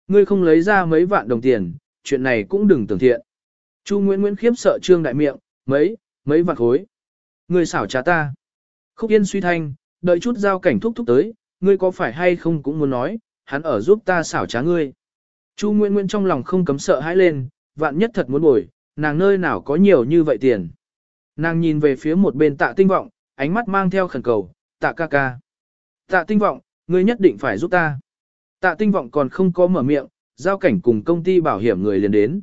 Ngươi không lấy ra mấy vạn đồng tiền, chuyện này cũng đừng tưởng thiện. Chu Nguyễn Nguyễn khiếp sợ trương đại miệng, mấy, mấy vạn khối. Ngươi xảo trá ta. Khúc Yên suy thanh, đợi chút giao cảnh thúc thúc tới, ngươi có phải hay không cũng muốn nói, hắn ở giúp ta xảo trá ngươi. Chu Nguyễn Nguyễn trong lòng không cấm sợ hãi lên, vạn nhất thật muốn bồi, nàng nơi nào có nhiều như vậy tiền. Nàng nhìn về phía một bên tạ tinh vọng, ánh mắt mang theo khẩn cầu, tạ ca ca. Tạ tinh vọng, ngươi nhất định phải giúp ta. Tạ tinh vọng còn không có mở miệng, giao cảnh cùng công ty bảo hiểm người liền đến.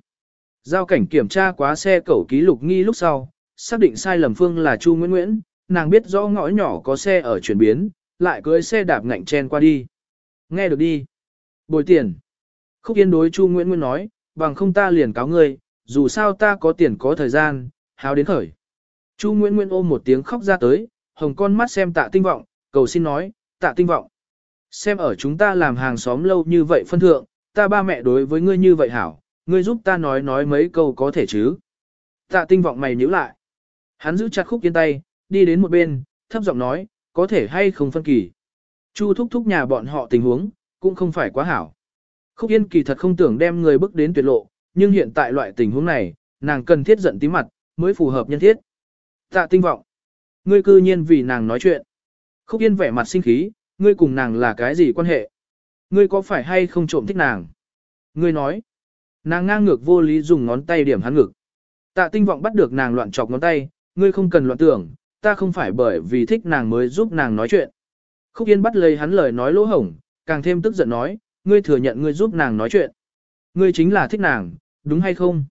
Giao cảnh kiểm tra quá xe cẩu ký lục nghi lúc sau, xác định sai lầm phương là Chu Nguyễn Nguyễn, nàng biết rõ ngõ nhỏ có xe ở chuyển biến, lại cưới xe đạp ngạnh chen qua đi. Nghe được đi. Bồi tiền. Khúc Yên đối Chu Nguyễn Nguyễn nói, bằng không ta liền cáo ngươi, dù sao ta có tiền có thời gian, háo đến khởi. Chu Nguyễn Nguyễn ôm một tiếng khóc ra tới, hồng con mắt xem tạ tinh vọng, cầu xin nói, tạ tinh vọng. Xem ở chúng ta làm hàng xóm lâu như vậy phân thượng, ta ba mẹ đối với ngươi như vậy hảo, ngươi giúp ta nói nói mấy câu có thể chứ. Tạ tinh vọng mày nhíu lại. Hắn giữ chặt khúc yên tay, đi đến một bên, thấp giọng nói, có thể hay không phân kỳ. Chu thúc thúc nhà bọn họ tình huống, cũng không phải quá hảo. Khúc yên kỳ thật không tưởng đem người bước đến tuyệt lộ, nhưng hiện tại loại tình huống này, nàng cần thiết giận tí mặt, mới phù hợp nhân thiết. Tạ tinh vọng. Ngươi cư nhiên vì nàng nói chuyện. Khúc yên vẻ mặt sinh khí, ngươi cùng nàng là cái gì quan hệ? Ngươi có phải hay không trộm thích nàng? Ngươi nói. Nàng ngang ngược vô lý dùng ngón tay điểm hắn ngực. Tạ tinh vọng bắt được nàng loạn chọc ngón tay, ngươi không cần loạn tưởng, ta không phải bởi vì thích nàng mới giúp nàng nói chuyện. Khúc Yên bắt lấy hắn lời nói lỗ hổng, càng thêm tức giận nói, ngươi thừa nhận ngươi giúp nàng nói chuyện. Ngươi chính là thích nàng, đúng hay không?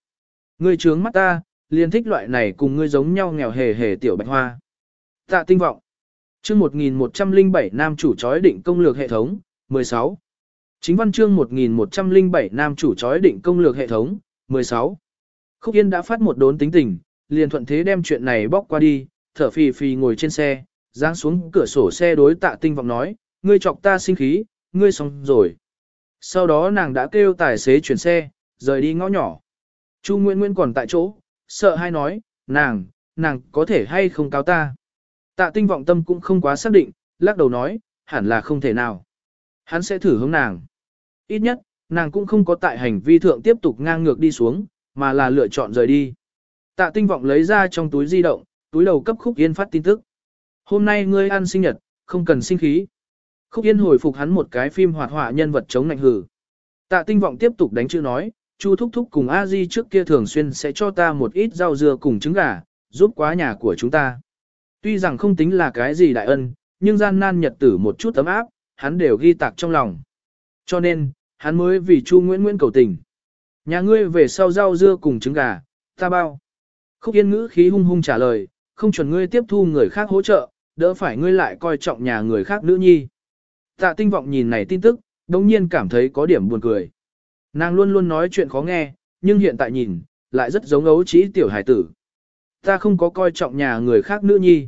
Ngươi trướng mắt ta, liền thích loại này cùng ngươi giống nhau nghèo hề hề tiểu bạch hoa. Tạ tinh vọng. Chương 1107 Nam chủ chói định công lược hệ thống, 16. Chính văn chương 1107 Nam chủ chói định công lược hệ thống, 16. Khúc Yên đã phát một đốn tính tình, liền thuận thế đem chuyện này bóc qua đi, thở phì phì ngồi trên xe, giáng xuống cửa sổ xe đối tạ tinh vọng nói, ngươi chọc ta sinh khí, ngươi xong rồi. Sau đó nàng đã kêu tài xế chuyển xe, rời đi ngõ nhỏ. Chu Nguyễn Nguyễn còn tại chỗ, sợ hay nói, nàng, nàng có thể hay không cáo ta. Tạ tinh vọng tâm cũng không quá xác định, lắc đầu nói, hẳn là không thể nào. Hắn sẽ thử hướng nàng. Ít nhất, nàng cũng không có tại hành vi thượng tiếp tục ngang ngược đi xuống, mà là lựa chọn rời đi. Tạ tinh vọng lấy ra trong túi di động, túi đầu cấp khúc yên phát tin tức. Hôm nay ngươi ăn sinh nhật, không cần sinh khí. Khúc yên hồi phục hắn một cái phim hoạt họa nhân vật chống nạnh hử. Tạ tinh vọng tiếp tục đánh chữ nói, Chu thúc thúc cùng a di trước kia thường xuyên sẽ cho ta một ít rau dưa cùng trứng gà, giúp quá nhà của chúng ta. Tuy rằng không tính là cái gì đại ân, nhưng gian nan nhật tử một chút ấm áp, hắn đều ghi tạc trong lòng. Cho nên, hắn mới vì Chu Nguyễn Nguyễn cầu tình. Nhà ngươi về sau rau dưa cùng trứng gà, ta bao. Khúc Yên ngữ khí hung hung trả lời, không chuẩn ngươi tiếp thu người khác hỗ trợ, đỡ phải ngươi lại coi trọng nhà người khác nữ nhi. Tạ tinh vọng nhìn này tin tức, đồng nhiên cảm thấy có điểm buồn cười. Nàng luôn luôn nói chuyện khó nghe, nhưng hiện tại nhìn, lại rất giống ấu trí tiểu hải tử. Ta không có coi trọng nhà người khác nữ nhi.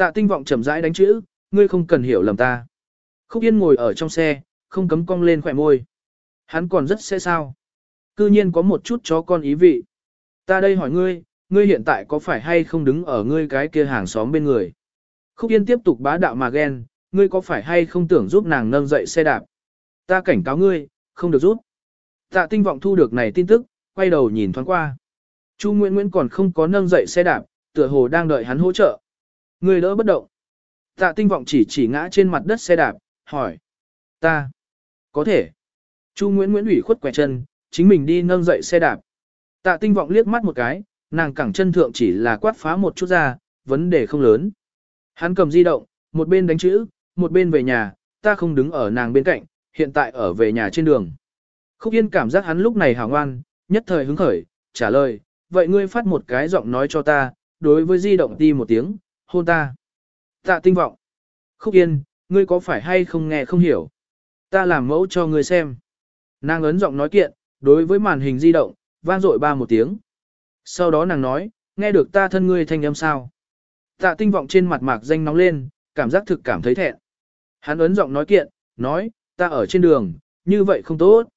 Tạ tinh vọng chậm rãi đánh chữ, ngươi không cần hiểu lầm ta. Khúc Yên ngồi ở trong xe, không cấm cong lên khỏe môi. Hắn còn rất sẽ sao. Cư nhiên có một chút chó con ý vị. Ta đây hỏi ngươi, ngươi hiện tại có phải hay không đứng ở ngươi cái kia hàng xóm bên người? Khúc Yên tiếp tục bá đạo mà ghen, ngươi có phải hay không tưởng giúp nàng nâng dậy xe đạp? Ta cảnh cáo ngươi, không được giúp. Tạ tinh vọng thu được này tin tức, quay đầu nhìn thoáng qua. Chu Nguyễn Nguyễn còn không có nâng dậy xe đạp, tựa hồ đang đợi hắn hỗ trợ. Người đỡ bất động. Tạ tinh vọng chỉ chỉ ngã trên mặt đất xe đạp, hỏi. Ta. Có thể. Chu Nguyễn Nguyễn ủy khuất quẹt chân, chính mình đi nâng dậy xe đạp. Tạ tinh vọng liếc mắt một cái, nàng cẳng chân thượng chỉ là quát phá một chút ra, vấn đề không lớn. Hắn cầm di động, một bên đánh chữ, một bên về nhà, ta không đứng ở nàng bên cạnh, hiện tại ở về nhà trên đường. Khúc Yên cảm giác hắn lúc này hào ngoan, nhất thời hứng khởi, trả lời, vậy ngươi phát một cái giọng nói cho ta, đối với di động ti một tiếng, hôn ta. Tạ tinh vọng. Khúc Yên, ngươi có phải hay không nghe không hiểu? Ta làm mẫu cho ngươi xem. Nàng ấn giọng nói kiện, đối với màn hình di động, vang dội ba một tiếng. Sau đó nàng nói, nghe được ta thân ngươi thanh âm sao. Tạ tinh vọng trên mặt mạc danh nóng lên, cảm giác thực cảm thấy thẹn. Hắn ấn giọng nói kiện, nói, ta ở trên đường, như vậy không tốt.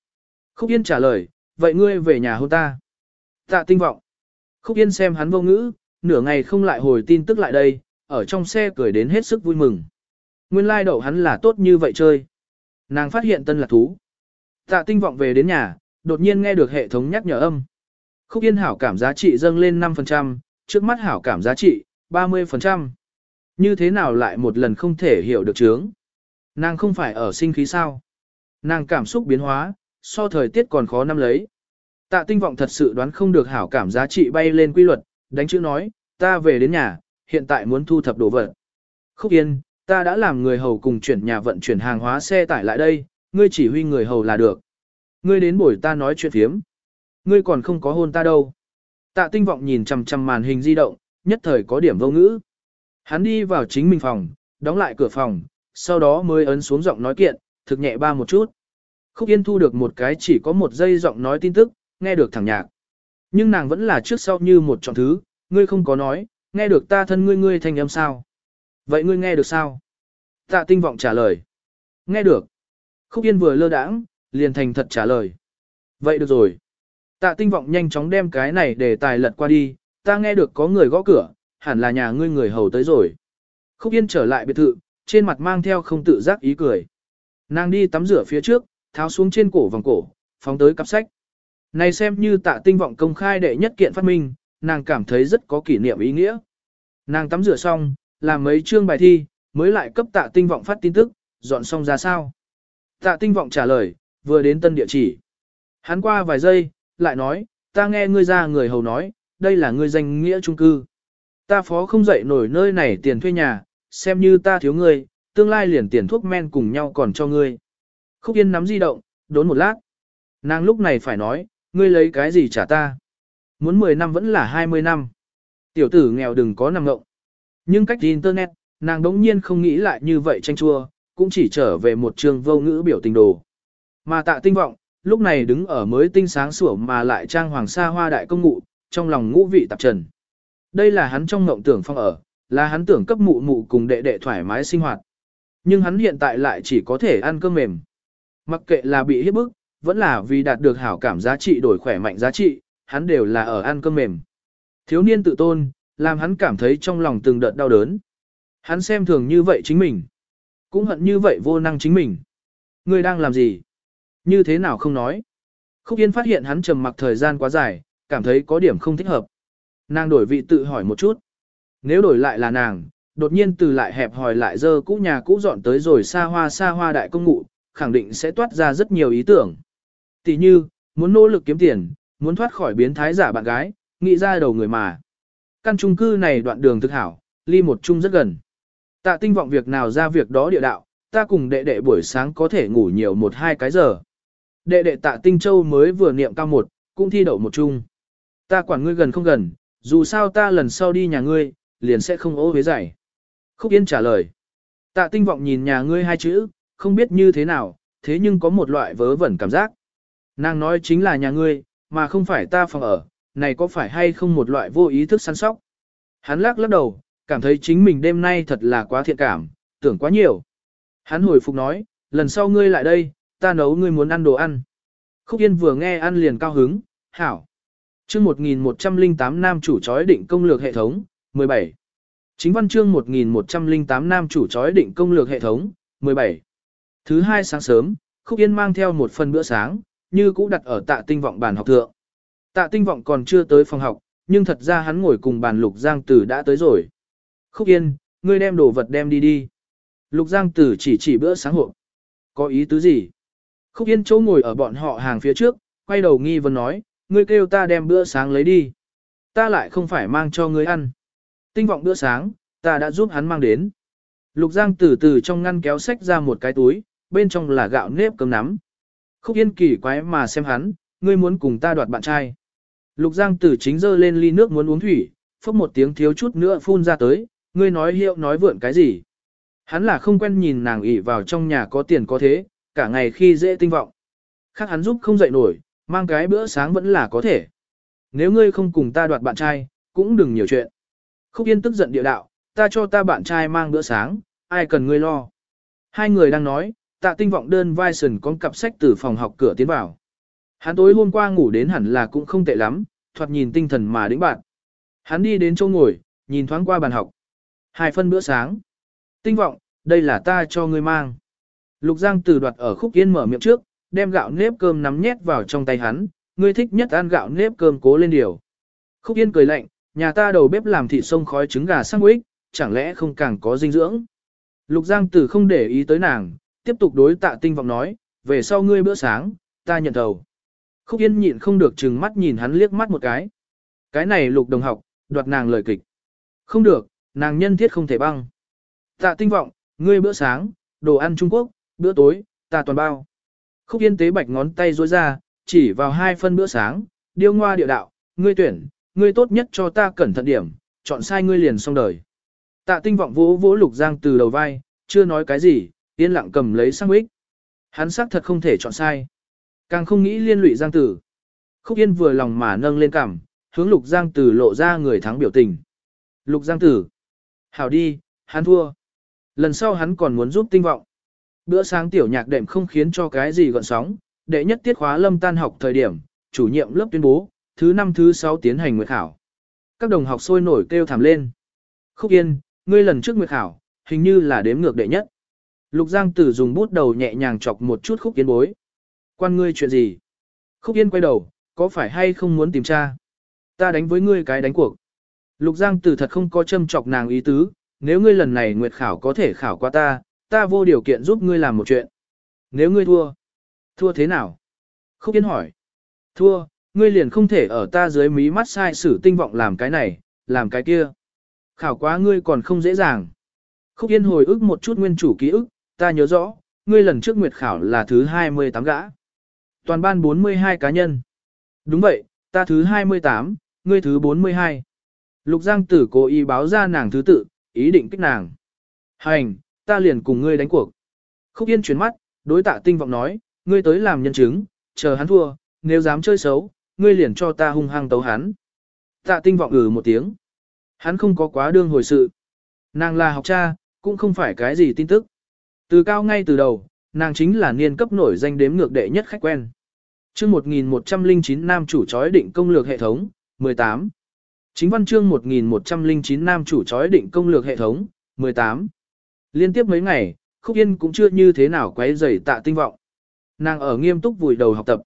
Khúc Yên trả lời, vậy ngươi về nhà hôn ta. Tạ tinh vọng. Khúc Yên xem hắn vô ngữ, nửa ngày không lại hồi tin tức lại đây, ở trong xe cười đến hết sức vui mừng. Nguyên lai like đậu hắn là tốt như vậy chơi. Nàng phát hiện tân là thú. Tạ tinh vọng về đến nhà, đột nhiên nghe được hệ thống nhắc nhở âm. Khúc Yên hảo cảm giá trị dâng lên 5%, trước mắt hảo cảm giá trị, 30%. Như thế nào lại một lần không thể hiểu được chướng? Nàng không phải ở sinh khí sao? Nàng cảm xúc biến hóa, so thời tiết còn khó năm lấy. Tạ tinh vọng thật sự đoán không được hảo cảm giá trị bay lên quy luật, đánh chữ nói, ta về đến nhà, hiện tại muốn thu thập đồ vật. Khúc Yên, ta đã làm người hầu cùng chuyển nhà vận chuyển hàng hóa xe tải lại đây, ngươi chỉ huy người hầu là được. Ngươi đến buổi ta nói chuyện phiếm. Ngươi còn không có hôn ta đâu. Tạ tinh vọng nhìn chằm chằm màn hình di động, nhất thời có điểm vô ngữ. Hắn đi vào chính mình phòng, đóng lại cửa phòng, sau đó mới ấn xuống giọng nói kiện, thực nhẹ ba một chút. Khúc Yên thu được một cái chỉ có một giây giọng nói tin tức, nghe được thẳng nhạc. Nhưng nàng vẫn là trước sau như một chọn thứ, ngươi không có nói, nghe được ta thân ngươi ngươi thành âm sao. Vậy ngươi nghe được sao? Tạ tinh vọng trả lời. Nghe được. Khúc Yên vừa lơ đãng, liền thành thật trả lời. Vậy được rồi. Tạ tinh vọng nhanh chóng đem cái này để tài lật qua đi, ta nghe được có người gõ cửa, hẳn là nhà ngươi người hầu tới rồi. Khúc Yên trở lại biệt thự, trên mặt mang theo không tự giác ý cười. Nàng đi tắm rửa phía trước, tháo xuống trên cổ vòng cổ, phóng tới cặp sách. Này xem như tạ tinh vọng công khai đệ nhất kiện phát minh, nàng cảm thấy rất có kỷ niệm ý nghĩa. Nàng tắm rửa xong, làm mấy chương bài thi, mới lại cấp tạ tinh vọng phát tin tức, dọn xong ra sao. Tạ tinh vọng trả lời, vừa đến tân địa chỉ. Hắn qua vài giây, lại nói, ta nghe ngươi ra người hầu nói, đây là ngươi danh nghĩa trung cư. Ta phó không dậy nổi nơi này tiền thuê nhà, xem như ta thiếu ngươi, tương lai liền tiền thuốc men cùng nhau còn cho ngươi. Khúc Yên nắm di động, đốn một lát. Nàng lúc này phải nói, ngươi lấy cái gì trả ta? Muốn 10 năm vẫn là 20 năm. Tiểu tử nghèo đừng có nằm ngộng. Nhưng cách internet, nàng đống nhiên không nghĩ lại như vậy tranh chua, cũng chỉ trở về một trường vô ngữ biểu tình đồ. Mà tạ tinh vọng, lúc này đứng ở mới tinh sáng sủa mà lại trang hoàng sa hoa đại công ngụ, trong lòng ngũ vị tạp trần. Đây là hắn trong mộng tưởng phong ở, là hắn tưởng cấp mụ mụ cùng đệ đệ thoải mái sinh hoạt. Nhưng hắn hiện tại lại chỉ có thể ăn cơm mềm. Mặc kệ là bị hiếp bức, vẫn là vì đạt được hảo cảm giá trị đổi khỏe mạnh giá trị, hắn đều là ở ăn cơm mềm. Thiếu niên tự tôn, làm hắn cảm thấy trong lòng từng đợt đau đớn. Hắn xem thường như vậy chính mình. Cũng hận như vậy vô năng chính mình. Ngươi đang làm gì? Như thế nào không nói? Khúc Yên phát hiện hắn trầm mặc thời gian quá dài, cảm thấy có điểm không thích hợp. Nàng đổi vị tự hỏi một chút. Nếu đổi lại là nàng, đột nhiên từ lại hẹp hỏi lại dơ cũ nhà cũ dọn tới rồi xa hoa xa hoa đại công ngụ, khẳng định sẽ toát ra rất nhiều ý tưởng. Tỷ như, muốn nỗ lực kiếm tiền, muốn thoát khỏi biến thái giả bạn gái, nghĩ ra đầu người mà. Căn chung cư này đoạn đường thực hảo, ly một chung rất gần. Tạ tinh vọng việc nào ra việc đó địa đạo, ta cùng đệ đệ buổi sáng có thể ngủ nhiều một hai cái giờ. Đệ đệ tạ tinh châu mới vừa niệm cao một, cũng thi đậu một chung. Ta quản ngươi gần không gần, dù sao ta lần sau đi nhà ngươi, liền sẽ không ố với giải. Khúc Yên trả lời. Tạ tinh vọng nhìn nhà ngươi hai chữ, không biết như thế nào, thế nhưng có một loại vớ vẩn cảm giác. Nàng nói chính là nhà ngươi, mà không phải ta phòng ở, này có phải hay không một loại vô ý thức săn sóc. Hắn lắc lắc đầu, cảm thấy chính mình đêm nay thật là quá thiện cảm, tưởng quá nhiều. Hắn hồi phục nói, lần sau ngươi lại đây, ta nấu ngươi muốn ăn đồ ăn. Khúc Yên vừa nghe ăn liền cao hứng, hảo. chương 1108 nam chủ chói định công lược hệ thống, 17. Chính văn chương 1108 nam chủ chói định công lược hệ thống, 17. Thứ hai sáng sớm, Khúc Yên mang theo một phần bữa sáng, như cũ đặt ở tạ tinh vọng bàn học thượng. Tạ tinh vọng còn chưa tới phòng học, nhưng thật ra hắn ngồi cùng bàn Lục Giang Tử đã tới rồi. Khúc Yên, ngươi đem đồ vật đem đi đi. Lục Giang Tử chỉ chỉ bữa sáng hộp. Có ý tứ gì? Khúc Yên chỗ ngồi ở bọn họ hàng phía trước, quay đầu nghi vấn nói, ngươi kêu ta đem bữa sáng lấy đi. Ta lại không phải mang cho ngươi ăn. Tinh vọng bữa sáng, ta đã giúp hắn mang đến. Lục Giang từ từ trong ngăn kéo sách ra một cái túi, bên trong là gạo nếp cơm nắm. Khúc Yên kỳ quái mà xem hắn, ngươi muốn cùng ta đoạt bạn trai. Lục Giang tử chính dơ lên ly nước muốn uống thủy, phốc một tiếng thiếu chút nữa phun ra tới, ngươi nói hiệu nói vượn cái gì. Hắn là không quen nhìn nàng ỉ vào trong nhà có tiền có thế, cả ngày khi dễ tinh vọng. Khác hắn giúp không dậy nổi, mang cái bữa sáng vẫn là có thể. Nếu ngươi không cùng ta đoạt bạn trai, cũng đừng nhiều chuyện. Khúc Yên tức giận địa đạo, ta cho ta bạn trai mang bữa sáng, ai cần ngươi lo. Hai người đang nói, tạ tinh vọng đơn vai sần con cặp sách từ phòng học cửa tiến vào. Hắn tối hôm qua ngủ đến hẳn là cũng không tệ lắm, thoạt nhìn tinh thần mà đĩnh bạn. Hắn đi đến chỗ ngồi, nhìn thoáng qua bàn học. Hai phân bữa sáng. Tinh vọng, đây là ta cho ngươi mang. Lục Giang từ đoạt ở khúc yên mở miệng trước, đem gạo nếp cơm nắm nhét vào trong tay hắn, ngươi thích nhất ăn gạo nếp cơm cố lên điều. Khúc yên cười lạnh, nhà ta đầu bếp làm thịt sông khói trứng gà sang quýt, chẳng lẽ không càng có dinh dưỡng. Lục Giang Tử không để ý tới nàng, tiếp tục đối tạ tinh vọng nói, về sau ngươi bữa sáng, ta nhận đầu. Khúc Yên nhịn không được chừng mắt nhìn hắn liếc mắt một cái. Cái này lục đồng học, đoạt nàng lời kịch. Không được, nàng nhân thiết không thể băng. Tạ tinh vọng, ngươi bữa sáng, đồ ăn Trung Quốc, bữa tối, ta toàn bao. Khúc Yên tế bạch ngón tay rối ra, chỉ vào hai phân bữa sáng, điêu ngoa địa đạo, ngươi tuyển, ngươi tốt nhất cho ta cẩn thận điểm, chọn sai ngươi liền xong đời. Tạ tinh vọng vỗ vỗ lục giang từ đầu vai, chưa nói cái gì, yên lặng cầm lấy sang ích. Hắn xác thật không thể chọn sai. Càng không nghĩ liên lụy giang tử. Khúc yên vừa lòng mà nâng lên cằm, hướng lục giang tử lộ ra người thắng biểu tình. Lục giang tử. Hảo đi, hắn thua. Lần sau hắn còn muốn giúp tinh vọng. Bữa sáng tiểu nhạc đệm không khiến cho cái gì gọn sóng, đệ nhất tiết khóa lâm tan học thời điểm, chủ nhiệm lớp tuyên bố, thứ năm thứ sáu tiến hành nguyệt khảo. Các đồng học sôi nổi kêu thảm lên. Khúc Yên, ngươi lần trước nguyệt khảo, hình như là đếm ngược đệ nhất. Lục Giang Tử dùng bút đầu nhẹ nhàng chọc một chút Khúc Yên bối. Quan ngươi chuyện gì? Khúc Yên quay đầu, có phải hay không muốn tìm tra? Ta đánh với ngươi cái đánh cuộc. Lục Giang Tử thật không có châm chọc nàng ý tứ, nếu ngươi lần này nguyệt khảo có thể khảo qua ta, ta vô điều kiện giúp ngươi làm một chuyện. Nếu ngươi thua, thua thế nào? Khúc Yên hỏi. Thua, ngươi liền không thể ở ta dưới mí mắt sai sử tinh vọng làm cái này, làm cái kia. Khảo quá ngươi còn không dễ dàng. Khúc Yên hồi ức một chút nguyên chủ ký ức, ta nhớ rõ, ngươi lần trước nguyệt khảo là thứ 28 gã. Toàn ban 42 cá nhân. Đúng vậy, ta thứ 28, ngươi thứ 42. Lục Giang Tử cố ý báo ra nàng thứ tự, ý định kích nàng. Hành, ta liền cùng ngươi đánh cuộc. Khúc Yên chuyển mắt, đối tạ tinh vọng nói, ngươi tới làm nhân chứng, chờ hắn thua, nếu dám chơi xấu, ngươi liền cho ta hung hăng tấu hắn. Tạ tinh vọng ừ một tiếng. Hắn không có quá đương hồi sự. Nàng là học cha, cũng không phải cái gì tin tức. Từ cao ngay từ đầu, nàng chính là niên cấp nổi danh đếm ngược đệ nhất khách quen. Chương 1109 nam chủ chói định công lược hệ thống, 18. Chính văn chương 1109 nam chủ chói định công lược hệ thống, 18. Liên tiếp mấy ngày, Khúc Yên cũng chưa như thế nào quấy rầy tạ tinh vọng. Nàng ở nghiêm túc vùi đầu học tập.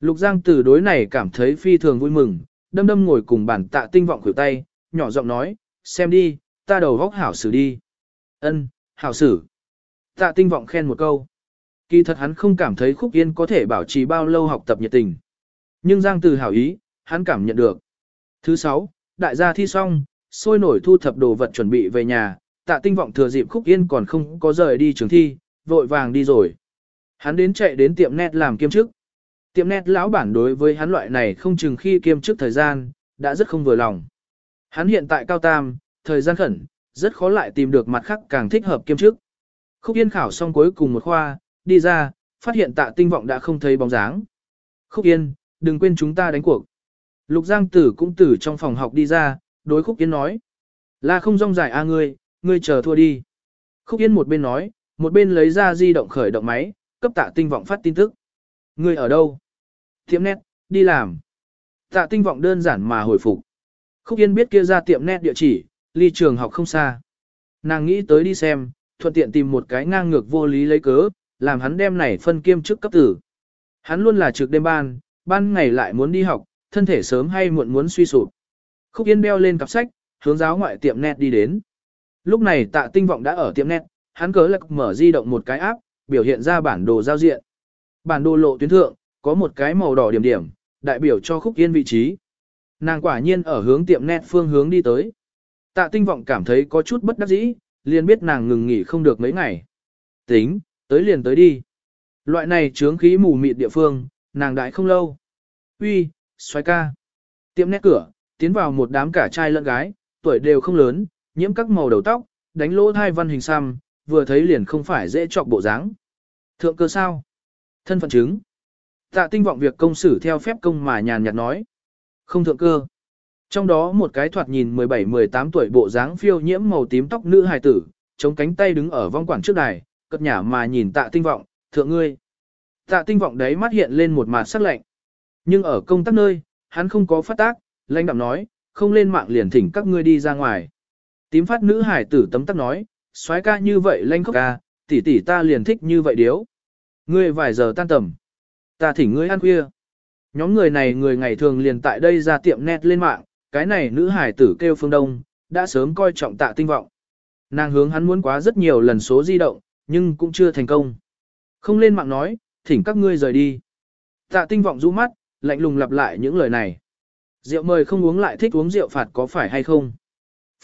Lục Giang từ đối này cảm thấy phi thường vui mừng, đâm đâm ngồi cùng bản tạ tinh vọng khuỷu tay, nhỏ giọng nói, xem đi, ta đầu góc hảo xử đi. ân hảo xử. Tạ tinh vọng khen một câu. Kỳ thật hắn không cảm thấy Khúc Yên có thể bảo trì bao lâu học tập nhiệt tình. Nhưng Giang từ hảo ý, hắn cảm nhận được. Thứ sáu, đại gia thi xong, sôi nổi thu thập đồ vật chuẩn bị về nhà, tạ tinh vọng thừa dịp Khúc Yên còn không có rời đi trường thi, vội vàng đi rồi. Hắn đến chạy đến tiệm net làm kiêm chức. Tiệm net lão bản đối với hắn loại này không chừng khi kiêm chức thời gian, đã rất không vừa lòng. Hắn hiện tại cao tam, thời gian khẩn, rất khó lại tìm được mặt khác càng thích hợp kiêm chức. Khúc Yên khảo xong cuối cùng một khoa, đi ra, phát hiện tạ tinh vọng đã không thấy bóng dáng. Khúc Yên, đừng quên chúng ta đánh cuộc. Lục Giang Tử cũng từ trong phòng học đi ra, đối Khúc Yên nói. Là không rong giải a ngươi, ngươi chờ thua đi. Khúc Yên một bên nói, một bên lấy ra di động khởi động máy, cấp tạ tinh vọng phát tin tức. Ngươi ở đâu? Tiệm nét, đi làm. Tạ tinh vọng đơn giản mà hồi phục. Khúc Yên biết kia ra tiệm nét địa chỉ, ly trường học không xa. Nàng nghĩ tới đi xem, thuận tiện tìm một cái ngang ngược vô lý lấy cớ, làm hắn đem này phân kiêm chức cấp tử. Hắn luôn là trực đêm ban, ban ngày lại muốn đi học, thân thể sớm hay muộn muốn suy sụp. Khúc Yên đeo lên cặp sách, hướng giáo ngoại tiệm net đi đến. Lúc này tạ tinh vọng đã ở tiệm net hắn cớ lạc mở di động một cái áp, biểu hiện ra bản đồ giao diện. Bản đồ lộ tuyến thượng, có một cái màu đỏ điểm điểm, đại biểu cho Khúc Yên vị trí. Nàng quả nhiên ở hướng tiệm net phương hướng đi tới. Tạ tinh vọng cảm thấy có chút bất đắc dĩ, liền biết nàng ngừng nghỉ không được mấy ngày. Tính, tới liền tới đi. Loại này trướng khí mù mịt địa phương, nàng đại không lâu. Uy, xoay ca. Tiệm nét cửa, tiến vào một đám cả trai lẫn gái, tuổi đều không lớn, nhiễm các màu đầu tóc, đánh lỗ thai văn hình xăm, vừa thấy liền không phải dễ chọc bộ dáng. Thượng cơ sao? Thân phận chứng. Tạ tinh vọng việc công xử theo phép công mà nhàn nhạt nói. Không thượng cơ. Trong đó một cái thoạt nhìn 17-18 tuổi bộ dáng phiêu nhiễm màu tím tóc nữ hài tử, chống cánh tay đứng ở vong quản trước đài, cất nhả mà nhìn tạ tinh vọng, thượng ngươi. Tạ tinh vọng đấy mắt hiện lên một mặt sắc lạnh. Nhưng ở công tác nơi, hắn không có phát tác, lãnh đạm nói, không lên mạng liền thỉnh các ngươi đi ra ngoài. Tím phát nữ hải tử tấm tắc nói, soái ca như vậy lanh khóc ca, tỷ tỷ ta liền thích như vậy điếu. Ngươi vài giờ tan tầm. Ta thỉnh ngươi ăn khuya. Nhóm người này người ngày thường liền tại đây ra tiệm net lên mạng, cái này nữ hải tử kêu phương đông, đã sớm coi trọng tạ tinh vọng. Nàng hướng hắn muốn quá rất nhiều lần số di động, nhưng cũng chưa thành công. Không lên mạng nói, thỉnh các ngươi rời đi. Tạ tinh vọng rũ mắt, lạnh lùng lặp lại những lời này. Rượu mời không uống lại thích uống rượu phạt có phải hay không?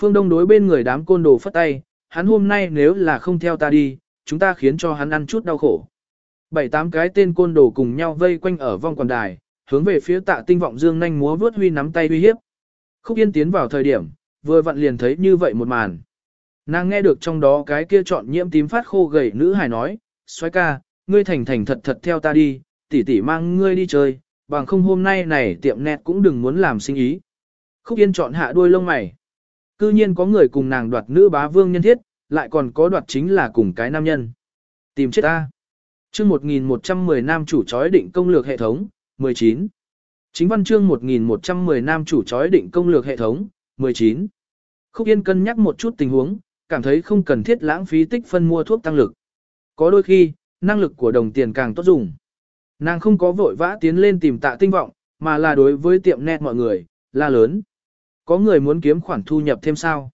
Phương Đông đối bên người đám côn đồ phất tay, hắn hôm nay nếu là không theo ta đi, chúng ta khiến cho hắn ăn chút đau khổ. Bảy tám cái tên côn đồ cùng nhau vây quanh ở vòng quần đài, hướng về phía tạ tinh vọng dương nhanh múa vướt huy nắm tay uy hiếp. Khúc Yên tiến vào thời điểm, vừa vặn liền thấy như vậy một màn. Nàng nghe được trong đó cái kia chọn nhiễm tím phát khô gầy nữ hài nói, xoay ca, ngươi thành thành thật thật theo ta đi, tỷ tỷ mang ngươi đi chơi, bằng không hôm nay này tiệm nét cũng đừng muốn làm sinh ý. Khúc Yên chọn hạ đuôi lông mày. Cư nhiên có người cùng nàng đoạt nữ bá vương nhân thiết, lại còn có đoạt chính là cùng cái nam nhân. Tìm chết ta. chương 1110 nam chủ chói định công lược hệ thống, 19. Chính văn chương 1110 nam chủ chói định công lược hệ thống, 19. Khúc Yên cân nhắc một chút tình huống, cảm thấy không cần thiết lãng phí tích phân mua thuốc tăng lực. Có đôi khi, năng lực của đồng tiền càng tốt dùng. Nàng không có vội vã tiến lên tìm tạ tinh vọng, mà là đối với tiệm net mọi người, la lớn. Có người muốn kiếm khoản thu nhập thêm sao?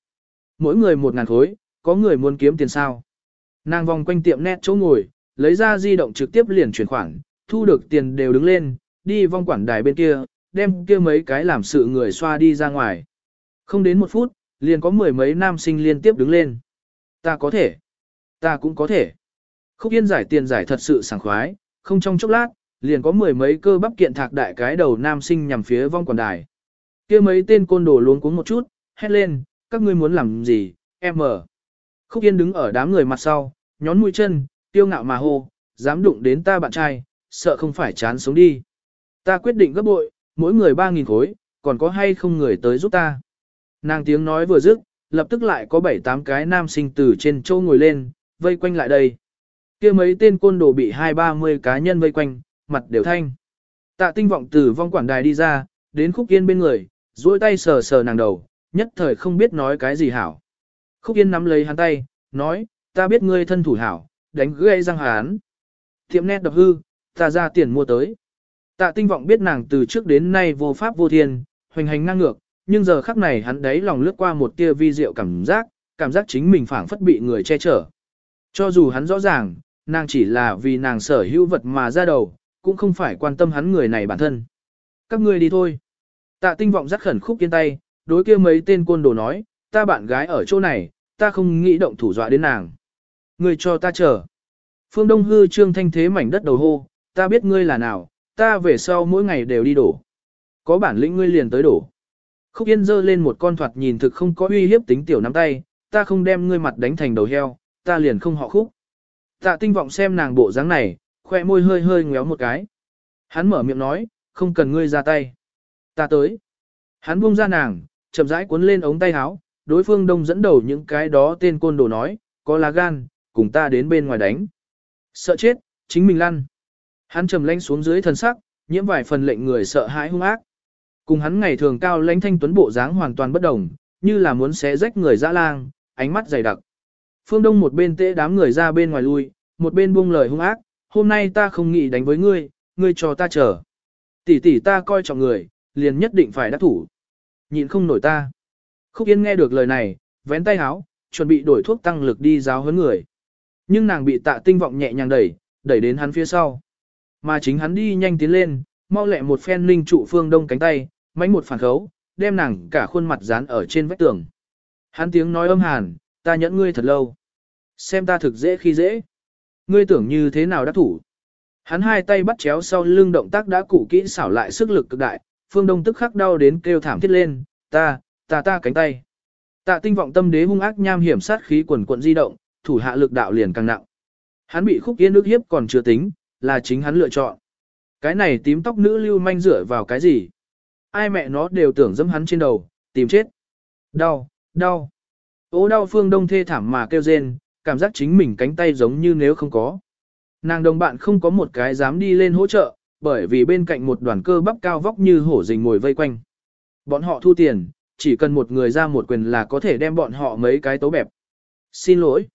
Mỗi người một ngàn khối, có người muốn kiếm tiền sao? Nàng vòng quanh tiệm net chỗ ngồi, lấy ra di động trực tiếp liền chuyển khoản, thu được tiền đều đứng lên, đi vong quản đài bên kia, đem kia mấy cái làm sự người xoa đi ra ngoài. Không đến một phút, liền có mười mấy nam sinh liên tiếp đứng lên. Ta có thể. Ta cũng có thể. Khúc Yên giải tiền giải thật sự sảng khoái, không trong chốc lát, liền có mười mấy cơ bắp kiện thạc đại cái đầu nam sinh nhằm phía vong quản đài. kia mấy tên côn đồ luống cuống một chút, hét lên, các ngươi muốn làm gì, em mở. Khúc Yên đứng ở đám người mặt sau, nhón mũi chân, tiêu ngạo mà hô, dám đụng đến ta bạn trai, sợ không phải chán sống đi. Ta quyết định gấp bội, mỗi người 3.000 khối, còn có hay không người tới giúp ta. Nàng tiếng nói vừa dứt, lập tức lại có 7-8 cái nam sinh từ trên châu ngồi lên, vây quanh lại đây. kia mấy tên côn đồ bị hai ba mươi cá nhân vây quanh, mặt đều thanh. Tạ tinh vọng từ vong quản đài đi ra, đến khúc yên bên người, duỗi tay sờ sờ nàng đầu, nhất thời không biết nói cái gì hảo. Khúc yên nắm lấy hắn tay, nói, ta biết ngươi thân thủ hảo, đánh gây răng hán. Tiệm nét đập hư, ta ra tiền mua tới. Tạ tinh vọng biết nàng từ trước đến nay vô pháp vô thiên, hoành hành ngang ngược, nhưng giờ khắc này hắn đấy lòng lướt qua một tia vi diệu cảm giác, cảm giác chính mình phảng phất bị người che chở. Cho dù hắn rõ ràng, nàng chỉ là vì nàng sở hữu vật mà ra đầu, cũng không phải quan tâm hắn người này bản thân. Các ngươi đi thôi. Tạ tinh vọng rất khẩn khúc yên tay, đối kia mấy tên côn đồ nói, ta bạn gái ở chỗ này, ta không nghĩ động thủ dọa đến nàng. Ngươi cho ta chờ. Phương Đông hư trương thanh thế mảnh đất đầu hô, ta biết ngươi là nào, ta về sau mỗi ngày đều đi đổ. Có bản lĩnh ngươi liền tới đổ. Khúc Yên dơ lên một con thoạt nhìn thực không có uy hiếp tính tiểu nắm tay, ta không đem ngươi mặt đánh thành đầu heo, ta liền không họ khúc. Tạ tinh vọng xem nàng bộ dáng này, khoe môi hơi hơi ngéo một cái. Hắn mở miệng nói, không cần ngươi ra tay. Ta tới. Hắn buông ra nàng, chậm rãi cuốn lên ống tay áo, đối phương đông dẫn đầu những cái đó tên côn đồ nói, có lá gan, cùng ta đến bên ngoài đánh. Sợ chết, chính mình lăn. Hắn trầm lanh xuống dưới thân sắc, nhiễm vài phần lệnh người sợ hãi hung ác. Cùng hắn ngày thường cao lãnh thanh tuấn bộ dáng hoàn toàn bất đồng, như là muốn xé rách người dã lang, ánh mắt dày đặc. Phương Đông một bên tễ đám người ra bên ngoài lui, một bên buông lời hung ác, hôm nay ta không nghĩ đánh với ngươi, ngươi cho ta chờ. Tỷ tỷ ta coi trọng người, liền nhất định phải đắc thủ. Nhịn không nổi ta. Khúc Yên nghe được lời này, vén tay háo, chuẩn bị đổi thuốc tăng lực đi giáo huấn người. Nhưng nàng bị tạ tinh vọng nhẹ nhàng đẩy, đẩy đến hắn phía sau. Mà chính hắn đi nhanh tiến lên, mau lẹ một phen linh trụ phương đông cánh tay, mánh một phản khấu, đem nàng cả khuôn mặt dán ở trên vách tường. Hắn tiếng nói âm hàn, ta nhẫn ngươi thật lâu. Xem ta thực dễ khi dễ. Ngươi tưởng như thế nào đã thủ. Hắn hai tay bắt chéo sau lưng động tác đã cụ kỹ xảo lại sức lực cực đại, phương đông tức khắc đau đến kêu thảm thiết lên, ta, ta ta cánh tay. Tạ tinh vọng tâm đế hung ác nham hiểm sát khí quần quận di động, thủ hạ lực đạo liền càng nặng. Hắn bị khúc yên nước hiếp còn chưa tính, là chính hắn lựa chọn. Cái này tím tóc nữ lưu manh rửa vào cái gì? Ai mẹ nó đều tưởng dâm hắn trên đầu, tìm chết. Đau, đau. Ô đau phương đông thê thảm mà kêu rên, cảm giác chính mình cánh tay giống như nếu không có. Nàng đồng bạn không có một cái dám đi lên hỗ trợ, bởi vì bên cạnh một đoàn cơ bắp cao vóc như hổ rình ngồi vây quanh. Bọn họ thu tiền, chỉ cần một người ra một quyền là có thể đem bọn họ mấy cái tấu bẹp. Xin lỗi.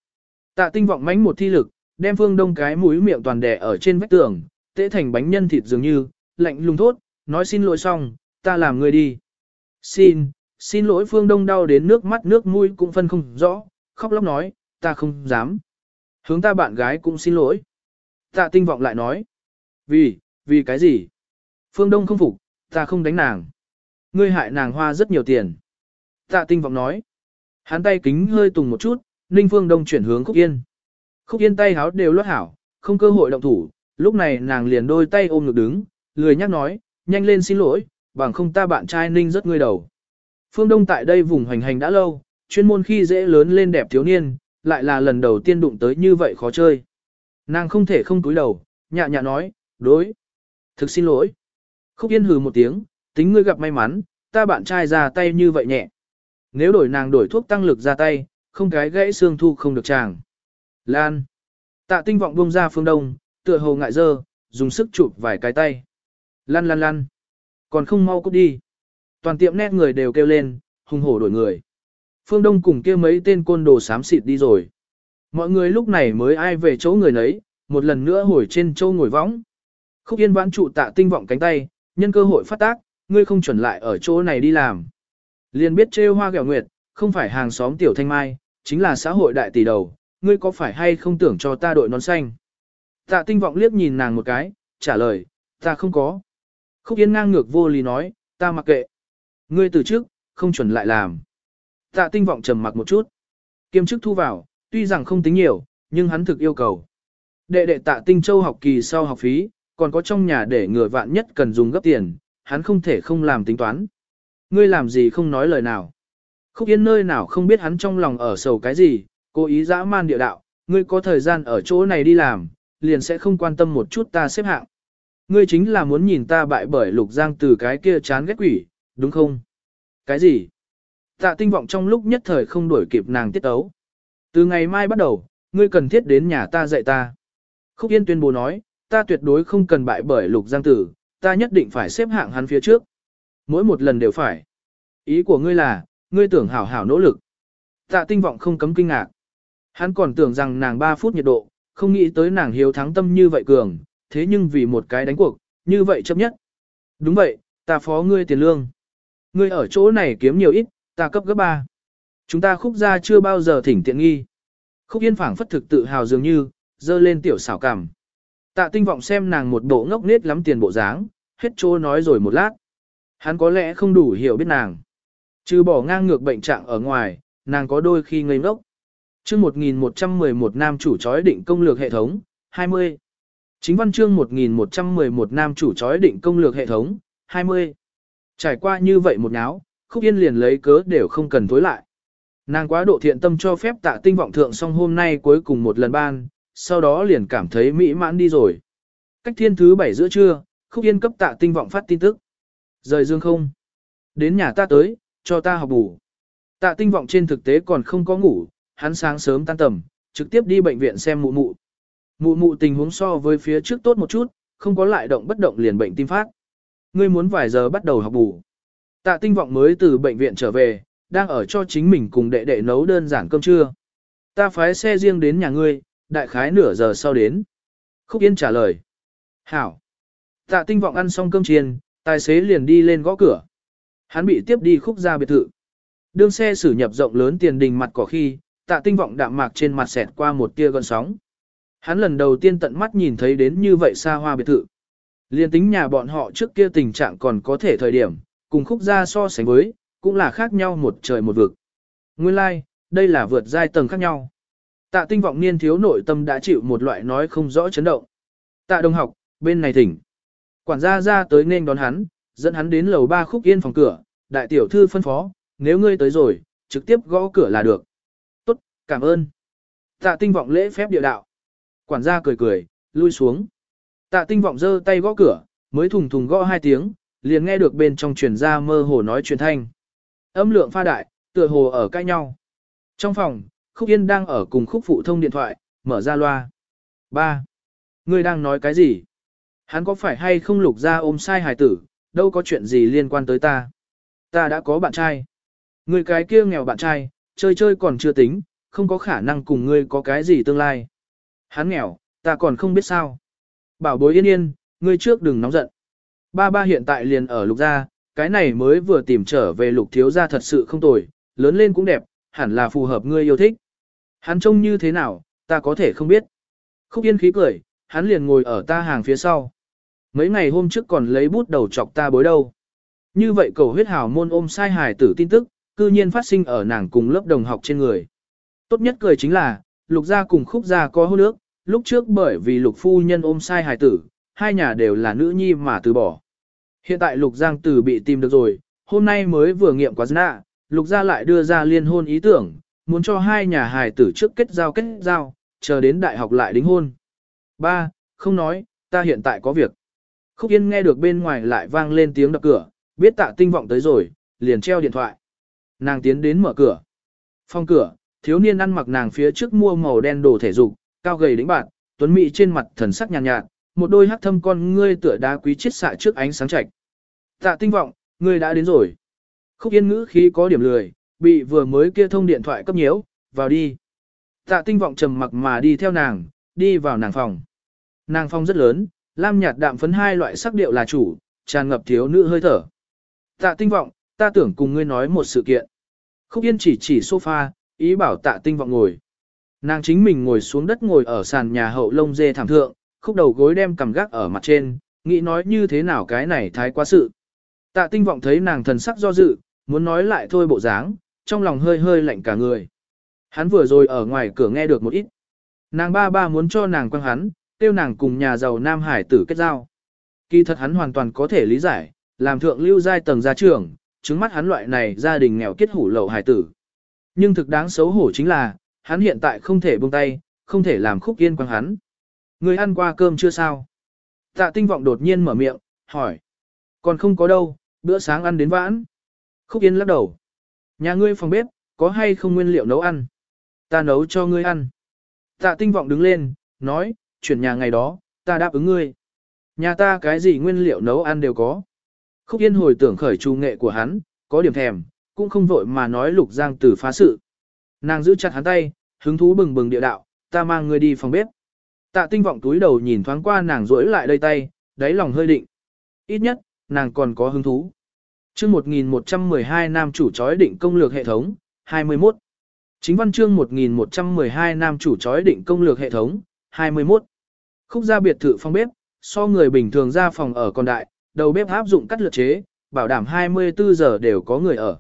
Tạ tinh vọng mánh một thi lực, đem phương đông cái mũi miệng toàn đẻ ở trên vách tường, tễ thành bánh nhân thịt dường như, lạnh lùng thốt, nói xin lỗi xong, ta làm người đi. Xin, xin lỗi phương đông đau đến nước mắt nước mũi cũng phân không rõ, khóc lóc nói, ta không dám. Hướng ta bạn gái cũng xin lỗi. Tạ tinh vọng lại nói, vì, vì cái gì? Phương Đông không phục, ta không đánh nàng. Ngươi hại nàng hoa rất nhiều tiền. Tạ tinh vọng nói, hắn tay kính hơi tùng một chút, Ninh Phương Đông chuyển hướng Khúc Yên. Khúc Yên tay háo đều lót hảo, không cơ hội động thủ, lúc này nàng liền đôi tay ôm ngực đứng, lười nhắc nói, nhanh lên xin lỗi, bằng không ta bạn trai Ninh rất ngươi đầu. Phương Đông tại đây vùng hoành hành đã lâu, chuyên môn khi dễ lớn lên đẹp thiếu niên, lại là lần đầu tiên đụng tới như vậy khó chơi. Nàng không thể không túi đầu, nhạ nhạ nói, đối. Thực xin lỗi. Khúc Yên hừ một tiếng, tính ngươi gặp may mắn, ta bạn trai ra tay như vậy nhẹ. Nếu đổi nàng đổi thuốc tăng lực ra tay, không cái gãy xương thu không được chàng. Lan. Tạ tinh vọng buông ra phương đông, tựa hồ ngại dơ, dùng sức chụp vài cái tay. Lan lan lan. Còn không mau cút đi. Toàn tiệm nét người đều kêu lên, hùng hổ đổi người. Phương Đông cùng kia mấy tên côn đồ xám xịt đi rồi. Mọi người lúc này mới ai về chỗ người nấy, một lần nữa hồi trên châu ngồi võng. Khúc Yên vãn trụ tạ tinh vọng cánh tay, nhân cơ hội phát tác, ngươi không chuẩn lại ở chỗ này đi làm. Liền biết trêu hoa gẹo nguyệt, không phải hàng xóm tiểu thanh mai, chính là xã hội đại tỷ đầu, ngươi có phải hay không tưởng cho ta đội nón xanh. Tạ tinh vọng liếc nhìn nàng một cái, trả lời, ta không có. Khúc Yên ngang ngược vô lý nói, ta mặc kệ. Ngươi từ trước, không chuẩn lại làm. Tạ tinh vọng trầm mặc một chút. Kiêm chức thu vào, tuy rằng không tính nhiều, nhưng hắn thực yêu cầu. Đệ đệ tạ tinh châu học kỳ sau học phí, còn có trong nhà để người vạn nhất cần dùng gấp tiền, hắn không thể không làm tính toán. Ngươi làm gì không nói lời nào. Khúc yên nơi nào không biết hắn trong lòng ở sầu cái gì, cố ý dã man địa đạo, ngươi có thời gian ở chỗ này đi làm, liền sẽ không quan tâm một chút ta xếp hạng. Ngươi chính là muốn nhìn ta bại bởi lục giang từ cái kia chán ghét quỷ, đúng không? Cái gì? Tạ tinh vọng trong lúc nhất thời không đuổi kịp nàng tiết ấu. Từ ngày mai bắt đầu, ngươi cần thiết đến nhà ta dạy ta. Khúc Yên tuyên bố nói, ta tuyệt đối không cần bại bởi lục giang tử, ta nhất định phải xếp hạng hắn phía trước. Mỗi một lần đều phải. Ý của ngươi là, ngươi tưởng hảo hảo nỗ lực. Tạ tinh vọng không cấm kinh ngạc. Hắn còn tưởng rằng nàng 3 phút nhiệt độ, không nghĩ tới nàng hiếu thắng tâm như vậy cường, thế nhưng vì một cái đánh cuộc, như vậy chấp nhất. Đúng vậy, ta phó ngươi tiền lương. Ngươi ở chỗ này kiếm nhiều ít, ta cấp gấp 3. Chúng ta khúc ra chưa bao giờ thỉnh tiện nghi. Khúc yên phảng phất thực tự hào dường như, dơ lên tiểu xảo cảm. Tạ tinh vọng xem nàng một bộ ngốc nết lắm tiền bộ dáng, hết chỗ nói rồi một lát. Hắn có lẽ không đủ hiểu biết nàng. Trừ bỏ ngang ngược bệnh trạng ở ngoài, nàng có đôi khi ngây ngốc. Chương 1111 nam chủ chói định công lược hệ thống, 20. Chính văn chương 1111 nam chủ chói định công lược hệ thống, 20. Trải qua như vậy một náo, khúc yên liền lấy cớ đều không cần tối lại. Nàng quá độ thiện tâm cho phép tạ tinh vọng thượng xong hôm nay cuối cùng một lần ban, sau đó liền cảm thấy mỹ mãn đi rồi. Cách thiên thứ bảy giữa trưa, khúc yên cấp tạ tinh vọng phát tin tức. Rời dương không? Đến nhà ta tới, cho ta học bù. Tạ tinh vọng trên thực tế còn không có ngủ, hắn sáng sớm tan tầm, trực tiếp đi bệnh viện xem mụ mụ. Mụ mụ tình huống so với phía trước tốt một chút, không có lại động bất động liền bệnh tim phát. Ngươi muốn vài giờ bắt đầu học bù. Tạ tinh vọng mới từ bệnh viện trở về, đang ở cho chính mình cùng đệ đệ nấu đơn giản cơm trưa. Ta phái xe riêng đến nhà ngươi, đại khái nửa giờ sau đến. Khúc Yên trả lời. Hảo. Tạ tinh vọng ăn xong cơm chiên, tài xế liền đi lên gõ cửa. Hắn bị tiếp đi khúc ra biệt thự. Đương xe xử nhập rộng lớn tiền đình mặt cỏ khi, tạ tinh vọng đạm mạc trên mặt xẹt qua một tia gọn sóng. Hắn lần đầu tiên tận mắt nhìn thấy đến như vậy xa hoa biệt thự. Liên tính nhà bọn họ trước kia tình trạng còn có thể thời điểm, cùng khúc gia so sánh với, cũng là khác nhau một trời một vực. Nguyên lai, like, đây là vượt giai tầng khác nhau. Tạ tinh vọng niên thiếu nội tâm đã chịu một loại nói không rõ chấn động. Tạ đồng học, bên này thỉnh. Quản gia ra tới nên đón hắn, dẫn hắn đến lầu ba khúc yên phòng cửa, đại tiểu thư phân phó, nếu ngươi tới rồi, trực tiếp gõ cửa là được. Cảm ơn. Tạ tinh vọng lễ phép địa đạo. Quản gia cười cười, lui xuống. Tạ tinh vọng giơ tay gõ cửa, mới thùng thùng gõ hai tiếng, liền nghe được bên trong truyền ra mơ hồ nói truyền thanh. Âm lượng pha đại, tựa hồ ở cãi nhau. Trong phòng, Khúc Yên đang ở cùng Khúc Phụ thông điện thoại, mở ra loa. Ba, Ngươi đang nói cái gì? Hắn có phải hay không lục ra ôm sai hài tử, đâu có chuyện gì liên quan tới ta. Ta đã có bạn trai. Người cái kia nghèo bạn trai, chơi chơi còn chưa tính, không có khả năng cùng ngươi có cái gì tương lai. Hắn nghèo, ta còn không biết sao. Bảo bối yên yên, ngươi trước đừng nóng giận. Ba ba hiện tại liền ở lục gia, cái này mới vừa tìm trở về lục thiếu gia thật sự không tồi, lớn lên cũng đẹp, hẳn là phù hợp ngươi yêu thích. Hắn trông như thế nào, ta có thể không biết. Khúc yên khí cười, hắn liền ngồi ở ta hàng phía sau. Mấy ngày hôm trước còn lấy bút đầu chọc ta bối đâu. Như vậy cầu huyết hào môn ôm sai hài tử tin tức, cư nhiên phát sinh ở nàng cùng lớp đồng học trên người. Tốt nhất cười chính là, lục gia cùng khúc gia có hôn nước, lúc trước bởi vì lục phu nhân ôm sai hài tử, hai nhà đều là nữ nhi mà từ bỏ. Hiện tại lục giang tử bị tìm được rồi, hôm nay mới vừa nghiệm quá nạ, lục gia lại đưa ra liên hôn ý tưởng, muốn cho hai nhà hài tử trước kết giao kết giao, chờ đến đại học lại đính hôn. Ba, không nói, ta hiện tại có việc. Khúc Yên nghe được bên ngoài lại vang lên tiếng đập cửa, biết tạ tinh vọng tới rồi, liền treo điện thoại. Nàng tiến đến mở cửa. Phong cửa, thiếu niên ăn mặc nàng phía trước mua màu đen đồ thể dục, cao gầy đĩnh bạn, tuấn mỹ trên mặt thần sắc nhàn nhạt, nhạt, một đôi hắc thâm con ngươi tựa đá quý chiết xạ trước ánh sáng chạch. Tạ tinh vọng, ngươi đã đến rồi. Khúc Yên ngữ khí có điểm lười, bị vừa mới kia thông điện thoại cấp nhiễu, vào đi. Tạ tinh vọng trầm mặc mà đi theo nàng, đi vào nàng phòng. Nàng phòng rất lớn, lam nhạt đạm phấn hai loại sắc điệu là chủ, tràn ngập thiếu nữ hơi thở. Tạ tinh vọng, ta tưởng cùng ngươi nói một sự kiện. Khúc Yên chỉ chỉ sofa, ý bảo tạ tinh vọng ngồi. Nàng chính mình ngồi xuống đất ngồi ở sàn nhà hậu lông dê thảm thượng, khúc đầu gối đem cầm gác ở mặt trên, nghĩ nói như thế nào cái này thái quá sự. Tạ tinh vọng thấy nàng thần sắc do dự, muốn nói lại thôi bộ dáng, trong lòng hơi hơi lạnh cả người. Hắn vừa rồi ở ngoài cửa nghe được một ít. Nàng ba ba muốn cho nàng quăng hắn, tiêu nàng cùng nhà giàu Nam Hải tử kết giao. Kỳ thật hắn hoàn toàn có thể lý giải, làm thượng lưu giai tầng gia trưởng, chứng mắt hắn loại này gia đình nghèo kết hủ lậu hải tử. Nhưng thực đáng xấu hổ chính là, hắn hiện tại không thể buông tay, không thể làm khúc yên quăng hắn. Người ăn qua cơm chưa sao? Tạ tinh vọng đột nhiên mở miệng, hỏi. Còn không có đâu, bữa sáng ăn đến vãn. Khúc yên lắc đầu. Nhà ngươi phòng bếp, có hay không nguyên liệu nấu ăn? Ta nấu cho ngươi ăn. Tạ tinh vọng đứng lên, nói, chuyển nhà ngày đó, ta đáp ứng ngươi. Nhà ta cái gì nguyên liệu nấu ăn đều có. Khúc Yên hồi tưởng khởi trù nghệ của hắn, có điểm thèm, cũng không vội mà nói Lục Giang Tử phá sự. Nàng giữ chặt hắn tay, hứng thú bừng bừng địa đạo, ta mang người đi phòng bếp. Tạ tinh vọng túi đầu nhìn thoáng qua nàng rỗi lại đây tay, đáy lòng hơi định. Ít nhất, nàng còn có hứng thú. chương 1112 nam chủ chói định công lược hệ thống, 21. Chính văn chương 1112 nam chủ chói định công lược hệ thống, 21. Khúc gia biệt thự phòng bếp, so người bình thường ra phòng ở còn đại, đầu bếp áp dụng cắt lượt chế, bảo đảm 24 giờ đều có người ở.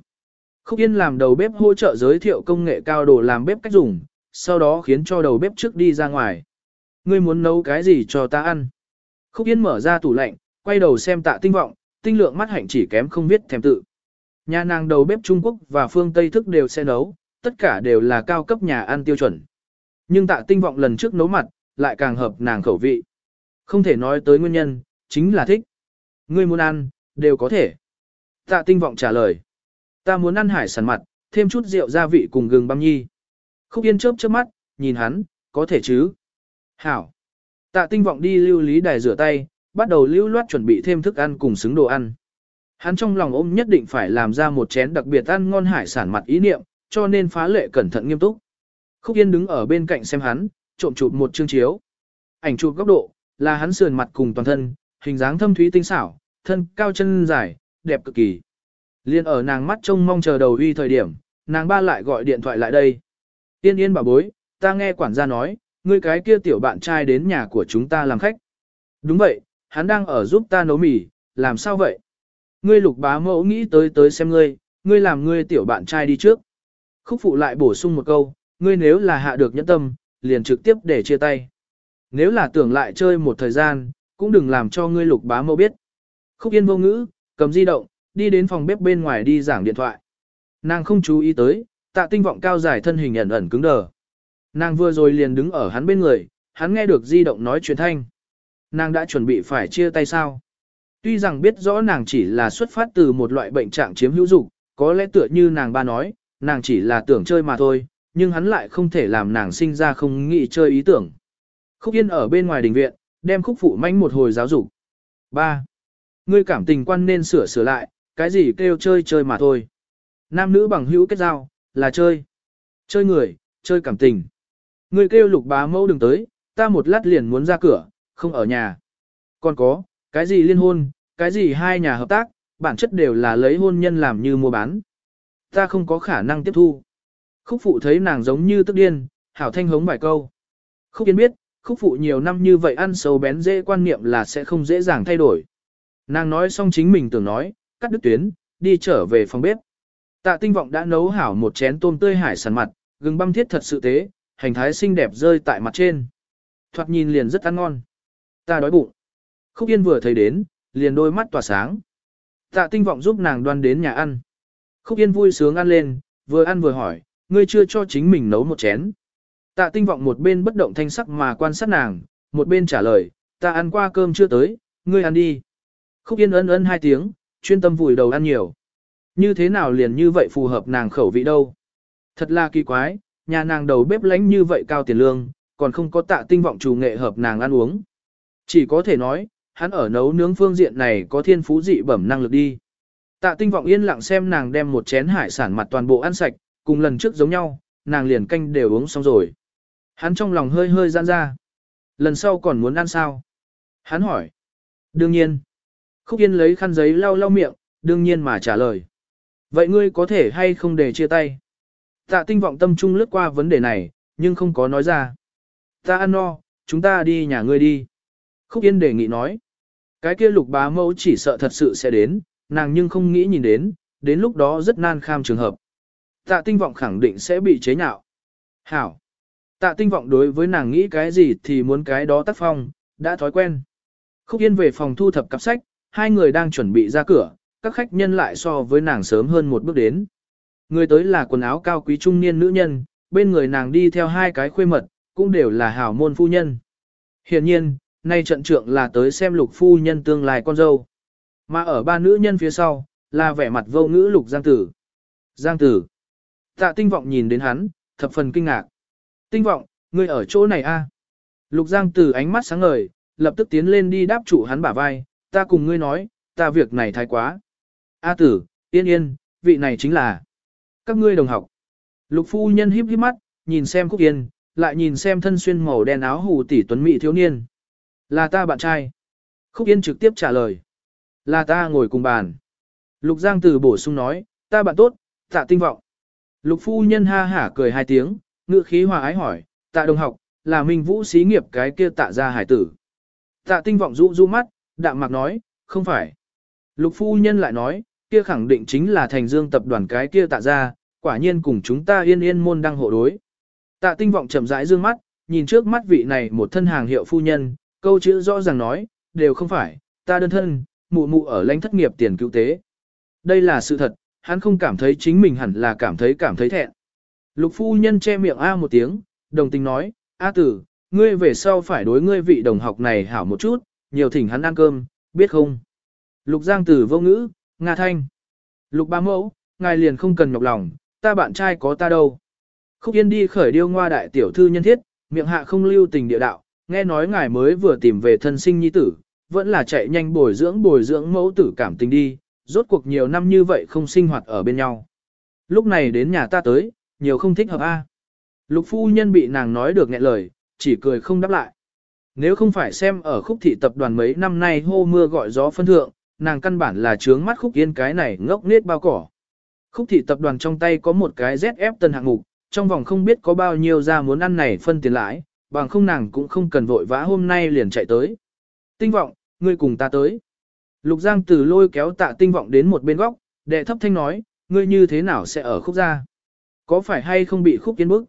Khúc Yên làm đầu bếp hỗ trợ giới thiệu công nghệ cao đồ làm bếp cách dùng, sau đó khiến cho đầu bếp trước đi ra ngoài. Ngươi muốn nấu cái gì cho ta ăn? Khúc Yên mở ra tủ lạnh, quay đầu xem tạ tinh vọng, tinh lượng mắt hạnh chỉ kém không biết thèm tự. Nhà nàng đầu bếp Trung Quốc và phương Tây thức đều sẽ nấu, tất cả đều là cao cấp nhà ăn tiêu chuẩn. Nhưng tạ tinh vọng lần trước nấu mặt, lại càng hợp nàng khẩu vị. Không thể nói tới nguyên nhân, chính là thích. Ngươi muốn ăn, đều có thể. Tạ tinh vọng trả lời. Ta muốn ăn hải sản mặt, thêm chút rượu gia vị cùng gừng băm nhi. Khúc Yên chớp chớp mắt, nhìn hắn, có thể chứ. Hảo. Tạ tinh vọng đi lưu lý đài rửa tay, bắt đầu lưu loát chuẩn bị thêm thức ăn cùng xứng đồ ăn. Hắn trong lòng ôm nhất định phải làm ra một chén đặc biệt ăn ngon hải sản mặt ý niệm, cho nên phá lệ cẩn thận nghiêm túc. Khúc Yên đứng ở bên cạnh xem hắn, trộm chụp một chương chiếu. Ảnh chụp góc độ, là hắn sườn mặt cùng toàn thân, hình dáng thâm thúy tinh xảo, thân cao chân dài, đẹp cực kỳ. Liên ở nàng mắt trông mong chờ đầu uy thời điểm, nàng ba lại gọi điện thoại lại đây. Yên yên bảo bối, ta nghe quản gia nói, ngươi cái kia tiểu bạn trai đến nhà của chúng ta làm khách. Đúng vậy, hắn đang ở giúp ta nấu mì, làm sao vậy? Ngươi lục bá mẫu nghĩ tới tới xem ngươi, ngươi làm ngươi tiểu bạn trai đi trước. Khúc phụ lại bổ sung một câu, ngươi nếu là hạ được nhẫn tâm, liền trực tiếp để chia tay. Nếu là tưởng lại chơi một thời gian, cũng đừng làm cho ngươi lục bá mẫu biết. Khúc yên vô ngữ, cầm di động, đi đến phòng bếp bên ngoài đi giảng điện thoại. Nàng không chú ý tới, tạ tinh vọng cao dài thân hình ẩn ẩn cứng đờ. Nàng vừa rồi liền đứng ở hắn bên người, hắn nghe được di động nói chuyện thanh. Nàng đã chuẩn bị phải chia tay sao? Tuy rằng biết rõ nàng chỉ là xuất phát từ một loại bệnh trạng chiếm hữu dục, có lẽ tựa như nàng ba nói, nàng chỉ là tưởng chơi mà thôi, nhưng hắn lại không thể làm nàng sinh ra không nghĩ chơi ý tưởng. Khúc Yên ở bên ngoài đình viện, đem khúc phụ manh một hồi giáo dục. 3. Ngươi cảm tình quan nên sửa sửa lại, cái gì kêu chơi chơi mà thôi. Nam nữ bằng hữu kết giao, là chơi. Chơi người, chơi cảm tình. người kêu lục bá mẫu đừng tới, ta một lát liền muốn ra cửa, không ở nhà. Còn có, cái gì liên hôn, cái gì hai nhà hợp tác, bản chất đều là lấy hôn nhân làm như mua bán. Ta không có khả năng tiếp thu. Khúc phụ thấy nàng giống như tức điên, hảo thanh hống vài câu. Khúc yên biết, khúc phụ nhiều năm như vậy ăn sâu bén dễ quan niệm là sẽ không dễ dàng thay đổi. Nàng nói xong chính mình tưởng nói, cắt đứt tuyến, đi trở về phòng bếp. Tạ tinh vọng đã nấu hảo một chén tôm tươi hải sản mặt, gừng băm thiết thật sự tế, hành thái xinh đẹp rơi tại mặt trên. Thoạt nhìn liền rất ăn ngon. Ta đói bụng. Khúc Yên vừa thấy đến, liền đôi mắt tỏa sáng. Tạ tinh vọng giúp nàng đoan đến nhà ăn. Khúc Yên vui sướng ăn lên, vừa ăn vừa hỏi, ngươi chưa cho chính mình nấu một chén. Tạ tinh vọng một bên bất động thanh sắc mà quan sát nàng, một bên trả lời, ta ăn qua cơm chưa tới, ngươi ăn đi. Khúc Yên ân ân hai tiếng, chuyên tâm vùi đầu ăn nhiều. Như thế nào liền như vậy phù hợp nàng khẩu vị đâu. Thật là kỳ quái, nhà nàng đầu bếp lánh như vậy cao tiền lương, còn không có tạ tinh vọng chủ nghệ hợp nàng ăn uống. Chỉ có thể nói, hắn ở nấu nướng phương diện này có thiên phú dị bẩm năng lực đi. Tạ tinh vọng yên lặng xem nàng đem một chén hải sản mặt toàn bộ ăn sạch, cùng lần trước giống nhau, nàng liền canh đều uống xong rồi. Hắn trong lòng hơi hơi gian ra. Lần sau còn muốn ăn sao? Hắn hỏi. Đương nhiên. Khúc Yên lấy khăn giấy lau lau miệng, đương nhiên mà trả lời. Vậy ngươi có thể hay không để chia tay? Tạ tinh vọng tâm trung lướt qua vấn đề này, nhưng không có nói ra. Ta ăn no, chúng ta đi nhà ngươi đi. Khúc Yên đề nghị nói. Cái kia lục bá mẫu chỉ sợ thật sự sẽ đến, nàng nhưng không nghĩ nhìn đến, đến lúc đó rất nan kham trường hợp. Tạ tinh vọng khẳng định sẽ bị chế nhạo. Hảo. Tạ tinh vọng đối với nàng nghĩ cái gì thì muốn cái đó tác phong, đã thói quen. Khúc Yên về phòng thu thập cặp sách, hai người đang chuẩn bị ra cửa, các khách nhân lại so với nàng sớm hơn một bước đến. Người tới là quần áo cao quý trung niên nữ nhân, bên người nàng đi theo hai cái khuê mật, cũng đều là hảo môn phu nhân. Hiện nhiên, nay trận trưởng là tới xem lục phu nhân tương lai con dâu. Mà ở ba nữ nhân phía sau, là vẻ mặt vô ngữ lục giang tử. Giang tử. Tạ tinh vọng nhìn đến hắn, thập phần kinh ngạc. Tinh vọng, ngươi ở chỗ này a? Lục giang tử ánh mắt sáng ngời, lập tức tiến lên đi đáp chủ hắn bả vai, ta cùng ngươi nói, ta việc này thái quá. A tử, yên yên, vị này chính là các ngươi đồng học. Lục phu nhân híp híp mắt, nhìn xem Khúc Yên, lại nhìn xem thân xuyên màu đen áo hù tỷ tuấn mỹ thiếu niên. Là ta bạn trai. Khúc Yên trực tiếp trả lời. Là ta ngồi cùng bàn. Lục Giang Tử bổ sung nói, ta bạn tốt, tạ tinh vọng. Lục phu nhân ha hả cười hai tiếng, ngựa khí hòa ái hỏi, tạ đồng học, là minh vũ xí nghiệp cái kia tạ ra hải tử. Tạ tinh vọng rũ rũ mắt, đạm mạc nói, không phải. Lục phu nhân lại nói, kia khẳng định chính là thành dương tập đoàn cái kia tạ ra, quả nhiên cùng chúng ta yên yên môn đang hộ đối. Tạ tinh vọng chậm rãi dương mắt, nhìn trước mắt vị này một thân hàng hiệu phu nhân, câu chữ rõ ràng nói, đều không phải, ta đơn thân, mụ mụ ở lãnh thất nghiệp tiền cứu tế. Đây là sự thật, hắn không cảm thấy chính mình hẳn là cảm thấy cảm thấy thẹn. Lục phu nhân che miệng A một tiếng, đồng tình nói, A tử, ngươi về sau phải đối ngươi vị đồng học này hảo một chút, nhiều thỉnh hắn ăn cơm, biết không? Lục giang tử vô ngữ, Nga thanh. Lục ba mẫu, ngài liền không cần nhọc lòng, ta bạn trai có ta đâu. Khúc Yên đi khởi điêu ngoa đại tiểu thư nhân thiết, miệng hạ không lưu tình địa đạo, nghe nói ngài mới vừa tìm về thân sinh nhi tử, vẫn là chạy nhanh bồi dưỡng bồi dưỡng mẫu tử cảm tình đi, rốt cuộc nhiều năm như vậy không sinh hoạt ở bên nhau. Lúc này đến nhà ta tới, nhiều không thích hợp a. Lục phu nhân bị nàng nói được nghẹn lời, chỉ cười không đáp lại. Nếu không phải xem ở khúc thị tập đoàn mấy năm nay hô mưa gọi gió phân thượng, nàng căn bản là trướng mắt khúc yên cái này ngốc nết bao cỏ. Khúc thị tập đoàn trong tay có một cái ZF tân hạng mục, trong vòng không biết có bao nhiêu ra muốn ăn này phân tiền lãi, bằng không nàng cũng không cần vội vã hôm nay liền chạy tới. Tinh vọng, ngươi cùng ta tới. Lục Giang từ lôi kéo tạ tinh vọng đến một bên góc, đệ thấp thanh nói, ngươi như thế nào sẽ ở khúc gia? Có phải hay không bị khúc kiến bức?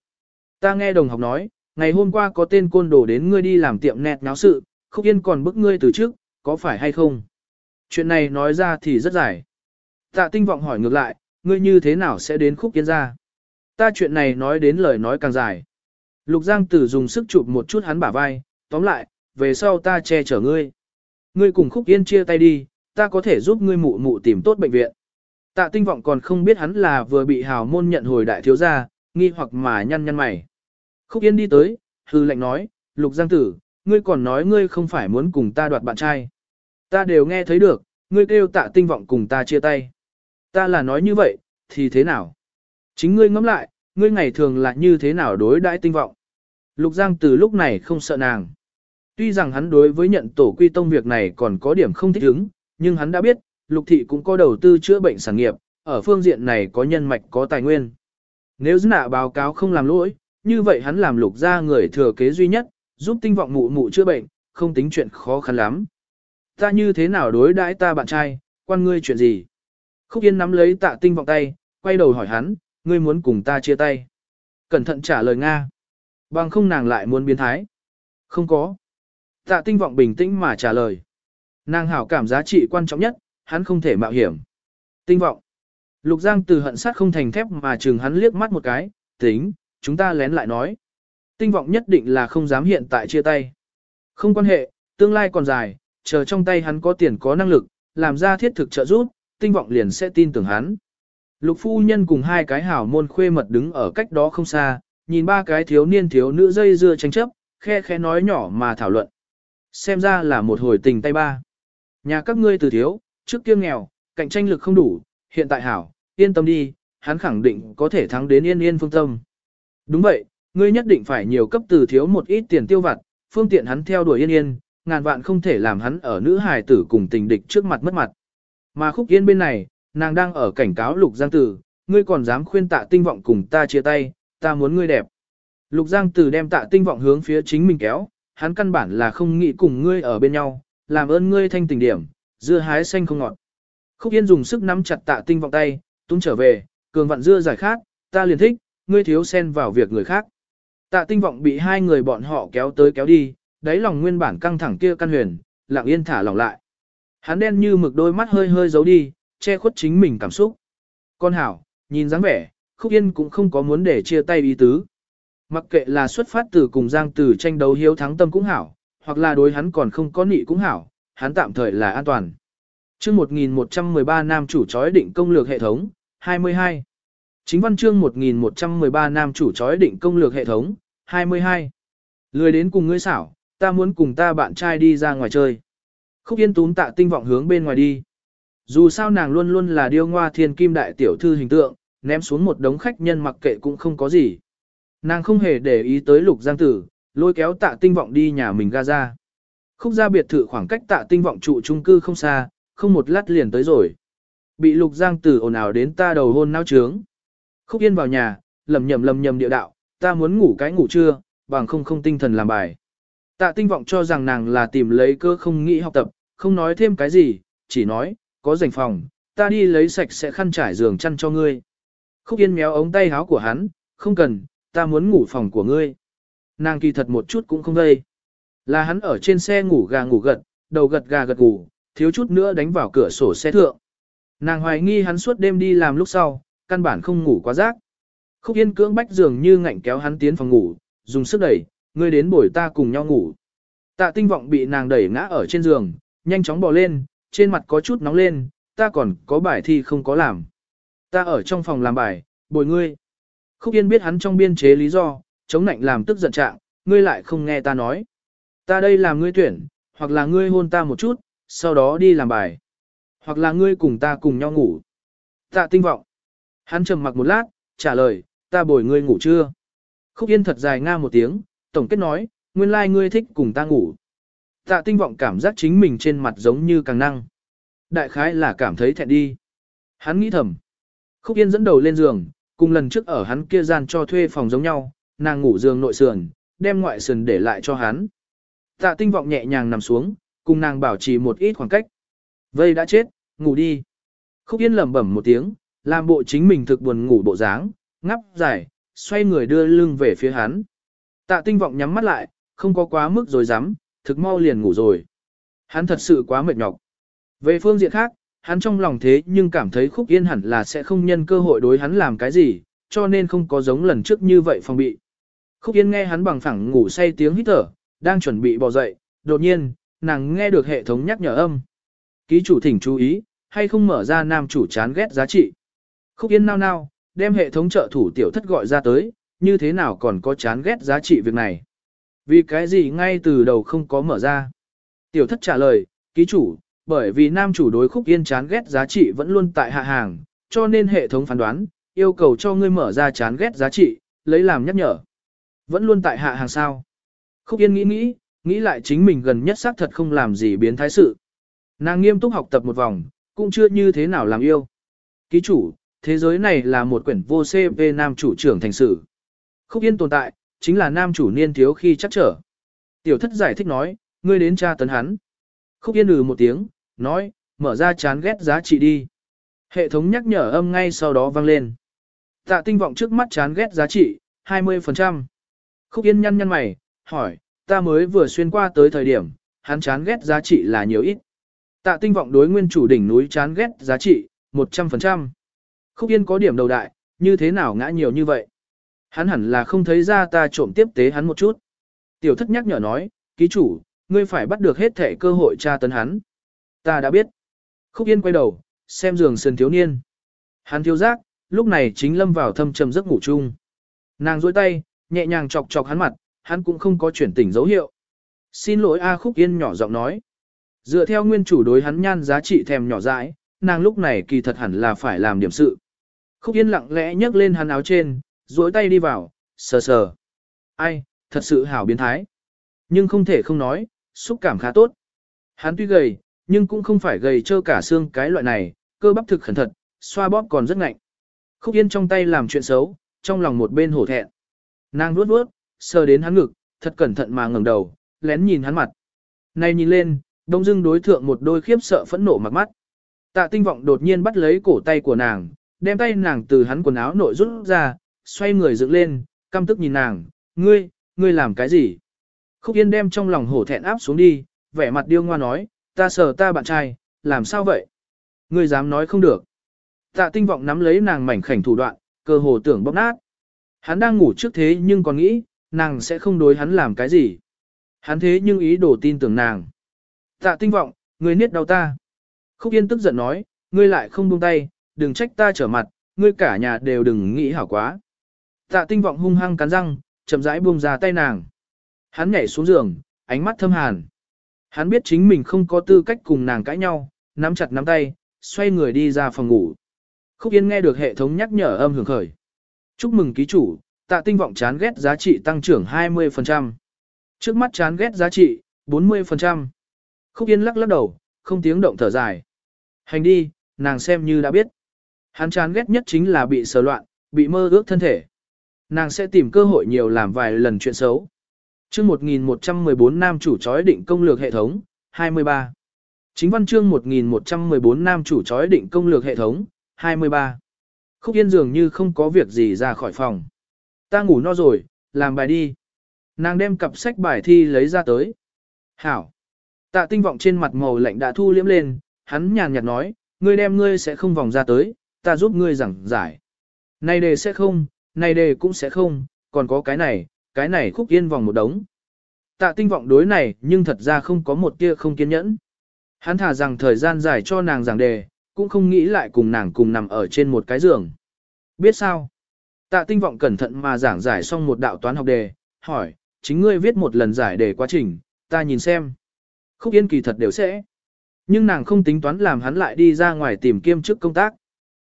Ta nghe đồng học nói, ngày hôm qua có tên côn đồ đến ngươi đi làm tiệm nẹt náo sự, khúc yên còn bức ngươi từ trước, có phải hay không? Chuyện này nói ra thì rất dài. Tạ tinh vọng hỏi ngược lại, ngươi như thế nào sẽ đến khúc Yên ra? Ta chuyện này nói đến lời nói càng dài. Lục Giang Tử dùng sức chụp một chút hắn bả vai, tóm lại, về sau ta che chở ngươi. Ngươi cùng Khúc Yên chia tay đi, ta có thể giúp ngươi mụ mụ tìm tốt bệnh viện. Tạ tinh vọng còn không biết hắn là vừa bị hào môn nhận hồi đại thiếu gia, nghi hoặc mà nhăn nhăn mày. Khúc Yên đi tới, hư lệnh nói, Lục Giang Tử, ngươi còn nói ngươi không phải muốn cùng ta đoạt bạn trai. Ta đều nghe thấy được, ngươi kêu tạ tinh vọng cùng ta chia tay. Ta là nói như vậy, thì thế nào? Chính ngươi ngẫm lại, ngươi ngày thường là như thế nào đối đãi tinh vọng. Lục Giang từ lúc này không sợ nàng. Tuy rằng hắn đối với nhận tổ quy tông việc này còn có điểm không thích ứng, nhưng hắn đã biết, Lục Thị cũng có đầu tư chữa bệnh sản nghiệp, ở phương diện này có nhân mạch có tài nguyên. Nếu dư nạ báo cáo không làm lỗi, như vậy hắn làm lục ra người thừa kế duy nhất, giúp tinh vọng mụ mụ chữa bệnh, không tính chuyện khó khăn lắm. Ta như thế nào đối đãi ta bạn trai, quan ngươi chuyện gì? Khúc Yên nắm lấy tạ tinh vọng tay, quay đầu hỏi hắn, ngươi muốn cùng ta chia tay. Cẩn thận trả lời Nga. Bằng không nàng lại muốn biến thái. Không có. Tạ tinh vọng bình tĩnh mà trả lời. Nàng hảo cảm giá trị quan trọng nhất, hắn không thể mạo hiểm. Tinh vọng. Lục Giang từ hận sát không thành thép mà chừng hắn liếc mắt một cái, tính, chúng ta lén lại nói. Tinh vọng nhất định là không dám hiện tại chia tay. Không quan hệ, tương lai còn dài, chờ trong tay hắn có tiền có năng lực, làm ra thiết thực trợ giúp, tinh vọng liền sẽ tin tưởng hắn. Lục phu nhân cùng hai cái hảo môn khuê mật đứng ở cách đó không xa, nhìn ba cái thiếu niên thiếu nữ dây dưa tranh chấp, khe khe nói nhỏ mà thảo luận. Xem ra là một hồi tình tay ba. Nhà các ngươi từ thiếu, trước kia nghèo, cạnh tranh lực không đủ, hiện tại hảo, yên tâm đi, hắn khẳng định có thể thắng đến yên yên phương tâm. Đúng vậy, ngươi nhất định phải nhiều cấp từ thiếu một ít tiền tiêu vặt, phương tiện hắn theo đuổi yên yên, ngàn vạn không thể làm hắn ở nữ hài tử cùng tình địch trước mặt mất mặt. Mà khúc yên bên này, nàng đang ở cảnh cáo Lục Giang Tử, ngươi còn dám khuyên tạ tinh vọng cùng ta chia tay, ta muốn ngươi đẹp. Lục Giang Tử đem tạ tinh vọng hướng phía chính mình kéo, hắn căn bản là không nghĩ cùng ngươi ở bên nhau, làm ơn ngươi thanh tình điểm, dưa hái xanh không ngọt. Khúc Yên dùng sức nắm chặt tạ tinh vọng tay, túng trở về, cường vặn dưa giải khát, ta liền thích, ngươi thiếu xen vào việc người khác. Tạ tinh vọng bị hai người bọn họ kéo tới kéo đi, đáy lòng nguyên bản căng thẳng kia căn huyền, lặng yên thả lòng lại. Hắn đen như mực đôi mắt hơi hơi giấu đi, che khuất chính mình cảm xúc. Con hảo, nhìn dáng vẻ, Khúc Yên cũng không có muốn để chia tay ý tứ. Mặc kệ là xuất phát từ cùng Giang Tử tranh đấu hiếu thắng tâm cũng hảo, hoặc là đối hắn còn không có nị cũng hảo, hắn tạm thời là an toàn. chương 1113 nam chủ chói định công lược hệ thống, 22. Chính văn chương 1113 nam chủ chói định công lược hệ thống, 22. Lười đến cùng ngươi xảo, Ta muốn cùng ta bạn trai đi ra ngoài chơi. Khúc Yên túm tạ tinh vọng hướng bên ngoài đi. Dù sao nàng luôn luôn là điêu ngoa thiên kim đại tiểu thư hình tượng, ném xuống một đống khách nhân mặc kệ cũng không có gì. Nàng không hề để ý tới lục giang tử, lôi kéo tạ tinh vọng đi nhà mình ga ra. Khúc ra biệt thự khoảng cách tạ tinh vọng trụ trung cư không xa, không một lát liền tới rồi. Bị lục giang tử ồn ào đến ta đầu hôn nao trướng. Khúc yên vào nhà, lầm nhầm lầm nhầm địa đạo, ta muốn ngủ cái ngủ trưa, bằng không không tinh thần làm bài. Tạ tinh vọng cho rằng nàng là tìm lấy cơ không nghĩ học tập, không nói thêm cái gì, chỉ nói, có rảnh phòng, ta đi lấy sạch sẽ khăn trải giường chăn cho ngươi. Khúc Yên méo ống tay áo của hắn, không cần, ta muốn ngủ phòng của ngươi. Nàng kỳ thật một chút cũng không gây. Là hắn ở trên xe ngủ gà ngủ gật, đầu gật gà gật ngủ, thiếu chút nữa đánh vào cửa sổ xe thượng. Nàng hoài nghi hắn suốt đêm đi làm lúc sau, căn bản không ngủ quá giấc. Khúc Yên cưỡng bách giường như ngạnh kéo hắn tiến phòng ngủ, dùng sức đẩy, ngươi đến bồi ta cùng nhau ngủ. Tạ tinh vọng bị nàng đẩy ngã ở trên giường, nhanh chóng bò lên, trên mặt có chút nóng lên, ta còn có bài thi không có làm. Ta ở trong phòng làm bài, bồi ngươi. Khúc Yên biết hắn trong biên chế lý do, chống nạnh làm tức giận trạng, ngươi lại không nghe ta nói. Ta đây làm ngươi tuyển, hoặc là ngươi hôn ta một chút, sau đó đi làm bài. Hoặc là ngươi cùng ta cùng nhau ngủ. Tạ tinh vọng. Hắn trầm mặc một lát, trả lời, ta bồi ngươi ngủ chưa? Khúc Yên thật dài nga một tiếng, tổng kết nói, nguyên lai like ngươi thích cùng ta ngủ. Tạ tinh vọng cảm giác chính mình trên mặt giống như càng năng. Đại khái là cảm thấy thẹn đi. Hắn nghĩ thầm. Khúc Yên dẫn đầu lên giường, cùng lần trước ở hắn kia gian cho thuê phòng giống nhau, nàng ngủ giường nội sườn, đem ngoại sườn để lại cho hắn. Tạ tinh vọng nhẹ nhàng nằm xuống, cùng nàng bảo trì một ít khoảng cách. Vây đã chết, ngủ đi. Khúc Yên lẩm bẩm một tiếng, làm bộ chính mình thực buồn ngủ bộ dáng, ngắp dài, xoay người đưa lưng về phía hắn. Tạ tinh vọng nhắm mắt lại, không có quá mức rồi dám, thực mau liền ngủ rồi. Hắn thật sự quá mệt nhọc. Về phương diện khác, hắn trong lòng thế nhưng cảm thấy khúc yên hẳn là sẽ không nhân cơ hội đối hắn làm cái gì, cho nên không có giống lần trước như vậy phòng bị. Khúc yên nghe hắn bằng phẳng ngủ say tiếng hít thở, đang chuẩn bị bò dậy, đột nhiên, nàng nghe được hệ thống nhắc nhở âm. Ký chủ thỉnh chú ý, hay không mở ra nam chủ chán ghét giá trị. Khúc yên nao nao, đem hệ thống trợ thủ tiểu thất gọi ra tới, như thế nào còn có chán ghét giá trị việc này. Vì cái gì ngay từ đầu không có mở ra. Tiểu thất trả lời, ký chủ, bởi vì nam chủ đối khúc yên chán ghét giá trị vẫn luôn tại hạ hàng, cho nên hệ thống phán đoán, yêu cầu cho ngươi mở ra chán ghét giá trị, lấy làm nhắc nhở. Vẫn luôn tại hạ hàng sao. Khúc yên nghĩ nghĩ, nghĩ lại chính mình gần nhất xác thật không làm gì biến thái sự. Nàng nghiêm túc học tập một vòng, cũng chưa như thế nào làm yêu. Ký chủ, thế giới này là một quyển vô CV nam chủ trưởng thành sự. Khúc yên tồn tại, chính là nam chủ niên thiếu khi chắc trở. Tiểu thất giải thích nói, ngươi đến tra tấn hắn. Khúc yên ừ một tiếng, nói, mở ra chán ghét giá trị đi. Hệ thống nhắc nhở âm ngay sau đó vang lên. Tạ tinh vọng trước mắt chán ghét giá trị, 20%. Khúc yên nhăn nhăn mày, hỏi, ta mới vừa xuyên qua tới thời điểm, hắn chán ghét giá trị là nhiều ít. Tạ tinh vọng đối nguyên chủ đỉnh núi chán ghét giá trị, 100%. Khúc yên có điểm đầu đại, như thế nào ngã nhiều như vậy? Hắn hẳn là không thấy ra ta trộm tiếp tế hắn một chút. Tiểu thất nhắc nhở nói, ký chủ, ngươi phải bắt được hết thể cơ hội tra tấn hắn. Ta đã biết. Khúc Yên quay đầu, xem giường sườn thiếu niên. Hắn thiếu giác, lúc này chính lâm vào thâm trầm giấc ngủ chung. Nàng dối tay, nhẹ nhàng chọc chọc hắn mặt, hắn cũng không có chuyển tỉnh dấu hiệu. Xin lỗi A Khúc Yên nhỏ giọng nói. Dựa theo nguyên chủ đối hắn nhan giá trị thèm nhỏ dãi, nàng lúc này kỳ thật hẳn là phải làm điểm sự. Khúc Yên lặng lẽ nhấc lên hắn áo trên, duỗi tay đi vào, sờ sờ. Ai, thật sự hảo biến thái. Nhưng không thể không nói, xúc cảm khá tốt. Hắn tuy gầy, nhưng cũng không phải gầy trơ cả xương cái loại này, cơ bắp thực khẩn thật, xoa bóp còn rất ngạnh. Khúc Yên trong tay làm chuyện xấu, trong lòng một bên hổ thẹn. Nàng nuốt nuốt, sờ đến hắn ngực, thật cẩn thận mà ngẩng đầu, lén nhìn hắn mặt. Này nhìn lên, đông dưng đối thượng một đôi khiếp sợ phẫn nộ mặt mắt. Tạ tinh vọng đột nhiên bắt lấy cổ tay của nàng, đem tay nàng từ hắn quần áo nội rút ra, xoay người dựng lên, căm tức nhìn nàng, ngươi, ngươi làm cái gì? Khúc Yên đem trong lòng hổ thẹn áp xuống đi, vẻ mặt điêu ngoa nói, ta sờ ta bạn trai, làm sao vậy? Ngươi dám nói không được. Tạ tinh vọng nắm lấy nàng mảnh khảnh thủ đoạn, cơ hồ tưởng bóc nát. Hắn đang ngủ trước thế nhưng còn nghĩ, nàng sẽ không đối hắn làm cái gì. Hắn thế nhưng ý đồ tin tưởng nàng. Tạ tinh vọng, ngươi niết đau ta. Khúc Yên tức giận nói, ngươi lại không buông tay, đừng trách ta trở mặt, ngươi cả nhà đều đừng nghĩ hảo quá. Tạ tinh vọng hung hăng cắn răng, chậm rãi buông ra tay nàng. Hắn nhảy xuống giường, ánh mắt thâm hàn. Hắn biết chính mình không có tư cách cùng nàng cãi nhau, nắm chặt nắm tay, xoay người đi ra phòng ngủ. Khúc Yên nghe được hệ thống nhắc nhở âm hưởng khởi. Chúc mừng ký chủ, tạ tinh vọng chán ghét giá trị tăng trưởng 20%. Trước mắt chán ghét giá trị, 40%. Khúc Yên lắc lắc đầu, không tiếng động thở dài. Hành đi, nàng xem như đã biết. Hắn chán ghét nhất chính là bị sờ loạn, bị mơ ước thân thể. Nàng sẽ tìm cơ hội nhiều làm vài lần chuyện xấu. chương 1114 nam chủ chói định công lược hệ thống, 23. Chính văn chương 1114 nam chủ chói định công lược hệ thống, 23. Khúc Yên dường như không có việc gì ra khỏi phòng. Ta ngủ no rồi, làm bài đi. Nàng đem cặp sách bài thi lấy ra tới. Hảo. Tạ tinh vọng trên mặt màu lạnh đã thu liếm lên, hắn nhàn nhạt nói, ngươi đem ngươi sẽ không vòng ra tới, ta giúp ngươi giảng giải. Này đề sẽ không, này đề cũng sẽ không, còn có cái này, cái này khúc yên vòng một đống. Tạ tinh vọng đối này nhưng thật ra không có một tia không kiên nhẫn. Hắn thả rằng thời gian dài cho nàng giảng đề, cũng không nghĩ lại cùng nàng cùng nằm ở trên một cái giường. Biết sao? Tạ tinh vọng cẩn thận mà giảng giải xong một đạo toán học đề, hỏi, chính ngươi viết một lần giải đề quá trình, ta nhìn xem. Khúc Yên kỳ thật đều sẽ. Nhưng nàng không tính toán làm hắn lại đi ra ngoài tìm kiêm chức công tác.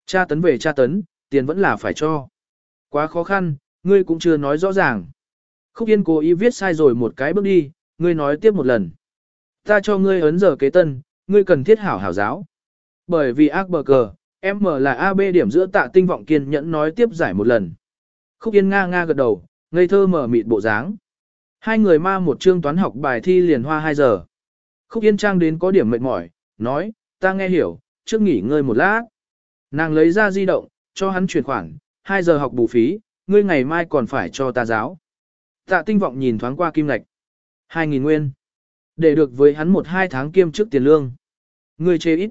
Cha tấn về cha tấn, tiền vẫn là phải cho. Quá khó khăn, ngươi cũng chưa nói rõ ràng. Khúc Yên cố ý viết sai rồi một cái bước đi, ngươi nói tiếp một lần. Ta cho ngươi ấn giờ kế tân, ngươi cần thiết hảo hảo giáo. Bởi vì ác bờ cờ, M là AB điểm giữa tạ tinh vọng kiên nhẫn nói tiếp giải một lần. Khúc Yên nga nga gật đầu, ngây thơ mở mịt bộ dáng. Hai người ma một chương toán học bài thi liền hoa 2 giờ. Khúc Yên Trang đến có điểm mệt mỏi, nói, ta nghe hiểu, trước nghỉ ngơi một lát. Nàng lấy ra di động, cho hắn chuyển khoản, 2 giờ học bù phí, ngươi ngày mai còn phải cho ta giáo. Tạ tinh vọng nhìn thoáng qua kim lạch. 2.000 nguyên. Để được với hắn một hai tháng kiêm trước tiền lương. Ngươi chê ít.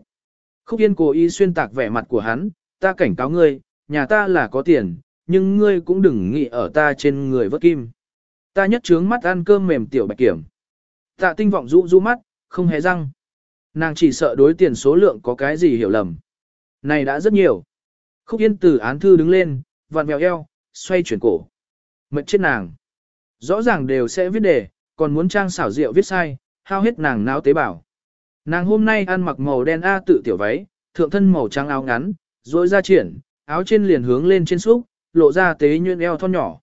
Khúc Yên cố ý xuyên tạc vẻ mặt của hắn, ta cảnh cáo ngươi, nhà ta là có tiền, nhưng ngươi cũng đừng nghĩ ở ta trên người vớt kim. Ta nhất trướng mắt ăn cơm mềm tiểu bạch kiểm. Tạ tinh vọng rũ rũ mắt, không hề răng. Nàng chỉ sợ đối tiền số lượng có cái gì hiểu lầm. Này đã rất nhiều. Khúc Yên từ án thư đứng lên, vặn vẹo eo, xoay chuyển cổ. Mệt chết nàng. Rõ ràng đều sẽ viết đề, còn muốn trang xảo rượu viết sai, hao hết nàng náo tế bảo. Nàng hôm nay ăn mặc màu đen A tự tiểu váy, thượng thân màu trắng áo ngắn, rồi ra triển, áo trên liền hướng lên trên xúc, lộ ra tế nhuyễn eo thon nhỏ.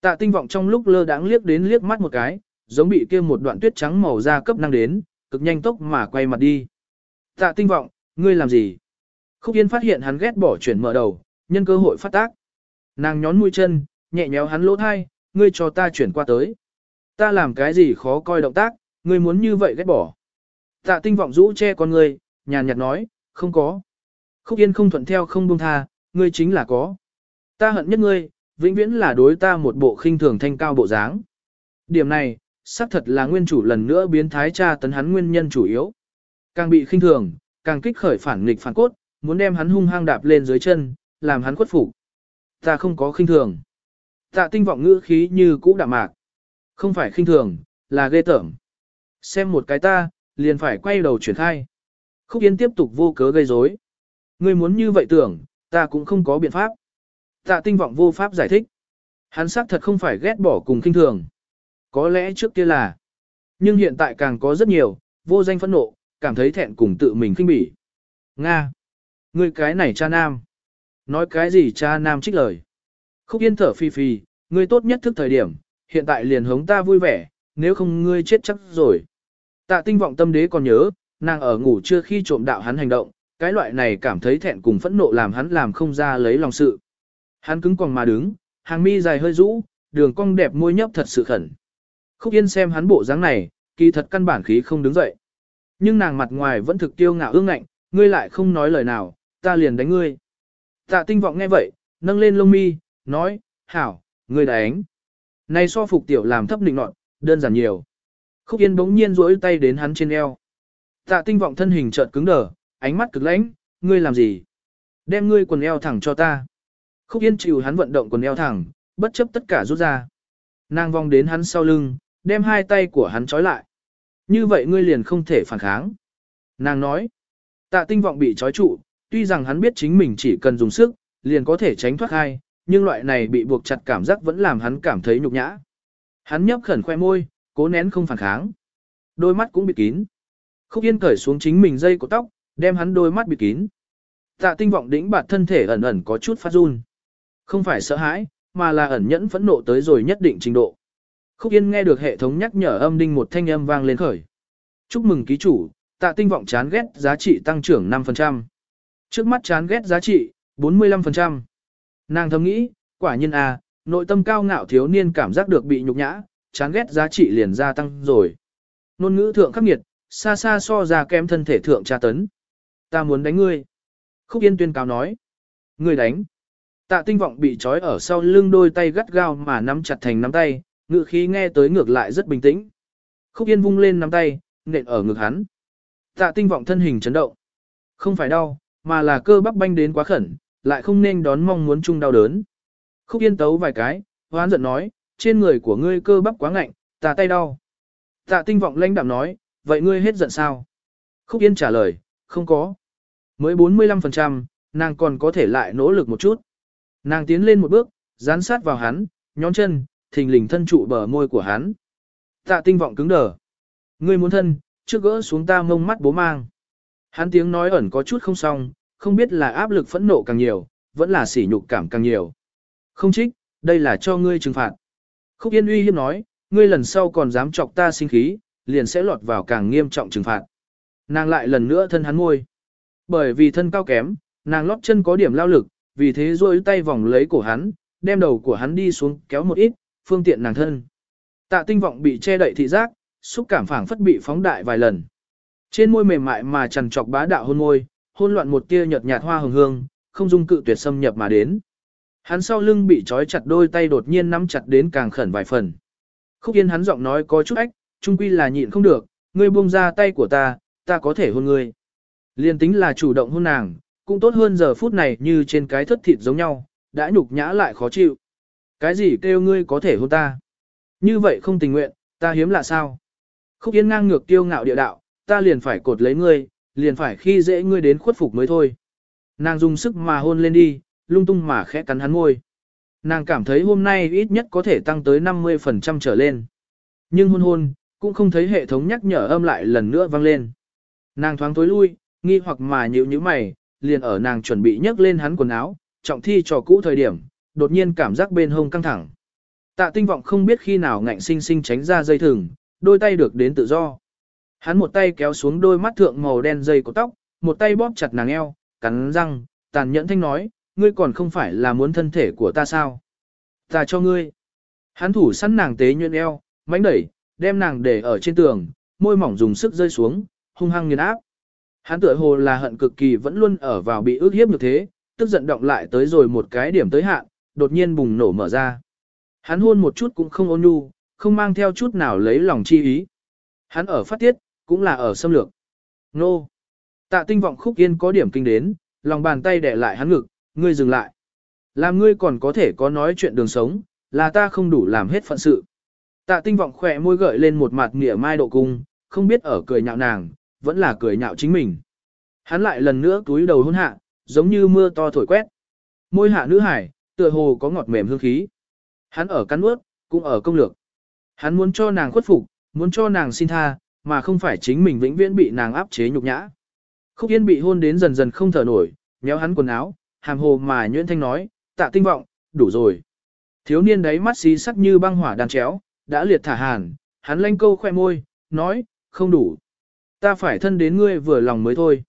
Tạ tinh vọng trong lúc lơ đãng liếc đến liếc mắt một cái, giống bị kia một đoạn tuyết trắng màu da cấp năng đến, cực nhanh tốc mà quay mặt đi. Tạ tinh vọng, ngươi làm gì? Khúc Yên phát hiện hắn ghét bỏ chuyển mở đầu, nhân cơ hội phát tác. Nàng nhón mũi chân, nhẹ nhéo hắn lỗ thai, ngươi cho ta chuyển qua tới. Ta làm cái gì khó coi động tác, ngươi muốn như vậy ghét bỏ. Tạ tinh vọng rũ che con ngươi, nhàn nhạt nói, không có. Khúc Yên không thuận theo không buông tha, ngươi chính là có. Ta hận nhất ngươi, vĩnh viễn là đối ta một bộ khinh thường thanh cao bộ dáng. Điểm này, xác thật là nguyên chủ lần nữa biến thái tra tấn hắn nguyên nhân chủ yếu. Càng bị khinh thường, càng kích khởi phản nghịch phản cốt, muốn đem hắn hung hăng đạp lên dưới chân, làm hắn khuất phục. Ta không có khinh thường. Tạ tinh vọng ngữ khí như cũ đạm mạc. Không phải khinh thường, là ghê tởm. Xem một cái ta, liền phải quay đầu chuyển khai. Khúc Yên tiếp tục vô cớ gây rối. Ngươi muốn như vậy tưởng, ta cũng không có biện pháp. Tạ tinh vọng vô pháp giải thích. Hắn xác thật không phải ghét bỏ cùng kinh thường. Có lẽ trước kia là. Nhưng hiện tại càng có rất nhiều, vô danh phẫn nộ, cảm thấy thẹn cùng tự mình khinh bỉ. Nga! Ngươi cái này cha nam. Nói cái gì cha nam trích lời. Khúc yên thở phi phi, ngươi tốt nhất thức thời điểm, hiện tại liền hống ta vui vẻ, nếu không ngươi chết chắc rồi. Tạ tinh vọng tâm đế còn nhớ, nàng ở ngủ chưa khi trộm đạo hắn hành động, cái loại này cảm thấy thẹn cùng phẫn nộ làm hắn làm không ra lấy lòng sự. Hắn cứng quòng mà đứng, hàng mi dài hơi rũ, đường cong đẹp môi nhấp thật sự khẩn. Khúc Yên xem hắn bộ dáng này, kỳ thật căn bản khí không đứng dậy. Nhưng nàng mặt ngoài vẫn thực tiêu ngạo ương ngạnh, ngươi lại không nói lời nào, ta liền đánh ngươi. Tạ tinh vọng nghe vậy, nâng lên lông mi, nói, hảo, ngươi đánh. Này so phục tiểu làm thấp định nọt, đơn giản nhiều. Khúc Yên bỗng nhiên rỗi tay đến hắn trên eo. Tạ tinh vọng thân hình chợt cứng đờ, ánh mắt cực lãnh, ngươi làm gì? Đem ngươi quần eo thẳng cho ta. Khúc Yên chịu hắn vận động quần eo thẳng, bất chấp tất cả rút ra. Nàng vòng đến hắn sau lưng, đem hai tay của hắn trói lại. Như vậy ngươi liền không thể phản kháng. Nàng nói, tạ tinh vọng bị trói trụ, tuy rằng hắn biết chính mình chỉ cần dùng sức, liền có thể tránh thoát hai, nhưng loại này bị buộc chặt cảm giác vẫn làm hắn cảm thấy nhục nhã. Hắn nhấp khẩn khoe môi, cố nén không phản kháng. Đôi mắt cũng bị kín. Khúc Yên cởi xuống chính mình dây của tóc, đem hắn đôi mắt bị kín. Tạ tinh vọng đĩnh bạt thân thể ẩn ẩn có chút phát run. Không phải sợ hãi, mà là ẩn nhẫn phẫn nộ tới rồi nhất định trình độ. Khúc Yên nghe được hệ thống nhắc nhở âm đinh một thanh âm vang lên khởi. Chúc mừng ký chủ, tạ tinh vọng chán ghét giá trị tăng trưởng 5%. Trước mắt chán ghét giá trị, 45%. Nàng thầm nghĩ, quả nhiên à, nội tâm cao ngạo thiếu niên cảm giác được bị nhục nhã, chán ghét giá trị liền gia tăng rồi. Nôn ngữ thượng khắc nghiệt, xa xa so ra kém thân thể thượng tra tấn. Ta muốn đánh ngươi. Khúc Yên tuyên cáo nói. Ngươi đánh. Tạ tinh vọng bị trói ở sau lưng đôi tay gắt gao mà nắm chặt thành nắm tay, ngự khí nghe tới ngược lại rất bình tĩnh. Khúc Yên vung lên nắm tay, nện ở ngực hắn. Tạ tinh vọng thân hình chấn động. Không phải đau, mà là cơ bắp banh đến quá khẩn, lại không nên đón mong muốn chung đau đớn. Khúc Yên tấu vài cái, hoán giận nói, trên người của ngươi cơ bắp quá ngạnh, tạ tay đau. Tạ tinh vọng lãnh đạm nói, vậy ngươi hết giận sao? Khúc Yên trả lời, không có. Mới 45%, nàng còn có thể lại nỗ lực một chút. Nàng tiến lên một bước, dán sát vào hắn, nhón chân, thình lình thân trụ bờ môi của hắn. Tạ tinh vọng cứng đờ. Ngươi muốn thân, trước gỡ xuống ta mông mắt bố mang. Hắn tiếng nói ẩn có chút không xong, không biết là áp lực phẫn nộ càng nhiều, vẫn là sỉ nhục cảm càng nhiều. Không trích, đây là cho ngươi trừng phạt. Khúc Yên uy hiếp nói, ngươi lần sau còn dám chọc ta sinh khí, liền sẽ lọt vào càng nghiêm trọng trừng phạt. Nàng lại lần nữa thân hắn ngôi. Bởi vì thân cao kém, nàng lót chân có điểm lao lực, vì thế rôi tay vòng lấy cổ hắn, đem đầu của hắn đi xuống kéo một ít, phương tiện nàng thân. Tạ tinh vọng bị che đậy thị giác, xúc cảm phảng phất bị phóng đại vài lần. Trên môi mềm mại mà trằn trọc bá đạo hôn môi, hôn loạn một tia nhợt nhạt hoa hồng hương, không dung cự tuyệt xâm nhập mà đến. Hắn sau lưng bị trói chặt đôi tay đột nhiên nắm chặt đến càng khẩn vài phần. Khúc Yên hắn giọng nói có chút ách, trung quy là nhịn không được, ngươi buông ra tay của ta, ta có thể hôn ngươi. Liên tính là chủ động hôn nàng, cũng tốt hơn giờ phút này như trên cái thất thịt giống nhau, đã nhục nhã lại khó chịu. Cái gì kêu ngươi có thể hôn ta? Như vậy không tình nguyện, ta hiếm lạ sao? Khúc Yên ngang ngược tiêu ngạo địa đạo, ta liền phải cột lấy ngươi, liền phải khi dễ ngươi đến khuất phục mới thôi. Nàng dùng sức mà hôn lên đi, lung tung mà khẽ cắn hắn môi. Nàng cảm thấy hôm nay ít nhất có thể tăng tới 50% trở lên. Nhưng hôn hôn, cũng không thấy hệ thống nhắc nhở âm lại lần nữa vang lên. Nàng thoáng tối lui, nghi hoặc mà nhíu nhíu mày, liền ở nàng chuẩn bị nhấc lên hắn quần áo, trọng thi trò cũ thời điểm, đột nhiên cảm giác bên hông căng thẳng. Tạ tinh vọng không biết khi nào ngạnh sinh sinh tránh ra dây thừng, đôi tay được đến tự do. Hắn một tay kéo xuống đôi mắt thượng màu đen dây của tóc, một tay bóp chặt nàng eo, cắn răng, tàn nhẫn thanh nói, ngươi còn không phải là muốn thân thể của ta sao? Ta cho ngươi. Hắn thủ sẵn nàng tế nhuyễn eo, mánh đẩy, đem nàng để ở trên tường, môi mỏng dùng sức rơi xuống, hung hăng nghiền áp. Hắn tựa hồ là hận cực kỳ vẫn luôn ở vào bị ước hiếp như thế, tức giận động lại tới rồi một cái điểm tới hạn, đột nhiên bùng nổ mở ra. Hắn hôn một chút cũng không ôn nhu, không mang theo chút nào lấy lòng chi ý. Hắn ở phát tiết, cũng là ở xâm lược. Nô! Tạ tinh vọng khúc yên có điểm kinh đến, lòng bàn tay đẻ lại hắn ngực, ngươi dừng lại. Làm ngươi còn có thể có nói chuyện đường sống, là ta không đủ làm hết phận sự. Tạ tinh vọng khỏe môi gợi lên một mặt nghĩa mai độ cung, không biết ở cười nhạo nàng, vẫn là cười nhạo chính mình. Hắn lại lần nữa túi đầu hôn hạ, giống như mưa to thổi quét. Môi hạ nữ hải, tựa hồ có ngọt mềm hương khí. Hắn ở cắn ướt, cũng ở công lược. Hắn muốn cho nàng khuất phục, muốn cho nàng xin tha, mà không phải chính mình vĩnh viễn bị nàng áp chế nhục nhã. Khúc Yên bị hôn đến dần dần không thở nổi, méo hắn quần áo, hàm hồ mà nhuyễn thanh nói, tạ tinh vọng, đủ rồi. Thiếu niên đấy mắt xí sắc như băng hỏa đàn chéo, đã liệt thả hàn, hắn lanh câu khoe môi, nói, không đủ. Ta phải thân đến ngươi vừa lòng mới thôi.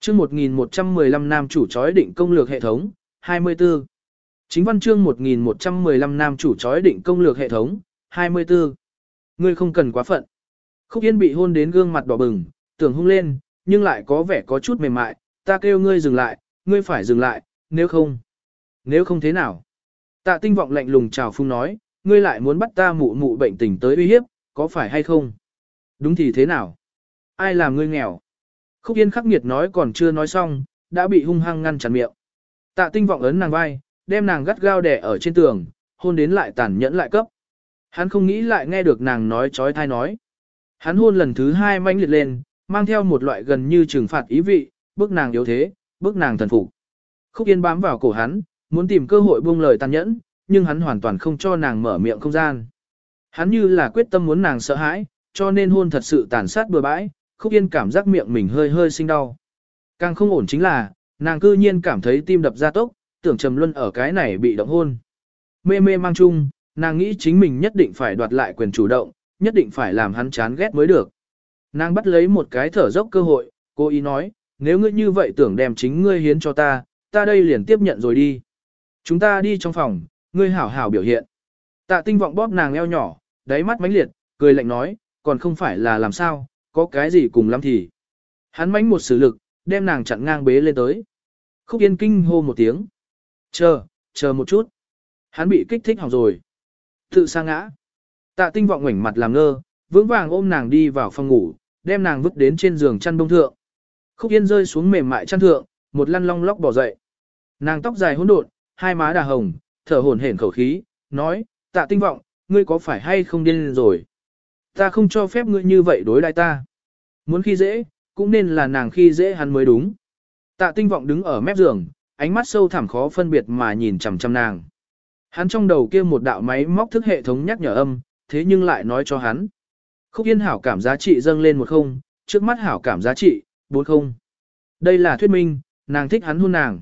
chương 1115 nam chủ chói định công lược hệ thống, 24. Chính văn chương 1115 nam chủ chói định công lược hệ thống, 24. Ngươi không cần quá phận. Khúc Yên bị hôn đến gương mặt đỏ bừng, tưởng hung lên, nhưng lại có vẻ có chút mềm mại, ta kêu ngươi dừng lại, ngươi phải dừng lại, nếu không. Nếu không thế nào? Tạ tinh vọng lạnh lùng chào phung nói, ngươi lại muốn bắt ta mụ mụ bệnh tình tới uy hiếp, có phải hay không? Đúng thì thế nào? Ai làm ngươi nghèo? Khúc Yên khắc nghiệt nói còn chưa nói xong, đã bị hung hăng ngăn chặn miệng. Tạ tinh vọng ấn nàng vai, đem nàng gắt gao đè ở trên tường, hôn đến lại tàn nhẫn lại cấp. Hắn không nghĩ lại nghe được nàng nói chói thai nói. Hắn hôn lần thứ hai manh liệt lên, mang theo một loại gần như trừng phạt ý vị, bước nàng yếu thế, bước nàng thần phục. Khúc Yên bám vào cổ hắn, muốn tìm cơ hội buông lời tàn nhẫn, nhưng hắn hoàn toàn không cho nàng mở miệng không gian. Hắn như là quyết tâm muốn nàng sợ hãi, cho nên hôn thật sự tàn sát bừa bãi, khúc yên cảm giác miệng mình hơi hơi sinh đau. Càng không ổn chính là, nàng cư nhiên cảm thấy tim đập ra tốc, tưởng trầm luân ở cái này bị động hôn. Mê mê mang chung, nàng nghĩ chính mình nhất định phải đoạt lại quyền chủ động, nhất định phải làm hắn chán ghét mới được. Nàng bắt lấy một cái thở dốc cơ hội, cô ý nói, nếu ngươi như vậy tưởng đem chính ngươi hiến cho ta, ta đây liền tiếp nhận rồi đi. Chúng ta đi trong phòng, ngươi hảo hảo biểu hiện. Tạ tinh vọng bóp nàng eo nhỏ, đáy mắt mánh liệt, cười lạnh nói, còn không phải là làm sao, có cái gì cùng lắm thì. Hắn mánh một sử lực, đem nàng chặn ngang bế lên tới. Khúc yên kinh hô một tiếng. Chờ, chờ một chút. Hắn bị kích thích hỏng rồi. Tự sa ngã. Tạ tinh vọng ngoảnh mặt làm ngơ, vững vàng ôm nàng đi vào phòng ngủ, đem nàng vứt đến trên giường chăn bông thượng. Khúc yên rơi xuống mềm mại chăn thượng, một lăn long lóc bỏ dậy. Nàng tóc dài hỗn độn, hai má đà hồng, thở hổn hển khẩu khí, nói, tạ tinh vọng, ngươi có phải hay không điên rồi? Ta không cho phép ngươi như vậy đối lại ta. Muốn khi dễ, cũng nên là nàng khi dễ hắn mới đúng. Tạ tinh vọng đứng ở mép giường, ánh mắt sâu thẳm khó phân biệt mà nhìn chằm chằm nàng. Hắn trong đầu kia một đạo máy móc thức hệ thống nhắc nhở âm, thế nhưng lại nói cho hắn. Khúc yên hảo cảm giá trị dâng lên một không, trước mắt hảo cảm giá trị, bốn không. Đây là thuyết minh, nàng thích hắn hôn nàng.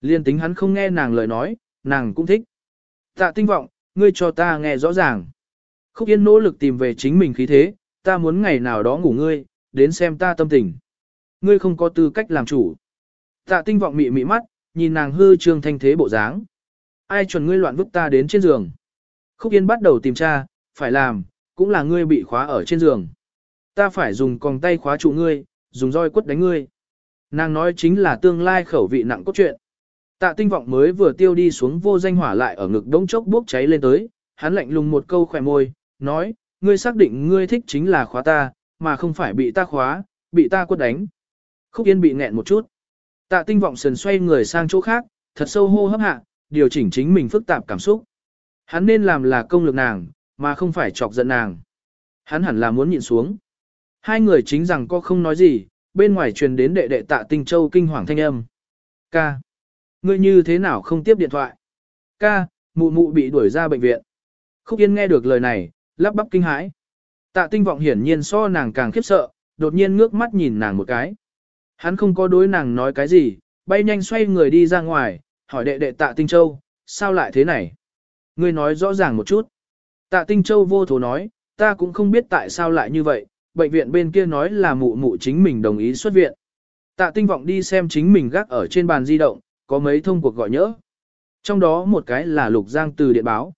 Liên tính hắn không nghe nàng lời nói, nàng cũng thích. Tạ tinh vọng, ngươi cho ta nghe rõ ràng. Khúc Yên nỗ lực tìm về chính mình khí thế, ta muốn ngày nào đó ngủ ngươi, đến xem ta tâm tình. Ngươi không có tư cách làm chủ. Tạ tinh vọng mị mị mắt, nhìn nàng hư trương thanh thế bộ dáng. Ai chuẩn ngươi loạn vứt ta đến trên giường. Khúc Yên bắt đầu tìm tra, phải làm, cũng là ngươi bị khóa ở trên giường. Ta phải dùng còng tay khóa trụ ngươi, dùng roi quất đánh ngươi. Nàng nói chính là tương lai khẩu vị nặng cốt truyện. Tạ tinh vọng mới vừa tiêu đi xuống vô danh hỏa lại ở ngực đống chốc bốc cháy lên tới, hắn lạnh lùng một câu khỏe môi, nói, ngươi xác định ngươi thích chính là khóa ta, mà không phải bị ta khóa, bị ta quất đánh. Khúc Yên bị nghẹn một chút. Tạ tinh vọng sần xoay người sang chỗ khác, thật sâu hô hấp hạ, điều chỉnh chính mình phức tạp cảm xúc. Hắn nên làm là công lực nàng, mà không phải chọc giận nàng. Hắn hẳn là muốn nhịn xuống. Hai người chính rằng có không nói gì, bên ngoài truyền đến đệ đệ tạ tinh châu kinh hoàng thanh âm. Ca. Ngươi như thế nào không tiếp điện thoại? Ca, mụ mụ bị đuổi ra bệnh viện. Khúc Yên nghe được lời này, lắp bắp kinh hãi. Tạ tinh vọng hiển nhiên so nàng càng khiếp sợ, đột nhiên ngước mắt nhìn nàng một cái. Hắn không có đối nàng nói cái gì, bay nhanh xoay người đi ra ngoài, hỏi đệ đệ tạ tinh châu, sao lại thế này? Ngươi nói rõ ràng một chút. Tạ tinh châu vô thố nói, ta cũng không biết tại sao lại như vậy, bệnh viện bên kia nói là mụ mụ chính mình đồng ý xuất viện. Tạ tinh vọng đi xem chính mình gác ở trên bàn di động, có mấy thông cuộc gọi nhỡ. Trong đó một cái là Lục Giang từ điện báo.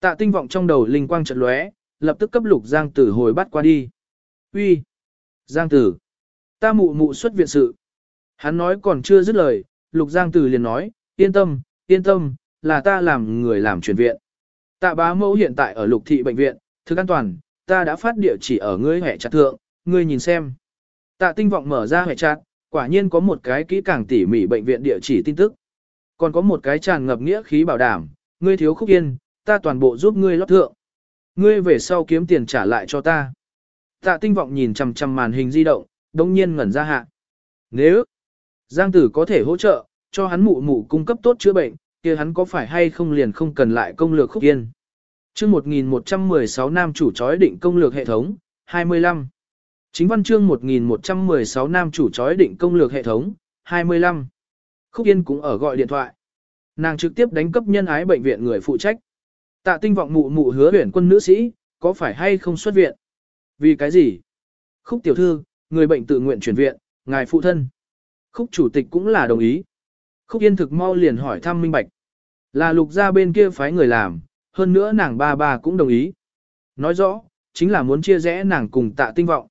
Tạ tinh vọng trong đầu linh quang chợt lóe, lập tức cấp Lục Giang Tử hồi bắt qua đi. Uy, Giang Tử, ta mụ mụ xuất viện sự. Hắn nói còn chưa dứt lời, Lục Giang Tử liền nói, yên tâm, yên tâm, là ta làm người làm chuyển viện. Tạ bá mẫu hiện tại ở lục thị bệnh viện, thức an toàn, ta đã phát địa chỉ ở ngươi hệ chặt thượng, ngươi nhìn xem. Tạ tinh vọng mở ra hệ chặt, quả nhiên có một cái kỹ càng tỉ mỉ bệnh viện địa chỉ tin tức. Còn có một cái tràn ngập nghĩa khí bảo đảm, ngươi thiếu khúc yên, ta toàn bộ giúp ngươi lót thượng. Ngươi về sau kiếm tiền trả lại cho ta. Tạ tinh vọng nhìn chằm chằm màn hình di động, đông nhiên ngẩn ra hạ. Nếu Giang tử có thể hỗ trợ, cho hắn mụ mụ cung cấp tốt chữa bệnh, kia hắn có phải hay không liền không cần lại công lược khúc yên. chương 1116 nam chủ chói định công lược hệ thống, 25. Chính văn chương 1116 nam chủ chói định công lược hệ thống, 25. Khúc Yên cũng ở gọi điện thoại. Nàng trực tiếp đánh cấp nhân ái bệnh viện người phụ trách. Tạ tinh vọng mụ mụ hứa huyển quân nữ sĩ, có phải hay không xuất viện? Vì cái gì? Khúc tiểu thư, người bệnh tự nguyện chuyển viện, ngài phụ thân. Khúc chủ tịch cũng là đồng ý. Khúc yên thực mau liền hỏi thăm minh bạch. Là lục ra bên kia phái người làm, hơn nữa nàng ba ba cũng đồng ý. Nói rõ, chính là muốn chia rẽ nàng cùng tạ tinh vọng.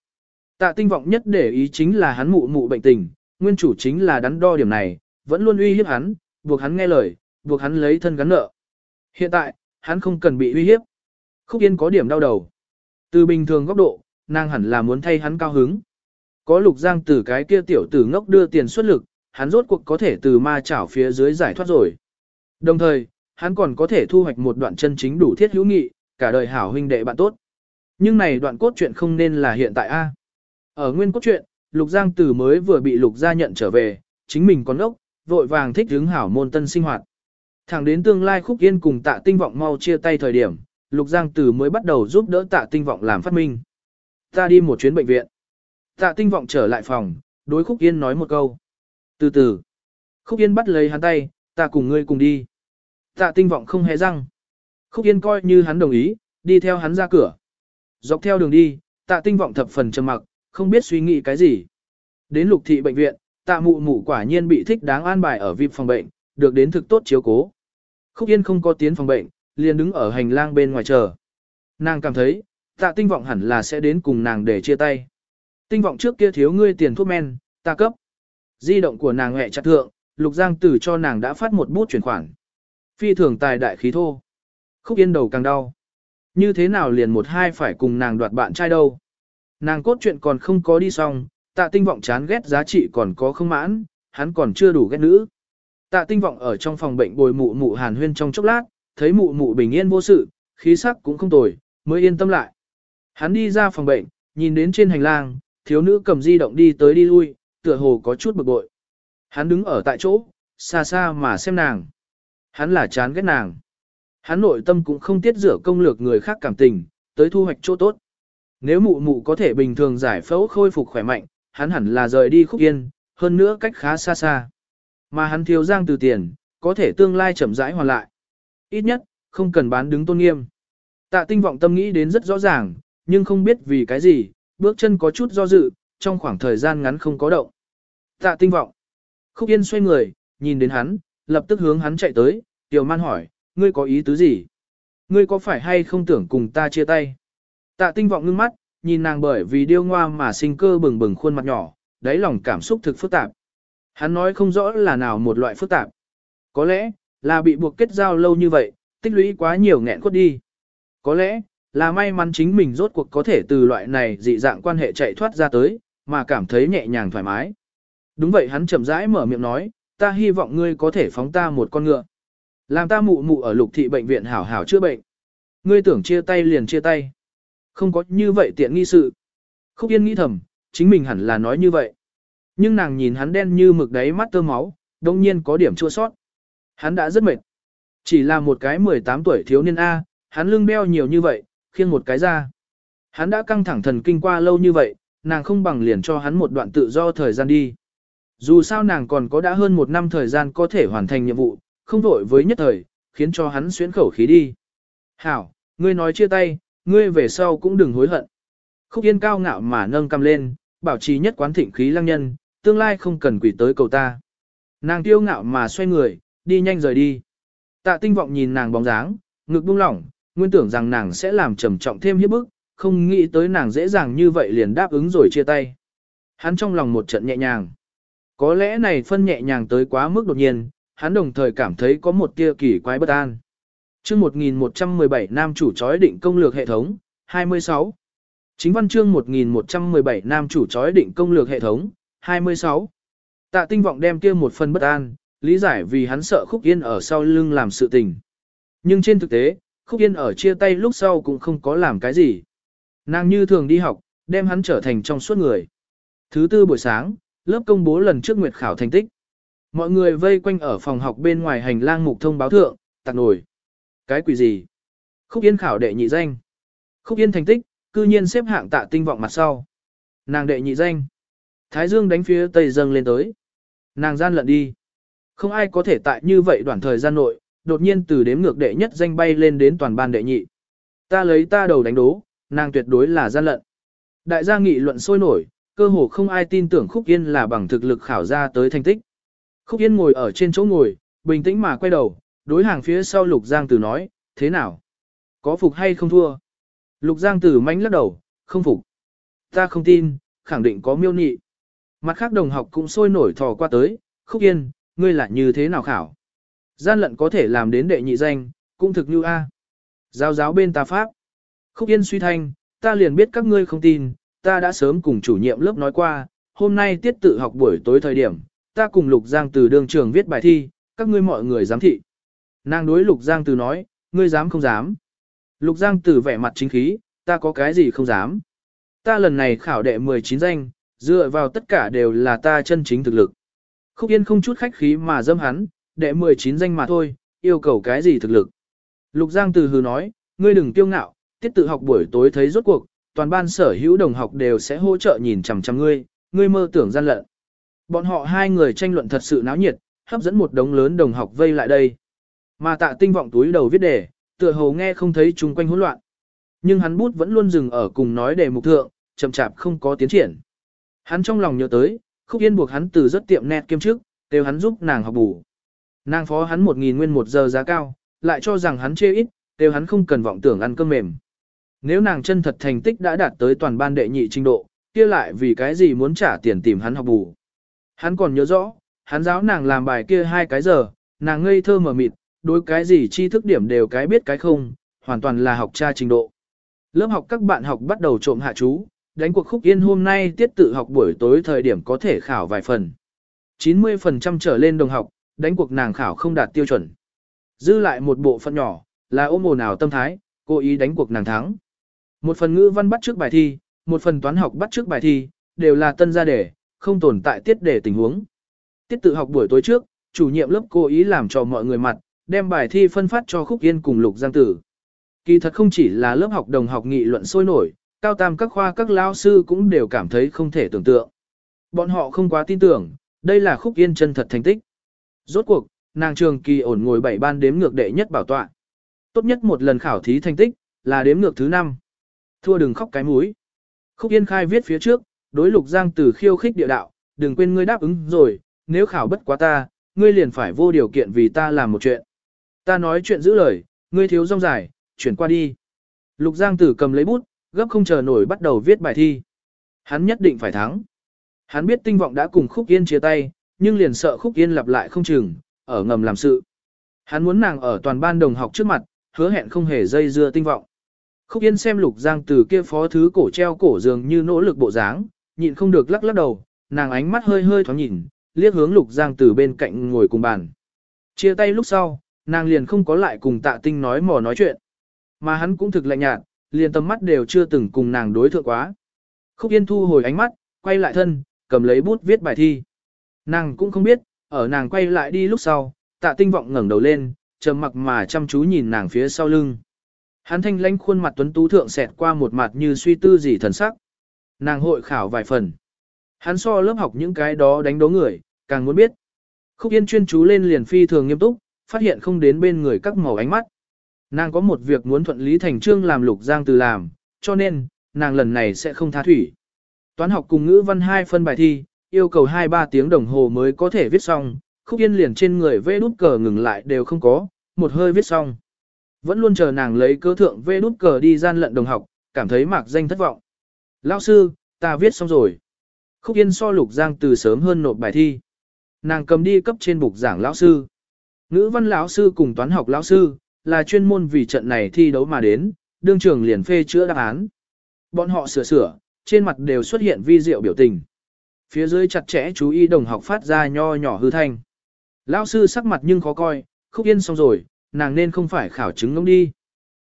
Tạ tinh vọng nhất để ý chính là hắn mụ mụ bệnh tình, nguyên chủ chính là đắn đo điểm này, vẫn luôn uy hiếp hắn, buộc hắn nghe lời, buộc hắn lấy thân gắn nợ. Hiện tại, hắn không cần bị uy hiếp. Khúc Yên có điểm đau đầu. Từ bình thường góc độ, nàng hẳn là muốn thay hắn cao hứng. Có lục giang từ cái kia tiểu tử ngốc đưa tiền xuất lực, hắn rốt cuộc có thể từ ma chảo phía dưới giải thoát rồi. Đồng thời, hắn còn có thể thu hoạch một đoạn chân chính đủ thiết hữu nghị, cả đời hảo huynh đệ bạn tốt. Nhưng này đoạn cốt truyện không nên là hiện tại A. Ở nguyên cốt truyện, Lục Giang Tử mới vừa bị Lục gia nhận trở về, chính mình còn ốc, vội vàng thích hướng hảo môn tân sinh hoạt. Thẳng đến tương lai khúc yên cùng tạ tinh vọng mau chia tay thời điểm, Lục Giang Tử mới bắt đầu giúp đỡ tạ tinh vọng làm phát minh. Ta đi một chuyến bệnh viện. Tạ tinh vọng trở lại phòng, đối Khúc Yên nói một câu. Từ từ. Khúc Yên bắt lấy hắn tay, ta cùng ngươi cùng đi. Tạ tinh vọng không hề răng. Khúc Yên coi như hắn đồng ý, đi theo hắn ra cửa. Dọc theo đường đi, tạ tinh vọng thập phần trầm mặc, không biết suy nghĩ cái gì. Đến lục thị bệnh viện, tạ mụ mụ quả nhiên bị thích đáng an bài ở VIP phòng bệnh, được đến thực tốt chiếu cố. Khúc Yên không có tiến phòng bệnh, liền đứng ở hành lang bên ngoài chờ. Nàng cảm thấy, tạ tinh vọng hẳn là sẽ đến cùng nàng để chia tay. Tinh vọng trước kia thiếu ngươi tiền thuốc men, ta cấp. Di động của nàng hẹ chặt thượng, Lục Giang Tử cho nàng đã phát một bút chuyển khoản. Phi thường tài đại khí thô. Khúc Yên đầu càng đau. Như thế nào liền một hai phải cùng nàng đoạt bạn trai đâu. Nàng cốt chuyện còn không có đi xong, tạ tinh vọng chán ghét giá trị còn có không mãn, hắn còn chưa đủ ghét nữ. Tạ tinh vọng ở trong phòng bệnh bồi mụ mụ hàn huyên trong chốc lát, thấy mụ mụ bình yên vô sự, khí sắc cũng không tồi, mới yên tâm lại. Hắn đi ra phòng bệnh, nhìn đến trên hành lang, thiếu nữ cầm di động đi tới đi lui, tựa hồ có chút bực bội. Hắn đứng ở tại chỗ, xa xa mà xem nàng. Hắn là chán ghét nàng. Hắn nội tâm cũng không tiết rửa công lược người khác cảm tình, tới thu hoạch chỗ tốt. Nếu mụ mụ có thể bình thường giải phẫu khôi phục khỏe mạnh, hắn hẳn là rời đi khúc yên, hơn nữa cách khá xa xa. Mà hắn thiếu giang từ tiền, có thể tương lai chậm rãi hoàn lại. Ít nhất, không cần bán đứng tôn nghiêm. Tạ tinh vọng tâm nghĩ đến rất rõ ràng, nhưng không biết vì cái gì, bước chân có chút do dự, trong khoảng thời gian ngắn không có động. Tạ tinh vọng. Khúc Yên xoay người, nhìn đến hắn, lập tức hướng hắn chạy tới, Tiểu Man hỏi, ngươi có ý tứ gì? Ngươi có phải hay không tưởng cùng ta chia tay? Tạ tinh vọng ngưng mắt, nhìn nàng bởi vì điêu ngoa mà sinh cơ bừng bừng khuôn mặt nhỏ, đáy lòng cảm xúc thực phức tạp. Hắn nói không rõ là nào một loại phức tạp. Có lẽ, là bị buộc kết giao lâu như vậy, tích lũy quá nhiều nghẹn khuất đi. Có lẽ, là may mắn chính mình rốt cuộc có thể từ loại này dị dạng quan hệ chạy thoát ra tới, mà cảm thấy nhẹ nhàng thoải mái. Đúng vậy hắn chậm rãi mở miệng nói, ta hy vọng ngươi có thể phóng ta một con ngựa. Làm ta mụ mụ ở lục thị bệnh viện hảo hảo chữa bệnh. Ngươi tưởng chia tay liền chia tay. Không có như vậy tiện nghi sự. Khúc Yên nghĩ thầm, chính mình hẳn là nói như vậy. Nhưng nàng nhìn hắn đen như mực đáy mắt tơ máu, đồng nhiên có điểm chua sót. Hắn đã rất mệt. Chỉ là một cái 18 tuổi thiếu niên A, hắn lưng beo nhiều như vậy, khiêng một cái ra. Hắn đã căng thẳng thần kinh qua lâu như vậy, nàng không bằng liền cho hắn một đoạn tự do thời gian đi. Dù sao nàng còn có đã hơn một năm thời gian có thể hoàn thành nhiệm vụ, không vội với nhất thời, khiến cho hắn xuyến khẩu khí đi. Hảo, ngươi nói chia tay, ngươi về sau cũng đừng hối hận. Khúc yên cao ngạo mà nâng cầm lên, bảo trì nhất quán thịnh khí lăng nhân, tương lai không cần quỷ tới cầu ta. Nàng tiêu ngạo mà xoay người, đi nhanh rời đi. Tạ tinh vọng nhìn nàng bóng dáng, ngực buông lỏng, nguyên tưởng rằng nàng sẽ làm trầm trọng thêm hiếp bức, không nghĩ tới nàng dễ dàng như vậy liền đáp ứng rồi chia tay. Hắn trong lòng một trận nhẹ nhàng. Có lẽ này phân nhẹ nhàng tới quá mức đột nhiên, hắn đồng thời cảm thấy có một tia kỳ quái bất an. Chương 1117 Nam chủ chói định công lược hệ thống, 26. Chính văn chương 1117 Nam chủ chói định công lược hệ thống, 26. Tạ tinh vọng đem kia một phần bất an, lý giải vì hắn sợ Khúc Yên ở sau lưng làm sự tình. Nhưng trên thực tế, Khúc Yên ở chia tay lúc sau cũng không có làm cái gì. Nàng như thường đi học, đem hắn trở thành trong suốt người. Thứ tư buổi sáng, lớp công bố lần trước nguyệt khảo thành tích. Mọi người vây quanh ở phòng học bên ngoài hành lang mục thông báo thượng, tạc nổi. Cái quỷ gì? Khúc Yên khảo đệ nhị danh. Khúc Yên thành tích, cư nhiên xếp hạng tạ tinh vọng mặt sau. Nàng đệ nhị danh. Thái Dương đánh phía tây dâng lên tới. Nàng gian lận đi. Không ai có thể tại như vậy đoạn thời gian nội, đột nhiên từ đếm ngược đệ nhất danh bay lên đến toàn ban đệ nhị. Ta lấy ta đầu đánh đố, nàng tuyệt đối là gian lận. Đại gia nghị luận sôi nổi, cơ hồ không ai tin tưởng Khúc Yên là bằng thực lực khảo ra tới thành tích. Khúc Yên ngồi ở trên chỗ ngồi, bình tĩnh mà quay đầu, đối hàng phía sau Lục Giang Tử nói, thế nào? Có phục hay không thua? Lục Giang Tử mánh lắc đầu, không phục. Ta không tin, khẳng định có miêu nị. Mặt khác đồng học cũng sôi nổi thò qua tới, Khúc Yên, ngươi là như thế nào khảo? Gian lận có thể làm đến đệ nhị danh, cũng thực như A. Giáo giáo bên ta Pháp. Khúc Yên suy thanh, ta liền biết các ngươi không tin, ta đã sớm cùng chủ nhiệm lớp nói qua, hôm nay tiết tự học buổi tối thời điểm, ta cùng Lục Giang từ đường trường viết bài thi, các ngươi mọi người giám thị. Nàng đối Lục Giang từ nói, ngươi dám không dám. Lục Giang từ vẻ mặt chính khí, ta có cái gì không dám. Ta lần này khảo đệ 19 danh, dựa vào tất cả đều là ta chân chính thực lực. Khúc Yên không chút khách khí mà dâm hắn, đệ 19 danh mà thôi, yêu cầu cái gì thực lực. Lục Giang từ hừ nói, ngươi đừng kiêu ngạo, tiết tự học buổi tối thấy rốt cuộc, toàn ban sở hữu đồng học đều sẽ hỗ trợ nhìn chằm chằm ngươi, ngươi mơ tưởng gian lận. Bọn họ hai người tranh luận thật sự náo nhiệt, hấp dẫn một đống lớn đồng học vây lại đây. Mà tạ tinh vọng túi đầu viết đề, tựa hồ nghe không thấy chung quanh hỗn loạn. Nhưng hắn bút vẫn luôn dừng ở cùng nói đề mục thượng, chậm chạp không có tiến triển. Hắn trong lòng nhớ tới, khúc yên buộc hắn từ rất tiệm nét kiêm trước, đều hắn giúp nàng học bù. Nàng phó hắn một nghìn nguyên một giờ giá cao, lại cho rằng hắn chê ít, đều hắn không cần vọng tưởng ăn cơm mềm. Nếu nàng chân thật thành tích đã đạt tới toàn ban đệ nhị trình độ, kia lại vì cái gì muốn trả tiền tìm hắn học bù. Hắn còn nhớ rõ, hắn giáo nàng làm bài kia hai cái giờ, nàng ngây thơ mở mịt, đối cái gì tri thức điểm đều cái biết cái không, hoàn toàn là học tra trình độ. Lớp học các bạn học bắt đầu trộm hạ chú, đánh cuộc khúc yên hôm nay tiết tự học buổi tối thời điểm có thể khảo vài phần. 90% trở lên đồng học, đánh cuộc nàng khảo không đạt tiêu chuẩn. Dư lại một bộ phận nhỏ, là ôm ồn ào tâm thái, cố ý đánh cuộc nàng thắng. Một phần ngữ văn bắt trước bài thi, một phần toán học bắt trước bài thi, đều là tân gia đề, không tồn tại tiết đề tình huống. Tiết tự học buổi tối trước, chủ nhiệm lớp cố ý làm cho mọi người mặt, đem bài thi phân phát cho Khúc Yên cùng Lục Giang Tử. Kỳ thật không chỉ là lớp học đồng học nghị luận sôi nổi, cao tam các khoa các lao sư cũng đều cảm thấy không thể tưởng tượng. Bọn họ không quá tin tưởng, đây là Khúc Yên chân thật thành tích. Rốt cuộc, nàng trường kỳ ổn ngồi bảy ban đếm ngược đệ nhất bảo tọa. Tốt nhất một lần khảo thí thành tích, là đếm ngược thứ 5. Thua đừng khóc cái múi. Khúc Yên khai viết phía trước, đối Lục Giang Tử khiêu khích địa đạo, đừng quên ngươi đáp ứng rồi, nếu khảo bất quá ta, ngươi liền phải vô điều kiện vì ta làm một chuyện. Ta nói chuyện giữ lời, ngươi thiếu rong dài, chuyển qua đi. Lục Giang Tử cầm lấy bút, gấp không chờ nổi bắt đầu viết bài thi. Hắn nhất định phải thắng. Hắn biết tinh vọng đã cùng Khúc Yên chia tay, nhưng liền sợ Khúc Yên lặp lại không chừng, ở ngầm làm sự. Hắn muốn nàng ở toàn ban đồng học trước mặt, hứa hẹn không hề dây dưa tinh vọng. Khúc Yên xem Lục Giang Tử kia phó thứ cổ treo cổ dường như nỗ lực bộ dáng, nhịn không được lắc lắc đầu, nàng ánh mắt hơi hơi thoáng nhìn, liếc hướng Lục Giang Tử bên cạnh ngồi cùng bàn. Chia tay lúc sau, nàng liền không có lại cùng tạ tinh nói mò nói chuyện. Mà hắn cũng thực lạnh nhạt, liền tầm mắt đều chưa từng cùng nàng đối thượng quá. Khúc Yên thu hồi ánh mắt, quay lại thân, cầm lấy bút viết bài thi. Nàng cũng không biết, ở nàng quay lại đi lúc sau, tạ tinh vọng ngẩng đầu lên, trầm mặc mà chăm chú nhìn nàng phía sau lưng. Hắn thanh lãnh khuôn mặt tuấn tú thượng xẹt qua một mặt như suy tư gì thần sắc. Nàng hội khảo vài phần. Hắn so lớp học những cái đó đánh đố người, càng muốn biết. Khúc Yên chuyên chú lên liền phi thường nghiêm túc, phát hiện không đến bên người các màu ánh mắt. Nàng có một việc muốn thuận lý thành trương làm lục giang từ làm, cho nên, nàng lần này sẽ không tha thủy. Toán học cùng ngữ văn hai phân bài thi, yêu cầu 2-3 tiếng đồng hồ mới có thể viết xong, khúc yên liền trên người vê đút cờ ngừng lại đều không có, một hơi viết xong. Vẫn luôn chờ nàng lấy cơ thượng vê đút cờ đi gian lận đồng học, cảm thấy mạc danh thất vọng. Lao sư, ta viết xong rồi. Khúc yên so lục giang từ sớm hơn nộp bài thi. Nàng cầm đi cấp trên bục giảng lão sư. Ngữ văn lão sư cùng toán học lão sư, là chuyên môn vì trận này thi đấu mà đến, đương trường liền phê chữa đáp án. Bọn họ sửa sửa, trên mặt đều xuất hiện vi diệu biểu tình. Phía dưới chặt chẽ chú ý đồng học phát ra nho nhỏ hư thanh. Lão sư sắc mặt nhưng khó coi, khúc yên xong rồi, nàng nên không phải khảo chứng ngông đi.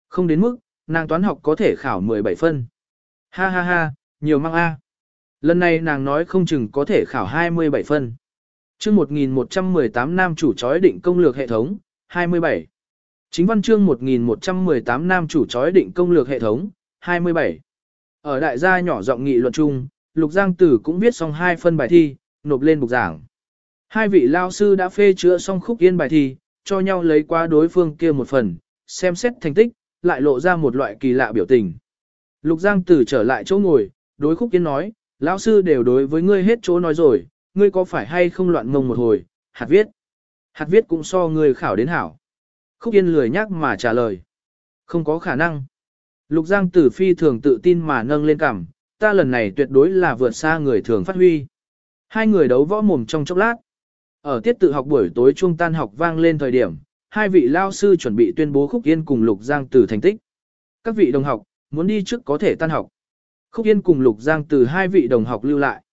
Không đến mức, nàng toán học có thể khảo 17 phân. Ha ha ha, nhiều mang A. Lần này nàng nói không chừng có thể khảo 27 phân. chương 1118 nam chủ chói định công lược hệ thống, 27. Chính văn chương 1118 nam chủ chói định công lược hệ thống, 27. Ở đại gia nhỏ giọng nghị luận chung, Lục Giang Tử cũng viết xong hai phân bài thi, nộp lên bục giảng. Hai vị lao sư đã phê chữa xong khúc yên bài thi, cho nhau lấy qua đối phương kia một phần, xem xét thành tích, lại lộ ra một loại kỳ lạ biểu tình. Lục Giang Tử trở lại chỗ ngồi, đối khúc yên nói, lão sư đều đối với ngươi hết chỗ nói rồi, ngươi có phải hay không loạn ngông một hồi, hạt viết. Hạt viết cũng so ngươi khảo đến hảo. Khúc Yên lười nhắc mà trả lời. Không có khả năng. Lục Giang Tử Phi thường tự tin mà nâng lên cằm, ta lần này tuyệt đối là vượt xa người thường phát huy. Hai người đấu võ mồm trong chốc lát. Ở tiết tự học buổi tối trung tan học vang lên thời điểm, hai vị lao sư chuẩn bị tuyên bố Khúc Yên cùng Lục Giang Tử thành tích. Các vị đồng học, muốn đi trước có thể tan học. Khúc Yên cùng Lục Giang Tử hai vị đồng học lưu lại.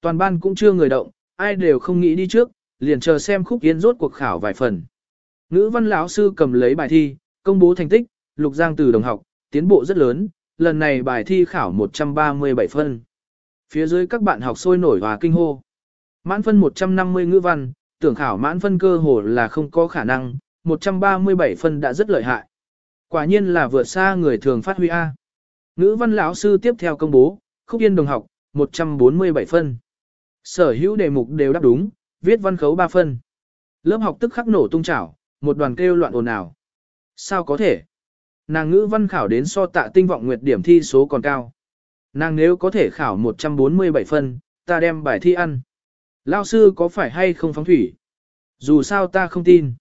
Toàn ban cũng chưa người động, ai đều không nghĩ đi trước, liền chờ xem Khúc Yên rốt cuộc khảo vài phần. Ngữ văn lão sư cầm lấy bài thi, công bố thành tích, Lục Giang từ đồng học, tiến bộ rất lớn, lần này bài thi khảo 137 phân. Phía dưới các bạn học sôi nổi và kinh hô. Mãn phân 150 ngữ văn, tưởng khảo mãn phân cơ hồ là không có khả năng, 137 phân đã rất lợi hại. Quả nhiên là vượt xa người thường phát huy A. Ngữ văn lão sư tiếp theo công bố, khúc yên đồng học, 147 phân. Sở hữu đề mục đều đáp đúng, viết văn khấu 3 phân. Lớp học tức khắc nổ tung chảo, một đoàn kêu loạn ồn ào. Sao có thể? Nàng ngữ văn khảo đến so tạ tinh vọng nguyệt điểm thi số còn cao. Nàng nếu có thể khảo 147 phân, ta đem bài thi ăn. Lao sư có phải hay không phóng thủy? Dù sao ta không tin.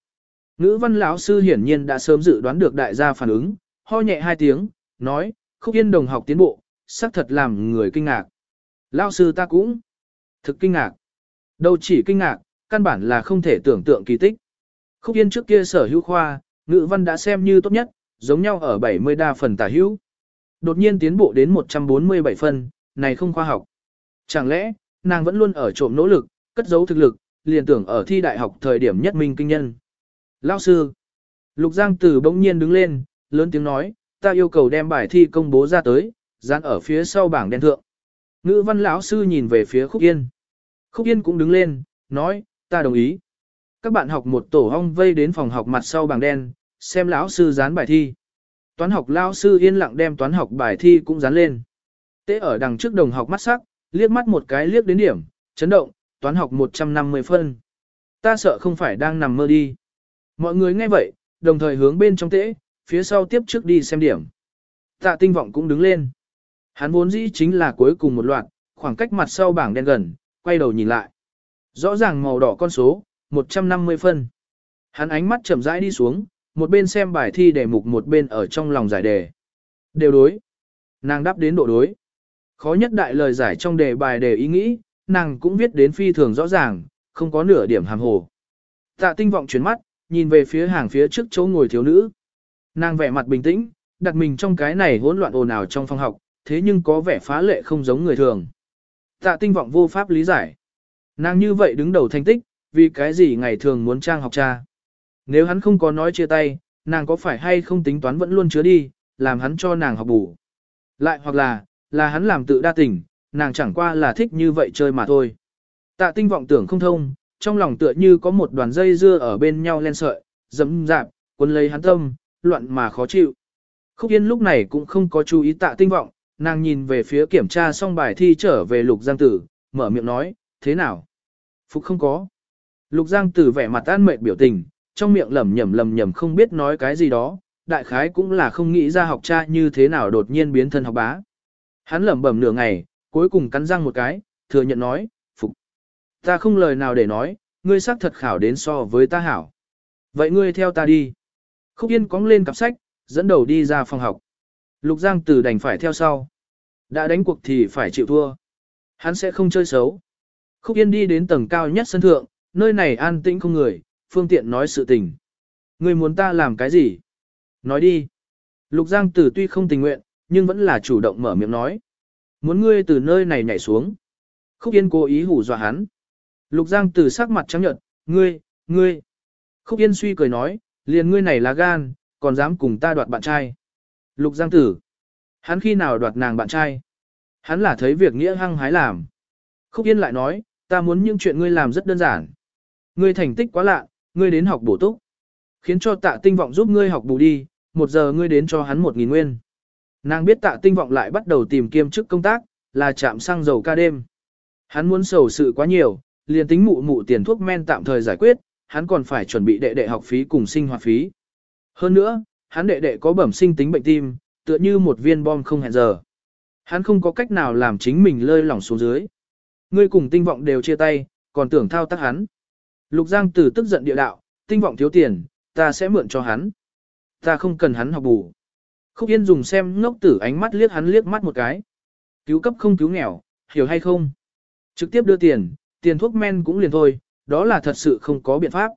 Ngữ văn lão sư hiển nhiên đã sớm dự đoán được đại gia phản ứng, ho nhẹ hai tiếng, nói, khúc yên đồng học tiến bộ, xác thật làm người kinh ngạc. Lao sư ta cũng thực kinh ngạc. Đâu chỉ kinh ngạc, căn bản là không thể tưởng tượng kỳ tích. Khúc yên trước kia sở hữu khoa, ngữ văn đã xem như tốt nhất, giống nhau ở 70 đa phần tả hữu. Đột nhiên tiến bộ đến 147 phần, này không khoa học. Chẳng lẽ, nàng vẫn luôn ở trộm nỗ lực, cất giấu thực lực, liền tưởng ở thi đại học thời điểm nhất minh kinh nhân. Lao sư. Lục Giang Tử bỗng nhiên đứng lên, lớn tiếng nói, ta yêu cầu đem bài thi công bố ra tới, dán ở phía sau bảng đen thượng. Ngữ văn lão sư nhìn về phía Khúc Yên. Khúc Yên cũng đứng lên, nói, ta đồng ý. Các bạn học một tổ hong vây đến phòng học mặt sau bảng đen, xem lão sư dán bài thi. Toán học lão sư yên lặng đem toán học bài thi cũng dán lên. Tế ở đằng trước đồng học mắt sắc, liếc mắt một cái liếc đến điểm, chấn động, toán học 150 phân. Ta sợ không phải đang nằm mơ đi. Mọi người nghe vậy, đồng thời hướng bên trong tễ, phía sau tiếp trước đi xem điểm. Tạ tinh vọng cũng đứng lên. Hắn vốn dĩ chính là cuối cùng một loạt, khoảng cách mặt sau bảng đen gần, quay đầu nhìn lại. Rõ ràng màu đỏ con số, 150 phân. Hắn ánh mắt chậm rãi đi xuống, một bên xem bài thi đề mục một bên ở trong lòng giải đề. Đều đối. Nàng đáp đến độ đối. Khó nhất đại lời giải trong đề bài đề ý nghĩ, nàng cũng viết đến phi thường rõ ràng, không có nửa điểm hàm hồ. Tạ tinh vọng chuyển mắt, nhìn về phía hàng phía trước chỗ ngồi thiếu nữ. Nàng vẻ mặt bình tĩnh, đặt mình trong cái này hỗn loạn ồn ào trong phòng học, thế nhưng có vẻ phá lệ không giống người thường. Tạ tinh vọng vô pháp lý giải. Nàng như vậy đứng đầu thành tích, vì cái gì ngày thường muốn trang học cha. Nếu hắn không có nói chia tay, nàng có phải hay không tính toán vẫn luôn chứa đi, làm hắn cho nàng học bù. Lại hoặc là, là hắn làm tự đa tình, nàng chẳng qua là thích như vậy chơi mà thôi. Tạ tinh vọng tưởng không thông, trong lòng tựa như có một đoàn dây dưa ở bên nhau len sợi, dẫm dạp, cuốn lấy hắn tâm, loạn mà khó chịu. Khúc Yên lúc này cũng không có chú ý tạ tinh vọng, nàng nhìn về phía kiểm tra xong bài thi trở về Lục Giang Tử, mở miệng nói, thế nào? Phục không có. Lục Giang Tử vẻ mặt an mệt biểu tình, trong miệng lẩm nhẩm lẩm nhẩm không biết nói cái gì đó, đại khái cũng là không nghĩ ra học cha như thế nào đột nhiên biến thân học bá. Hắn lẩm bẩm nửa ngày, cuối cùng cắn răng một cái, thừa nhận nói, phục. Ta không lời nào để nói, ngươi xác thật khảo đến so với ta hảo. Vậy ngươi theo ta đi. Khúc Yên cóng lên cặp sách, dẫn đầu đi ra phòng học. Lục Giang Tử đành phải theo sau. Đã đánh cuộc thì phải chịu thua. Hắn sẽ không chơi xấu. Khúc Yên đi đến tầng cao nhất sân thượng, nơi này an tĩnh không người, phương tiện nói sự tình. Ngươi muốn ta làm cái gì? Nói đi. Lục Giang Tử tuy không tình nguyện, nhưng vẫn là chủ động mở miệng nói. Muốn ngươi từ nơi này nhảy xuống. Khúc Yên cố ý hủ dọa hắn. Lục Giang Tử sắc mặt trắng nhợt, ngươi, ngươi. Khúc Yên suy cười nói, liền ngươi này là gan, còn dám cùng ta đoạt bạn trai. Lục Giang Tử. Hắn khi nào đoạt nàng bạn trai? Hắn là thấy việc nghĩa hăng hái làm. Khúc Yên lại nói, ta muốn những chuyện ngươi làm rất đơn giản. Ngươi thành tích quá lạ, ngươi đến học bổ túc. Khiến cho tạ tinh vọng giúp ngươi học bù đi, một giờ ngươi đến cho hắn một nghìn nguyên. Nàng biết tạ tinh vọng lại bắt đầu tìm kiêm chức công tác, là chạm xăng dầu ca đêm. Hắn muốn sầu sự quá nhiều, liền tính mụ mụ tiền thuốc men tạm thời giải quyết, hắn còn phải chuẩn bị đệ đệ học phí cùng sinh hoạt phí. Hơn nữa, hắn đệ đệ có bẩm sinh tính bệnh tim, tựa như một viên bom không hẹn giờ. Hắn không có cách nào làm chính mình lơi lỏng xuống dưới. Ngươi cùng tinh vọng đều chia tay, còn tưởng thao tác hắn. Lục Giang Tử tức giận địa đạo, tinh vọng thiếu tiền, ta sẽ mượn cho hắn. Ta không cần hắn học bù. Khúc Yên dùng xem ngốc tử ánh mắt liếc hắn liếc mắt một cái. Cứu cấp không cứu nghèo, hiểu hay không? Trực tiếp đưa tiền, tiền thuốc men cũng liền thôi, đó là thật sự không có biện pháp.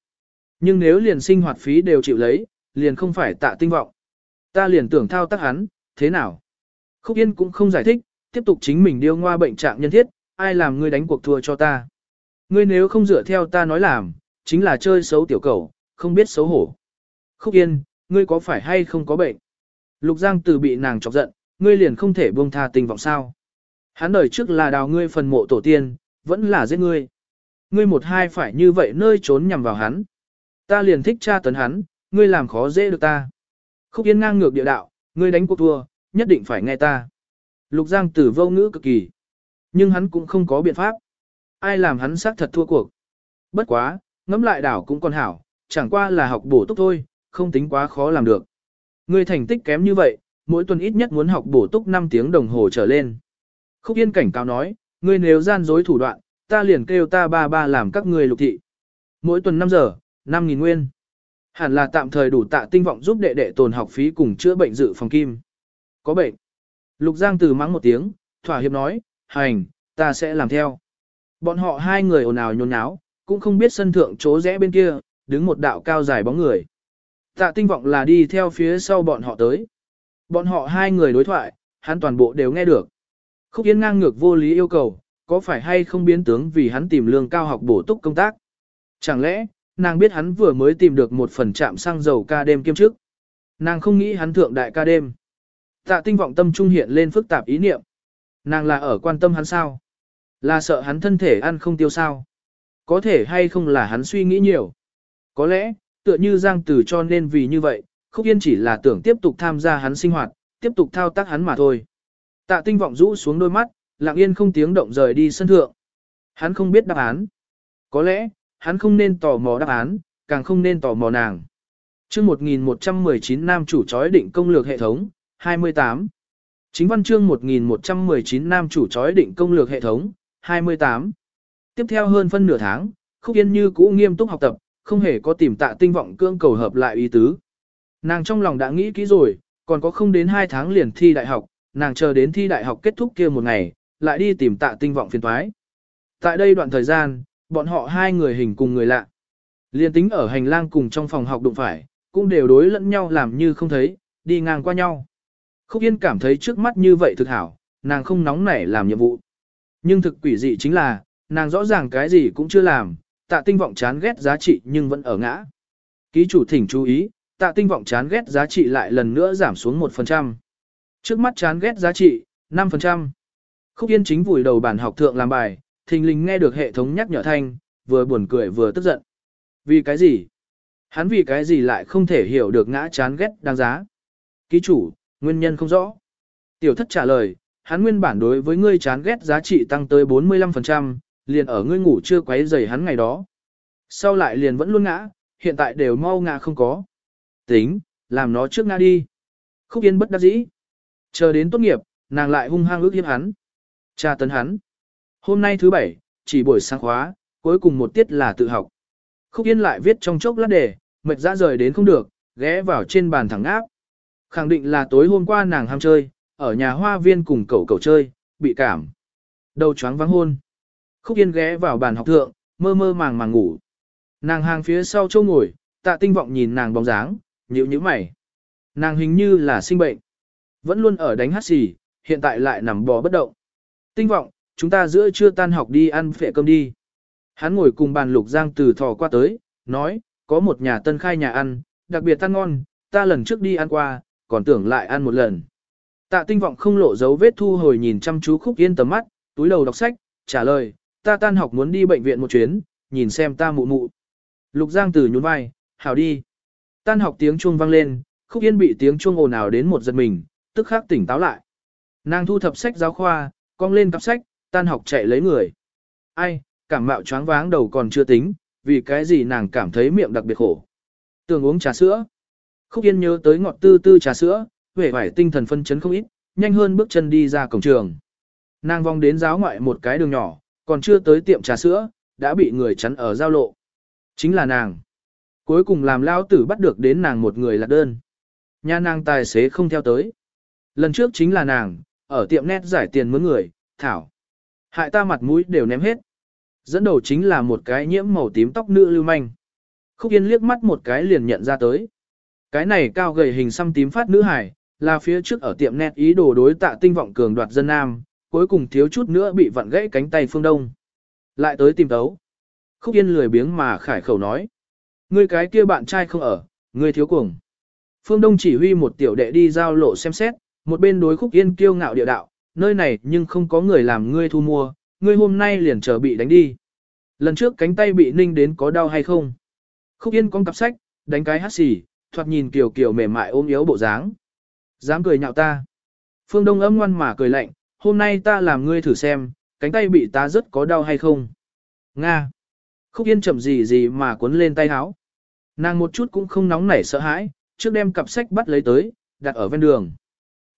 Nhưng nếu liền sinh hoạt phí đều chịu lấy, liền không phải tạ tinh vọng. Ta liền tưởng thao tác hắn, thế nào? Khúc Yên cũng không giải thích, tiếp tục chính mình điêu ngoa bệnh trạng nhân thiết, ai làm ngươi đánh cuộc thua cho ta. Ngươi nếu không dựa theo ta nói làm, chính là chơi xấu tiểu cầu, không biết xấu hổ. Khúc Yên, ngươi có phải hay không có bệnh? Lục Giang từ bị nàng chọc giận, ngươi liền không thể buông tha tình vọng sao. Hắn đời trước là đào ngươi phần mộ tổ tiên, vẫn là giết ngươi. Ngươi một hai phải như vậy nơi trốn nhằm vào hắn. Ta liền thích tra tấn hắn, ngươi làm khó dễ được ta. Khúc Yên ngang ngược địa đạo, ngươi đánh cuộc thua, nhất định phải nghe ta. Lục Giang tử vô ngữ cực kỳ. Nhưng hắn cũng không có biện pháp. Ai làm hắn xác thật thua cuộc. Bất quá, ngẫm lại đảo cũng còn hảo, chẳng qua là học bổ túc thôi, không tính quá khó làm được. Ngươi thành tích kém như vậy, mỗi tuần ít nhất muốn học bổ túc 5 tiếng đồng hồ trở lên. Khúc Yên cảnh cáo nói, ngươi nếu gian dối thủ đoạn, ta liền kêu ta ba ba làm các ngươi lục thị. Mỗi tuần 5 giờ, 5.000 nguyên. Hẳn là tạm thời đủ tạ tinh vọng giúp đệ đệ tồn học phí cùng chữa bệnh dự phòng kim. Có bệnh. Lục Giang từ mắng một tiếng, thỏa hiệp nói, hành, ta sẽ làm theo. Bọn họ hai người ồn ào nhốn nháo, cũng không biết sân thượng chỗ rẽ bên kia, đứng một đạo cao dài bóng người. Tạ tinh vọng là đi theo phía sau bọn họ tới. Bọn họ hai người đối thoại, hắn toàn bộ đều nghe được. Khúc Yên ngang ngược vô lý yêu cầu, có phải hay không biến tướng vì hắn tìm lương cao học bổ túc công tác? Chẳng lẽ, nàng biết hắn vừa mới tìm được một phần trạm xăng dầu ca đêm kiêm chức? Nàng không nghĩ hắn thượng đại ca đêm. Tạ tinh vọng tâm trung hiện lên phức tạp ý niệm. Nàng là ở quan tâm hắn sao? Là sợ hắn thân thể ăn không tiêu sao? Có thể hay không là hắn suy nghĩ nhiều? Có lẽ, tựa như Giang Tử cho nên vì như vậy, Khúc Yên chỉ là tưởng tiếp tục tham gia hắn sinh hoạt, tiếp tục thao tác hắn mà thôi. Tạ tinh vọng rũ xuống đôi mắt, lặng yên không tiếng động rời đi sân thượng. Hắn không biết đáp án. Có lẽ, hắn không nên tò mò đáp án, càng không nên tò mò nàng. chương 1119 nam chủ chói định công lược hệ thống, 28. Chính văn chương 1119 nam chủ chói định công lược hệ thống, 28. Tiếp theo hơn phân nửa tháng, Khúc Yên như cũ nghiêm túc học tập, không hề có tìm tạ tinh vọng cương cầu hợp lại ý tứ. Nàng trong lòng đã nghĩ kỹ rồi, còn có không đến 2 tháng liền thi đại học, nàng chờ đến thi đại học kết thúc kia một ngày, lại đi tìm tạ tinh vọng phiền thoái. Tại đây đoạn thời gian, bọn họ hai người hình cùng người lạ. Liên tính ở hành lang cùng trong phòng học đụng phải, cũng đều đối lẫn nhau làm như không thấy, đi ngang qua nhau. Khúc Yên cảm thấy trước mắt như vậy thực hảo, nàng không nóng nảy làm nhiệm vụ. Nhưng thực quỷ dị chính là, nàng rõ ràng cái gì cũng chưa làm, tạ tinh vọng chán ghét giá trị nhưng vẫn ở ngã. Ký chủ thỉnh chú ý, tạ tinh vọng chán ghét giá trị lại lần nữa giảm xuống 1%. Trước mắt chán ghét giá trị, 5%. Khúc Yên chính vùi đầu bản học thượng làm bài, thình lình nghe được hệ thống nhắc nhở thanh, vừa buồn cười vừa tức giận. Vì cái gì? Hắn vì cái gì lại không thể hiểu được ngã chán ghét đáng giá? Ký chủ, nguyên nhân không rõ. Tiểu thất trả lời, hắn nguyên bản đối với ngươi chán ghét giá trị tăng tới 45%, liền ở ngươi ngủ chưa quấy rầy hắn ngày đó. Sau lại liền vẫn luôn ngã, hiện tại đều mau ngã không có. Tính, làm nó trước ngã đi. Khúc Yên bất đắc dĩ. Chờ đến tốt nghiệp, nàng lại hung hăng ước hiếp hắn. Cha tấn hắn. Hôm nay thứ bảy, chỉ buổi sáng khóa, cuối cùng một tiết là tự học. Khúc Yên lại viết trong chốc lát đề, mệt ra rời đến không được, ghé vào trên bàn thẳng áp. Khẳng định là tối hôm qua nàng ham chơi, ở nhà hoa viên cùng cậu cậu chơi, bị cảm. Đầu chóng vắng hôn. Khúc Yên ghé vào bàn học thượng, mơ mơ màng màng ngủ. Nàng hàng phía sau châu ngồi, tạ tinh vọng nhìn nàng bóng dáng, nhíu nhíu mày. Nàng hình như là sinh bệnh. Vẫn luôn ở đánh hát xì, hiện tại lại nằm bò bất động. Tinh vọng, chúng ta giữa trưa tan học đi ăn phệ cơm đi. Hắn ngồi cùng bàn lục giang từ thò qua tới, nói, có một nhà tân khai nhà ăn, đặc biệt tan ngon, ta lần trước đi ăn qua, còn tưởng lại ăn một lần. Tạ tinh vọng không lộ dấu vết thu hồi nhìn chăm chú khúc yên tầm mắt, túi đầu đọc sách, trả lời, ta tan học muốn đi bệnh viện một chuyến, nhìn xem ta mụ mụ. Lục giang Tử nhún vai, hảo đi. Tan học tiếng chuông vang lên, khúc yên bị tiếng chuông ồn ào đến một giật mình, tức khắc tỉnh táo lại. Nàng thu thập sách giáo khoa, cong lên cặp sách, tan học chạy lấy người. Ai, cảm mạo choáng váng đầu còn chưa tính, vì cái gì nàng cảm thấy miệng đặc biệt khổ. Tưởng uống trà sữa. Khúc Yên nhớ tới ngọt tư tư trà sữa, vẻ vải tinh thần phân chấn không ít, nhanh hơn bước chân đi ra cổng trường. Nàng vòng đến giáo ngoại một cái đường nhỏ, còn chưa tới tiệm trà sữa, đã bị người chắn ở giao lộ. Chính là nàng. Cuối cùng làm lao tử bắt được đến nàng một người lạc đơn. Nhà nàng tài xế không theo tới. Lần trước chính là nàng, ở tiệm nét giải tiền mướn người, thảo. Hại ta mặt mũi đều ném hết. Dẫn đầu chính là một cái nhiễm màu tím tóc nữ lưu manh. Khúc Yên liếc mắt một cái liền nhận ra tới. Cái này cao gầy hình xăm tím phát nữ hải, là phía trước ở tiệm nét ý đồ đối tạ tinh vọng cường đoạt dân nam, cuối cùng thiếu chút nữa bị vặn gãy cánh tay phương đông. Lại tới tìm tấu. Khúc Yên lười biếng mà khải khẩu nói. Ngươi cái kia bạn trai không ở, ngươi thiếu cuồng. Phương Đông chỉ huy một tiểu đệ đi giao lộ xem xét, một bên đối Khúc Yên kiêu ngạo địa đạo, nơi này nhưng không có người làm ngươi thu mua, ngươi hôm nay liền chờ bị đánh đi. Lần trước cánh tay bị ninh đến có đau hay không? Khúc Yên con cặp sách, đánh cái hát xì, thoạt nhìn kiều kiều mềm mại ôm yếu bộ dáng. Dám cười nhạo ta. Phương Đông âm ngoan mà cười lạnh, hôm nay ta làm ngươi thử xem, cánh tay bị ta rất có đau hay không. Nga. Khúc Yên chậm gì gì mà cuốn lên tay háo. Nàng một chút cũng không nóng nảy sợ hãi, trước đem cặp sách bắt lấy tới, đặt ở ven đường.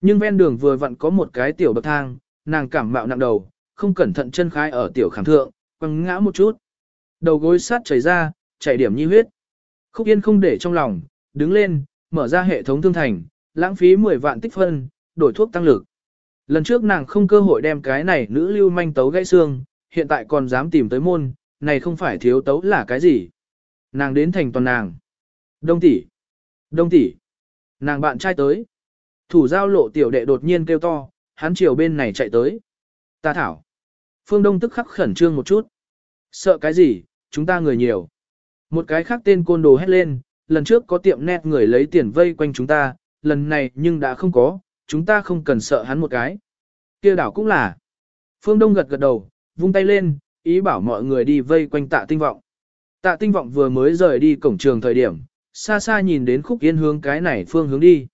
Nhưng ven đường vừa vặn có một cái tiểu bậc thang, nàng cảm mạo nặng đầu, không cẩn thận chân khai ở tiểu khảm thượng, quăng ngã một chút. Đầu gối sát chảy ra, chảy điểm nhi huyết. Khúc Yên không để trong lòng, đứng lên, mở ra hệ thống thương thành, lãng phí 10 vạn tích phân, đổi thuốc tăng lực. Lần trước nàng không cơ hội đem cái này nữ lưu manh tấu gãy xương, hiện tại còn dám tìm tới môn, này không phải thiếu tấu là cái gì. Nàng đến thành toàn nàng. Đông tỷ, Đông tỷ, Nàng bạn trai tới. Thủ giao lộ tiểu đệ đột nhiên kêu to, hắn chiều bên này chạy tới. Ta thảo. Phương Đông tức khắc khẩn trương một chút. Sợ cái gì, chúng ta người nhiều. Một cái khác tên côn đồ hét lên, lần trước có tiệm nét người lấy tiền vây quanh chúng ta, lần này nhưng đã không có, chúng ta không cần sợ hắn một cái. kia đảo cũng là. Phương Đông gật gật đầu, vung tay lên, ý bảo mọi người đi vây quanh tạ tinh vọng. Tạ tinh vọng vừa mới rời đi cổng trường thời điểm, xa xa nhìn đến khúc yên hướng cái này phương hướng đi.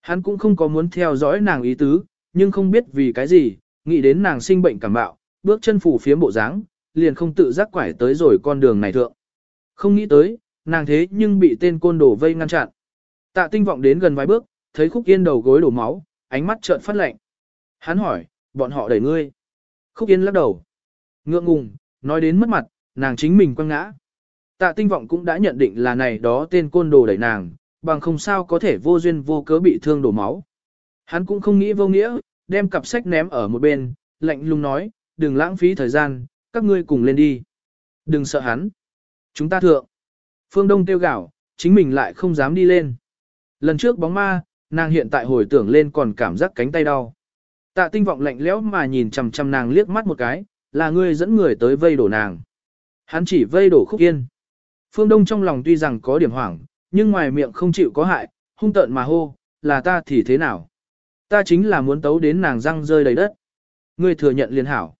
Hắn cũng không có muốn theo dõi nàng ý tứ, nhưng không biết vì cái gì, nghĩ đến nàng sinh bệnh cảm bạo, bước chân phủ phía bộ dáng liền không tự giác quải tới rồi con đường này thượng. Không nghĩ tới, nàng thế nhưng bị tên côn đồ vây ngăn chặn. Tạ tinh vọng đến gần vài bước, thấy khúc yên đầu gối đổ máu, ánh mắt trợn phát lạnh. Hắn hỏi, bọn họ đẩy ngươi. Khúc yên lắc đầu. Ngượng ngùng, nói đến mất mặt, nàng chính mình quăng ngã. Tạ tinh vọng cũng đã nhận định là này đó tên côn đồ đẩy nàng, bằng không sao có thể vô duyên vô cớ bị thương đổ máu. Hắn cũng không nghĩ vô nghĩa, đem cặp sách ném ở một bên, lạnh lùng nói, đừng lãng phí thời gian, các ngươi cùng lên đi. Đừng sợ hắn. Chúng ta thượng. Phương Đông tiêu gạo, chính mình lại không dám đi lên. Lần trước bóng ma, nàng hiện tại hồi tưởng lên còn cảm giác cánh tay đau. Tạ tinh vọng lạnh lẽo mà nhìn chằm chằm nàng liếc mắt một cái, là ngươi dẫn người tới vây đổ nàng. Hắn chỉ vây đổ khúc yên. Phương Đông trong lòng tuy rằng có điểm hoảng, nhưng ngoài miệng không chịu có hại, hung tợn mà hô, là ta thì thế nào? Ta chính là muốn tấu đến nàng răng rơi đầy đất. Ngươi thừa nhận liền hảo.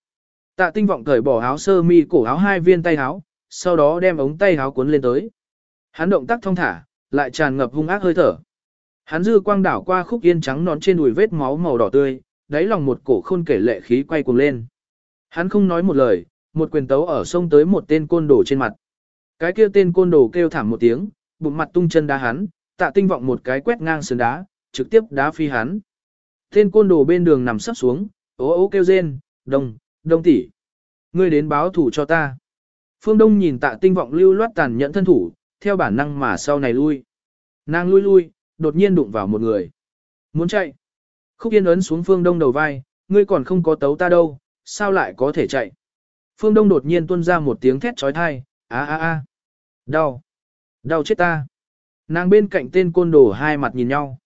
Tạ tinh vọng cởi bỏ áo sơ mi cổ áo hai viên tay áo, sau đó đem ống tay áo cuốn lên tới. Hắn động tác thông thả, lại tràn ngập hung ác hơi thở. Hắn dư quang đảo qua khúc yên trắng nón trên đùi vết máu màu đỏ tươi, đáy lòng một cổ khôn kể lệ khí quay cuồng lên. Hắn không nói một lời, một quyền tấu ở sông tới một tên côn đồ trên mặt. Cái kia tên côn đồ kêu thảm một tiếng, bụng mặt tung chân đá hắn, tạ tinh vọng một cái quét ngang sườn đá, trực tiếp đá phi hắn. Tên côn đồ bên đường nằm sắp xuống, ố ố kêu rên, đông, đông tỷ. Ngươi đến báo thủ cho ta. Phương Đông nhìn tạ tinh vọng lưu loát tàn nhẫn thân thủ, theo bản năng mà sau này lui. Nàng lui lui, đột nhiên đụng vào một người. Muốn chạy. Khúc Yên ấn xuống Phương Đông đầu vai, ngươi còn không có tấu ta đâu, sao lại có thể chạy. Phương Đông đột nhiên tuôn ra một tiếng thét trói thai, á á á, Đau. Đau chết ta. Nàng bên cạnh tên côn đồ hai mặt nhìn nhau.